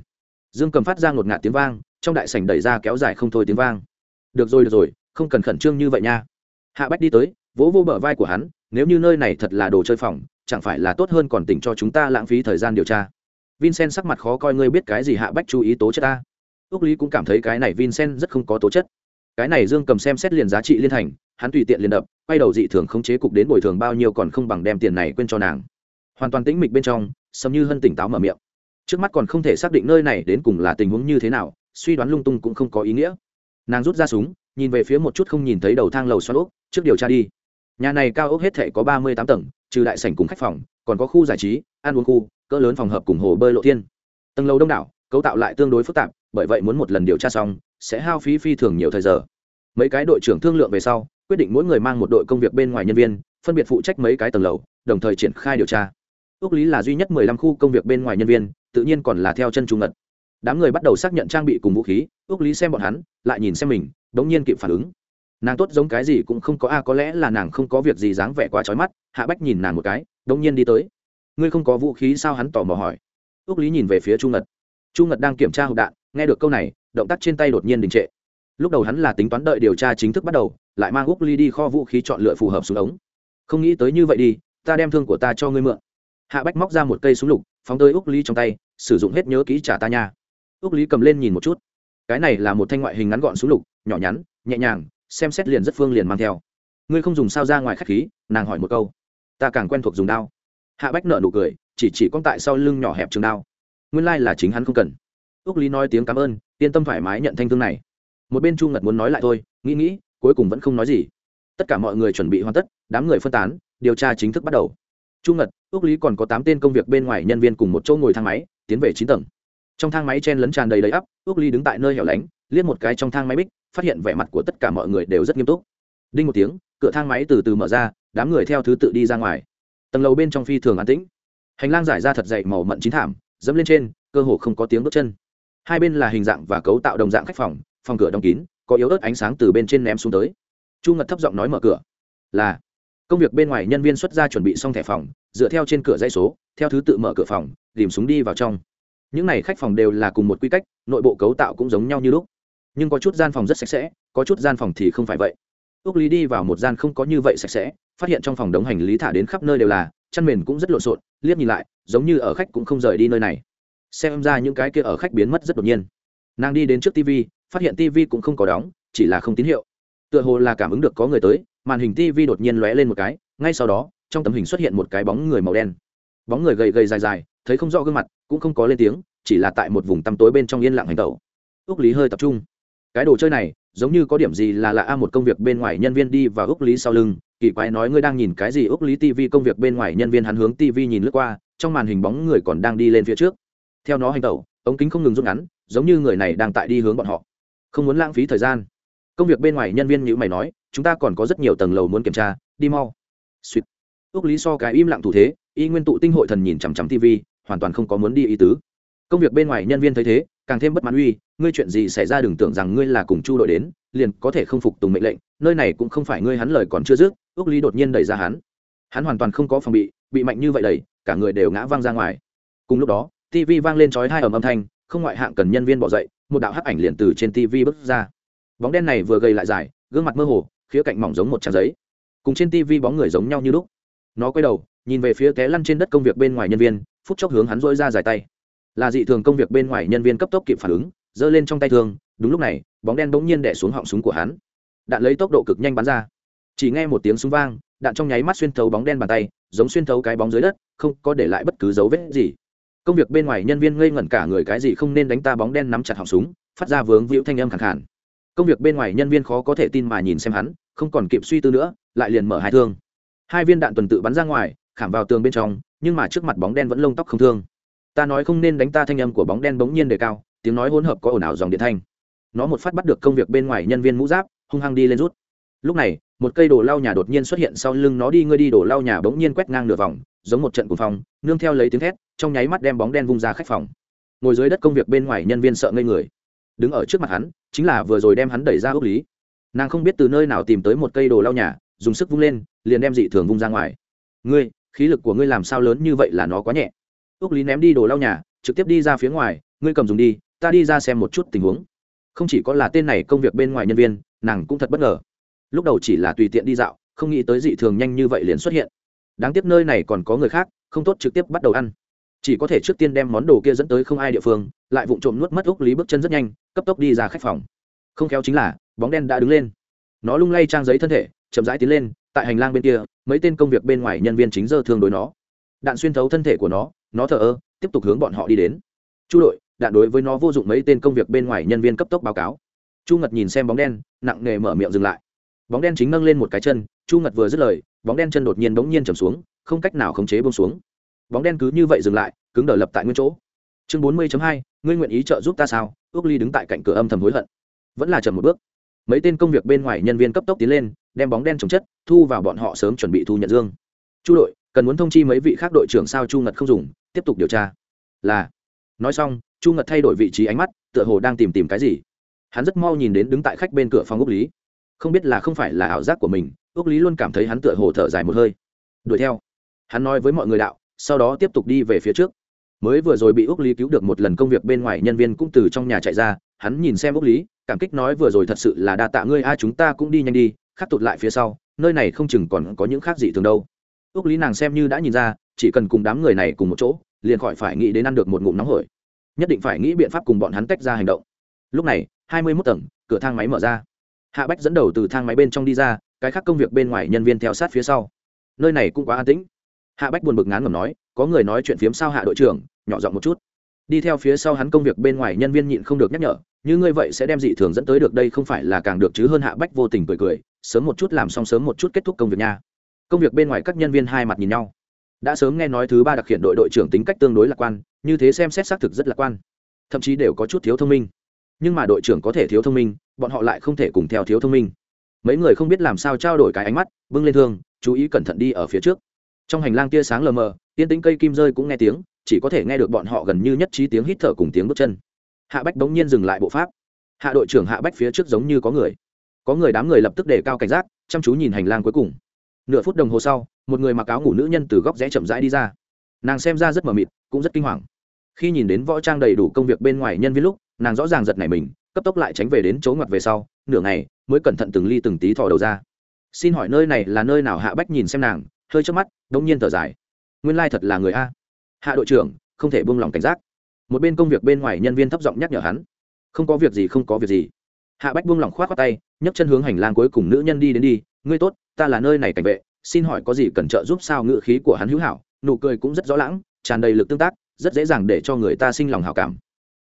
Dương cầm phát ra ngột ngạt tiếng vang, trong đại sảnh đẩy ra kéo dài không thôi tiếng vang. Được rồi được rồi, không cần khẩn trương như vậy nha. Hạ bách đi tới, vỗ vô bờ vai của hắn, nếu như nơi này thật là đồ chơi phòng, chẳng phải là tốt hơn còn tỉnh cho chúng ta lãng phí thời gian điều tra. Vincent sắc mặt khó coi, ngươi biết cái gì hạ bách chú ý tố chất ta? Ước lý cũng cảm thấy cái này vincent rất không có tố chất. Cái này dương cầm xem xét liền giá trị liên thành, hắn tùy tiện liền đập, quay đầu dị thường khống chế cục đến bồi thường bao nhiêu còn không bằng đem tiền này quên cho nàng. Hoàn toàn tĩnh mịch bên trong sầm như hân tỉnh táo mở miệng. Trước mắt còn không thể xác định nơi này đến cùng là tình huống như thế nào, suy đoán lung tung cũng không có ý nghĩa. Nàng rút ra súng, nhìn về phía một chút không nhìn thấy đầu thang lầu xoắn ốc, trước điều tra đi. Nhà này cao ốc hết thể có ba mươi tám tầng, trừ đại sảnh cùng khách phòng, còn có khu giải trí, ăn uống khu, cỡ lớn phòng hợp cùng hồ bơi lộ thiên. Tầng lầu đông đảo cấu tạo lại tương đối phức tạp, bởi vậy muốn một lần điều tra xong, sẽ hao phí phi thường nhiều thời giờ. Mấy cái đội trưởng thương lượng về sau, quyết định mỗi người mang một đội công việc bên ngoài nhân viên, phân biệt phụ trách mấy cái tầng lầu, đồng thời triển khai điều tra. Ước lý là duy nhất mười lăm khu công việc bên ngoài nhân viên, tự nhiên còn là theo chân trung ngật. Đám người bắt đầu xác nhận trang bị cùng vũ khí, ước lý xem bọn hắn, lại nhìn xem mình đ ố n g nhiên kịp phản ứng. Nàng tốt giống cái gì cũng không có a có lẽ là nàng không có việc gì dáng vẻ quá trói mắt, hạ bách nhìn nàng một cái đ ỗ n g nhiên đi tới. Ngươi không có vũ khí sao hắn tò mò hỏi. Ước lý nhìn về phía trung ngật. Chu ngật đang kiểm tra hộp đạn, nghe được câu này, động tác trên tay đột nhiên đình trệ. Lúc đầu hắn là tính toán đợi điều tra chính thức bắt đầu, lại mang úc ly đi kho vũ khí chọn lựa phù hợp xuống ống. Không nghĩ tới như vậy đi, ta đem thương của ta cho ngươi mượn. Hạ bách móc ra một cây súng lục, phóng tới úc ly trong tay, sử dụng hết nhớ ký trả ta nha. Úc ly cầm lên nhìn một chút. Cái này là một thanh ngoại hình ngắn gọn súng lục, nhỏ nhắn, nhẹ nhàng, xem xét liền rất phương liền mang theo. Ngươi không dùng sao ra ngoài khách khí, nàng hỏi một câu. Ta càng quen thuộc dùng đao. Hạ bách nợ nụ cười, chỉ chỉ con tại sau lưng nhỏ hẹp trường đao nguyên lai là chính hắn không cần. Ước lý nói tiếng cảm ơn, yên tâm thoải mái nhận thanh thương này. Một bên chu ngật muốn nói lại thôi, nghĩ nghĩ, cuối cùng vẫn không nói gì. Tất cả mọi người chuẩn bị hoàn tất, đám người phân tán, điều tra chính thức bắt đầu. Chu ngật ước lý còn có tám tên công việc bên ngoài nhân viên cùng một chỗ ngồi thang máy, tiến về chín tầng. Trong thang máy chen lấn tràn đầy đầy ắp ước lý đứng tại nơi hẻo lánh, liếc một cái trong thang máy bích, phát hiện vẻ mặt của tất cả mọi người đều rất nghiêm túc. Đinh một tiếng, cửa thang máy từ từ mở ra, đám người theo thứ tự đi ra ngoài. Tầng lầu bên trong phi thường an tĩnh. Hành lang giải ra thật dậy màu mận chín thảm dẫm lên trên, cơ hồ không có tiếng bước chân. Hai bên là hình dạng và cấu tạo đồng dạng khách phòng phòng cửa đóng kín, có yếu ớt ánh sáng từ bên trên ném xuống tới. Chu ngật thấp giọng nói mở cửa. Là. Công việc bên ngoài nhân viên xuất ra chuẩn bị xong thẻ phòng, dựa theo trên cửa dây số, theo thứ tự mở cửa phòng, tìm súng đi vào trong. Những n à y khách phòng đều là cùng một quy cách, nội bộ cấu tạo cũng giống nhau như lúc. Nhưng có chút gian phòng rất sạch sẽ, có chút gian phòng thì không phải vậy. Ước lý đi vào một gian không có như vậy sạch sẽ, phát hiện trong phòng đống hành lý thả đến khắp nơi đều là chăn mền cũng rất lộn xộn, liếc nhìn lại, giống như ở khách cũng không rời đi nơi này. Xem ra những cái kia ở khách biến mất rất đột nhiên. Nàng đi đến trước tv phát hiện tv cũng không có đóng, chỉ là không tín hiệu. Tựa hồ là cảm ứng được có người tới, màn hình tv đột nhiên lóe lên một cái, ngay sau đó, trong tấm hình xuất hiện một cái bóng người màu đen. Bóng người gầy gầy dài dài, thấy không rõ gương mặt, cũng không có lên tiếng, chỉ là tại một vùng tăm tối bên trong yên lặng hành tẩu. Ước lý hơi tập trung. Cái đồ chơi này, giống như có điểm gì là lạ a, một công việc bên ngoài nhân viên đi và ước lý sau lưng kỳ quái nói ngươi đang nhìn cái gì? Ước lý tv công việc bên ngoài, nhân viên hắn hướng tv nhìn lướt qua, trong màn hình bóng người còn đang đi lên phía trước. Theo nó hành tẩu, ống kính không ngừng rút ngắn, giống như người này đang tại đi hướng bọn họ. Không muốn lãng phí thời gian. Công việc bên ngoài, nhân viên như mày nói, chúng ta còn có rất nhiều tầng lầu muốn kiểm tra, đi mau. Suýt ước lý so cái im lặng thủ thế, y nguyên tụ tinh hội thần nhìn chằm chằm tv hoàn toàn không có muốn đi ý tứ. Công việc bên ngoài, nhân viên thấy thế, càng thêm bất mãn uy, ngươi chuyện gì xảy ra đừng tưởng rằng ngươi là cùng chu đội đến, liền có thể không phục tùng mệnh lệnh, nơi này cũng không phải ngươi hắn lời còn chưa dứt ước lý đột nhiên đẩy ra hắn. Hắn hoàn toàn không có phòng bị bị mạnh như vậy đẩy, cả người đều ngã văng ra ngoài. Cùng lúc đó tv vang lên chói hai ầm âm thanh, không ngoại hạng cần nhân viên bỏ dậy, một đạo hắc ảnh liền từ trên tv bước ra. Bóng đen này vừa gầy lại dài, gương mặt mơ hồ, khía cạnh mỏng giống một trang giấy. Cùng trên tv bóng người giống nhau như lúc. Nó quay đầu, nhìn về phía té lăn trên đất công việc bên ngoài nhân viên, phút chốc hướng hắn dỗi ra dài tay. Là dị thường công việc bên ngoài nhân viên cấp tốc kịp phản ứng, giơ lên trong tay thương, đúng lúc này, bóng đen bỗng nhiên đẻ xuống họng súng của hắn. Đạn lấy tốc độ cực nhanh bắn ra chỉ nghe một tiếng súng vang, đạn trong nháy mắt xuyên thấu bóng đen bàn tay, giống xuyên thấu cái bóng dưới đất, không có để lại bất cứ dấu vết gì. Công việc bên ngoài nhân viên ngây ngẩn cả người cái gì không nên đánh ta bóng đen nắm chặt họng súng, phát ra vướng víu thanh âm khẳng khản công việc bên ngoài nhân viên khó có thể tin mà nhìn xem hắn, không còn kịp suy tư nữa, lại liền mở hai thương. Hai viên đạn tuần tự bắn ra ngoài, khảm vào tường bên trong, nhưng mà trước mặt bóng đen vẫn lông tóc không thương. Ta nói không nên đánh ta thanh âm của bóng đen bỗng nhiên đề cao, tiếng nói hỗn hợp có ồn ào dòng điện thanh. Nó một phát bắt được công việc bên ngoài nhân viên mũ giáp, hung hăng đi lên rút lúc này, một cây đồ lau nhà đột nhiên xuất hiện sau lưng nó đi, ngươi đi đồ lau nhà bỗng nhiên quét ngang nửa vòng, giống một trận cuồng phong, nương theo lấy tiếng thét, trong nháy mắt đem bóng đen vung ra khách phòng. Ngồi dưới đất công việc bên ngoài nhân viên sợ ngây người. Đứng ở trước mặt hắn, chính là vừa rồi đem hắn đẩy ra ước lý. Nàng không biết từ nơi nào tìm tới một cây đồ lau nhà, dùng sức vung lên, liền đem dị thường vung ra ngoài. Ngươi, khí lực của ngươi làm sao lớn như vậy là nó quá nhẹ. Ước lý ném đi đồ lau nhà, trực tiếp đi ra phía ngoài, ngươi cầm dùng đi, ta đi ra xem một chút tình huống. Không chỉ có là tên này công việc bên ngoài nhân viên, nàng cũng thật bất ngờ lúc đầu chỉ là tùy tiện đi dạo, không nghĩ tới dị thường nhanh như vậy liền xuất hiện. Đáng tiếc nơi này còn có người khác, không tốt trực tiếp bắt đầu ăn. Chỉ có thể trước tiên đem món đồ kia dẫn tới không ai địa phương, lại vụng trộm nuốt mất úc lý bước chân rất nhanh, cấp tốc đi ra khách phòng. Không khéo chính là, bóng đen đã đứng lên. Nó lung lay trang giấy thân thể, chậm rãi tiến lên, tại hành lang bên kia, mấy tên công việc bên ngoài nhân viên chính giờ thường đối nó. Đạn xuyên thấu thân thể của nó nó thờ ơ, tiếp tục hướng bọn họ đi đến. Chu đội, đạn đối với nó vô dụng mấy tên công việc bên ngoài nhân viên cấp tốc báo cáo. Chu ngật nhìn xem bóng đen, nặng nề mở miệng dừng lại bóng đen chính nâng lên một cái chân, chu ngật vừa dứt lời, bóng đen chân đột nhiên bỗng nhiên chầm xuống, không cách nào khống chế bông xuống. Bóng đen cứ như vậy dừng lại, cứng đờ lập tại nguyên chỗ. Chương bốn mươi hai, ngươi nguyện ý trợ giúp ta sao? Ước ly đứng tại cạnh cửa âm thầm hối hận. Vẫn là chậm một bước. Mấy tên công việc bên ngoài nhân viên cấp tốc tiến lên, đem bóng đen trồng chất, thu vào bọn họ sớm chuẩn bị thu nhận dương. Chu đội, cần muốn thông chi mấy vị khác đội trưởng sao chu ngật không dùng, tiếp tục điều tra. Là. Nói xong, chu ngật thay đổi vị trí ánh mắt, tựa hồ đang tìm tìm cái gì. Hắn rất mau nhìn đến đứng tại khách bên cửa phòng úc lý không biết là không phải là ảo giác của mình ước lý luôn cảm thấy hắn tựa hồ thở dài một hơi. Đuổi theo. Hắn nói với mọi người đạo, sau đó tiếp tục đi về phía trước. Mới vừa rồi bị ước lý cứu được một lần công việc bên ngoài, nhân viên cũng từ trong nhà chạy ra, hắn nhìn xem ước lý, cảm kích nói vừa rồi thật sự là đa tạ ngươi, a, chúng ta cũng đi nhanh đi, khắc tụt lại phía sau, nơi này không chừng còn có những khác gì thường đâu. Ước lý nàng xem như đã nhìn ra, chỉ cần cùng đám người này cùng một chỗ, liền khỏi phải nghĩ đến ăn được một ngụm nóng hổi. Nhất định phải nghĩ biện pháp cùng bọn hắn tách ra hành động. Lúc này, hai mươi mốt tầng, cửa thang máy mở ra hạ bách dẫn đầu từ thang máy bên trong đi ra, cái khác công việc bên ngoài nhân viên theo sát phía sau. Nơi này cũng quá an tĩnh. Hạ bách buồn bực ngán ngẩm nói, có người nói chuyện phiếm sao hạ đội trưởng, nhỏ giọng một chút. Đi theo phía sau hắn công việc bên ngoài nhân viên nhịn không được nhắc nhở, như ngươi vậy sẽ đem dị thường dẫn tới được đây không phải là càng được chứ hơn hạ bách vô tình cười cười, sớm một chút làm xong sớm một chút kết thúc công việc nha. Công việc bên ngoài các nhân viên hai mặt nhìn nhau. Đã sớm nghe nói thứ ba đặc hiện đội đội trưởng tính cách tương đối lạc quan, như thế xem xét xác thực rất lạc quan. Thậm chí đều có chút thiếu thông minh nhưng mà đội trưởng có thể thiếu thông minh, bọn họ lại không thể cùng theo thiếu thông minh. Mấy người không biết làm sao trao đổi cái ánh mắt, bưng lên thương, chú ý cẩn thận đi ở phía trước. Trong hành lang tia sáng lờ mờ, tiên tính cây kim rơi cũng nghe tiếng, chỉ có thể nghe được bọn họ gần như nhất trí tiếng hít thở cùng tiếng bước chân. Hạ bách bỗng nhiên dừng lại bộ pháp. Hạ đội trưởng hạ bách phía trước giống như có người. Có người đám người lập tức đề cao cảnh giác, chăm chú nhìn hành lang cuối cùng. Nửa phút đồng hồ sau, một người mặc áo ngủ nữ nhân từ góc rẽ chậm rãi đi ra. Nàng xem ra rất mờ mịt, cũng rất kinh hoàng. Khi nhìn đến võ trang đầy đủ công việc bên ngoài nhân viên lúc nàng rõ ràng giật nảy mình, cấp tốc lại tránh về đến chỗ ngoặt về sau, nửa ngày mới cẩn thận từng ly từng tí thò đầu ra. Xin hỏi nơi này là nơi nào hạ bách nhìn xem nàng, hơi trước mắt đông nhiên thở dài. Nguyên lai thật là người a. Hạ đội trưởng, không thể buông lỏng cảnh giác. Một bên công việc bên ngoài nhân viên thấp giọng nhắc nhở hắn. Không có việc gì, không có việc gì. Hạ bách buông lỏng khoát qua tay, nhấc chân hướng hành lang cuối cùng nữ nhân đi đến đi. Ngươi tốt, ta là nơi này cảnh vệ, xin hỏi có gì cần trợ giúp sao? Ngự khí của hắn hữu hảo, nụ cười cũng rất rõ lãng, tràn đầy lực tương tác, rất dễ dàng để cho người ta sinh lòng hào cảm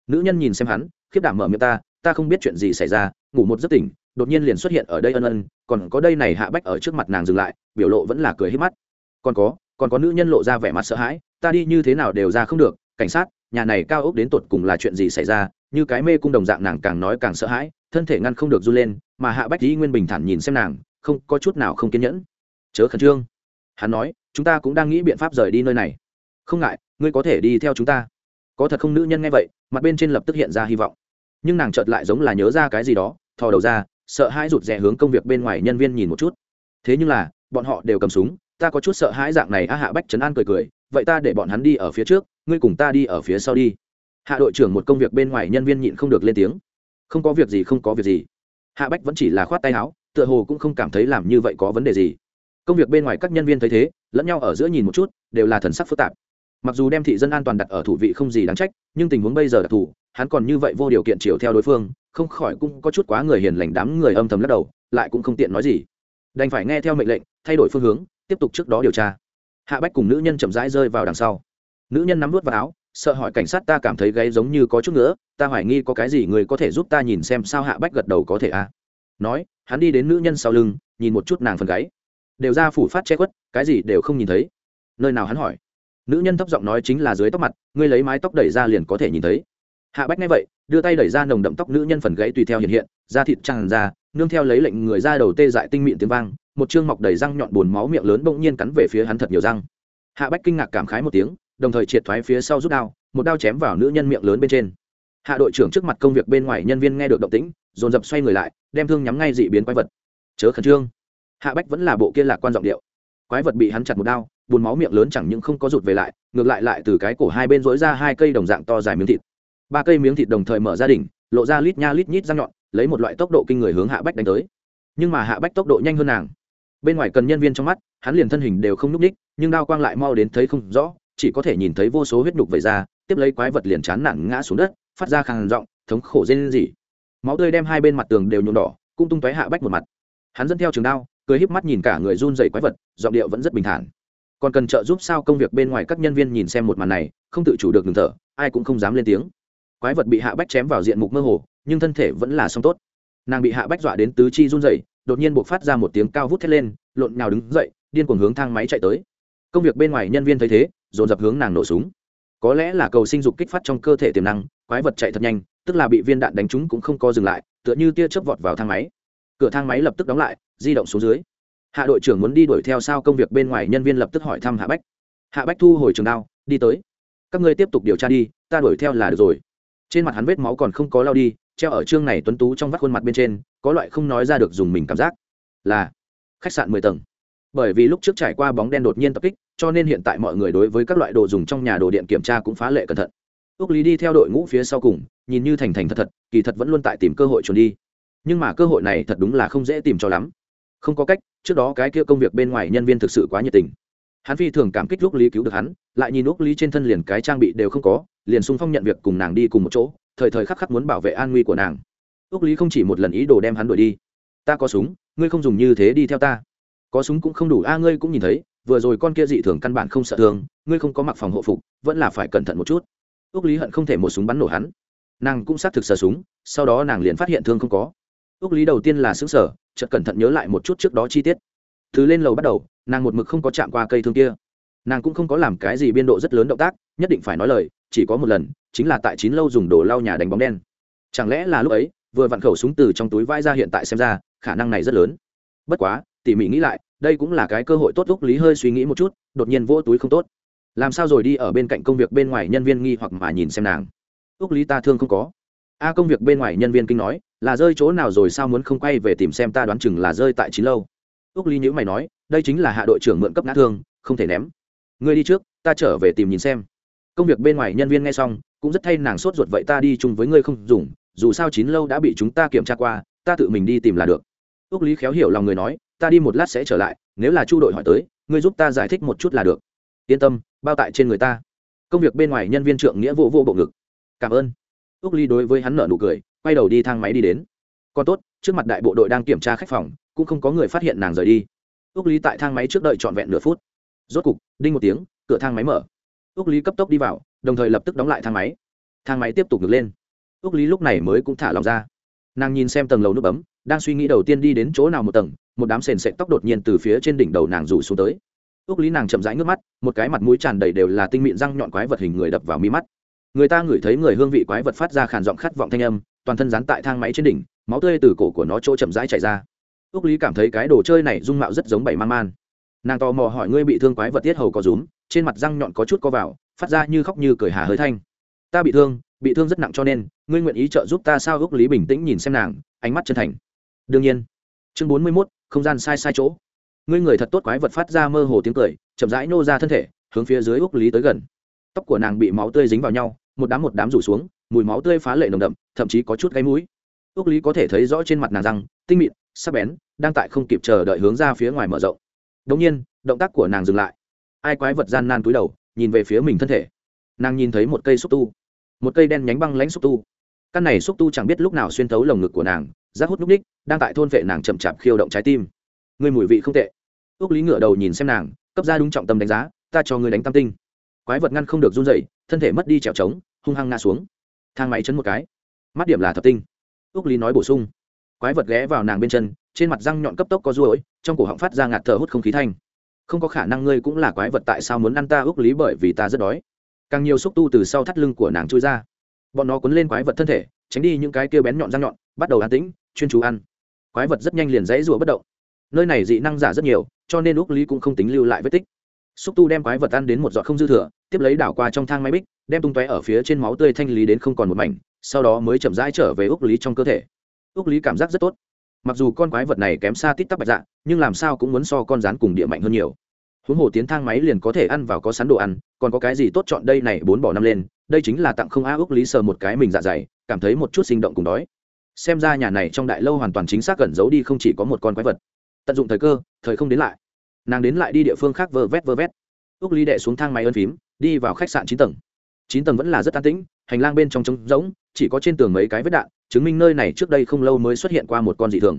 nữ nhân nhìn xem hắn, khiếp đảm mở miệng ta ta không biết chuyện gì xảy ra, ngủ một giấc tỉnh, đột nhiên liền xuất hiện ở đây ân ân, còn có đây này hạ bách ở trước mặt nàng dừng lại, biểu lộ vẫn là cười hết mắt. Còn có còn có nữ nhân lộ ra vẻ mặt sợ hãi, ta đi như thế nào đều ra không được, cảnh sát, nhà này cao ốc đến tột cùng là chuyện gì xảy ra, như cái mê cung đồng dạng nàng càng nói càng sợ hãi, thân thể ngăn không được run lên, mà hạ bách dĩ nguyên bình thản nhìn xem nàng, không, có chút nào không kiên nhẫn. Chớ khẩn trương. Hắn nói, chúng ta cũng đang nghĩ biện pháp rời đi nơi này. Không ngại, ngươi có thể đi theo chúng ta có thật không nữ nhân nghe vậy, mặt bên trên lập tức hiện ra hy vọng. Nhưng nàng chợt lại giống là nhớ ra cái gì đó, thò đầu ra, sợ hãi rụt rè hướng công việc bên ngoài nhân viên nhìn một chút. Thế nhưng là, bọn họ đều cầm súng, ta có chút sợ hãi dạng này a hạ bách trấn an cười cười, vậy ta để bọn hắn đi ở phía trước, ngươi cùng ta đi ở phía sau đi. Hạ đội trưởng một công việc bên ngoài nhân viên nhịn không được lên tiếng. Không có việc gì, không có việc gì. Hạ bách vẫn chỉ là khoát tay áo, tựa hồ cũng không cảm thấy làm như vậy có vấn đề gì. Công việc bên ngoài các nhân viên thấy thế, lẫn nhau ở giữa nhìn một chút, đều là thần sắc phức tạp mặc dù đem thị dân an toàn đặt ở thủ vị không gì đáng trách, nhưng tình huống bây giờ đặc thù hắn còn như vậy vô điều kiện chiều theo đối phương, không khỏi cũng có chút quá người hiền lành đám người âm thầm lắc đầu, lại cũng không tiện nói gì. Đành phải nghe theo mệnh lệnh, thay đổi phương hướng, tiếp tục trước đó điều tra. Hạ bách cùng nữ nhân chậm rãi rơi vào đằng sau. Nữ nhân nắm vút vào áo, sợ hỏi cảnh sát ta cảm thấy gáy giống như có chút nữa ta hoài nghi có cái gì người có thể giúp ta nhìn xem sao hạ bách gật đầu có thể à. Nói, hắn đi đến nữ nhân sau lưng, nhìn một chút nàng phần gáy. Đều ra phủ phát che khuất, cái gì đều không nhìn thấy. Nơi nào hắn hỏi? Nữ nhân thấp giọng nói chính là dưới tóc mặt, ngươi lấy mái tóc đẩy ra liền có thể nhìn thấy. Hạ bách nghe vậy, đưa tay đẩy ra nồng đậm tóc nữ nhân phần gãy tùy theo hiện hiện, da thịt tràn ra, nương theo lấy lệnh người ra đầu tê dại tinh mịn tiếng vang, một chương mọc đầy răng nhọn buồn máu miệng lớn bỗng nhiên cắn về phía hắn thật nhiều răng. Hạ bách kinh ngạc cảm khái một tiếng, đồng thời triệt thoái phía sau rút đao, một đao chém vào nữ nhân miệng lớn bên trên. Hạ đội trưởng trước mặt công việc bên ngoài nhân viên nghe được động tĩnh, dồn dập xoay người lại, đem thương nhắm ngay dị biến quái vật. Chớ khẩn trương. Hạ bách vẫn là bộ kia lạc quan giọng điệu. Quái vật bị hắn chặt một đao buồn máu miệng lớn chẳng những không có rụt về lại, ngược lại lại từ cái cổ hai bên dối ra hai cây đồng dạng to dài miếng thịt. Ba cây miếng thịt đồng thời mở ra đỉnh, lộ ra lít nha lít nhít răng nhọn, lấy một loại tốc độ kinh người hướng hạ bách đánh tới. Nhưng mà hạ bách tốc độ nhanh hơn nàng. Bên ngoài cần nhân viên trong mắt, hắn liền thân hình đều không n ú c ních nhưng đao quang lại mau đến thấy không rõ, chỉ có thể nhìn thấy vô số huyết nhục vẩy ra, tiếp lấy quái vật liền chán nản ngã xuống đất, phát ra khàn giọng, thống khổ dê lên gì máu tươi đem hai bên mặt tường đều nhuộm đỏ, cũng tung tóe hạ bách một mặt. Hắn dẫn theo trường đao, cười híp mắt nhìn cả người run dày quái vật, giọng điệu vẫn rất bình thản còn cần trợ giúp sao công việc bên ngoài các nhân viên nhìn xem một màn này, không tự chủ được ngừng thở, ai cũng không dám lên tiếng. Quái vật bị hạ bách chém vào diện mục mơ hồ, nhưng thân thể vẫn là song tốt. Nàng bị hạ bách dọa đến tứ chi run rẩy, đột nhiên buộc phát ra một tiếng cao vút thét lên, lộn nào đứng dậy, điên cuồng hướng thang máy chạy tới. Công việc bên ngoài nhân viên thấy thế, dồn dập hướng nàng nổ súng. Có lẽ là cầu sinh dục kích phát trong cơ thể tiềm năng, quái vật chạy thật nhanh, tức là bị viên đạn đánh trúng cũng không co dừng lại, tựa như tia chớp vọt vào thang máy. Cửa thang máy lập tức đóng lại, di động xuống dưới hạ đội trưởng muốn đi đuổi theo sao công việc bên ngoài nhân viên lập tức hỏi thăm hạ bách. Hạ bách thu hồi trường đao, đi tới. Các ngươi tiếp tục điều tra đi, ta đuổi theo là được rồi. Trên mặt hắn vết máu còn không có lao đi, treo ở chương này tuấn tú trong vắt khuôn mặt bên trên, có loại không nói ra được dùng mình cảm giác. Là, khách sạn mười tầng. Bởi vì lúc trước trải qua bóng đen đột nhiên tập kích, cho nên hiện tại mọi người đối với các loại đồ dùng trong nhà đồ điện kiểm tra cũng phá lệ cẩn thận. Ước lý đi theo đội ngũ phía sau cùng, nhìn như thành thành thật thật, kỳ thật vẫn luôn tại tìm cơ hội trốn đi. Nhưng mà cơ hội này thật đúng là không dễ tìm cho lắm không có cách, trước đó cái kia công việc bên ngoài nhân viên thực sự quá nhiệt tình. Hắn phi thường cảm kích lúc lý cứu được hắn, lại nhìn lúc lý trên thân liền cái trang bị đều không có, liền sung phong nhận việc cùng nàng đi cùng một chỗ, thời thời khắc khắc muốn bảo vệ an nguy của nàng. Ước lý không chỉ một lần ý đồ đem hắn đuổi đi. Ta có súng, ngươi không dùng như thế đi theo ta. Có súng cũng không đủ, a, ngươi cũng nhìn thấy, vừa rồi con kia dị thường căn bản không sợ thương, ngươi không có mặc phòng hộ phục, vẫn là phải cẩn thận một chút. Ước lý hận không thể một súng bắn nổ hắn. Nàng cũng xác thực sờ súng, sau đó nàng liền phát hiện thương không có ước lý đầu tiên là xứng sở chợt cẩn thận nhớ lại một chút trước đó chi tiết. Thứ lên lầu bắt đầu, nàng một mực không có chạm qua cây thương kia. Nàng cũng không có làm cái gì biên độ rất lớn động tác, nhất định phải nói lời, chỉ có một lần, chính là tại chín lâu dùng đồ lau nhà đánh bóng đen. Chẳng lẽ là lúc ấy, vừa vặn khẩu súng từ trong túi vai ra hiện tại xem ra, khả năng này rất lớn. Bất quá, tỉ mỉ nghĩ lại, đây cũng là cái cơ hội tốt úc lý hơi suy nghĩ một chút, đột nhiên vỗ túi không tốt. Làm sao rồi đi ở bên cạnh công việc bên ngoài nhân viên nghi hoặc mà nhìn xem nàng. Úc lý ta thương không có a công việc bên ngoài nhân viên kinh nói, là rơi chỗ nào rồi sao muốn không quay về tìm xem ta đoán chừng là rơi tại chín lâu? Úc Ly nhữ mày nói, đây chính là hạ đội trưởng mượn cấp ngã thương, không thể ném. Ngươi đi trước, ta trở về tìm nhìn xem. Công việc bên ngoài nhân viên nghe xong, cũng rất thay nàng sốt ruột, vậy ta đi chung với ngươi không dùng, dù sao chín lâu đã bị chúng ta kiểm tra qua, ta tự mình đi tìm là được. Ước lý khéo hiểu lòng người nói, ta đi một lát sẽ trở lại, nếu là chu đội hỏi tới, ngươi giúp ta giải thích một chút là được. Yên tâm, bao tại trên người ta. Công việc bên ngoài nhân viên trượng nghĩa vô vô bộ ngực. Cảm ơn ước ly đối với hắn nợ nụ cười, quay đầu đi thang máy đi đến. Còn tốt, trước mặt đại bộ đội đang kiểm tra khách phòng, cũng không có người phát hiện nàng rời đi. Ước lý tại thang máy trước đợi trọn vẹn nửa phút. Rốt cục, đinh một tiếng, cửa thang máy mở. Ước lý cấp tốc đi vào, đồng thời lập tức đóng lại thang máy. Thang máy tiếp tục ngược lên. Ước lý lúc này mới cũng thả lòng ra. Nàng nhìn xem tầng lầu nút bấm, đang suy nghĩ đầu tiên đi đến chỗ nào một tầng, một đám sền sệt tóc đột nhiên từ phía trên đỉnh đầu nàng rủ xuống tới. Ước lý nàng chậm rãi nước mắt, một cái mặt mũi tràn đầy đều là tinh mịn răng nhọn quái vật hình người đập vào mi mắt người ta ngửi thấy người hương vị quái vật phát ra khàn giọng khát vọng thanh âm, toàn thân dán tại thang máy trên đỉnh, máu tươi từ cổ của nó chỗ chậm rãi chảy ra. Ước lý cảm thấy cái đồ chơi này dung mạo rất giống bảy man man. Nàng tò mò hỏi, ngươi bị thương quái vật tiết hầu có rúm? Trên mặt răng nhọn có chút có vào, phát ra như khóc như cười hà hơi thanh. Ta bị thương bị thương rất nặng cho nên, ngươi nguyện ý trợ giúp ta sao? Ước lý bình tĩnh nhìn xem nàng, ánh mắt chân thành. Đương nhiên. Chương bốn mươi mốt, không gian sai sai chỗ. Ngươi người thật tốt quái vật phát ra mơ hồ tiếng cười, chậm rãi nô ra thân thể, hướng phía dưới ước lý tới gần. Tóc của nàng bị máu tươi dính vào nhau một đám một đám rủ xuống, mùi máu tươi phá lệ nồng đậm, thậm chí có chút gáy mũi. Ước lý có thể thấy rõ trên mặt nàng răng, tinh mịn, sắc bén, đang tại không kịp chờ đợi hướng ra phía ngoài mở rộng. Đống nhiên, động tác của nàng dừng lại. Ai quái vật gian nan túi đầu, nhìn về phía mình thân thể. Nàng nhìn thấy một cây xúc tu. Một cây đen nhánh băng lãnh xúc tu. Căn này xúc tu chẳng biết lúc nào xuyên thấu lồng ngực của nàng, rác hút núc ních, đang tại thôn vệ nàng chậm chạp khiêu động trái tim. Người mùi vị không tệ. Ước lý ngửa đầu nhìn xem nàng, cấp ra đúng trọng tâm đánh giá, ta cho người đánh tam tinh quái vật ngăn không được run dậy thân thể mất đi trèo trống, hung hăng ngã xuống. Thang máy chấn một cái. Mắt điểm là thập tinh. Úc lý nói bổ sung. Quái vật ghé vào nàng bên chân, trên mặt răng nhọn cấp tốc có ruỗi trong cổ họng phát ra ngạt thở hút không khí thanh. Không có khả năng ngươi cũng là quái vật tại sao muốn ăn ta ước lý bởi vì ta rất đói. Càng nhiều xúc tu từ sau thắt lưng của nàng trôi ra. Bọn nó cuốn lên quái vật thân thể, tránh đi những cái kia bén nhọn răng nhọn, bắt đầu an tĩnh, chuyên chú ăn. Quái vật rất nhanh liền dãy rủa bất động. Nơi này dị năng giả rất nhiều, cho nên ước lý cũng không tính lưu lại vết tích xúc tu đem quái vật ăn đến một giọt không dư thừa, tiếp lấy đảo qua trong thang máy bích, đem tung tóe ở phía trên máu tươi thanh lý đến không còn một mảnh, sau đó mới chậm rãi trở về ước lý trong cơ thể. Ước lý cảm giác rất tốt. Mặc dù con quái vật này kém xa tít tắp bạch dạ nhưng làm sao cũng muốn so con rán cùng địa mạnh hơn nhiều. Huống hồ tiến thang máy liền có thể ăn vào có sắn đồ ăn, còn có cái gì tốt chọn đây này bốn bỏ năm lên, đây chính là tặng không a ước lý sờ một cái mình dạ dày, cảm thấy một chút sinh động cùng đói. Xem ra nhà này trong đại lâu hoàn toàn chính xác cẩn giấu đi không chỉ có một con quái vật. Tận dụng thời cơ, thời không đến lại nàng đến lại đi địa phương khác vơ vét vơ vét. Ước lý đệ xuống thang máy ân phím, đi vào khách sạn chín tầng. Chín tầng vẫn là rất an tĩnh, hành lang bên trong trống rỗng, chỉ có trên tường mấy cái vết đạn, chứng minh nơi này trước đây không lâu mới xuất hiện qua một con dị thường.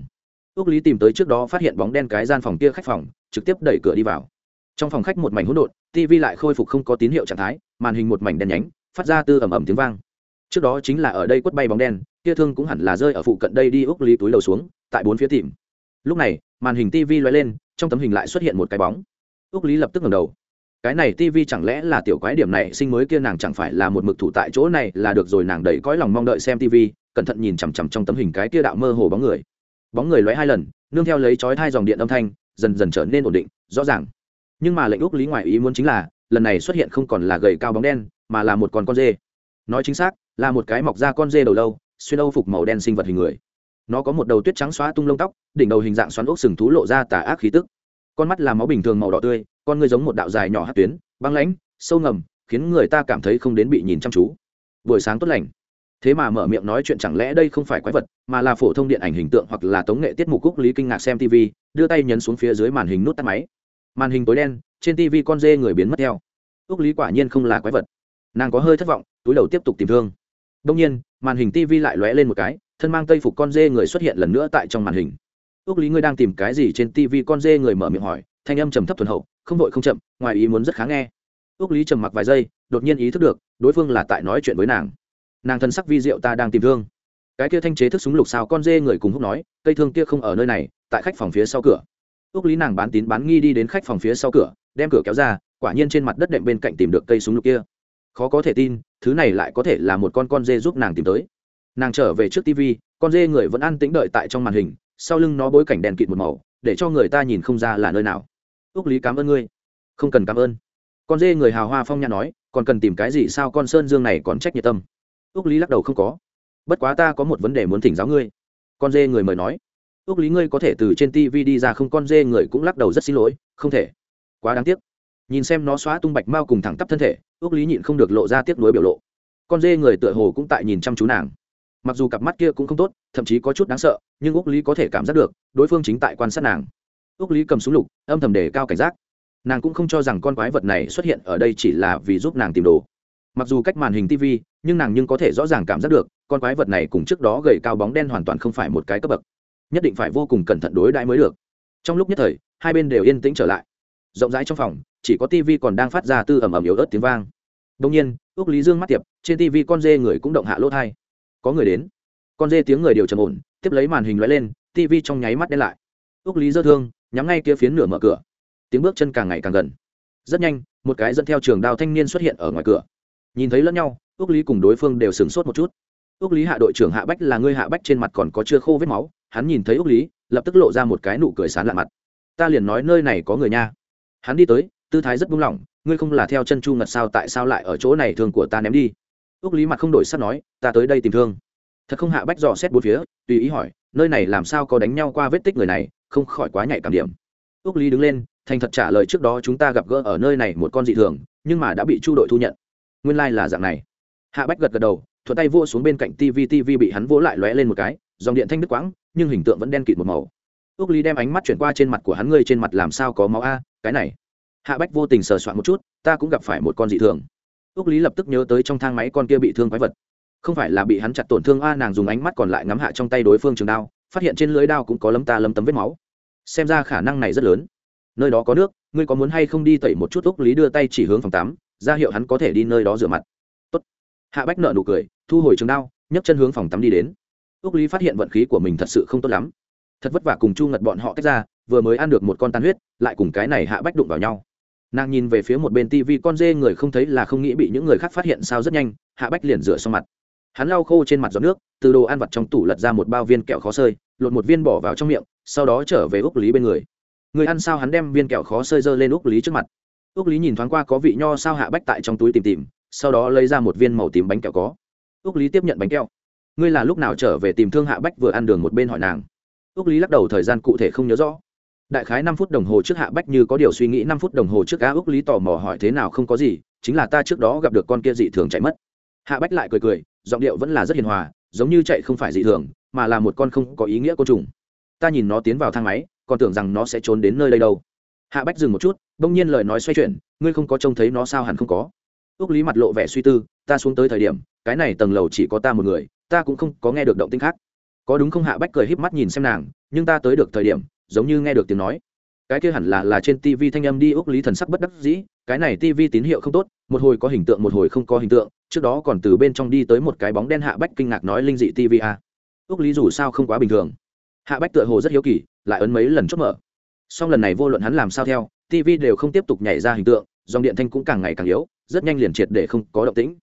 Ước lý tìm tới trước đó phát hiện bóng đen cái gian phòng kia khách phòng, trực tiếp đẩy cửa đi vào. Trong phòng khách một mảnh hỗn độn tv lại khôi phục không có tín hiệu trạng thái, màn hình một mảnh đen nhánh, phát ra tư ẩm ẩm tiếng vang. Trước đó chính là ở đây quất bay bóng đen, kia thương cũng hẳn là rơi ở phụ cận đây đi úc lý túi đầu xuống, tại bốn phía tìm. Lúc này, màn hình tv loay lên trong tấm hình lại xuất hiện một cái bóng. Ước lý lập tức ngầm đầu. Cái này tivi chẳng lẽ là tiểu quái điểm này sinh mới kia nàng chẳng phải là một mực thủ tại chỗ này là được rồi nàng đầy cõi lòng mong đợi xem tivi, cẩn thận nhìn chằm chằm trong tấm hình cái kia đạo mơ hồ bóng người. Bóng người lóe hai lần nương theo lấy chói hai dòng điện âm thanh dần dần trở nên ổn định rõ ràng. Nhưng mà lệnh úc lý ngoại ý muốn chính là lần này xuất hiện không còn là gầy cao bóng đen mà là một con con dê. Nói chính xác là một cái mọc ra con dê đầu lâu xuyên âu phục màu đen sinh vật hình người nó có một đầu tuyết trắng xóa tung lông tóc, đỉnh đầu hình dạng xoắn ốc sừng thú lộ ra tà ác khí tức. Con mắt là máu bình thường màu đỏ tươi, con người giống một đạo dài nhỏ hát tuyến, băng lãnh, sâu ngầm, khiến người ta cảm thấy không đến bị nhìn chăm chú. Buổi sáng tốt lành. Thế mà mở miệng nói chuyện chẳng lẽ đây không phải quái vật, mà là phổ thông điện ảnh hình tượng hoặc là tống nghệ tiết mục cúc lý kinh ngạc xem tv đưa tay nhấn xuống phía dưới màn hình nút tắt máy. Màn hình tối đen, trên tv con dê người biến mất theo. Úc lý quả nhiên không là quái vật. Nàng có hơi thất vọng, túi đầu tiếp tục tìm thương. Đông nhiên, màn hình tv lại lóe lên một cái thân mang tây phục con dê người xuất hiện lần nữa tại trong màn hình. Ước lý, ngươi đang tìm cái gì trên tv con dê người mở miệng hỏi, thanh âm trầm thấp thuần hậu, không vội không chậm, ngoài ý muốn rất khá nghe. Ước lý trầm mặc vài giây, đột nhiên ý thức được, đối phương là tại nói chuyện với nàng. Nàng thân sắc vi diệu ta đang tìm thương. Cái kia thanh chế thức súng lục sao con dê người cùng húc nói, cây thương kia không ở nơi này, tại khách phòng phía sau cửa. Ước lý nàng bán tín bán nghi đi đến khách phòng phía sau cửa, đem cửa kéo ra, quả nhiên trên mặt đất đệm bên cạnh tìm được cây súng lục kia. Khó có thể tin, thứ này lại có thể là một con con dê giúp nàng tìm tới nàng trở về trước tv, con dê người vẫn ăn tĩnh đợi tại trong màn hình, sau lưng nó bối cảnh đèn kịt một màu, để cho người ta nhìn không ra là nơi nào. Ước lý cảm ơn ngươi. Không cần cảm ơn. Con dê người hào hoa phong nhã nói, còn cần tìm cái gì sao con sơn dương này còn trách nhiệt tâm. Ước lý lắc đầu không có. Bất quá ta có một vấn đề muốn thỉnh giáo ngươi. Con dê người mời nói. Ước lý ngươi có thể từ trên tv đi ra không? Con dê người cũng lắc đầu rất xin lỗi. Không thể. Quá đáng tiếc. Nhìn xem nó xóa tung bạch mao cùng thẳng tắp thân thể ước lý nhịn không được lộ ra tiếc nuối biểu lộ. Con dê người tựa hồ cũng tại nhìn chăm chú nàng mặc dù cặp mắt kia cũng không tốt, thậm chí có chút đáng sợ, nhưng úc lý có thể cảm giác được, đối phương chính tại quan sát nàng. Úc lý cầm súng lục, âm thầm đề cao cảnh giác. Nàng cũng không cho rằng con quái vật này xuất hiện ở đây chỉ là vì giúp nàng tìm đồ. Mặc dù cách màn hình tv nhưng nàng nhưng có thể rõ ràng cảm giác được, con quái vật này cùng trước đó gầy cao bóng đen hoàn toàn không phải một cái cấp bậc. Nhất định phải vô cùng cẩn thận đối đãi mới được. Trong lúc nhất thời, hai bên đều yên tĩnh trở lại. Rộng rãi trong phòng, chỉ có TV còn đang phát ra tư ẩm ẩm yếu ớt tiếng vang. Đông nhiên ước lý dương mắt tiệp, trên TV con dê người cũng động hạ lỗ thai có người đến. Con dê tiếng người đều trầm ổn, tiếp lấy màn hình lóe lên tivi trong nháy mắt đen lại. Ước lý dơ thương, nhắm ngay kia phiến nửa mở cửa. Tiếng bước chân càng ngày càng gần. Rất nhanh, một cái dẫn theo trường đao thanh niên xuất hiện ở ngoài cửa. Nhìn thấy lẫn nhau ước lý cùng đối phương đều sửng sốt một chút. Ước lý hạ đội trưởng hạ bách là người hạ bách trên mặt còn có chưa khô vết máu, hắn nhìn thấy ước lý, lập tức lộ ra một cái nụ cười sán lạ mặt. Ta liền nói nơi này có người nha. Hắn đi tới, tư thái rất buông lỏng, ngươi không là theo chân chu ngật sao, tại sao lại ở chỗ này thường của ta ném đi? Ước lý mặt không đổi sắt nói, ta tới đây tìm thương. Thật không hạ bách dò xét bốn phía, tùy ý hỏi, nơi này làm sao có đánh nhau qua vết tích người này, không khỏi quá nhạy cảm điểm. Ước lý đứng lên, thành thật trả lời, trước đó chúng ta gặp gỡ ở nơi này một con dị thường, nhưng mà đã bị chu đội thu nhận. Nguyên lai、like、là dạng này. Hạ bách gật gật đầu, thuận tay vua xuống bên cạnh tv tv bị hắn vỗ lại lóe lên một cái, dòng điện thanh đứt quãng, nhưng hình tượng vẫn đen kịt một màu. Ước lý đem ánh mắt chuyển qua trên mặt của hắn, ngươi trên mặt làm sao có máu a, cái này? Hạ bách vô tình sờ soạn một chút, ta cũng gặp phải một con dị thường ước lý lập tức nhớ tới trong thang máy con kia bị thương quái vật. Không phải là bị hắn chặt tổn thương, a, nàng dùng ánh mắt còn lại ngắm hạ trong tay đối phương trường đao, phát hiện trên lưới đao cũng có lấm ta lấm tấm vết máu. Xem ra khả năng này rất lớn. Nơi đó có nước, ngươi có muốn hay không đi tẩy một chút? Úc lý đưa tay chỉ hướng phòng tắm, ra hiệu hắn có thể đi nơi đó rửa mặt. Tốt. hạ bách nợ nụ cười, thu hồi trường đao, nhấc chân hướng phòng tắm đi đến. Úc lý phát hiện vận khí của mình thật sự không tốt lắm. Thật vất vả cùng chu ngật bọn họ tách ra, vừa mới ăn được một con tan huyết, lại cùng cái này hạ bách đụng vào nhau nàng nhìn về phía một bên tivi con dê người không thấy là không nghĩ bị những người khác phát hiện sao rất nhanh, hạ bách liền rửa xong mặt. Hắn lau khô trên mặt giọt nước, từ đồ ăn vặt trong tủ lật ra một bao viên kẹo khó sơi, lột một viên bỏ vào trong miệng, sau đó trở về úc lý bên người. Người ăn sao hắn đem viên kẹo khó sơi dơ lên úc lý trước mặt. Úc lý nhìn thoáng qua có vị nho sao hạ bách tại trong túi tìm tìm, sau đó lấy ra một viên màu tím bánh kẹo có. Úc lý tiếp nhận bánh kẹo. Ngươi là lúc nào trở về tìm thương hạ bách vừa ăn đường một bên hỏi nàng. Úc lý lắc đầu thời gian cụ thể không nhớ rõ đại khái năm phút đồng hồ trước hạ bách như có điều suy nghĩ, năm phút đồng hồ trước á úc lý tò mò hỏi thế nào không có gì, chính là ta trước đó gặp được con kia dị thường chạy mất. Hạ bách lại cười cười, giọng điệu vẫn là rất hiền hòa, giống như chạy không phải dị thường, mà là một con không có ý nghĩa côn trùng. Ta nhìn nó tiến vào thang máy, còn tưởng rằng nó sẽ trốn đến nơi đây đâu. Hạ bách dừng một chút, bỗng nhiên lời nói xoay chuyển, ngươi không có trông thấy nó sao hẳn không có. Ước lý mặt lộ vẻ suy tư, ta xuống tới thời điểm, cái này tầng lầu chỉ có ta một người, ta cũng không có nghe được động tinh khác. Có đúng không hạ bách cười híp mắt nhìn xem nàng, nhưng ta tới được thời điểm giống như nghe được tiếng nói. Cái kia hẳn là là trên tv thanh âm đi úc lý thần sắc bất đắc dĩ, cái này tv tín hiệu không tốt, một hồi có hình tượng một hồi không có hình tượng, trước đó còn từ bên trong đi tới một cái bóng đen hạ bách kinh ngạc nói linh dị tv a à. úc lý dù sao không quá bình thường. Hạ bách tựa hồ rất hiếu kỳ, lại ấn mấy lần chốt mở. Song lần này vô luận hắn làm sao theo tv đều không tiếp tục nhảy ra hình tượng, dòng điện thanh cũng càng ngày càng yếu, rất nhanh liền triệt để không có động tĩnh.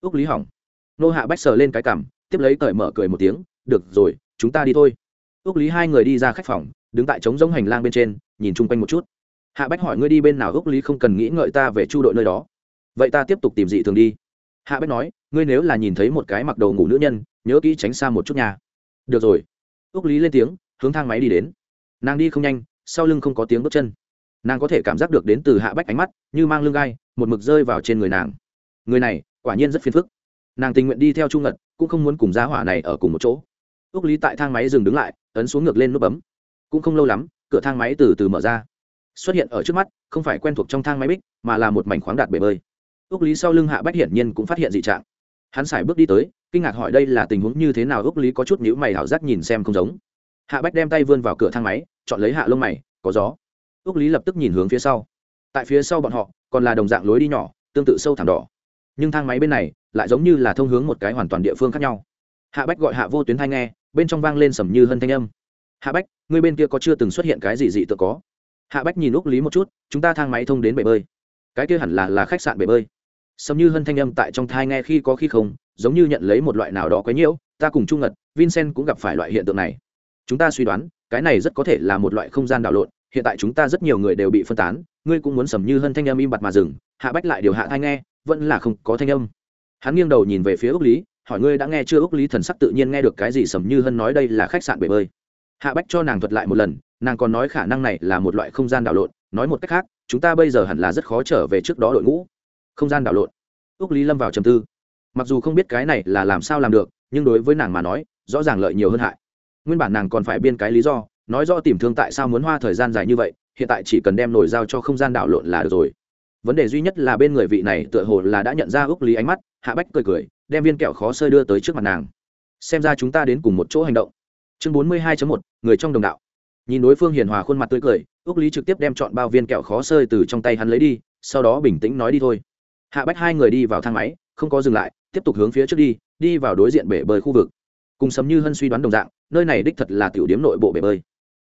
Úc lý hỏng. Nô hạ bách sờ lên cái cằm, tiếp lấy cởi mở cười một tiếng, được rồi, chúng ta đi thôi. Úc lý hai người đi ra khách phòng đứng tại trống giống hành lang bên trên, nhìn chung quanh một chút. Hạ bách hỏi ngươi đi bên nào ước lý không cần nghĩ ngợi ta về chu đội nơi đó? Vậy ta tiếp tục tìm dị thường đi. Hạ bách nói, ngươi nếu là nhìn thấy một cái mặc đầu ngủ nữ nhân, nhớ kỹ tránh xa một chút nhà được rồi. Ước lý lên tiếng, hướng thang máy đi đến. Nàng đi không nhanh, sau lưng không có tiếng bước chân. Nàng có thể cảm giác được đến từ hạ bách ánh mắt, như mang lưng gai, một mực rơi vào trên người nàng. Người này, quả nhiên rất phiền phức. Nàng tình nguyện đi theo trung ngật, cũng không muốn cùng giá hỏa này ở cùng một chỗ. Ước lý tại thang máy dừng đứng lại, ấn xuống ngược lên nút bấm cũng không lâu lắm, cửa thang máy từ từ mở ra. Xuất hiện ở trước mắt, không phải quen thuộc trong thang máy bích, mà là một mảnh khoáng đạt bể bơi. Ước lý sau lưng hạ bách hiển nhiên cũng phát hiện dị trạng. Hắn xài bước đi tới, kinh ngạc hỏi đây là tình huống như thế nào ước lý có chút nhữ mày hảo giác nhìn xem không giống. Hạ bách đem tay vươn vào cửa thang máy, chọn lấy hạ lông mày, có gió. Ước lý lập tức nhìn hướng phía sau. Tại phía sau bọn họ, còn là đồng dạng lối đi nhỏ, tương tự sâu thảm đỏ. Nhưng thang máy bên này, lại giống như là thông hướng một cái hoàn toàn địa phương khác nhau. Hạ bách gọi hạ vô tuyến thai nghe, bên trong vang lên sầm như hân thanh âm hạ bách người bên kia có chưa từng xuất hiện cái gì dị tự có? Hạ bách nhìn úc lý một chút, chúng ta thang máy thông đến bể bơi. Cái kia hẳn là là khách sạn bể bơi. Sầm như hân thanh âm tại trong thai nghe khi có khi không, giống như nhận lấy một loại nào đó quấy nhiễu, ta cùng trung ngật, vincent cũng gặp phải loại hiện tượng này. Chúng ta suy đoán, cái này rất có thể là một loại không gian đảo lộn, hiện tại chúng ta rất nhiều người đều bị phân tán, ngươi cũng muốn sầm như hân thanh âm im bặt mà dừng, hạ bách lại điều hạ thai nghe, vẫn là không có thanh âm. Hắn nghiêng đầu nhìn về phía úc lý, hỏi ngươi đã nghe chưa? Úc lý thần sắc tự nhiên nghe được cái gì sầm như hân nói đây là khách sạn bể bơi hạ bách cho nàng thuật lại một lần, nàng còn nói khả năng này là một loại không gian đảo lộn, nói một cách khác, chúng ta bây giờ hẳn là rất khó trở về trước đó đội ngũ. Không gian đảo lộn. Úc lý lâm vào trầm tư. Mặc dù không biết cái này là làm sao làm được, nhưng đối với nàng mà nói, rõ ràng lợi nhiều hơn hại. Nguyên bản nàng còn phải biên cái lý do, nói rõ tìm thương tại sao muốn hoa thời gian dài như vậy, hiện tại chỉ cần đem nổi giao cho không gian đảo lộn là được rồi. Vấn đề duy nhất là bên người vị này tựa hồ là đã nhận ra ước lý ánh mắt, hạ bách cười cười, đem viên kẹo khó sơi đưa tới trước mặt nàng. Xem ra chúng ta đến cùng một chỗ hành động. Chương bốn mươi hai một người trong đồng đạo. Nhìn đối phương hiền hòa khuôn mặt tươi cười ước lý trực tiếp đem chọn bao viên kẹo khó sơi từ trong tay hắn lấy đi, sau đó bình tĩnh nói đi thôi. Hạ bách hai người đi vào thang máy, không có dừng lại, tiếp tục hướng phía trước đi đi vào đối diện bể bơi khu vực. Cùng sấm như hân suy đoán đồng dạng, nơi này đích thật là tiểu điếm nội bộ bể bơi.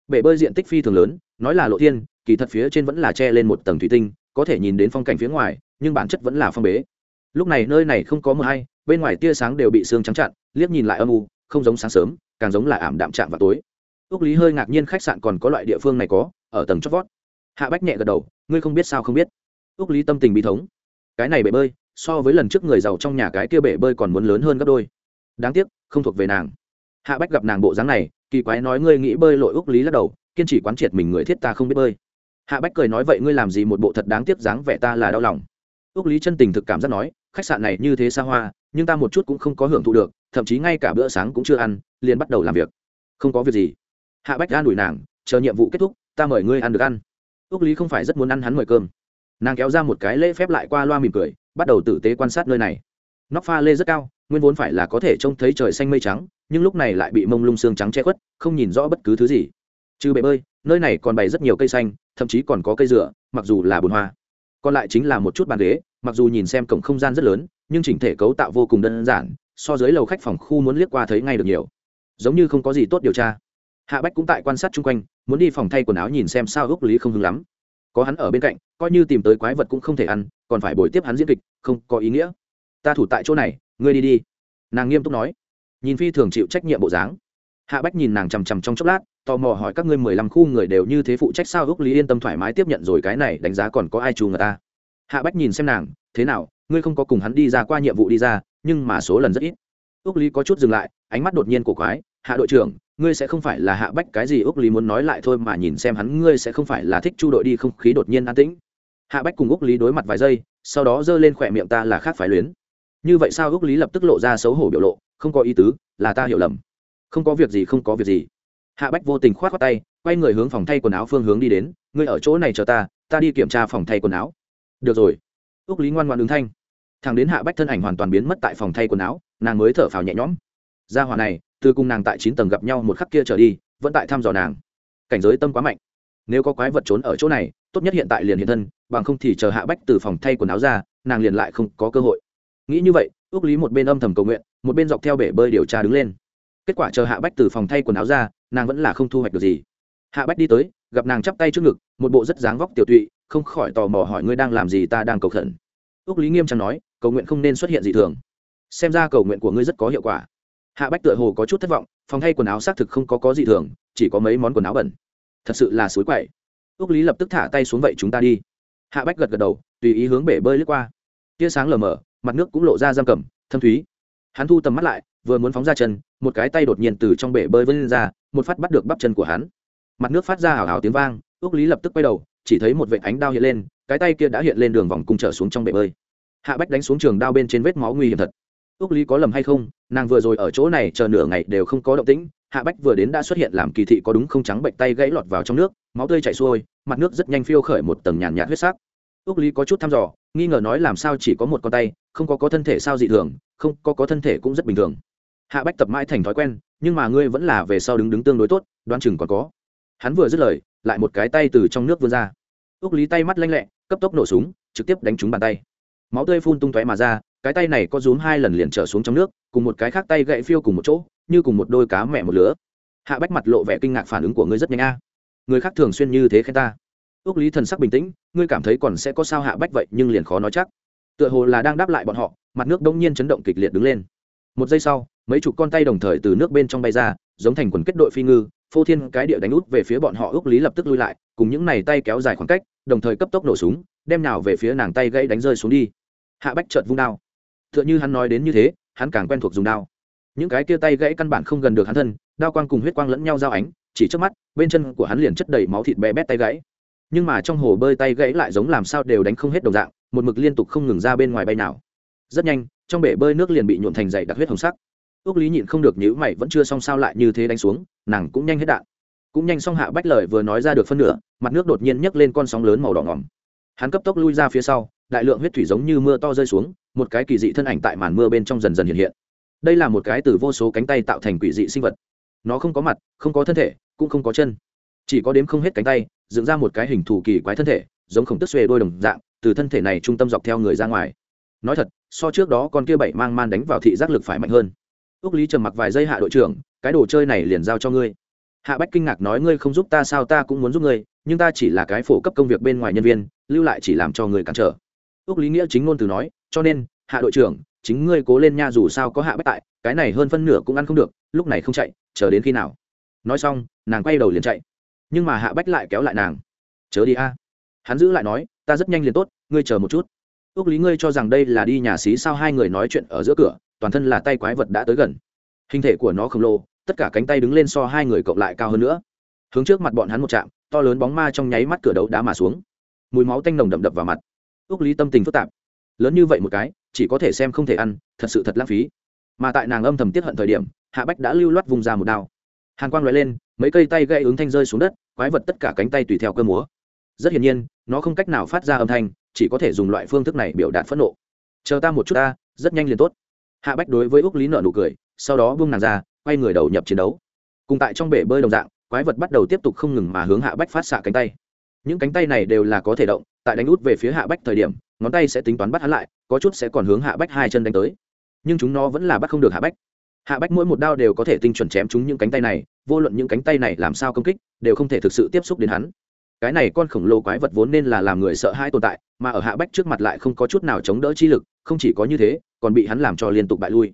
Bể bơi diện tích phi thường lớn, nói là lộ thiên, kỳ thật phía trên vẫn là che lên một tầng thủy tinh, có thể nhìn đến phong cảnh phía ngoài, nhưng bản chất vẫn là phong bế. Lúc này nơi này không có mưa hay, bên ngoài tia sáng đều bị sương trắng chặn, liếc nhìn lại âm u, không giống sáng sớm, càng giống là ảm đạm chạm vào tối ước lý hơi ngạc nhiên khách sạn còn có loại địa phương này có, ở tầng chót vót. Hạ bách nhẹ gật đầu, ngươi không biết sao không biết. Ước lý tâm tình bi thống. Cái này bể bơi, so với lần trước người giàu trong nhà cái kia bể bơi còn muốn lớn hơn gấp đôi. Đáng tiếc, không thuộc về nàng. Hạ bách gặp nàng bộ dáng này, kỳ quái nói ngươi nghĩ bơi lội ước lý lắc đầu, kiên trì quán triệt mình người thiết ta không biết bơi. Hạ bách cười nói vậy ngươi làm gì một bộ thật đáng tiếc dáng vẻ ta là đau lòng. Ước lý chân tình thực cảm giác nói, khách sạn này như thế xa hoa, nhưng ta một chút cũng không có hưởng thụ được, thậm chí ngay cả bữa sáng cũng chưa ăn, liền bắt đầu làm việc. Không có việc gì hạ bách an ủi nàng, chờ nhiệm vụ kết thúc, ta mời ngươi ăn được ăn. Ước lý không phải rất muốn ăn hắn mời cơm. Nàng kéo ra một cái lễ phép lại qua loa mỉm cười, bắt đầu tử tế quan sát nơi này. Nóc pha lê rất cao, nguyên vốn phải là có thể trông thấy trời xanh mây trắng, nhưng lúc này lại bị mông lung xương trắng che khuất, không nhìn rõ bất cứ thứ gì. Trừ bể bơi, nơi này còn bày rất nhiều cây xanh, thậm chí còn có cây dựa mặc dù là bồn hoa. Còn lại chính là một chút bàn ghế, mặc dù nhìn xem cổng không gian rất lớn, nhưng chỉnh thể cấu tạo vô cùng đơn giản, so với lầu khách phòng khu muốn liếc qua thấy ngay được nhiều. Giống như không có gì tốt điều tra hạ bách cũng tại quan sát chung quanh, muốn đi phòng thay quần áo nhìn xem sao gốc lý không hứng lắm. Có hắn ở bên cạnh, coi như tìm tới quái vật cũng không thể ăn, còn phải bồi tiếp hắn diễn kịch, không có ý nghĩa. Ta thủ tại chỗ này, ngươi đi đi. Nàng nghiêm túc nói. Nhìn phi thường chịu trách nhiệm bộ dáng. Hạ bách nhìn nàng chằm chằm trong chốc lát, tò mò hỏi các ngươi mười lăm khu người đều như thế phụ trách sao gốc lý yên tâm thoải mái tiếp nhận rồi cái này, đánh giá còn có ai trù người ta. Hạ bách nhìn xem nàng, thế nào, ngươi không có cùng hắn đi ra qua nhiệm vụ đi ra, nhưng mà số lần rất ít. Ước lý có chút dừng lại, ánh mắt đột nhiên của quái. Hạ đội trưởng ngươi sẽ không phải là hạ bách cái gì úc lý muốn nói lại thôi mà nhìn xem hắn, ngươi sẽ không phải là thích chu đội đi không khí đột nhiên an tĩnh. Hạ bách cùng úc lý đối mặt vài giây, sau đó giơ lên khỏe miệng ta là khác phải luyến. Như vậy sao úc lý lập tức lộ ra xấu hổ biểu lộ, không có ý tứ, là ta hiểu lầm. Không có việc gì, không có việc gì. Hạ bách vô tình k h o á t khoác tay, quay người hướng phòng thay quần áo phương hướng đi đến, ngươi ở chỗ này chờ ta ta đi kiểm tra phòng thay quần áo. Được rồi. Úc lý ngoan ngoan ứng thanh. Thằng đến hạ bách thân ảnh hoàn toàn biến mất tại phòng thay quần áo, nàng mới thở phào nhẹ nhõm. Ra hòa này từ cùng nàng tại chín tầng gặp nhau một khắc kia trở đi, vẫn tại thăm dò nàng. Cảnh giới tâm quá mạnh. Nếu có quái vật trốn ở chỗ này, tốt nhất hiện tại liền hiện thân, bằng không thì chờ hạ bách từ phòng thay quần áo ra, nàng liền lại không có cơ hội. Nghĩ như vậy ước lý một bên âm thầm cầu nguyện, một bên dọc theo bể bơi điều tra đứng lên. Kết quả chờ hạ bách từ phòng thay quần áo ra, nàng vẫn là không thu hoạch được gì. Hạ bách đi tới, gặp nàng chắp tay trước ngực, một bộ rất dáng vóc tiểu tụy, không khỏi tò mò hỏi ngươi đang làm gì ta đang cầu khẩn. Ước lý nghiêm trang nói, cầu nguyện không nên xuất hiện gì thường. Xem ra cầu nguyện của ngươi rất có hiệu quả hạ bách tựa hồ có chút thất vọng, phòng thay quần áo xác thực không có có gì thường, chỉ có mấy món quần áo bẩn. Thật sự là suối quậy. Ước lý lập tức thả tay xuống vậy chúng ta đi. Hạ bách gật gật đầu, tùy ý hướng bể bơi lướt qua. Tia sáng lờ mờ, mặt nước cũng lộ ra giam cầm, thâm thúy. Hắn thu tầm mắt lại, vừa muốn phóng ra chân, một cái tay đột nhiên từ trong bể bơi vươn ra, một phát bắt được bắp chân của hắn. Mặt nước phát ra hào hào tiếng vang ước lý lập tức quay đầu, chỉ thấy một vệ ánh đao hiện lên, cái tay kia đã hiện lên đường vòng cung trở xuống trong bể bơi. Hạ bách đánh xuống trường đao bên trên vết máu nguy hiểm thật ước lý có lầm hay không? Nàng vừa rồi ở chỗ này chờ nửa ngày đều không có động tĩnh, hạ bách vừa đến đã xuất hiện làm kỳ thị có đúng không trắng bệnh tay gãy lọt vào trong nước, máu tươi chảy xuôi, mặt nước rất nhanh phiêu khởi một tầng nhàn nhạt huyết sắc. Ước lý có chút thăm dò, nghi ngờ nói làm sao chỉ có một con tay, không có có thân thể sao dị thường, không có có thân thể cũng rất bình thường. Hạ bách tập mãi thành thói quen, nhưng mà ngươi vẫn là về sau đứng đứng tương đối tốt, đoán chừng còn có. Hắn vừa dứt lời, lại một cái tay từ trong nước vươn ra. Ước lý tay mắt lanh lẹ, cấp tốc nổ súng, trực tiếp đánh trúng bàn tay máu tươi phun tung tóe mà ra, cái tay này có rúm hai lần liền trở xuống trong nước, cùng một cái khác tay gậy phiêu cùng một chỗ, như cùng một đôi cá mẹ một lứa. Hạ bách mặt lộ vẻ kinh ngạc phản ứng của ngươi rất nhanh a. Người khác thường xuyên như thế khen ta. Ước lý thần sắc bình tĩnh, ngươi cảm thấy còn sẽ có sao hạ bách vậy, nhưng liền khó nói chắc. Tựa hồ là đang đáp lại bọn họ, mặt nước đông nhiên chấn động kịch liệt đứng lên. Một giây sau, mấy chục con tay đồng thời từ nước bên trong bay ra, giống thành quần kết đội phi ngư, phô thiên cái địa đánh út về phía bọn họ ước lý lập tức lui lại, cùng những này tay kéo dài khoảng cách, đồng thời cấp tốc nổ súng đem nào về phía nàng tay gãy đánh rơi xuống đi. Hạ bách chợt vung đao. Tựa như hắn nói đến như thế, hắn càng quen thuộc dùng đao. Những cái kia tay gãy căn bản không gần được hắn thân, đao quang cùng huyết quang lẫn nhau giao ánh, chỉ trước mắt, bên chân của hắn liền chất đầy máu thịt bé bét tay gãy. Nhưng mà trong hồ bơi tay gãy lại giống làm sao đều đánh không hết đồng dạng, một mực liên tục không ngừng ra bên ngoài bay nào. Rất nhanh, trong bể bơi nước liền bị nhuộn thành dày đặc huyết hồng sắc. Ước lý nhịn không được nhữ mày, vẫn chưa xong sao lại như thế đánh xuống, nàng cũng nhanh hết đạn. Cũng nhanh xong hạ bách lời vừa nói ra được phân nửa, mặt nước đột nhiên nhấc lên con sóng lớn màu đỏ ngỏm hắn cấp tốc lui ra phía sau, đại lượng huyết thủy giống như mưa to rơi xuống, một cái kỳ dị thân ảnh tại màn mưa bên trong dần dần hiện hiện. Đây là một cái từ vô số cánh tay tạo thành quỷ dị sinh vật. Nó không có mặt, không có thân thể, cũng không có chân. Chỉ có đếm không hết cánh tay, dựng ra một cái hình thù kỳ quái thân thể, giống khổng tức xuề đôi đồng dạng, từ thân thể này trung tâm dọc theo người ra ngoài. Nói thật, so trước đó con kia bảy mang man đánh vào thị giác lực phải mạnh hơn. Ước lý trầm mặc vài giây hạ đội trưởng, cái đồ chơi này liền giao cho ngươi. Hạ bách kinh ngạc nói, ngươi không giúp ta sao, ta cũng muốn giúp ngươi, nhưng ta chỉ là cái phổ cấp công việc bên ngoài nhân viên lưu lại chỉ làm cho người cản trở. Ước lý nghĩa chính ngôn từ nói, cho nên, hạ đội trưởng, chính ngươi cố lên nha dù sao có hạ bách tại, cái này hơn phân nửa cũng ăn không được, lúc này không chạy, chờ đến khi nào? Nói xong, nàng quay đầu liền chạy. Nhưng mà hạ bách lại kéo lại nàng. Chớ đi a. Hắn giữ lại nói, ta rất nhanh liền tốt, ngươi chờ một chút. Ước lý ngươi cho rằng đây là đi nhà xí sao hai người nói chuyện ở giữa cửa, toàn thân là tay quái vật đã tới gần. Hình thể của nó khổng lồ, tất cả cánh tay đứng lên so hai người cộng lại cao hơn nữa. Hướng trước mặt bọn hắn một chạm to lớn bóng ma trong nháy mắt cửa đấu đá mà xuống mùi máu tanh nồng đậm đập vào mặt. Ước lý tâm tình phức tạp. Lớn như vậy một cái, chỉ có thể xem không thể ăn, thật sự thật lãng phí. Mà tại nàng âm thầm tiết hận thời điểm, hạ bách đã lưu loát vùng ra một đao. Hàn quang l lên, mấy cây tay gây ứng thanh rơi xuống đất, quái vật tất cả cánh tay tùy theo cơ múa. Rất hiển nhiên, nó không cách nào phát ra âm thanh, chỉ có thể dùng loại phương thức này biểu đạt phẫn nộ. Chờ ta một chút ta, rất nhanh liền tốt. Hạ bách đối với úc lý nợ nụ cười, sau đó buông nàng ra, quay người đầu nhập chiến đấu. Cùng tại trong bể bơi đồng dạng, quái vật bắt đầu tiếp tục không ngừng mà hướng hạ bách phát xạ cánh tay những cánh tay này đều là có thể động, tại đánh út về phía hạ bách thời điểm, ngón tay sẽ tính toán bắt hắn lại, có chút sẽ còn hướng hạ bách hai chân đánh tới. Nhưng chúng nó vẫn là bắt không được hạ bách. Hạ bách mỗi một đao đều có thể tinh chuẩn chém chúng những cánh tay này, vô luận những cánh tay này làm sao công kích, đều không thể thực sự tiếp xúc đến hắn. Cái này con khổng lồ quái vật vốn nên là làm người sợ hãi tồn tại, mà ở hạ bách trước mặt lại không có chút nào chống đỡ chi lực, không chỉ có như thế, còn bị hắn làm cho liên tục bại lui.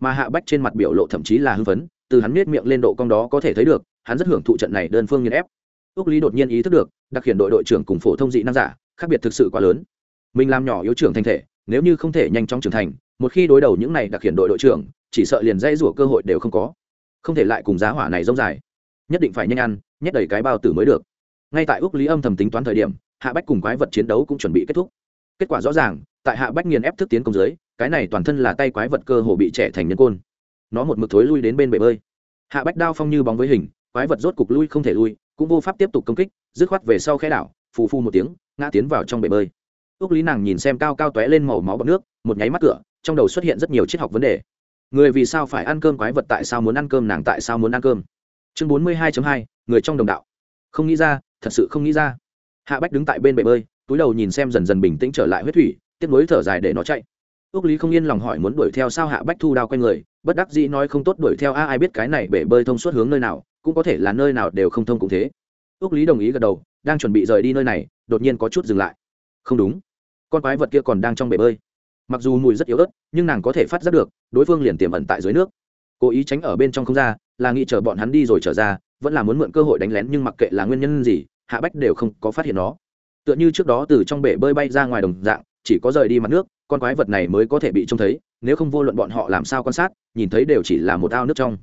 Mà hạ bách trên mặt biểu lộ thậm chí là hưng phấn, từ hắn miết miệng lên độ cong đó có thể thấy được, hắn rất hưởng thụ trận này đơn phương nghiên ép ước lý đột nhiên ý thức được, đặc hiện đội đội trưởng cùng phổ thông dị năng giả, khác biệt thực sự quá lớn. Mình làm nhỏ yếu trưởng thành thể, nếu như không thể nhanh chóng trưởng thành, một khi đối đầu những này đặc hiện đội đội trưởng, chỉ sợ liền dây rủa cơ hội đều không có. Không thể lại cùng giá hỏa này rông dài. Nhất định phải nhanh ăn, nhét đầy cái bao tử mới được. Ngay tại ước lý âm thầm tính toán thời điểm, hạ bách cùng quái vật chiến đấu cũng chuẩn bị kết thúc. Kết quả rõ ràng, tại hạ bách nghiền ép thức tiến công dưới, cái này toàn thân là tay quái vật cơ hồ bị trẻ thành nhân côn. Nó một mực thối lui đến bên bể bơi. Hạ bách đao phong như bóng với hình, quái vật rốt cục lui không thể lui cũng vô pháp tiếp tục công kích, dứt khoát về sau khe đảo, phù phu một tiếng, ngã tiến vào trong bể bơi. Ước lý nàng nhìn xem cao cao t lên màu máu bọc nước, một nháy mắt cửa, trong đầu xuất hiện rất nhiều triết học vấn đề. Người vì sao phải ăn cơm quái vật tại sao muốn ăn cơm, nàng tại sao muốn ăn cơm? Chương bốn mươi hai hai, người trong đồng đạo. Không nghĩ ra, thật sự không nghĩ ra. Hạ bách đứng tại bên bể bơi, túi đầu nhìn xem dần dần bình tĩnh trở lại huyết thủy, tiếp nối thở dài để nó chạy. Ước lý không yên lòng hỏi muốn đuổi theo sao hạ bách thu đao q u a n người, bất đắc dĩ nói không tốt đuổi theo a, ai biết cái này bể bơi thông suốt hướng nơi nào cũng có thể là nơi nào đều không thông cũng thế. Ước lý đồng ý gật đầu, đang chuẩn bị rời đi nơi này, đột nhiên có chút dừng lại. Không đúng. Con quái vật kia còn đang trong bể bơi. Mặc dù mùi rất yếu ớt, nhưng nàng có thể phát giác được, đối phương liền tiềm ẩn tại dưới nước. Cố ý tránh ở bên trong không ra, là nghĩ chờ bọn hắn đi rồi trở ra, vẫn là muốn mượn cơ hội đánh lén nhưng mặc kệ là nguyên nhân gì, hạ bách đều không có phát hiện nó. Tựa như trước đó từ trong bể bơi bay ra ngoài đồng dạng, chỉ có rời đi mặt nước, con quái vật này mới có thể bị trông thấy, nếu không vô luận bọn họ làm sao quan sát, nhìn thấy đều chỉ là một ao nước trong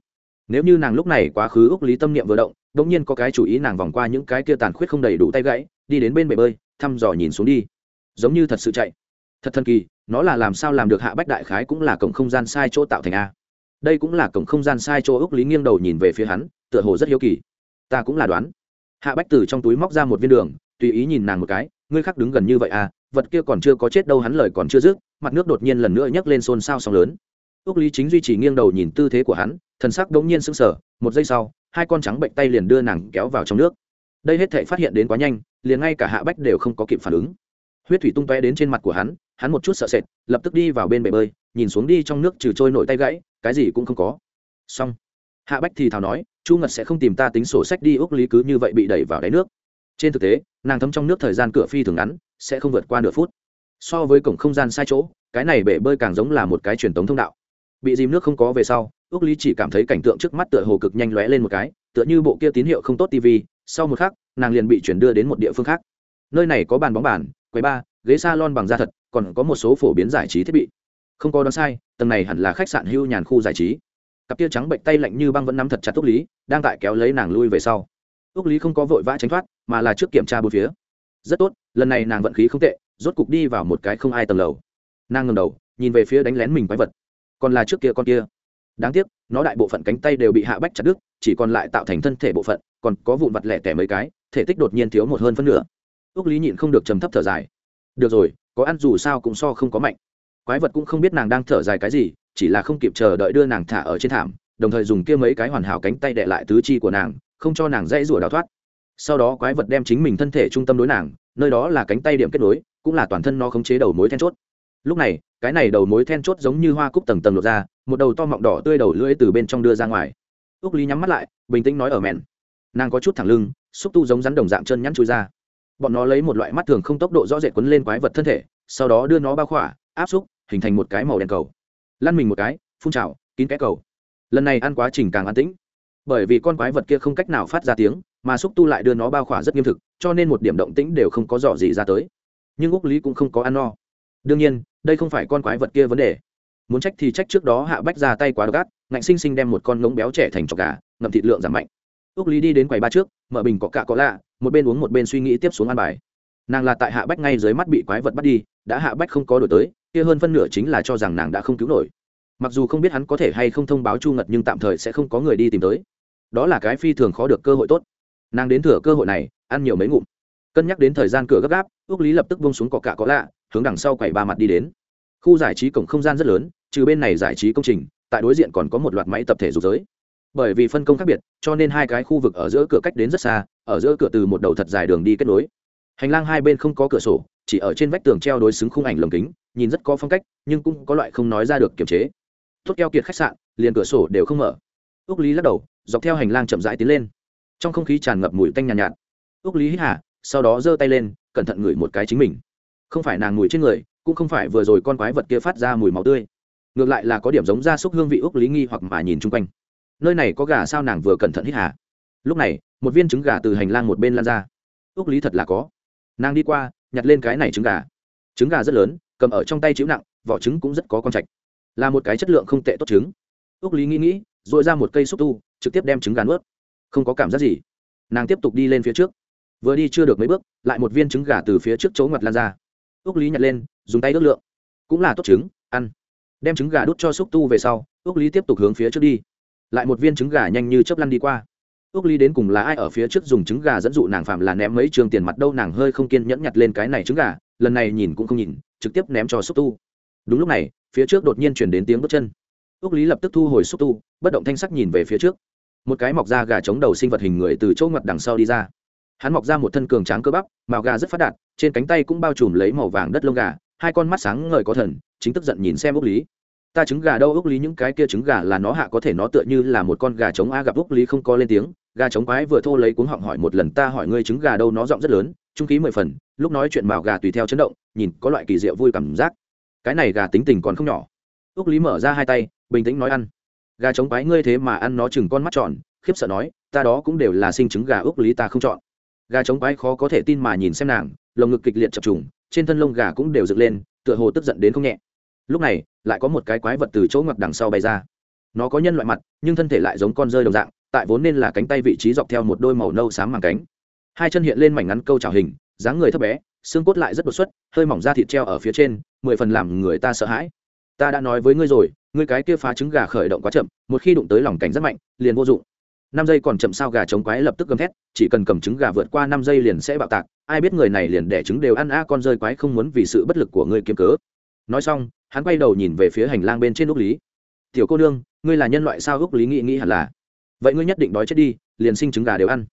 nếu như nàng lúc này quá khứ úc lý tâm niệm vừa động đ ỗ n g nhiên có cái chủ ý nàng vòng qua những cái kia tàn khuyết không đầy đủ tay gãy, đi đến bên bể bơi, thăm dò nhìn xuống đi. Giống như thật sự chạy. Thật thần kỳ, nó là làm sao làm được hạ bách đại khái cũng là cổng không gian sai chỗ tạo thành a. Đây cũng là cổng không gian sai chỗ úc lý nghiêng đầu nhìn về phía hắn, tựa hồ rất hiếu kỳ. Ta cũng là đoán. Hạ bách từ trong túi móc ra một viên đường, tùy ý nhìn nàng một cái, ngươi khác đứng gần như vậy à vật kia còn chưa có chết đâu hắn lời còn chưa dứt, mặt nước đột nhiên lần nữa nhấc lên xôn xao sóng lớn ước lý chính duy trì nghiêng đầu nhìn tư thế của hắn, thần sắc đống nhiên sững sờ, một giây sau, hai con trắng bệnh tay liền đưa nàng kéo vào trong nước. Đây hết thể phát hiện đến quá nhanh, liền ngay cả hạ bách đều không có kịp phản ứng. Huyết thủy tung tóe đến trên mặt của hắn hắn một chút sợ sệt, lập tức đi vào bên bể bơi, nhìn xuống đi trong nước trừ trôi nổi tay gãy, cái gì cũng không có. Xong. Hạ bách thì thào nói, chu ngật sẽ không tìm ta tính sổ sách đi, úc lý cứ như vậy bị đẩy vào đáy nước. Trên thực tế, nàng thấm trong nước thời gian cửa phi thường ngắn, sẽ không vượt qua nửa phút. So với cổng không gian sai chỗ, cái này bể bơi càng giống là một cái truyền thống thông đạo bị dìm nước không có về sau ước lý chỉ cảm thấy cảnh tượng trước mắt tựa hồ cực nhanh lóe lên một cái, tựa như bộ kia tín hiệu không tốt tv sau một khắc, nàng liền bị chuyển đưa đến một địa phương khác. Nơi này có bàn bóng bàn, quầy ba ghế s a lon bằng da thật, còn có một số phổ biến giải trí thiết bị. Không có đoán sai, tầng này hẳn là khách sạn hưu nhàn khu giải trí. Cặp tia trắng bệnh tay lạnh như băng vẫn nắm thật chặt ước lý, đang tại kéo lấy nàng lui về sau. Ước lý không có vội vã tránh thoát, mà là trước kiểm tra bốn phía. Rất tốt, lần này nàng vận khí không tệ, rốt cục đi vào một cái không ai tầng lầu. Nàng ngầm đầu, nhìn về phía đánh lén mình quái vật còn là trước kia con kia. Đáng tiếc, nó đại bộ phận cánh tay đều bị hạ bách chặt đứt, chỉ còn lại tạo thành thân thể bộ phận, còn có vụn vặt lẻ tẻ mấy cái, thể tích đột nhiên thiếu một hơn phân nửa. Ước lý nhịn không được trầm thấp thở dài. Được rồi, có ăn dù sao cũng so không có mạnh. Quái vật cũng không biết nàng đang thở dài cái gì, chỉ là không kịp chờ đợi đưa nàng thả ở trên thảm, đồng thời dùng kia mấy cái hoàn hảo cánh tay đệ lại tứ chi của nàng, không cho nàng dãy rủa đào thoát. Sau đó quái vật đem chính mình thân thể trung tâm đối nàng, nơi đó là cánh tay điểm kết nối, cũng là toàn thân nó khống chế đầu mối then chốt. Lúc này cái này đầu mối then chốt giống như hoa cúc tầng tầng lột ra, một đầu to mọng đỏ tươi đầu lưỡi từ bên trong đưa ra ngoài. Úc lý nhắm mắt lại, bình tĩnh nói ở mẹn. Nàng có chút thẳng lưng, xúc tu giống rắn đồng dạng chân nhắn chui ra. Bọn nó lấy một loại mắt thường không tốc độ rõ rệt quấn lên quái vật thân thể, sau đó đưa nó bao khỏa, áp xúc, hình thành một cái màu đen cầu. Lăn mình một cái, phun trào, kín cái cầu. Lần này ăn quá trình càng an tĩnh. Bởi vì con quái vật kia không cách nào phát ra tiếng, mà xúc tu lại đưa nó bao khỏa rất nghiêm thực, cho nên một điểm động tĩnh đều không có dò gì ra tới. Nhưng úc lý cũng không có ăn no đương nhiên, đây không phải con quái vật kia vấn đề. Muốn trách thì trách trước đó hạ bách ra tay quá gắt ngạnh sinh sinh đem một con ngỗng béo trẻ thành trọc gà, ngậm thịt lượng giảm mạnh. Ước lý đi đến quầy ba trước, mở bình có cạ có lạ, một bên uống một bên suy nghĩ tiếp xuống ăn bài. Nàng là tại hạ bách ngay dưới mắt bị quái vật bắt đi, đã hạ bách không có đổi tới, kia hơn phân nửa chính là cho rằng nàng đã không cứu nổi. Mặc dù không biết hắn có thể hay không thông báo chu ngật nhưng tạm thời sẽ không có người đi tìm tới. Đó là cái phi thường khó được cơ hội tốt. Nàng đến thừa cơ hội này, ăn nhiều mấy ngụm. Cân nhắc đến thời gian cửa gấp gáp ước lý lập tức bông xuống cọ cạ có lạ hướng đằng sau quầy ba mặt đi đến. Khu giải trí cổng không gian rất lớn trừ bên này giải trí công trình tại đối diện còn có một loạt máy tập thể dục giới. Bởi vì phân công khác biệt cho nên hai cái khu vực ở giữa cửa cách đến rất xa ở giữa cửa từ một đầu thật dài đường đi kết nối. Hành lang hai bên không có cửa sổ chỉ ở trên vách tường treo đối xứng khung ảnh lồng kính nhìn rất có phong cách nhưng cũng có loại không nói ra được kiềm chế. Tốt keo kiệt khách sạn liền cửa sổ đều không mở. Ước lý lắc đầu dọc theo hành lang chậm rãi tiến lên. Trong không khí tràn ngập mùi tanh nhàn nhạt, nhạt ước lý hít hà sau đó giơ tay lên cẩn thận ngửi một cái chính mình không phải nàng mùi trên người, cũng không phải vừa rồi con quái vật kia phát ra mùi máu tươi. Ngược lại là có điểm giống gia xúc hương vị úc lý nghi hoặc mà nhìn chung quanh. Nơi này có gà sao nàng vừa cẩn thận hít hà. Lúc này, một viên trứng gà từ hành lang một bên lan ra. Úc lý thật là có. Nàng đi qua, nhặt lên cái này trứng gà. Trứng gà rất lớn, cầm ở trong tay chịu nặng, vỏ trứng cũng rất có con trạch. Là một cái chất lượng không tệ tốt trứng. Úc lý nghĩ nghĩ dội ra một cây xúc tu, trực tiếp đem trứng gà nuốt. Không có cảm giác gì. Nàng tiếp tục đi lên phía trước. Vừa đi chưa được mấy bước, lại một viên trứng gà từ phía trước chỗ ngặt lan ra ước lý nhặt lên, dùng tay ước lượng. Cũng là tốt trứng, ăn. Đem trứng gà đút cho xúc tu về sau, ước lý tiếp tục hướng phía trước đi. Lại một viên trứng gà nhanh như chớp lăn đi qua. Ước lý đến cùng là ai ở phía trước dùng trứng gà dẫn dụ nàng phạm là ném mấy trường tiền mặt đâu, nàng hơi không kiên nhẫn nhặt lên cái này trứng gà, lần này nhìn cũng không nhìn, trực tiếp ném cho xúc tu. Đúng lúc này, phía trước đột nhiên chuyển đến tiếng bước chân. Ước lý lập tức thu hồi xúc tu, bất động thanh sắc nhìn về phía trước. Một cái mọc ra gà chống đầu sinh vật hình người từ chỗ ngoặt đằng sau đi ra hắn mọc ra một thân cường tráng cơ bắp, màu gà rất phát đạt, trên cánh tay cũng bao trùm lấy màu vàng đất lông gà, hai con mắt sáng ngời có thần, chính tức giận nhìn xem úc lý. Ta trứng gà đâu úc lý, những cái kia trứng gà là nó hạ có thể nó tựa như là một con gà trống a gặp úc lý không có lên tiếng, gà trống quái vừa thô lấy cuống họng hỏi một lần, ta hỏi ngươi trứng gà đâu, nó giọng rất lớn, trung khí mười phần, lúc nói chuyện màu gà tùy theo chấn động, nhìn có loại kỳ diệu vui cảm giác. Cái này gà tính tình còn không nhỏ. Úc lý mở ra hai tay, bình tĩnh nói ăn. Gà trống quái ngươi thế mà ăn nó chừng con mắt tròn, khiếp sợ nói, ta đó cũng đều là sinh trứng gà úc lý ta không chọn gà trống quái khó có thể tin mà nhìn xem nàng, lồng ngực kịch liệt chập trùng, trên thân lông gà cũng đều dựng lên, tựa hồ tức giận đến không nhẹ. Lúc này, lại có một cái quái vật từ chỗ ngoặt đằng sau bay ra. Nó có nhân loại mặt, nhưng thân thể lại giống con rơi đồng dạng, tại vốn nên là cánh tay vị trí dọc theo một đôi màu nâu xám màng cánh. Hai chân hiện lên mảnh ngắn câu trào hình, dáng người thấp bé, xương cốt lại rất đột xuất, hơi mỏng da thịt treo ở phía trên, mười phần làm người ta sợ hãi. Ta đã nói với ngươi rồi, ngươi cái kia phá trứng gà khởi động quá chậm, một khi đụng tới lòng cảnh rất mạnh, liền vô dụng năm giây còn chậm sao gà chống quái lập tức gầm thét, chỉ cần cầm trứng gà vượt qua năm giây liền sẽ bạo tạc, ai biết người này liền đẻ trứng đều ăn a, con rơi quái không muốn vì sự bất lực của ngươi kiếm cớ. Nói xong, hắn quay đầu nhìn về phía hành lang bên trên úc lý. Tiểu cô nương, ngươi là nhân loại sao? Úc lý nghĩ nghĩ hẳn là. Vậy ngươi nhất định đói chết đi, liền sinh trứng gà đều ăn.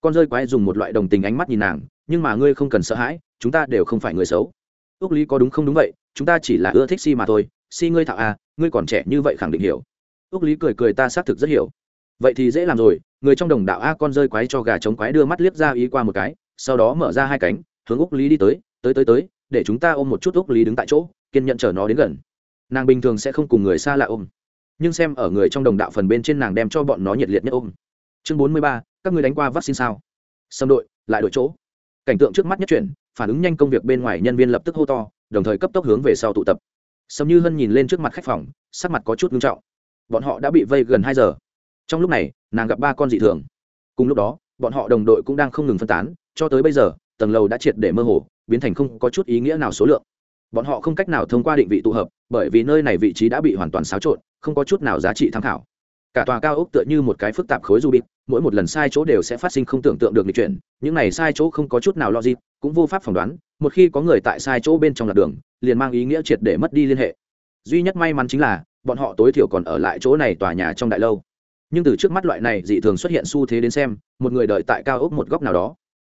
Con rơi quái dùng một loại đồng tình ánh mắt nhìn nàng, nhưng mà ngươi không cần sợ hãi, chúng ta đều không phải người xấu. Úc lý có đúng không đúng vậy, chúng ta chỉ là ưa thích si mà thôi, si ngươi thạo à ngươi còn trẻ như vậy khẳng định hiểu. Úc lý cười cười ta xác thực rất hiểu vậy thì dễ làm rồi, người trong đồng đạo a con rơi quái cho gà chống quái đưa mắt liếc ra ý qua một cái, sau đó mở ra hai cánh, hướng úc lý đi tới tới tới tới, để chúng ta ôm một chút úc lý đứng tại chỗ, kiên nhận chở nó đến gần. Nàng bình thường sẽ không cùng người xa lạ ôm. Nhưng xem ở người trong đồng đạo phần bên trên nàng đem cho bọn nó nhiệt liệt nhất ôm. Chương bốn mươi ba, các người đánh qua vaccine sao? Xâm đội, lại đội chỗ. Cảnh tượng trước mắt nhất chuyển, phản ứng nhanh công việc bên ngoài nhân viên lập tức hô to, đồng thời cấp tốc hướng về sau tụ tập. Sầm như hân nhìn lên trước mặt khách phòng, sắc mặt có chút nghiêm trọng. Bọn họ đã bị vây gần hai giờ trong lúc này, nàng gặp ba con dị thường. Cùng lúc đó, bọn họ đồng đội cũng đang không ngừng phân tán, cho tới bây giờ, tầng lầu đã triệt để mơ hồ, biến thành không có chút ý nghĩa nào số lượng. Bọn họ không cách nào thông qua định vị tụ hợp, bởi vì nơi này vị trí đã bị hoàn toàn xáo trộn, không có chút nào giá trị tham khảo. Cả tòa cao ốc tựa như một cái phức tạp khối du bịt, mỗi một lần sai chỗ đều sẽ phát sinh không tưởng tượng được lịch chuyển, những này sai chỗ không có chút nào lo gì cũng vô pháp phỏng đoán, một khi có người tại sai chỗ bên trong lạc đường, liền mang ý nghĩa triệt để mất đi liên hệ. Duy nhất may mắn chính là, bọn họ tối thiểu còn ở lại chỗ này tòa nhà trong đại lâu nhưng từ trước mắt loại này dị thường xuất hiện xu thế đến xem, một người đợi tại cao ốc một góc nào đó,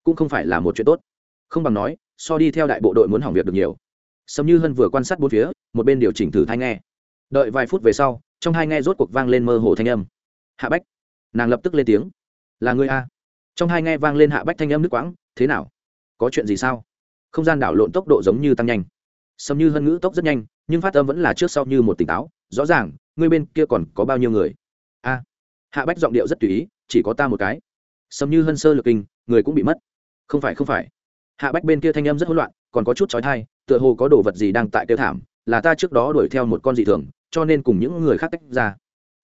cũng không phải là một chuyện tốt. Không bằng nói, so đi theo đại bộ đội muốn hỏng việc được nhiều. Sầm như hân vừa quan sát bốn phía, một bên điều chỉnh thử thai nghe. Đợi vài phút về sau, trong hai nghe rốt cuộc vang lên mơ hồ thanh âm. Hạ bách. Nàng lập tức lên tiếng. Là người a. Trong hai nghe vang lên hạ bách thanh âm nước quãng. Thế nào? Có chuyện gì sao? Không gian đảo lộn tốc độ giống như tăng nhanh. Sầm như hân ngữ tốc rất nhanh, nhưng phát âm vẫn là trước sau như một tỉnh táo. Rõ ràng người bên kia còn có bao nhiêu người? Hạ bách giọng điệu rất tùy ý, chỉ có ta một cái. Sầm như hân sơ lực kinh, người cũng bị mất. Không phải không phải. Hạ bách bên kia thanh âm rất hỗn loạn, còn có chút trói thai tựa hồ có đồ vật gì đang tại tiêu thảm, là ta trước đó đuổi theo một con dị thường, cho nên cùng những người khác tách ra.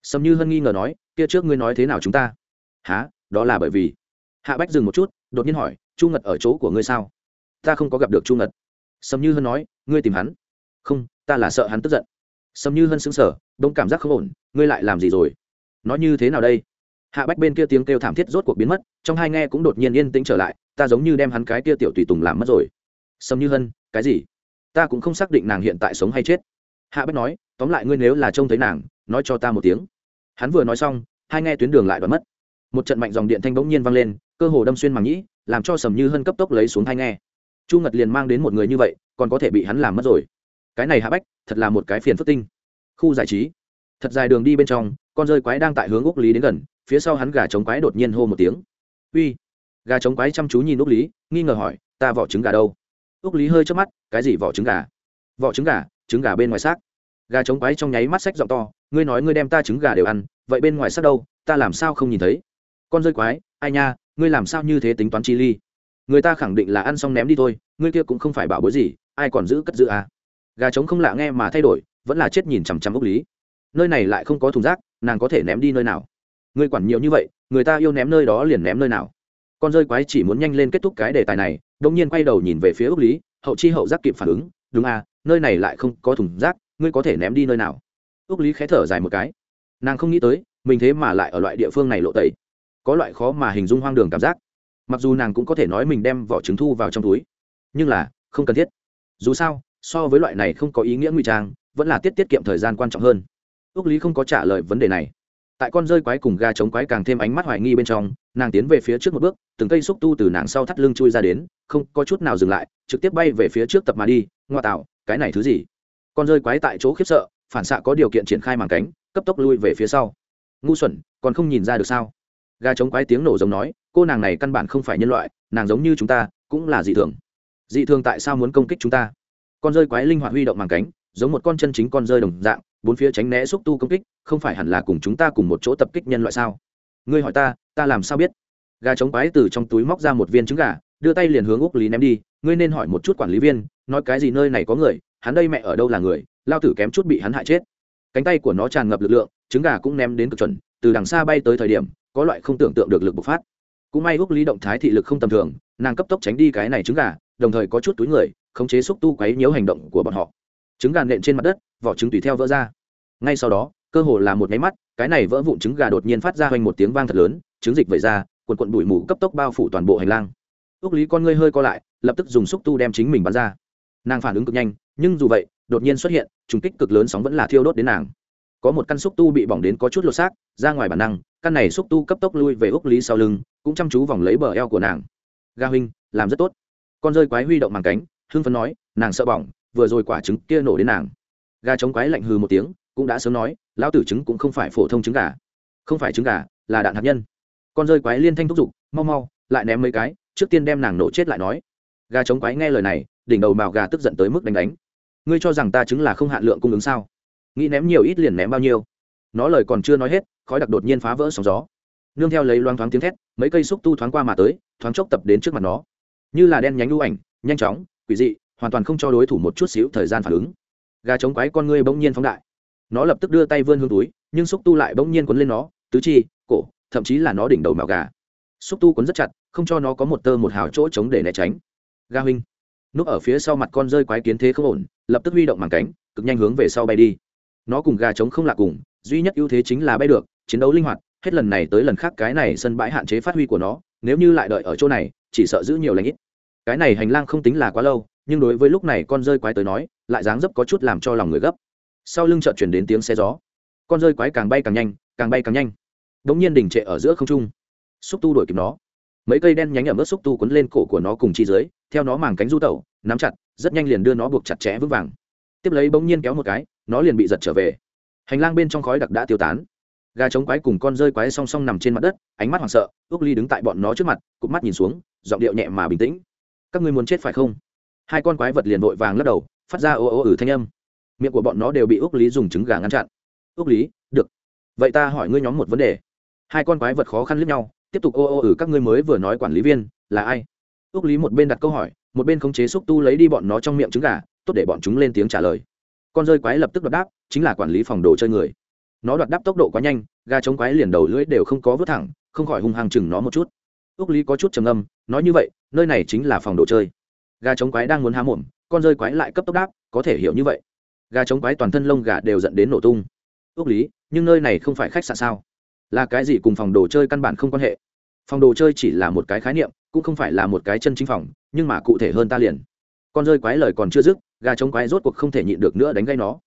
Sầm như hân nghi ngờ nói, kia trước ngươi nói thế nào chúng ta? Há đó là bởi vì hạ bách dừng một chút, đột nhiên hỏi, chu ngật ở chỗ của ngươi sao? Ta không có gặp được chu ngật. Sầm như hân nói, ngươi tìm hắn. Không, ta là sợ hắn tức giận. Sầm như hân xứng sở đông cảm giác không ổn, ngươi lại làm gì rồi? Nói như thế nào đây? Hạ bách bên kia tiếng kêu thảm thiết rốt cuộc biến mất, trong hai nghe cũng đột nhiên yên tĩnh trở lại, ta giống như đem hắn cái kia tiểu tùy tùng làm mất rồi. Sầm như hân, cái gì? Ta cũng không xác định nàng hiện tại sống hay chết. Hạ bách nói, tóm lại ngươi nếu là trông thấy nàng, nói cho ta một tiếng. Hắn vừa nói xong, hai nghe tuyến đường lại đoán mất. Một trận mạnh dòng điện thanh bỗng nhiên vang lên, cơ hồ đâm xuyên màng nhĩ, làm cho sầm như hân cấp tốc lấy xuống hai nghe. Chu ngật liền mang đến một người như vậy, còn có thể bị hắn làm mất rồi. Cái này hạ bách, thật là một cái phiền phức tinh. Khu giải trí. Thật dài đường đi bên trong con rơi quái đang tại hướng úc lý đến gần, phía sau hắn gà trống quái đột nhiên hô một tiếng. Uy! Gà trống quái chăm chú nhìn úc lý, nghi ngờ hỏi, ta vỏ trứng gà đâu? Úc lý hơi chớp mắt, cái gì vỏ trứng gà? Vỏ trứng gà trứng gà bên ngoài xác. Gà trống quái trong nháy mắt sách giọng to, ngươi nói ngươi đem ta trứng gà đều ăn, vậy bên ngoài xác đâu, ta làm sao không nhìn thấy? Con rơi quái, ai nha, ngươi làm sao như thế tính toán chi ly? Người ta khẳng định là ăn xong ném đi thôi, ngươi kia cũng không phải bảo bối gì, ai còn giữ cất giữ à. gà trống không lạ nghe mà thay đổi, vẫn là chết nhìn chằm chằm úc lý. Nơi này lại không có thùng rác nàng có thể ném đi nơi nào? Ngươi quản nhiều như vậy, người ta yêu ném nơi đó liền ném nơi nào? Con rơi quái chỉ muốn nhanh lên kết thúc cái đề tài này đông nhiên quay đầu nhìn về phía ước lý, hậu chi hậu giác kịp phản ứng, đúng à nơi này lại không có thùng rác, ngươi có thể ném đi nơi nào? Ước lý khé thở dài một cái. Nàng không nghĩ tới, mình thế mà lại ở loại địa phương này lộ tẩy. Có loại khó mà hình dung hoang đường cảm giác. Mặc dù nàng cũng có thể nói mình đem vỏ trứng thu vào trong túi, nhưng là, không cần thiết. Dù sao, so với loại này không có ý nghĩa nguy trang, vẫn là tiết tiết kiệm thời gian quan trọng hơn ước lý không có trả lời vấn đề này. Tại con rơi quái cùng ga chống quái càng thêm ánh mắt hoài nghi bên trong, nàng tiến về phía trước một bước, từng cây xúc tu từ nàng sau thắt lưng chui ra đến, không có chút nào dừng lại, trực tiếp bay về phía trước tập mà đi, ngoa tạo, cái này thứ gì? Con rơi quái tại chỗ khiếp sợ, phản xạ có điều kiện triển khai màng cánh, cấp tốc lui về phía sau. Ngu xuẩn, còn không nhìn ra được sao? Gà chống quái tiếng nổ giống nói, cô nàng này căn bản không phải nhân loại, nàng giống như chúng ta, cũng là dị thường. Dị thường tại sao muốn công kích chúng ta? Con rơi quái linh hoạt huy động màng cánh, giống một con chân chính con rơi đồng dạng bốn phía tránh né xúc tu công kích, không phải hẳn là cùng chúng ta cùng một chỗ tập kích nhân loại sao? Ngươi hỏi ta ta làm sao biết? Gà chống quái từ trong túi móc ra một viên trứng gà, đưa tay liền hướng úc lý ném đi, ngươi nên hỏi một chút quản lý viên, nói cái gì nơi này có người, hắn đây mẹ ở đâu là người, lao tử kém chút bị hắn hại chết. Cánh tay của nó tràn ngập lực lượng, trứng gà cũng ném đến cực chuẩn, từ đằng xa bay tới thời điểm, có loại không tưởng tượng được lực bộc phát. Cũng may úc lý động thái thị lực không tầm thường, nàng cấp tốc tránh đi cái này trứng gà, đồng thời có chút túi người, khống chế xúc tu quấy nhiễu hành động của bọn họ. Trứng gà nện trên mặt đất vỏ trứng tùy theo vỡ ra. Ngay sau đó, cơ hồ là một nháy mắt, cái này vỡ vụn trứng gà đột nhiên phát ra hoành một tiếng vang thật lớn, trứng dịch vẩy ra quần quận bụi mù cấp tốc bao phủ toàn bộ hành lang. Ước lý con ngươi hơi co lại, lập tức dùng xúc tu đem chính mình bắn ra. Nàng phản ứng cực nhanh, nhưng dù vậy, đột nhiên xuất hiện, trùng kích cực lớn sóng vẫn là thiêu đốt đến nàng. Có một căn xúc tu bị bỏng đến có chút lột xác, ra ngoài bản năng, căn này xúc tu cấp tốc lui về úc lý sau lưng, cũng chăm chú vòng lấy bờ eo của nàng. Ga huynh, làm rất tốt. Con rơi quái huy động màng cánh, hưng phấn nói, nàng sợ bỏng, vừa rồi quả trứng kia nổ đến nàng gà chống quái lạnh hừ một tiếng, cũng đã sớm nói, lão tử trứng cũng không phải phổ thông trứng gà. Không phải trứng gà, là đạn hạt nhân. Con rơi quái liên thanh thúc giục, mau mau, lại ném mấy cái, trước tiên đem nàng nổ chết lại nói. Gà chống quái nghe lời này, đỉnh đầu màu gà tức giận tới mức đánh đánh. Ngươi cho rằng ta trứng là không hạn lượng cung ứng sao? Nghĩ ném nhiều ít liền ném bao nhiêu? Nó lời còn chưa nói hết, khói đặc đột nhiên phá vỡ sóng gió. Nương theo lấy loang thoáng tiếng thét, mấy cây xúc tu thoáng qua mà tới, thoáng chốc tập đến trước mặt nó. Như là đen nhánh lưu ảnh, nhanh chóng, quỷ dị, hoàn toàn không cho đối thủ một chút xíu thời gian phản ứng gà chống quái con ngươi bỗng nhiên phóng đại. Nó lập tức đưa tay vươn hương túi, nhưng xúc tu lại bỗng nhiên quấn lên nó, tứ chi, cổ, thậm chí là nó đỉnh đầu mạo gà. Xúc tu quấn rất chặt, không cho nó có một tơ một hào chỗ trống để né tránh. Ga huynh, núp ở phía sau mặt con rơi quái kiến thế không ổn, lập tức huy động màng cánh, cực nhanh hướng về sau bay đi. Nó cùng gà trống không lạc cùng, duy nhất ưu thế chính là bay được, chiến đấu linh hoạt, hết lần này tới lần khác cái này sân bãi hạn chế phát huy của nó, nếu như lại đợi ở chỗ này, chỉ sợ giữ nhiều lãnh ít. Cái này hành lang không tính là quá lâu nhưng đối với lúc này con rơi quái tới nói, lại dáng dấp có chút làm cho lòng người gấp. Sau lưng chợt chuyển đến tiếng xe gió. Con rơi quái càng bay càng nhanh, càng bay càng nhanh. Đ ỗ n g nhiên đình trệ ở giữa không trung. Xúc tu đuổi kịp nó. Mấy cây đen nhánh ở mức xúc tu quấn lên cổ của nó cùng chi dưới, theo nó màng cánh du tẩu, nắm chặt, rất nhanh liền đưa nó buộc chặt chẽ vững vàng. Tiếp lấy bỗng nhiên kéo một cái, nó liền bị giật trở về. Hành lang bên trong khói đặc đã tiêu tán. Gà trống quái cùng con rơi quái song song nằm trên mặt đất, ánh mắt hoảng sợ ước ly đứng tại bọn nó trước mặt, cụp mắt nhìn xuống, giọng điệu nhẹ mà bình tĩnh. Các ngươi muốn chết phải không? Hai con quái vật liền vội vàng lắc đầu, phát ra ô ô ử thanh âm. Miệng của bọn nó đều bị ước lý dùng trứng gà ngăn chặn. Ước lý, được. Vậy ta hỏi ngươi nhóm một vấn đề. Hai con quái vật khó khăn lướt nhau, tiếp tục ô ô ử các ngươi mới vừa nói quản lý viên, là ai? Ước lý một bên đặt câu hỏi, một bên khống chế xúc tu lấy đi bọn nó trong miệng trứng gà, tốt để bọn chúng lên tiếng trả lời. Con rơi quái lập tức đoạt đáp, chính là quản lý phòng đồ chơi người. Nó đoạt đáp tốc độ quá nhanh, gà chống quái liền đầu lưỡi đều không có vớt thẳng, không khỏi hung hăng chừng nó một chút. Ước lý có chút trầm âm nói như vậy, nơi này chính là phòng đồ chơi gà trống quái đang muốn há mồm, con rơi quái lại cấp tốc đáp, có thể hiểu như vậy. Gà trống quái toàn thân lông gà đều dẫn đến nổ tung. Ước lý, nhưng nơi này không phải khách sạn sao? Là cái gì cùng phòng đồ chơi căn bản không quan hệ? Phòng đồ chơi chỉ là một cái khái niệm, cũng không phải là một cái chân chính phòng, nhưng mà cụ thể hơn ta liền. Con rơi quái lời còn chưa dứt, gà trống quái rốt cuộc không thể nhịn được nữa đánh gây nó.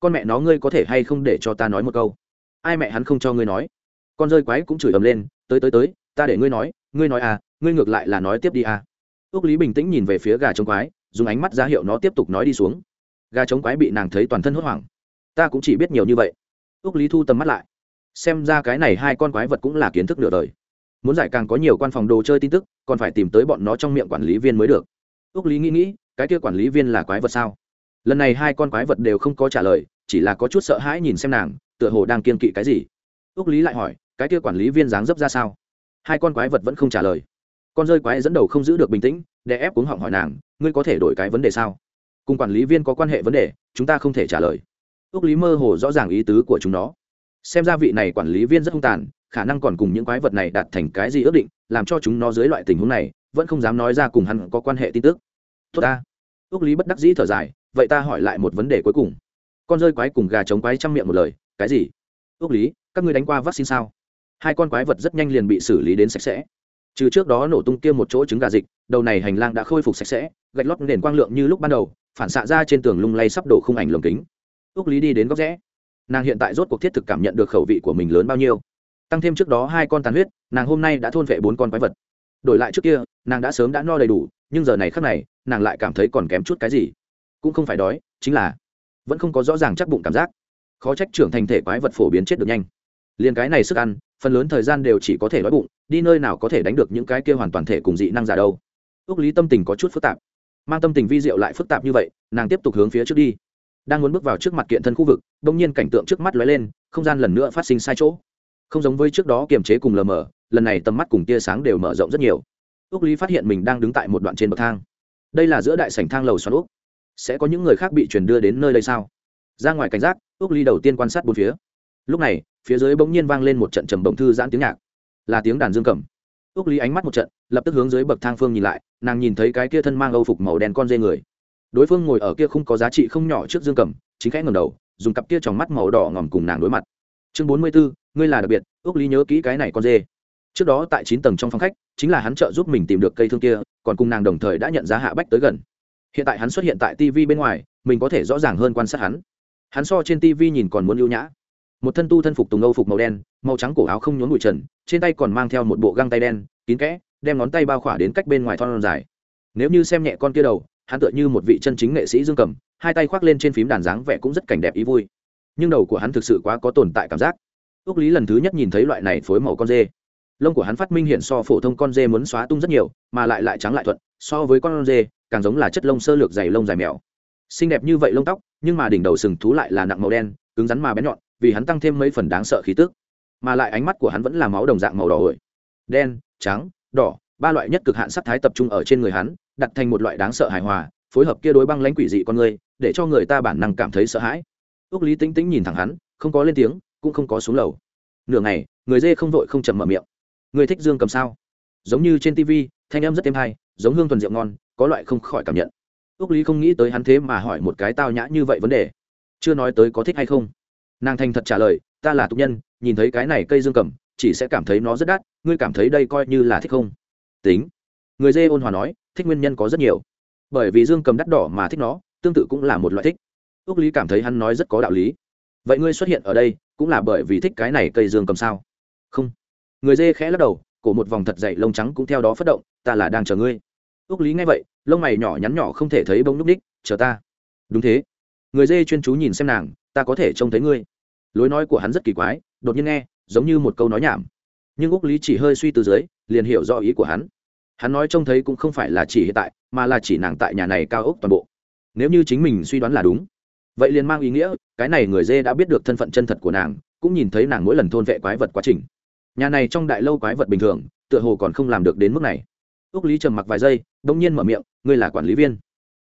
Con mẹ nó ngươi có thể hay không để cho ta nói một câu? Ai mẹ hắn không cho ngươi nói? Con rơi quái cũng chửi ầm lên, tới tới tới, ta để ngươi nói ngươi nói à ngươi ngược lại là nói tiếp đi à ước lý bình tĩnh nhìn về phía gà trống quái, dùng ánh mắt ra hiệu nó tiếp tục nói đi xuống. Gà trống quái bị nàng thấy toàn thân hốt hoảng. Ta cũng chỉ biết nhiều như vậy. Ước lý thu tầm mắt lại. Xem ra cái này hai con quái vật cũng là kiến thức nửa đời. Muốn giải càng có nhiều quan phòng đồ chơi tin tức, còn phải tìm tới bọn nó trong miệng quản lý viên mới được. Ước lý nghĩ nghĩ, cái kia quản lý viên là quái vật sao? Lần này hai con quái vật đều không có trả lời, chỉ là có chút sợ hãi nhìn xem nàng, tựa hồ đang kiên kỵ cái gì. Ước lý lại hỏi, cái kia quản lý viên dáng dấp ra sao? Hai con quái vật vẫn không trả lời con rơi quái dẫn đầu không giữ được bình tĩnh để ép cuống họng hỏi nàng, ngươi có thể đổi cái vấn đề sao? Cùng quản lý viên có quan hệ vấn đề, chúng ta không thể trả lời. Ước lý mơ hồ rõ ràng ý tứ của chúng nó. Xem ra vị này quản lý viên rất hung tàn, khả năng còn cùng những quái vật này đạt thành cái gì ước định, làm cho chúng nó dưới loại tình huống này, vẫn không dám nói ra cùng hắn có quan hệ tin tức. Tốt ta. Ước lý bất đắc dĩ thở dài, vậy ta hỏi lại một vấn đề cuối cùng. Con rơi quái cùng gà trống quái chăm miệng một lời, cái gì? Ước lý, các ngươi đánh qua vaccine sao? Hai con quái vật rất nhanh liền bị xử lý đến sạch sẽ trừ trước đó nổ tung kia một chỗ trứng gà dịch, đầu này hành lang đã khôi phục sạch sẽ, gạch lót nền quang lượng như lúc ban đầu, phản xạ ra trên tường lung lay sắp đổ khung ảnh lồng kính. Ước lý đi đến góc rẽ. Nàng hiện tại rốt cuộc thiết thực cảm nhận được khẩu vị của mình lớn bao nhiêu. Tăng thêm trước đó hai con tàn huyết, nàng hôm nay đã thôn vệ bốn con quái vật. Đổi lại trước kia, nàng đã sớm đã no đầy đủ, nhưng giờ này khác này, nàng lại cảm thấy còn kém chút cái gì. Cũng không phải đói, chính là vẫn không có rõ ràng chắc bụng cảm giác. Khó trách trưởng thành thể quái vật phổ biến chết được nhanh. Liền cái này sức ăn phần lớn thời gian đều chỉ có thể đói bụng, đi nơi nào có thể đánh được những cái kia hoàn toàn thể cùng dị năng giả đâu. Ước lý tâm tình có chút phức tạp. Mang tâm tình vi diệu lại phức tạp như vậy, nàng tiếp tục hướng phía trước đi. Đang muốn bước vào trước mặt kiện thân khu vực đ ỗ n g nhiên cảnh tượng trước mắt lóe lên, không gian lần nữa phát sinh sai chỗ. Không giống với trước đó kiềm chế cùng lờ mờ, lần này tầm mắt cùng tia sáng đều mở rộng rất nhiều. Ước lý phát hiện mình đang đứng tại một đoạn trên bậc thang. Đây là giữa đại sảnh thang lầu xoắn úc sẽ có những người khác bị chuyển đưa đến nơi đây sao? Ra ngoài cảnh giác ước Lý đầu tiên quan sát bốn phía lúc này, phía dưới bỗng nhiên vang lên một trận trầm bồng thư giãn tiếng nhạc. Là tiếng đàn dương cầm. Ước lý ánh mắt một trận, lập tức hướng dưới bậc thang phương nhìn lại, nàng nhìn thấy cái kia thân mang âu phục màu đen con dê người. Đối phương ngồi ở kia không có giá trị không nhỏ trước dương cầm, chính khẽ ngầm đầu, dùng cặp kia tròng mắt màu đỏ ngòm cùng nàng đối mặt. Chương bốn mươi bốn ngươi là đặc biệt ước lý nhớ kỹ cái này con dê. Trước đó tại chín tầng trong phòng khách, chính là hắn trợ giúp mình tìm được cây thương kia, còn cùng nàng đồng thời đã nhận giá hạ bách tới gần. Hiện tại hắn xuất hiện tại tv bên ngoài, mình có thể rõ ràng hơn quan sát hắn. Hắn so trên tv nhìn còn muốn ưu nhã một thân tu thân phục tùng âu phục màu đen, màu trắng cổ áo không nhốn bụi trần, trên tay còn mang theo một bộ găng tay đen, kín kẽ, đem ngón tay bao khỏa đến cách bên ngoài thon dài. Nếu như xem nhẹ con kia đầu, hắn tựa như một vị chân chính nghệ sĩ dương cầm, hai tay khoác lên trên phím đàn dáng vẻ cũng rất cảnh đẹp ý vui. Nhưng đầu của hắn thực sự quá có tồn tại cảm giác. Ước lý lần thứ nhất nhìn thấy loại này phối màu con dê. Lông của hắn phát minh hiện so phổ thông con dê muốn xóa tung rất nhiều, mà lại lại trắng lại thuận, so với con dê, càng giống là chất lông sơ lược dày lông dài mèo. Xinh đẹp như vậy lông tóc, nhưng mà đỉnh đầu sừng thú lại là nặng màu đen, cứng rắn mà bén nhọn vì hắn tăng thêm mấy phần đáng sợ khí tức, mà lại ánh mắt của hắn vẫn là máu đồng dạng màu đỏ ổi đen, trắng, đỏ, ba loại nhất cực hạn sắc thái tập trung ở trên người hắn, đặt thành một loại đáng sợ hài hòa, phối hợp kia đối băng lãnh quỷ dị con người, để cho người ta bản năng cảm thấy sợ hãi. Ước lý tĩnh tĩnh nhìn thẳng hắn, không có lên tiếng, cũng không có xuống lầu. Nửa ngày, người dê không vội không chầm mở miệng. Người thích dương cầm sao? Giống như trên tv thanh em rất êm hay, giống hương thuần rượu ngon, có loại không khỏi cảm nhận. Ước lý không nghĩ tới hắn thế mà hỏi một cái tao nhã như vậy vấn đề. Chưa nói tới có thích hay không nàng thành thật trả lời, ta là tục nhân, nhìn thấy cái này cây dương cầm, chỉ sẽ cảm thấy nó rất đắt, ngươi cảm thấy đây coi như là thích không? Tính. Người dê ôn hòa nói, thích nguyên nhân có rất nhiều. Bởi vì dương cầm đắt đỏ mà thích nó, tương tự cũng là một loại thích. Ước lý cảm thấy hắn nói rất có đạo lý. Vậy ngươi xuất hiện ở đây, cũng là bởi vì thích cái này cây dương cầm sao? Không. Người dê khẽ lắc đầu, cổ một vòng thật dày lông trắng cũng theo đó phất động, ta là đang chờ ngươi. Ước lý nghe vậy, lông mày nhỏ nhắn nhỏ không thể thấy bông núp đích chờ ta. Đúng thế. Người dê chuyên chú nhìn xem nàng, ta có thể trông thấy ngươi lối nói của hắn rất kỳ quái, đột nhiên nghe, giống như một câu nói nhảm. Nhưng úc lý chỉ hơi suy từ dưới, liền hiểu rõ ý của hắn. Hắn nói trông thấy cũng không phải là chỉ hiện tại, mà là chỉ nàng tại nhà này cao ốc toàn bộ. Nếu như chính mình suy đoán là đúng, vậy liền mang ý nghĩa, cái này người dê đã biết được thân phận chân thật của nàng, cũng nhìn thấy nàng mỗi lần thôn vệ quái vật quá trình. Nhà này trong đại lâu quái vật bình thường, tựa hồ còn không làm được đến mức này. Ước lý trầm mặc vài giây đ ỗ n g nhiên mở miệng, ngươi là quản lý viên.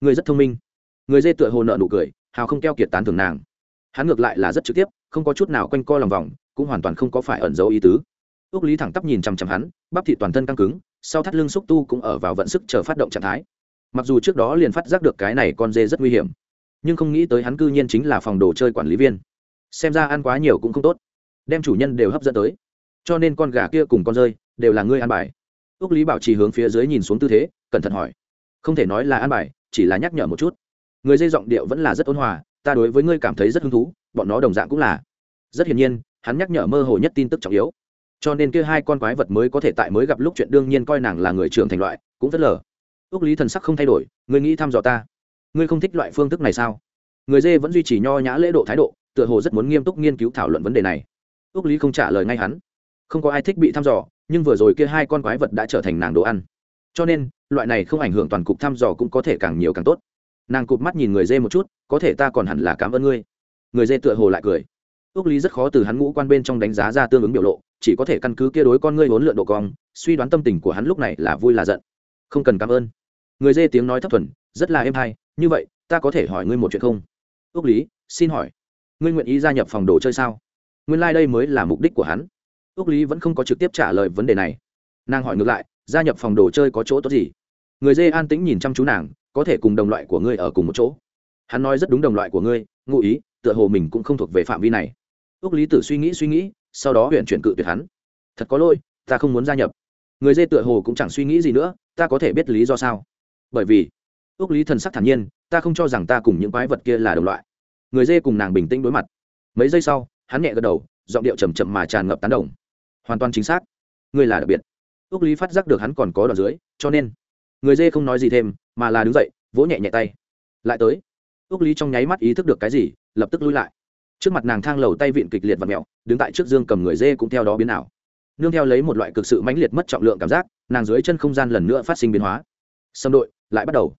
Ngươi rất thông minh. Người dê tựa hồ nợ nụ cười, hào không keo kiệt tán thường nàng. Hắn ngược lại là rất trực tiếp không có chút nào quanh co lòng vòng, cũng hoàn toàn không có phải ẩn dấu ý tứ. Ước lý thẳng tắp nhìn chằm chằm hắn, bắp thị toàn thân căng cứng, sau thắt lưng xúc tu cũng ở vào vận sức chờ phát động trạng thái. Mặc dù trước đó liền phát giác được cái này con dê rất nguy hiểm, nhưng không nghĩ tới hắn cư nhiên chính là phòng đồ chơi quản lý viên. Xem ra ăn quá nhiều cũng không tốt, đem chủ nhân đều hấp dẫn tới. Cho nên con gà kia cùng con rơi, đều là ngươi ăn bài. Ước lý bảo trì hướng phía dưới nhìn xuống tư thế, cẩn thận hỏi. Không thể nói là ăn bài, chỉ là nhắc nhở một chút. Người dây giọng điệu vẫn là rất ôn hòa, ta đối với ngươi cảm thấy rất hứng thú bọn nó đồng dạng cũng là. Rất hiển nhiên, hắn nhắc nhở mơ hồ nhất tin tức trọng yếu. Cho nên kia hai con quái vật mới có thể tại mới gặp lúc chuyện đương nhiên coi nàng là người trưởng thành loại, cũng rất lờ. Ước lý thần sắc không thay đổi ngươi nghĩ thăm dò ta. Ngươi không thích loại phương thức này sao? Người dê vẫn duy trì nho nhã lễ độ thái độ, tựa hồ rất muốn nghiêm túc nghiên cứu thảo luận vấn đề này. Ước lý không trả lời ngay hắn. Không có ai thích bị thăm dò, nhưng vừa rồi kia hai con quái vật đã trở thành nàng đồ ăn. Cho nên, loại này không ảnh hưởng toàn cục thăm dò cũng có thể càng nhiều càng tốt. Nàng cụp mắt nhìn người dê một chút, có thể ta còn hẳn là cảm ơn ngươi người dê tựa hồ lại cười. Ước lý rất khó từ hắn ngũ quan bên trong đánh giá ra tương ứng biểu lộ, chỉ có thể căn cứ kia đối con ngươi vốn lượn độ cong, suy đoán tâm tình của hắn lúc này là vui là giận. Không cần cảm ơn. Người dê tiếng nói thấp thuần, rất là êm hay, như vậy, ta có thể hỏi ngươi một chuyện không? Ước lý, xin hỏi, ngươi nguyện ý gia nhập phòng đồ chơi sao? Nguyên lai、like、đây mới là mục đích của hắn. Ước lý vẫn không có trực tiếp trả lời vấn đề này. Nàng hỏi ngược lại, gia nhập phòng đồ chơi có chỗ tốt gì? Người dê an tĩnh nhìn chăm chú nàng, có thể cùng đồng loại của ngươi ở cùng một chỗ. Hắn nói rất đúng đồng loại của ngươi ngụ ý, tựa hồ mình cũng không thuộc về phạm vi này. Ước lý tử suy nghĩ suy nghĩ, sau đó huyện chuyển cự tuyệt hắn. Thật có lỗi, ta không muốn gia nhập. Người dê tựa hồ cũng chẳng suy nghĩ gì nữa, ta có thể biết lý do sao? Bởi vì ước lý thần sắc thản nhiên, ta không cho rằng ta cùng những quái vật kia là đồng loại. Người dê cùng nàng bình tĩnh đối mặt. Mấy giây sau, hắn nhẹ gật đầu, giọng điệu chầm chậm mà tràn ngập tán đồng. Hoàn toàn chính xác. Ngươi là đặc biệt. Ước lý phát giác được hắn còn có đoạn dưới, cho nên, người dê không nói gì thêm, mà là đứng dậy, vỗ nhẹ nhẹ tay. Lại tới ước lý trong nháy mắt ý thức được cái gì, lập tức lui lại. Trước mặt nàng thang lầu tay vịn kịch liệt và mẹo, đứng tại trước dương cầm người dê cũng theo đó biến ảo. Nương theo lấy một loại cực sự mãnh liệt mất trọng lượng cảm giác, nàng dưới chân không gian lần nữa phát sinh biến hóa. Xâm đội, lại bắt đầu.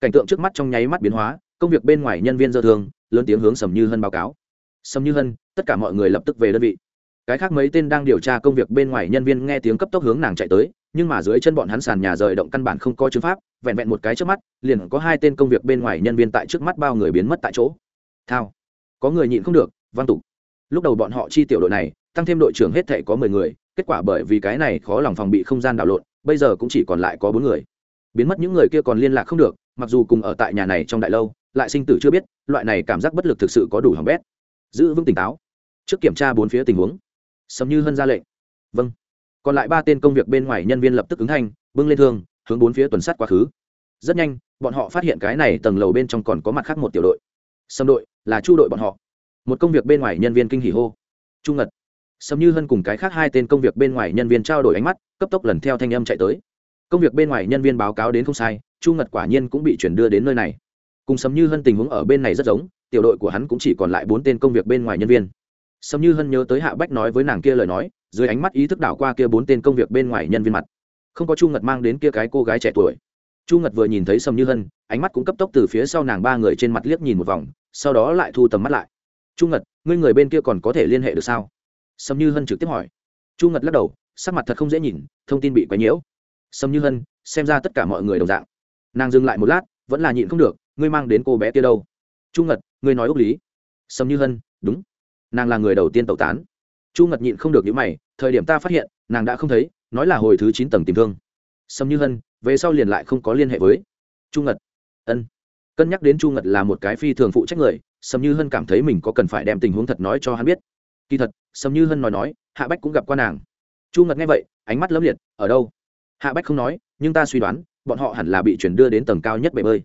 Cảnh tượng trước mắt trong nháy mắt biến hóa, công việc bên ngoài nhân viên dơ thương lớn tiếng hướng sầm như hân báo cáo. Sầm như hân, tất cả mọi người lập tức về đơn vị. Cái khác mấy tên đang điều tra công việc bên ngoài nhân viên nghe tiếng cấp tốc hướng nàng chạy tới nhưng mà dưới chân bọn hắn sàn nhà rời động căn bản không có chứng pháp, vẹn vẹn một cái trước mắt, liền có hai tên công việc bên ngoài nhân viên tại trước mắt bao người biến mất tại chỗ. Thao. Có người nhịn không được văn tục lúc đầu bọn họ chi tiểu đội này, tăng thêm đội trưởng hết thể có mười người, kết quả bởi vì cái này khó lòng phòng bị không gian đảo lộn, bây giờ cũng chỉ còn lại có bốn người. Biến mất những người kia còn liên lạc không được, mặc dù cùng ở tại nhà này trong đại lâu, lại sinh tử chưa biết, loại này cảm giác bất lực thực sự có đủ hỏng bét. Giữ vững tỉnh táo. Trước kiểm tra bốn phía tình huống. Sầm như hân ra lệnh. Vâng còn lại ba tên công việc bên ngoài nhân viên lập tức ứng thanh, bưng lên thương, hướng bốn phía tuần sát quá khứ. Rất nhanh, bọn họ phát hiện cái này tầng lầu bên trong còn có mặt khác một tiểu đội. Sầm đội, là chu đội bọn họ. Một công việc bên ngoài nhân viên kinh hỉ hô. Chu ngật. Sầm như hân cùng cái khác hai tên công việc bên ngoài nhân viên trao đổi ánh mắt, cấp tốc lần theo thanh âm chạy tới. Công việc bên ngoài nhân viên báo cáo đến không sai, chu ngật quả nhiên cũng bị chuyển đưa đến nơi này. Cùng sầm như hân tình huống ở bên này rất giống, tiểu đội của hắn cũng chỉ còn lại bốn tên công việc bên ngoài nhân viên. Sầm như hân nhớ tới hạ bách nói với nàng kia lời nói dưới ánh mắt ý thức đảo qua kia bốn tên công việc bên ngoài nhân viên mặt. Không có chu ngật mang đến kia cái cô gái trẻ tuổi. Chu ngật vừa nhìn thấy sầm như hân, ánh mắt cũng cấp tốc từ phía sau nàng ba người trên mặt liếc nhìn một vòng, sau đó lại thu tầm mắt lại. Chu ngật, ngươi người bên kia còn có thể liên hệ được sao? Sầm như hân trực tiếp hỏi. Chu ngật lắc đầu, sắc mặt thật không dễ nhìn, thông tin bị quấy nhiễu. Sầm như hân, xem ra tất cả mọi người đồng dạng. Nàng dừng lại một lát, vẫn là nhịn không được, ngươi mang đến cô bé kia đâu? Chu ngật, ngươi nói ốc lý. Sầm như hân, đúng. Nàng là người đầu tiên tẩu tán chu ngật nhịn không được những mày, thời điểm ta phát hiện, nàng đã không thấy, nói là hồi thứ chín tầng tìm thương. Sâm như hân, về sau liền lại không có liên hệ với. Chu ngật, ân. Cân nhắc đến chu ngật là một cái phi thường phụ trách người, Sâm như hân cảm thấy mình có cần phải đem tình huống thật nói cho hắn biết. Kỳ thật, Sâm như hân nói nói, hạ bách cũng gặp qua nàng. Chu ngật nghe vậy, ánh mắt lấm liệt, ở đâu? Hạ bách không nói, nhưng ta suy đoán, bọn họ hẳn là bị chuyển đưa đến tầng cao nhất bể bơi.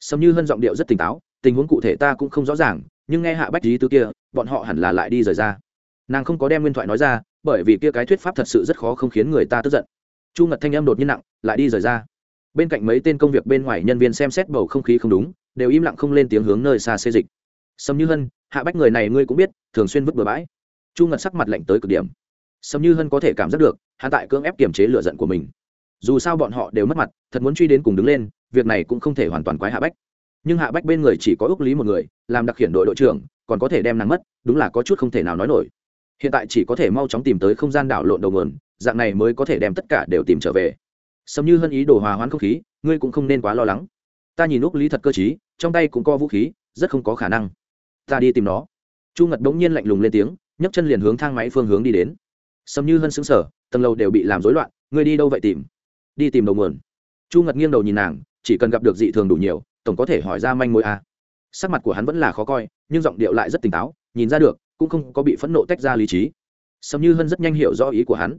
Sâm như hân giọng điệu rất tỉnh táo, tình huống cụ thể ta cũng không rõ ràng, nhưng nghe hạ bách lý tứ kia, bọn họ hẳn là lại đi rời ra nàng không có đem nguyên thoại nói ra, bởi vì kia cái thuyết pháp thật sự rất khó không khiến người ta tức giận. Chu ngật thanh âm đột nhiên nặng, lại đi rời ra. Bên cạnh mấy tên công việc bên ngoài nhân viên xem xét bầu không khí không đúng, đều im lặng không lên tiếng hướng nơi xa xê dịch. Sầm như hân, hạ bách người này ngươi cũng biết, thường xuyên vứt bừa bãi. Chu ngật sắc mặt lạnh tới cực điểm. Sầm như hân có thể cảm giác được hạ tại cưỡng ép kiềm chế lựa giận của mình. Dù sao bọn họ đều mất mặt, thật muốn truy đến cùng đứng lên, việc này cũng không thể hoàn toàn quái hạ bách. Nhưng hạ bách bên người chỉ có ước lý một người, làm đặc khiển đội đội trưởng, còn có thể đem nàng mất, đúng là có chút không thể nào nói nổi hiện tại chỉ có thể mau chóng tìm tới không gian đảo lộn đầu nguồn, dạng này mới có thể đem tất cả đều tìm trở về. Sầm như hân ý đồ hòa hoãn không khí, ngươi cũng không nên quá lo lắng. Ta nhìn úc lý thật cơ t trong tay cũng có vũ khí, rất không có khả năng. Ta đi tìm nó. Chu ngật đống nhiên lạnh lùng lên tiếng, nhấc chân liền hướng thang máy phương hướng đi đến. Sầm như hân xứng sở tầng lầu đều bị làm rối loạn, ngươi đi đâu vậy tìm? Đi tìm đầu nguồn. Chu ngật nghiêng đầu nhìn nàng, chỉ cần gặp được dị thường đủ nhiều, tổng có thể hỏi ra manh mối a à. sắc mặt của hắn vẫn là khó coi, nhưng giọng điệu lại rất tỉnh táo, nhìn ra được cũng không có bị phẫn nộ tách ra lý trí. Sầm như hân rất nhanh hiểu rõ ý của hắn.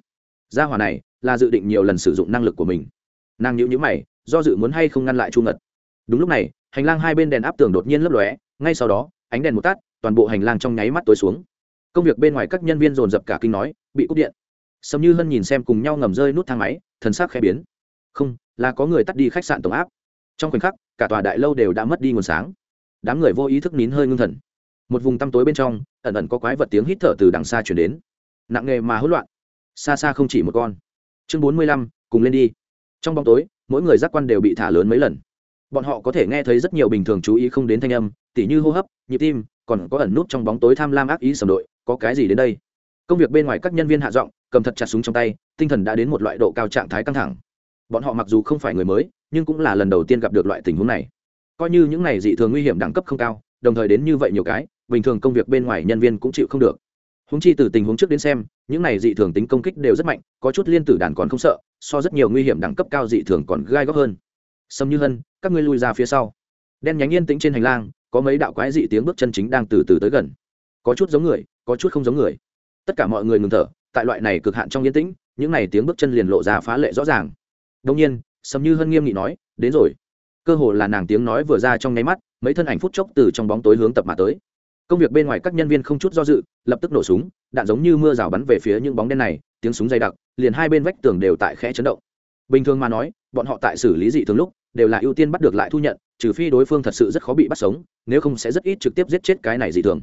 Gia hòa này là dự định nhiều lần sử dụng năng lực của mình. Nàng nhữ nhữ mày, do dự muốn hay không ngăn lại chu ngật. Đúng lúc này, hành lang hai bên đèn áp tường đột nhiên lấp lóe, ngay sau đó, ánh đèn một tắt, toàn bộ hành lang trong nháy mắt tối xuống. Công việc bên ngoài các nhân viên dồn dập cả kinh nói, bị cúp điện. Sầm như hân nhìn xem cùng nhau ngầm rơi nút thang máy, thần sắc khẽ biến. Không, là có người tắt đi khách sạn tổng áp. Trong khoảnh khắc, cả tòa đại lâu đều đã mất đi nguồn sáng. Đám người vô ý thức nín hơi ngưng thần một vùng tăm tối bên trong, ẩn ẩn có quái vật tiếng hít thở từ đằng xa chuyển đến. Nặng nghề mà hỗn loạn. Xa xa không chỉ một con. Chương bốn mươi lăm, cùng lên đi. Trong bóng tối, mỗi người giác quan đều bị thả lớn mấy lần. Bọn họ có thể nghe thấy rất nhiều bình thường chú ý không đến thanh âm, tỉ như hô hấp, nhịp tim, còn có ẩn nút trong bóng tối tham lam ác ý sầm đội, có cái gì đến đây? Công việc bên ngoài các nhân viên hạ giọng, cầm thật chặt súng trong tay, tinh thần đã đến một loại độ cao trạng thái căng thẳng. Bọn họ mặc dù không phải người mới, nhưng cũng là lần đầu tiên gặp được loại tình huống này. Coi như những này dị thường nguy hiểm đẳng cấp không cao, đồng thời đến như vậy nhiều cái bình thường công việc bên ngoài nhân viên cũng chịu không được. Húng chi từ tình huống trước đến xem, những này dị thường tính công kích đều rất mạnh, có chút liên tử đàn còn không sợ, so rất nhiều nguy hiểm đẳng cấp cao dị thường còn gai góc hơn. Sâm như hân, các ngươi lui ra phía sau. Đen nhánh yên tĩnh trên hành lang, có mấy đạo quái dị tiếng bước chân chính đang từ từ tới gần. Có chút giống người, có chút không giống người. Tất cả mọi người ngừng thở, tại loại này cực hạn trong yên tĩnh, những này tiếng bước chân liền lộ ra phá lệ rõ ràng. Đông nhiên, sâm như hân nghiêm nghị nói, đến rồi. Cơ hồ là nàng tiếng nói vừa ra trong nháy mắt, mấy thân ảnh phút chốc từ trong bóng tối hướng tập mà tới công việc bên ngoài các nhân viên không chút do dự, lập tức nổ súng, đạn giống như mưa rào bắn về phía những bóng đen này, tiếng súng dày đặc, liền hai bên vách tường đều tại khẽ chấn động. Bình thường mà nói, bọn họ tại xử lý dị thường lúc, đều là ưu tiên bắt được lại thu nhận, trừ phi đối phương thật sự rất khó bị bắt sống, nếu không sẽ rất ít trực tiếp giết chết cái này dị thường.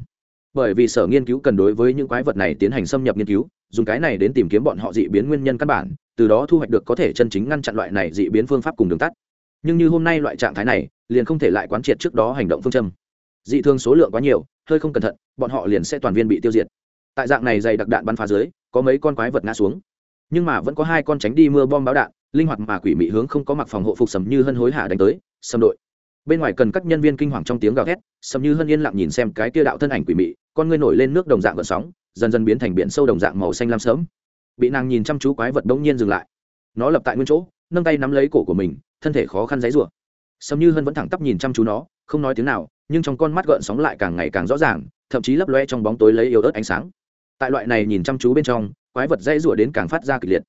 Bởi vì sở nghiên cứu cần đối với những quái vật này tiến hành xâm nhập nghiên cứu, dùng cái này đến tìm kiếm bọn họ dị biến nguyên nhân căn bản, từ đó thu hoạch được có thể chân chính ngăn chặn loại này dị biến phương pháp cùng đường tắt. Nhưng như hôm nay loại trạng thái này, liền không thể lại quán triệt trước đó hành động phương châm. Dị thương số lượng quá nhiều hơi không cẩn thận, bọn họ liền sẽ toàn viên bị tiêu diệt. Tại dạng này dày đặc đạn bắn phá dưới, có mấy con quái vật ngã xuống. Nhưng mà vẫn có hai con tránh đi mưa bom báo đạn, linh hoạt mà quỷ mị hướng không có mặc phòng hộ phục sầm như hân hối hả đánh tới xâm đội. Bên ngoài cần các nhân viên kinh hoàng trong tiếng gào thét, sầm như hân yên lặng nhìn xem cái kia đạo thân ảnh quỷ mị, con ngươi nổi lên nước đồng dạng gợn sóng, dần dần biến thành biển sâu đồng dạng màu xanh lam sớm bị nàng nhìn chăm chú quái vật đông nhiên dừng lại. Nó lập tại nguyên chỗ, nâng tay nắm lấy cổ của mình, thân thể khó khăn dãy rủa. Sầm như hân vẫn thẳng tắp nhìn chăm chú nó, không nói tiếng nào nhưng trong con mắt gợn sóng lại càng ngày càng rõ ràng, thậm chí lấp loe trong bóng tối lấy yếu ớt ánh sáng. Tại loại này nhìn chăm chú bên trong, quái vật dây rủa đến càng phát ra kịch liệt.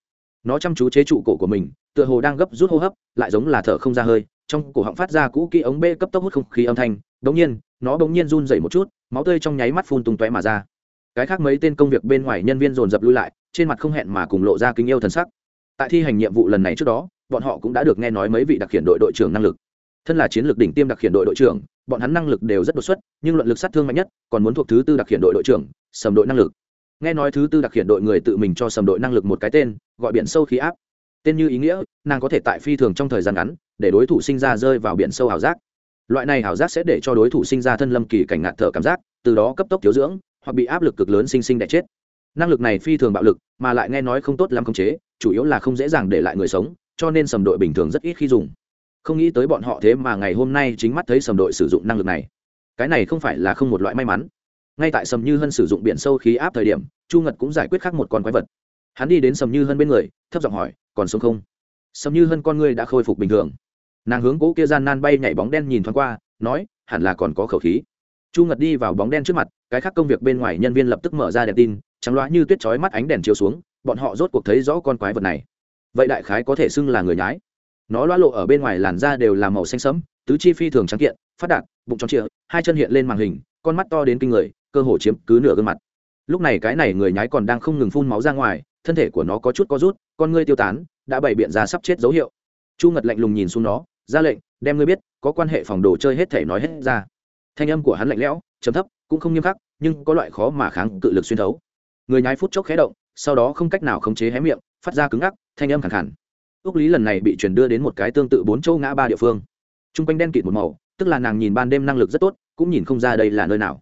Nó chăm chú chế trụ cổ của mình, tựa hồ đang gấp rút hô hấp, lại giống là thở không ra hơi, trong cổ họng phát ra cũ kỹ ống bê cấp tốc hút không khí âm thanh đống nhiên, nó bỗng nhiên run dậy một chút, máu tươi trong nháy mắt phun tung tóe mà ra. Cái khác mấy tên công việc bên ngoài nhân viên dồn dập lui lại, trên mặt không hẹn mà cùng lộ ra kính yêu thần sắc. Tại thi hành nhiệm vụ lần này trước đó, bọn họ cũng đã được nghe nói mấy vị đặc khiển đội đội trưởng năng lực. Thân là chiến lược đỉnh tiêm đặc khiển đội đội trưởng bọn hắn năng lực đều rất đột xuất, nhưng luận lực sát thương mạnh nhất, còn muốn thuộc thứ tư đặc hiện đội đội trưởng, sầm đội năng lực. Nghe nói thứ tư đặc hiện đội người tự mình cho sầm đội năng lực một cái tên, gọi biển sâu khí áp. Tên như ý nghĩa, nàng có thể tại phi thường trong thời gian ngắn, để đối thủ sinh ra rơi vào biển sâu ảo giác. Loại này ảo giác sẽ để cho đối thủ sinh ra thân lâm kỳ cảnh ngạt thở cảm giác, từ đó cấp tốc thiếu dưỡng, hoặc bị áp lực cực lớn sinh sinh đẻ chết. Năng lực này phi thường bạo lực, mà lại nghe nói không tốt lắm khống chế, chủ yếu là không dễ dàng để lại người sống, cho nên sầm đội bình thường rất ít khi dùng không nghĩ tới bọn họ thế mà ngày hôm nay chính mắt thấy sầm đội sử dụng năng lực này. Cái này không phải là không một loại may mắn. Ngay tại sầm như hân sử dụng biển sâu khí áp thời điểm, chu ngật cũng giải quyết khác một con quái vật. Hắn đi đến sầm như hân bên người, thấp giọng hỏi, còn sống không? Sầm như hân con ngươi đã khôi phục bình thường. Nàng hướng cỗ kia gian nan bay nhảy bóng đen nhìn thoáng qua, nói, hẳn là còn có khẩu khí. Chu ngật đi vào bóng đen trước mặt, cái khác công việc bên ngoài nhân viên lập tức mở ra đèn tin, trắng loá như tuyết chói mắt ánh đèn chiếu xuống, bọn họ rốt cuộc thấy rõ con quái vật này. Vậy đại khái có thể xưng là người nhái nó loa lộ ở bên ngoài làn da đều là màu xanh sẫm, tứ chi phi thường trắng kiện, phát đạt, bụng tròn trịa, hai chân hiện lên màn hình, con mắt to đến kinh người, cơ hồ chiếm cứ nửa gương mặt. Lúc này cái này người nhái còn đang không ngừng phun máu ra ngoài, thân thể của nó có chút có rút, con ngươi tiêu tán, đã bày biện ra sắp chết dấu hiệu. Chu ngật lạnh lùng nhìn xuống nó, ra lệnh, đem ngươi biết, có quan hệ phòng đồ chơi hết thể nói hết ra. Thanh âm của hắn lạnh lẽo chấm thấp, cũng không nghiêm khắc, nhưng có loại khó mà kháng cự lực xuyên thấu. Người nhái phút chốc khé động, sau đó không cách nào khống chế hé miệng, phát ra cứng ngắc, thanh âm khẳng khẳng ước lý lần này bị chuyển đưa đến một cái tương tự bốn châu ngã ba địa phương. T r u n g quanh đen kịt một màu, tức là nàng nhìn ban đêm năng lực rất tốt, cũng nhìn không ra đây là nơi nào.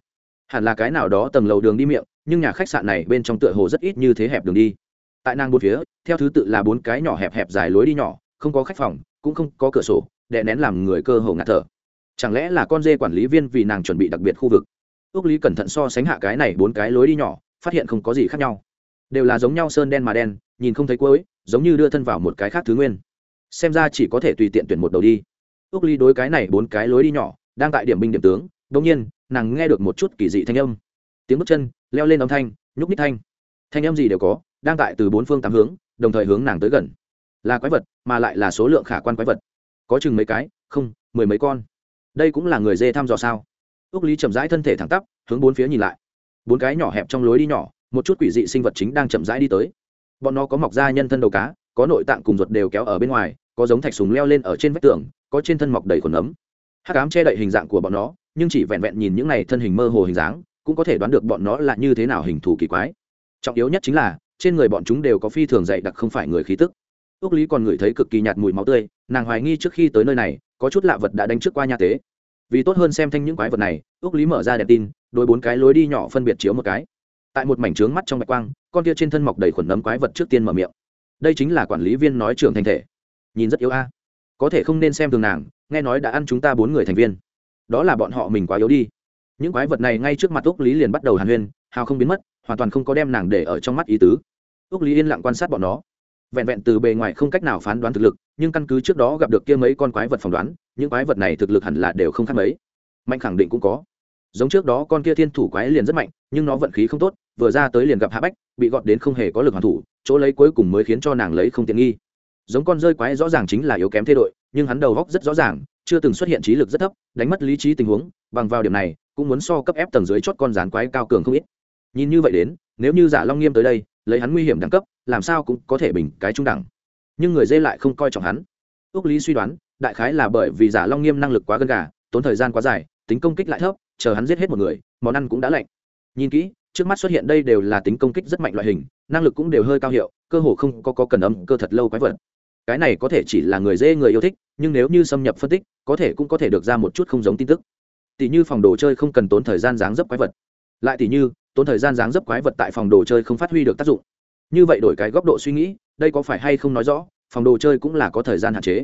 Hẳn là cái nào đó tầng lầu đường đi miệng, nhưng nhà khách sạn này bên trong tựa hồ rất ít như thế hẹp đường đi. Tại nàng bốn phía, theo thứ tự là bốn cái nhỏ hẹp hẹp dài lối đi nhỏ, không có khách phòng, cũng không có cửa sổ, đè nén làm người cơ hồ ngạt thở. Chẳng lẽ là con dê quản lý viên vì nàng chuẩn bị đặc biệt khu vực? Ước lý cẩn thận so sánh hạ cái này bốn cái lối đi nhỏ, phát hiện không có gì khác nhau đều là giống nhau sơn đen mà đen, nhìn không thấy cuối, giống như đưa thân vào một cái khác thứ nguyên. Xem ra chỉ có thể tùy tiện tuyển một đầu đi. Ước ly đối cái này bốn cái lối đi nhỏ, đang tại điểm binh điểm tướng đ nhiên, nàng nghe được một chút kỳ dị thanh âm. Tiếng bước chân, leo lên âm thanh, nhúc nhích thanh. Thanh âm gì đều có, đang tại từ bốn phương tám hướng, đồng thời hướng nàng tới gần. Là quái vật, mà lại là số lượng khả quan quái vật. Có chừng mấy cái, không, mười mấy con. Đây cũng là người dê thăm dò sao? Ước lý chậm rãi thân thể thẳng tắp, hướng bốn phía nhìn lại. Bốn cái nhỏ hẹp trong lối đi nhỏ một chút quỷ dị sinh vật chính đang chậm rãi đi tới. Bọn nó có mọc da nhân thân đầu cá, có nội tạng cùng ruột đều kéo ở bên ngoài, có giống thạch súng leo lên ở trên vách tường, có trên thân mọc đầy khuẩn ấm. Hát cám che đậy hình dạng của bọn nó, nhưng chỉ vẹn vẹn nhìn những này thân hình mơ hồ hình dáng, cũng có thể đoán được bọn nó là như thế nào hình thù kỳ quái. Trọng yếu nhất chính là, trên người bọn chúng đều có phi thường dạy đặc không phải người khí tức. Ước lý còn ngửi thấy cực kỳ nhạt mùi máu tươi, nàng hoài nghi trước khi tới nơi này, có chút lạ vật đã đánh trước qua nha tế. Vì tốt hơn xem thanh những quái vật này ước lý mở ra đèn tin đôi bốn cái lối đi nhỏ phân biệt chiếu một cái tại một mảnh trướng mắt trong bạch quang, con kia trên thân mọc đầy khuẩn nấm quái vật trước tiên mở miệng. Đây chính là quản lý viên nói trưởng thành thể. Nhìn rất yếu a. Có thể không nên xem thường nàng, nghe nói đã ăn chúng ta bốn người thành viên. Đó là bọn họ mình quá yếu đi. Những quái vật này ngay trước mặt úc lý liền bắt đầu hàn huyên, hào không biến mất, hoàn toàn không có đem nàng để ở trong mắt ý tứ. Úc lý yên lặng quan sát bọn nó. Vẹn vẹn từ bề ngoài không cách nào phán đoán thực lực, nhưng căn cứ trước đó gặp được kia mấy con quái vật phỏng đoán, những quái vật này thực lực hẳn là đều không khác mấy. Mạnh khẳng định cũng có. Giống trước đó con kia thiên thủ quái liền rất mạnh, nhưng nó vận khí không tốt vừa ra tới liền gặp hạ bách, bị gọt đến không hề có lực hoàn thủ, chỗ lấy cuối cùng mới khiến cho nàng lấy không tiện nghi. Giống con rơi quái rõ ràng chính là yếu kém thế đội, nhưng hắn đầu góc rất rõ ràng, chưa từng xuất hiện trí lực rất thấp, đánh mất lý trí tình huống, bằng vào điểm này, cũng muốn so cấp ép tầng dưới chót con rán quái cao cường không ít. Nhìn như vậy đến, nếu như giả long nghiêm tới đây, lấy hắn nguy hiểm đẳng cấp, làm sao cũng có thể bình cái trung đẳng. Nhưng người dê lại không coi trọng hắn. Ước lý suy đoán, đại khái là bởi vì giả long nghiêm năng lực quá gần gà, tốn thời gian quá dài, tính công kích lại thấp, chờ hắn giết hết một người, món ăn cũng đã lạnh. Nhìn kỹ trước mắt xuất hiện đây đều là tính công kích rất mạnh loại hình năng lực cũng đều hơi cao hiệu cơ hồ không có, có cần âm cơ thật lâu quái vật. Cái này có thể chỉ là người dê người yêu thích nhưng nếu như xâm nhập phân tích có thể cũng có thể được ra một chút không giống tin tức. Tỷ như phòng đồ chơi không cần tốn thời gian dáng dấp quái vật. Lại tỷ như tốn thời gian dáng dấp quái vật tại phòng đồ chơi không phát huy được tác dụng. Như vậy đổi cái góc độ suy nghĩ đây có phải hay không nói rõ phòng đồ chơi cũng là có thời gian hạn chế.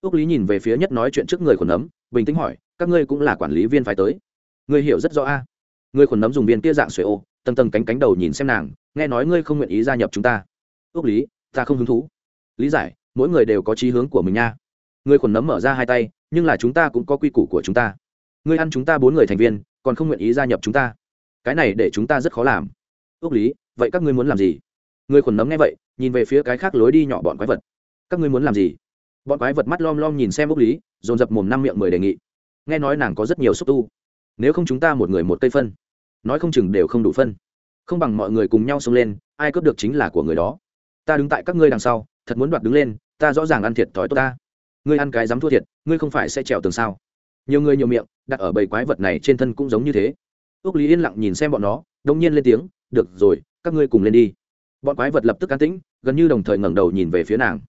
Ước lý nhìn về phía nhất nói chuyện trước người khuẩn nấm, bình tĩnh hỏi các ngươi cũng là quản lý viên phải tới. Người hiểu rất rõ a. Người khuẩn nấm dùng viên kia dạng xuệ ô tầng tầng cánh cánh đầu nhìn xem nàng, nghe nói ngươi không nguyện ý gia nhập chúng ta. Ước lý, ta không hứng thú. Lý giải, mỗi người đều có trí hướng của mình nha. Ngươi khuẩn nấm mở ra hai tay, nhưng là chúng ta cũng có quy củ của chúng ta. Ngươi ăn chúng ta bốn người thành viên, còn không nguyện ý gia nhập chúng ta. Cái này để chúng ta rất khó làm. Ước lý, vậy các ngươi muốn làm gì? Người khuẩn nấm nghe vậy, nhìn về phía cái khác lối đi nhỏ bọn quái vật. Các ngươi muốn làm gì? Bọn quái vật mắt lom lom nhìn xem ước lý, dồn dập mồm năm miệng mười đề nghị. Nghe nói nàng có rất nhiều xúc tu. Nếu không chúng ta một người một cây phân nói không chừng đều không đủ phân. Không bằng mọi người cùng nhau xông lên, ai cướp được chính là của người đó. Ta đứng tại các ngươi đằng sau, thật muốn đoạt đứng lên, ta rõ ràng ăn thiệt thòi tốt ta. Ngươi ăn cái dám thua thiệt, ngươi không phải sẽ trèo tường sao? Nhiều người nhiều miệng, đặt ở bầy quái vật này trên thân cũng giống như thế. Ước lý yên lặng nhìn xem bọn nó đông nhiên lên tiếng, được rồi, các ngươi cùng lên đi. Bọn quái vật lập tức can tĩnh, gần như đồng thời ngẩng đầu nhìn về phía nàng.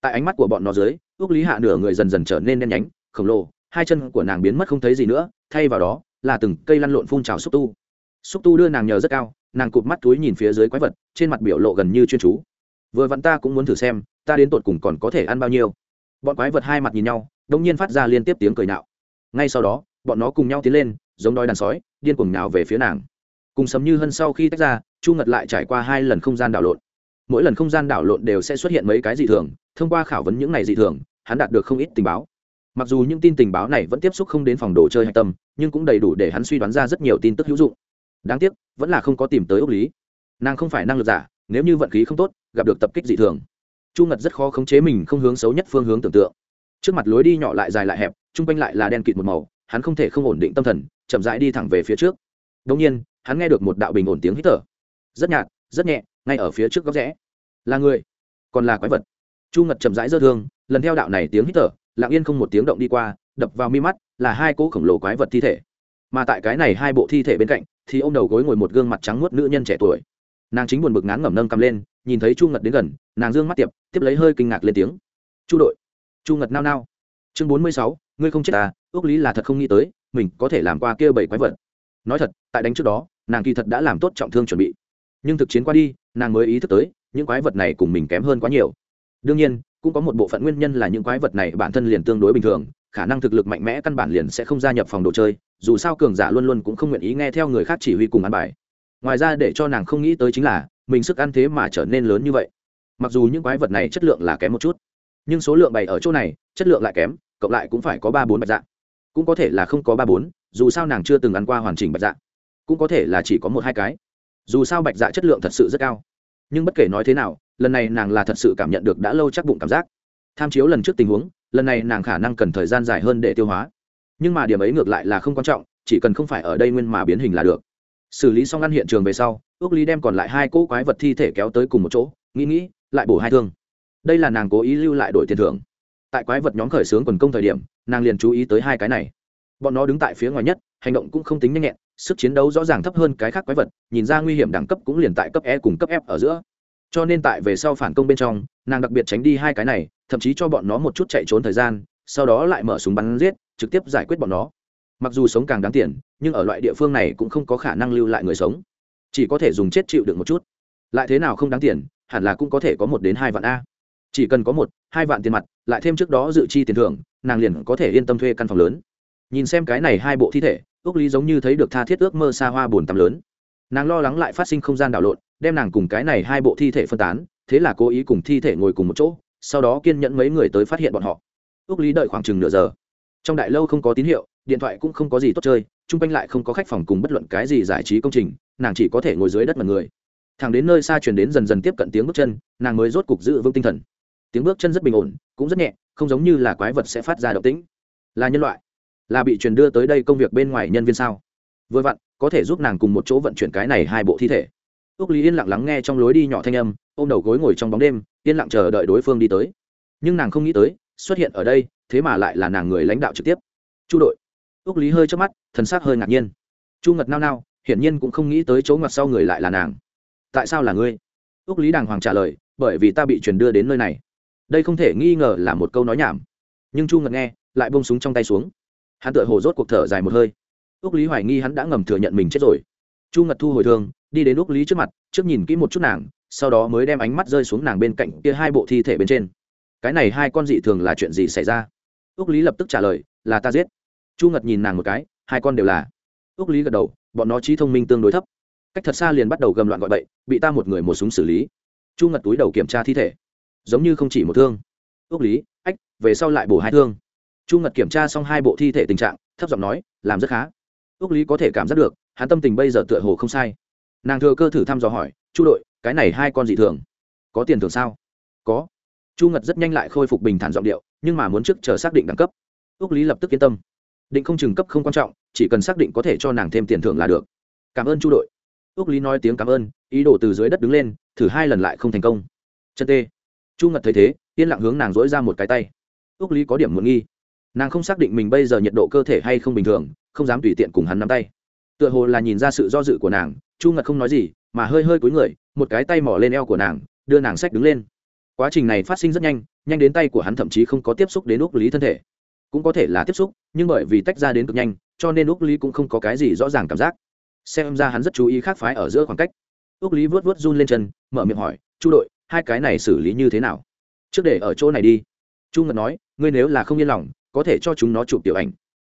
Tại ánh mắt của bọn nó dưới ước lý hạ nửa người dần dần trở nên đen nhánh, khổng lồ, hai chân của nàng biến mất không thấy gì nữa, thay vào đó là từng cây lăn lộn phun trào xúc tu xúc tu đưa nàng nhờ rất cao, nàng cụp mắt túi nhìn phía dưới quái vật, trên mặt biểu lộ gần như chuyên chú. Vừa vặn ta cũng muốn thử xem, ta đến tột cùng còn có thể ăn bao nhiêu. Bọn quái vật hai mặt nhìn nhau, đông nhiên phát ra liên tiếp tiếng cười nạo. Ngay sau đó, bọn nó cùng nhau tiến lên, giống đói đàn sói, điên cuồng nào về phía nàng. Cùng sấm như hân sau khi tách ra, chu ngật lại trải qua hai lần không gian đảo lộn. Mỗi lần không gian đảo lộn đều sẽ xuất hiện mấy cái dị thường, thông qua khảo vấn những này dị thường, hắn đạt được không ít tình báo. Mặc dù những tin tình báo này vẫn tiếp xúc không đến phòng đồ chơi hạch tâm, nhưng cũng đầy đủ để hắn suy đoán ra rất nhiều tin tức hữu dụng đáng tiếc, vẫn là không có tìm tới ốc lý. Nàng không phải năng lực giả, nếu như vận khí không tốt, gặp được tập kích dị thường. Chu ngật rất khó khống chế mình không hướng xấu nhất phương hướng tưởng tượng. Trước mặt lối đi nhỏ lại dài lại hẹp, chung quanh lại là đen kịt một màu, hắn không thể không ổn định tâm thần, chậm rãi đi thẳng về phía trước. Đông nhiên, hắn nghe được một đạo bình ổn tiếng hít thở. Rất nhạt, rất nhẹ, ngay ở phía trước góc rẽ. Là người, còn là quái vật. Chu ngật chậm rãi dơ thương, lần theo đạo này tiếng hít thở, lặng yên không một tiếng động đi qua, đập vào mi mắt, là hai cỗ khổng lồ quái vật thi thể. Mà tại cái này hai bộ thi thể bên cạnh thì ô m đầu gối ngồi một gương mặt trắng muốt nữ nhân trẻ tuổi. Nàng chính buồn bực ngán ngẩm nâng cầm lên, nhìn thấy chu ngật đến gần, nàng d ư ơ n g mắt tiệp, tiếp lấy hơi kinh ngạc lên tiếng. Chu đội. Chu ngật nao nao. Chương bốn mươi sáu, ngươi không chết ta ước lý là thật không nghĩ tới, mình có thể làm qua kia bảy quái vật. Nói thật, tại đánh trước đó, nàng kỳ thật đã làm tốt trọng thương chuẩn bị. Nhưng thực chiến qua đi, nàng mới ý thức tới, những quái vật này cùng mình kém hơn quá nhiều. Đương nhiên cũng có một bộ phận nguyên nhân là những quái vật này bản thân liền tương đối bình thường, khả năng thực lực mạnh mẽ căn bản liền sẽ không gia nhập phòng đồ chơi, dù sao cường giả luôn luôn cũng không nguyện ý nghe theo người khác chỉ huy cùng ăn bài. Ngoài ra để cho nàng không nghĩ tới chính là, mình sức ăn thế mà trở nên lớn như vậy. Mặc dù những quái vật này chất lượng là kém một chút, nhưng số lượng bày ở chỗ này, chất lượng lại kém, cộng lại cũng phải có ba bốn bạch dạ cũng có thể là không có ba bốn, dù sao nàng chưa từng ăn qua hoàn chỉnh bạch dạ cũng có thể là chỉ có một hai cái. Dù sao bạch dạ chất lượng thật sự rất cao. Nhưng bất kể nói thế nào lần này nàng là thật sự cảm nhận được đã lâu chắc bụng cảm giác. Tham chiếu lần trước tình huống, lần này nàng khả năng cần thời gian dài hơn để tiêu hóa. Nhưng mà điểm ấy ngược lại là không quan trọng, chỉ cần không phải ở đây nguyên mà biến hình là được. Xử lý xong ăn hiện trường về sau ước lý đem còn lại hai cỗ quái vật thi thể kéo tới cùng một chỗ, nghĩ nghĩ, lại bổ hai thương. Đây là nàng cố ý lưu lại đổi tiền thưởng. Tại quái vật nhóm khởi xướng quần công thời điểm, nàng liền chú ý tới hai cái này. Bọn nó đứng tại phía ngoài nhất, hành động cũng không tính nhanh nhẹn, sức chiến đấu rõ ràng thấp hơn cái khác quái vật, nhìn ra nguy hiểm đẳng cấp cũng liền tại cấp e cùng cấp f ở giữa cho nên tại về sau phản công bên trong, nàng đặc biệt tránh đi hai cái này, thậm chí cho bọn nó một chút chạy trốn thời gian, sau đó lại mở súng bắn giết, trực tiếp giải quyết bọn nó. Mặc dù sống càng đáng tiền, nhưng ở loại địa phương này cũng không có khả năng lưu lại người sống. Chỉ có thể dùng chết chịu được một chút. Lại thế nào không đáng tiền, hẳn là cũng có thể có một đến hai vạn a. Chỉ cần có một, hai vạn tiền mặt, lại thêm trước đó dự chi tiền thưởng, nàng liền có thể yên tâm thuê căn phòng lớn. Nhìn xem cái này hai bộ thi thể ước lý giống như thấy được tha thiết ước mơ xa hoa bồn tắm lớn nàng lo lắng lại phát sinh không gian đảo lộn, đem nàng cùng cái này hai bộ thi thể phân tán, thế là cố ý cùng thi thể ngồi cùng một chỗ, sau đó kiên nhẫn mấy người tới phát hiện bọn họ. Ước lý đợi khoảng chừng nửa giờ. Trong đại lâu không có tín hiệu, điện thoại cũng không có gì tốt chơi, chung quanh lại không có khách phòng cùng bất luận cái gì giải trí công trình, nàng chỉ có thể ngồi dưới đất mật người. Thằng đến nơi xa truyền đến dần dần tiếp cận tiếng bước chân, nàng mới rốt cục giữ vững tinh thần. Tiếng bước chân rất bình ổn, cũng rất nhẹ, không giống như là quái vật sẽ phát ra động tĩnh. Là nhân loại. Là bị truyền đưa tới đây công việc bên ngoài nhân viên sao? Vừa vặn có thể giúp nàng cùng một chỗ vận chuyển cái này hai bộ thi thể. Ước lý yên lặng lắng nghe trong lối đi nhỏ thanh âm, ôm đầu gối ngồi trong bóng đêm, yên lặng chờ đợi đối phương đi tới. Nhưng nàng không nghĩ tới, xuất hiện ở đây, thế mà lại là nàng người lãnh đạo trực tiếp. Chu đội. Ước lý hơi chớp mắt, thần sắc hơi ngạc nhiên. Chu ngật nao nao, hiển nhiên cũng không nghĩ tới chỗ ngặt sau người lại là nàng. Tại sao là ngươi? Ước lý đàng hoàng trả lời, bởi vì ta bị truyền đưa đến nơi này. Đây không thể nghi ngờ là một câu nói nhảm. Nhưng chu ngật nghe, lại bông súng trong tay xuống. Hắn tựa hồ rốt cuộc thở dài một hơi ước lý hoài nghi hắn đã ngầm thừa nhận mình chết rồi. Chu ngật thu hồi thương, đi đến ước lý trước mặt, trước nhìn kỹ một chút nàng, sau đó mới đem ánh mắt rơi xuống nàng bên cạnh kia hai bộ thi thể bên trên. Cái này hai con dị thường là chuyện gì xảy ra? Ước lý lập tức trả lời, là ta giết. Chu ngật nhìn nàng một cái, hai con đều là. Ước lý gật đầu, bọn nó trí thông minh tương đối thấp. Cách thật xa liền bắt đầu gầm loạn gọi bậy, bị ta một người một súng xử lý. Chu ngật túi đầu kiểm tra thi thể. Giống như không chỉ một thương. Ước lý, ách, về sau lại bổ hai thương. Chu ngật kiểm tra xong hai bộ thi thể tình trạng, thấp giọng nói, làm rất khá ước lý có thể cảm giác được, hắn tâm tình bây giờ tựa hồ không sai. Nàng thừa cơ thử thăm dò hỏi, chu đội, cái này hai con dị thường, có tiền thưởng sao? Có. Chu ngật rất nhanh lại khôi phục bình thản giọng điệu, nhưng mà muốn trước chờ xác định đẳng cấp. Ước lý lập tức yên tâm. Định không chừng cấp không quan trọng, chỉ cần xác định có thể cho nàng thêm tiền thưởng là được. Cảm ơn chu đội. Ước lý nói tiếng cảm ơn, ý đồ từ dưới đất đứng lên, thử hai lần lại không thành công. Chân tê. Chu ngật thấy thế, yên lặng hướng nàng dỗi ra một cái tay. Ước lý có điểm muốn nghi. Nàng không xác định mình bây giờ nhiệt độ cơ thể hay không bình thường không dám tùy tiện cùng hắn nắm tay. Tựa hồ là nhìn ra sự do dự của nàng, chu ngật không nói gì, mà hơi hơi cúi người, một cái tay mỏ lên eo của nàng, đưa nàng sách đứng lên. Quá trình này phát sinh rất nhanh nhanh đến tay của hắn thậm chí không có tiếp xúc đến úc lý thân thể. Cũng có thể là tiếp xúc, nhưng bởi vì tách ra đến cực nhanh, cho nên úc lý cũng không có cái gì rõ ràng cảm giác. Xem ra hắn rất chú ý khác phái ở giữa khoảng cách. Úc lý vớt vớt run lên chân, mở miệng hỏi, chu đội, hai cái này xử lý như thế nào? Trước để ở chỗ này đi. Chu ngật nói, ngươi nếu là không yên lòng, có thể cho chúng nó chụp tiểu ảnh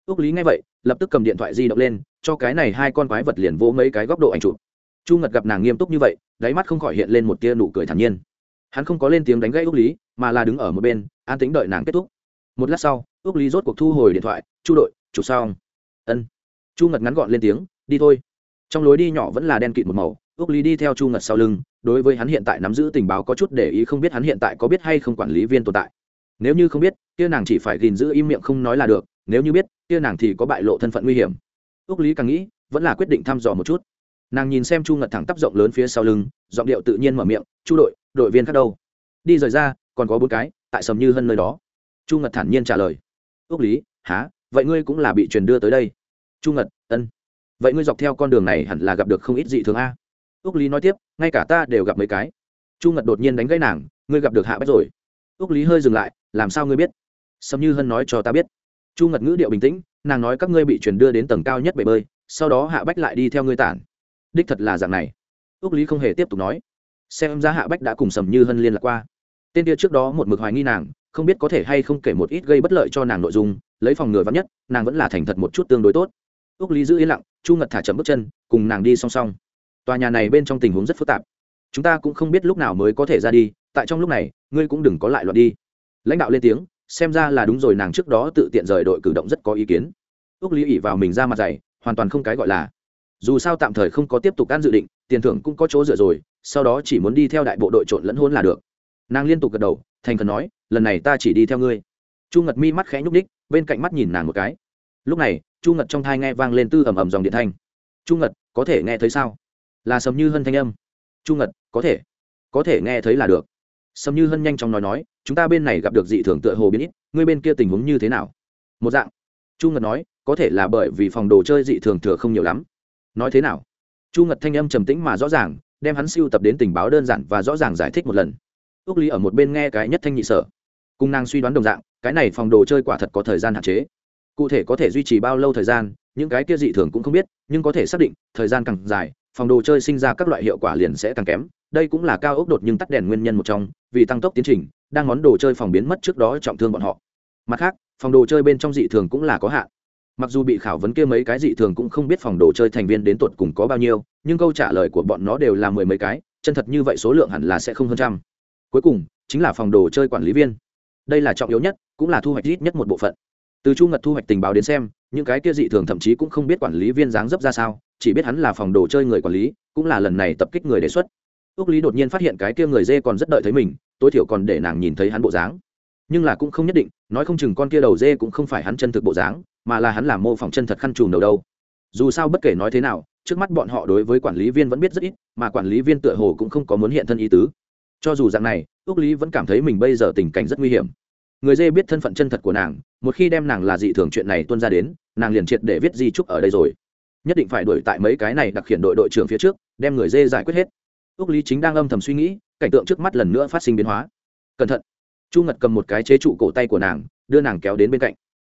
ước lý nghe vậy, lập tức cầm điện thoại di động lên, cho cái này hai con quái vật liền vỗ mấy cái góc độ ảnh chụp. Chu ngật gặp nàng nghiêm túc như vậy, đáy mắt không khỏi hiện lên một tia nụ cười thản nhiên. Hắn không có lên tiếng đánh gãy ước lý, mà là đứng ở một bên, an tính đợi nàng kết thúc. Một lát sau ước lý rốt cuộc thu hồi điện thoại, chu đội chụp xong ân. Chu ngật ngắn gọn lên tiếng, đi thôi. Trong lối đi nhỏ vẫn là đen kịt một màu ước lý đi theo chu ngật sau lưng, đối với hắn hiện tại nắm giữ tình báo có chút để ý không biết hắn hiện tại có biết hay không quản lý viên tồn tại. Nếu như không biết, kia nàng chỉ phải gìn giữ im miệng không nói là được nếu như biết, kia nàng thì có bại lộ thân phận nguy hiểm. Ước lý càng nghĩ, vẫn là quyết định thăm dò một chút. Nàng nhìn xem chu ngật thẳng tắp rộng lớn phía sau lưng, giọng điệu tự nhiên mở miệng, chu đội đội viên khác đâu? Đi rời ra, còn có bốn cái, tại sầm như hân nơi đó. Chu ngật thản nhiên trả lời. Ước lý, há, vậy ngươi cũng là bị truyền đưa tới đây? Chu ngật, ân. Vậy ngươi dọc theo con đường này hẳn là gặp được không ít dị thường a. Ước lý nói tiếp, ngay cả ta đều gặp mấy cái. Chu ngật đột nhiên đánh gãy nàng, ngươi gặp được hạ bách rồi. Ước lý hơi dừng lại, làm sao ngươi biết? Sầm như hân nói cho ta biết chu ngật ngữ điệu bình tĩnh, nàng nói các ngươi bị truyền đưa đến tầng cao nhất bể bơi, sau đó hạ bách lại đi theo ngươi tản. Đích thật là dạng này. Ước lý không hề tiếp tục nói. Xem ra hạ bách đã cùng sầm như hân liên lạc qua. Tên kia trước đó một mực hoài nghi nàng, không biết có thể hay không kể một ít gây bất lợi cho nàng nội dung, lấy phòng ngừa vắn nhất, nàng vẫn là thành thật một chút tương đối tốt. Ước lý giữ yên lặng, chu ngật thả chậm bước chân, cùng nàng đi song song. Tòa nhà này bên trong tình huống rất phức tạp. Chúng ta cũng không biết lúc nào mới có thể ra đi, tại trong lúc này, ngươi cũng đừng có lại loạn đi. Lãnh đạo lên tiếng xem ra là đúng rồi, nàng trước đó tự tiện rời đội cử động rất có ý kiến. Ước lý ỉ vào mình ra mặt dày, hoàn toàn không cái gọi là. Dù sao tạm thời không có tiếp tục ăn dự định, tiền thưởng cũng có chỗ dựa rồi, sau đó chỉ muốn đi theo đại bộ đội trộn lẫn hôn là được. Nàng liên tục gật đầu, thành khẩn nói, lần này ta chỉ đi theo ngươi. Chu ngật mi mắt khẽ nhúc ních bên cạnh mắt nhìn nàng một cái. Lúc này, chu ngật trong thai nghe vang lên tư ầm ầm dòng điện thanh. Chu ngật, có thể nghe thấy sao? Là sầm như hân thanh âm. Chu ngật, có thể có thể nghe thấy là được sầm như hân nhanh chóng nói nói, chúng ta bên này gặp được dị thường tựa hồ biến ít, ngươi bên kia tình huống như thế nào? Một dạng. Chu ngật nói, có thể là bởi vì phòng đồ chơi dị thường thừa không nhiều lắm. Nói thế nào? Chu ngật thanh âm trầm tĩnh mà rõ ràng, đem hắn siêu tập đến tình báo đơn giản và rõ ràng giải thích một lần. Ước lý ở một bên nghe cái nhất thanh nhị sở. Cung năng suy đoán đồng dạng, cái này phòng đồ chơi quả thật có thời gian hạn chế. Cụ thể có thể duy trì bao lâu thời gian, những cái kia dị thường cũng không biết, nhưng có thể xác định, thời gian càng dài, phòng đồ chơi sinh ra các loại hiệu quả liền sẽ càng kém đây cũng là cao ốc đột nhưng tắt đèn nguyên nhân một trong, vì tăng tốc tiến trình, đang món đồ chơi phòng biến mất trước đó trọng thương bọn họ. Mặt khác, phòng đồ chơi bên trong dị thường cũng là có hạn. Mặc dù bị khảo vấn kia mấy cái dị thường cũng không biết phòng đồ chơi thành viên đến tột cùng có bao nhiêu, nhưng câu trả lời của bọn nó đều là mười mấy cái, chân thật như vậy số lượng hẳn là sẽ không hơn trăm. Cuối cùng, chính là phòng đồ chơi quản lý viên. Đây là trọng yếu nhất, cũng là thu hoạch ít nhất một bộ phận. Từ chu ngật thu hoạch tình báo đến xem, những cái kia dị thường thậm chí cũng không biết quản lý viên dáng dấp ra sao, chỉ biết hắn là phòng đồ chơi người quản lý, cũng là lần này tập kích người đề xuất ước lý đột nhiên phát hiện cái kia người dê còn rất đợi thấy mình, tối thiểu còn để nàng nhìn thấy hắn bộ dáng. Nhưng là cũng không nhất định, nói không chừng con kia đầu dê cũng không phải hắn chân thực bộ dáng, mà là hắn làm mô phỏng chân thật khăn trùm đầu đâu. Dù sao bất kể nói thế nào, trước mắt bọn họ đối với quản lý viên vẫn biết rất ít, mà quản lý viên tựa hồ cũng không có muốn hiện thân ý tứ. Cho dù dạng này ước lý vẫn cảm thấy mình bây giờ tình cảnh rất nguy hiểm. Người dê biết thân phận chân thật của nàng, một khi đem nàng là dị thường chuyện này tuân ra đến, nàng liền triệt để viết di trúc ở đây rồi. Nhất định phải đuổi tại mấy cái này đặc khiển đội đội trưởng phía trước, đem người dê giải quyết hết ước lý chính đang âm thầm suy nghĩ, cảnh tượng trước mắt lần nữa phát sinh biến hóa. Cẩn thận. Chu ngật cầm một cái chế trụ cổ tay của nàng, đưa nàng kéo đến bên cạnh.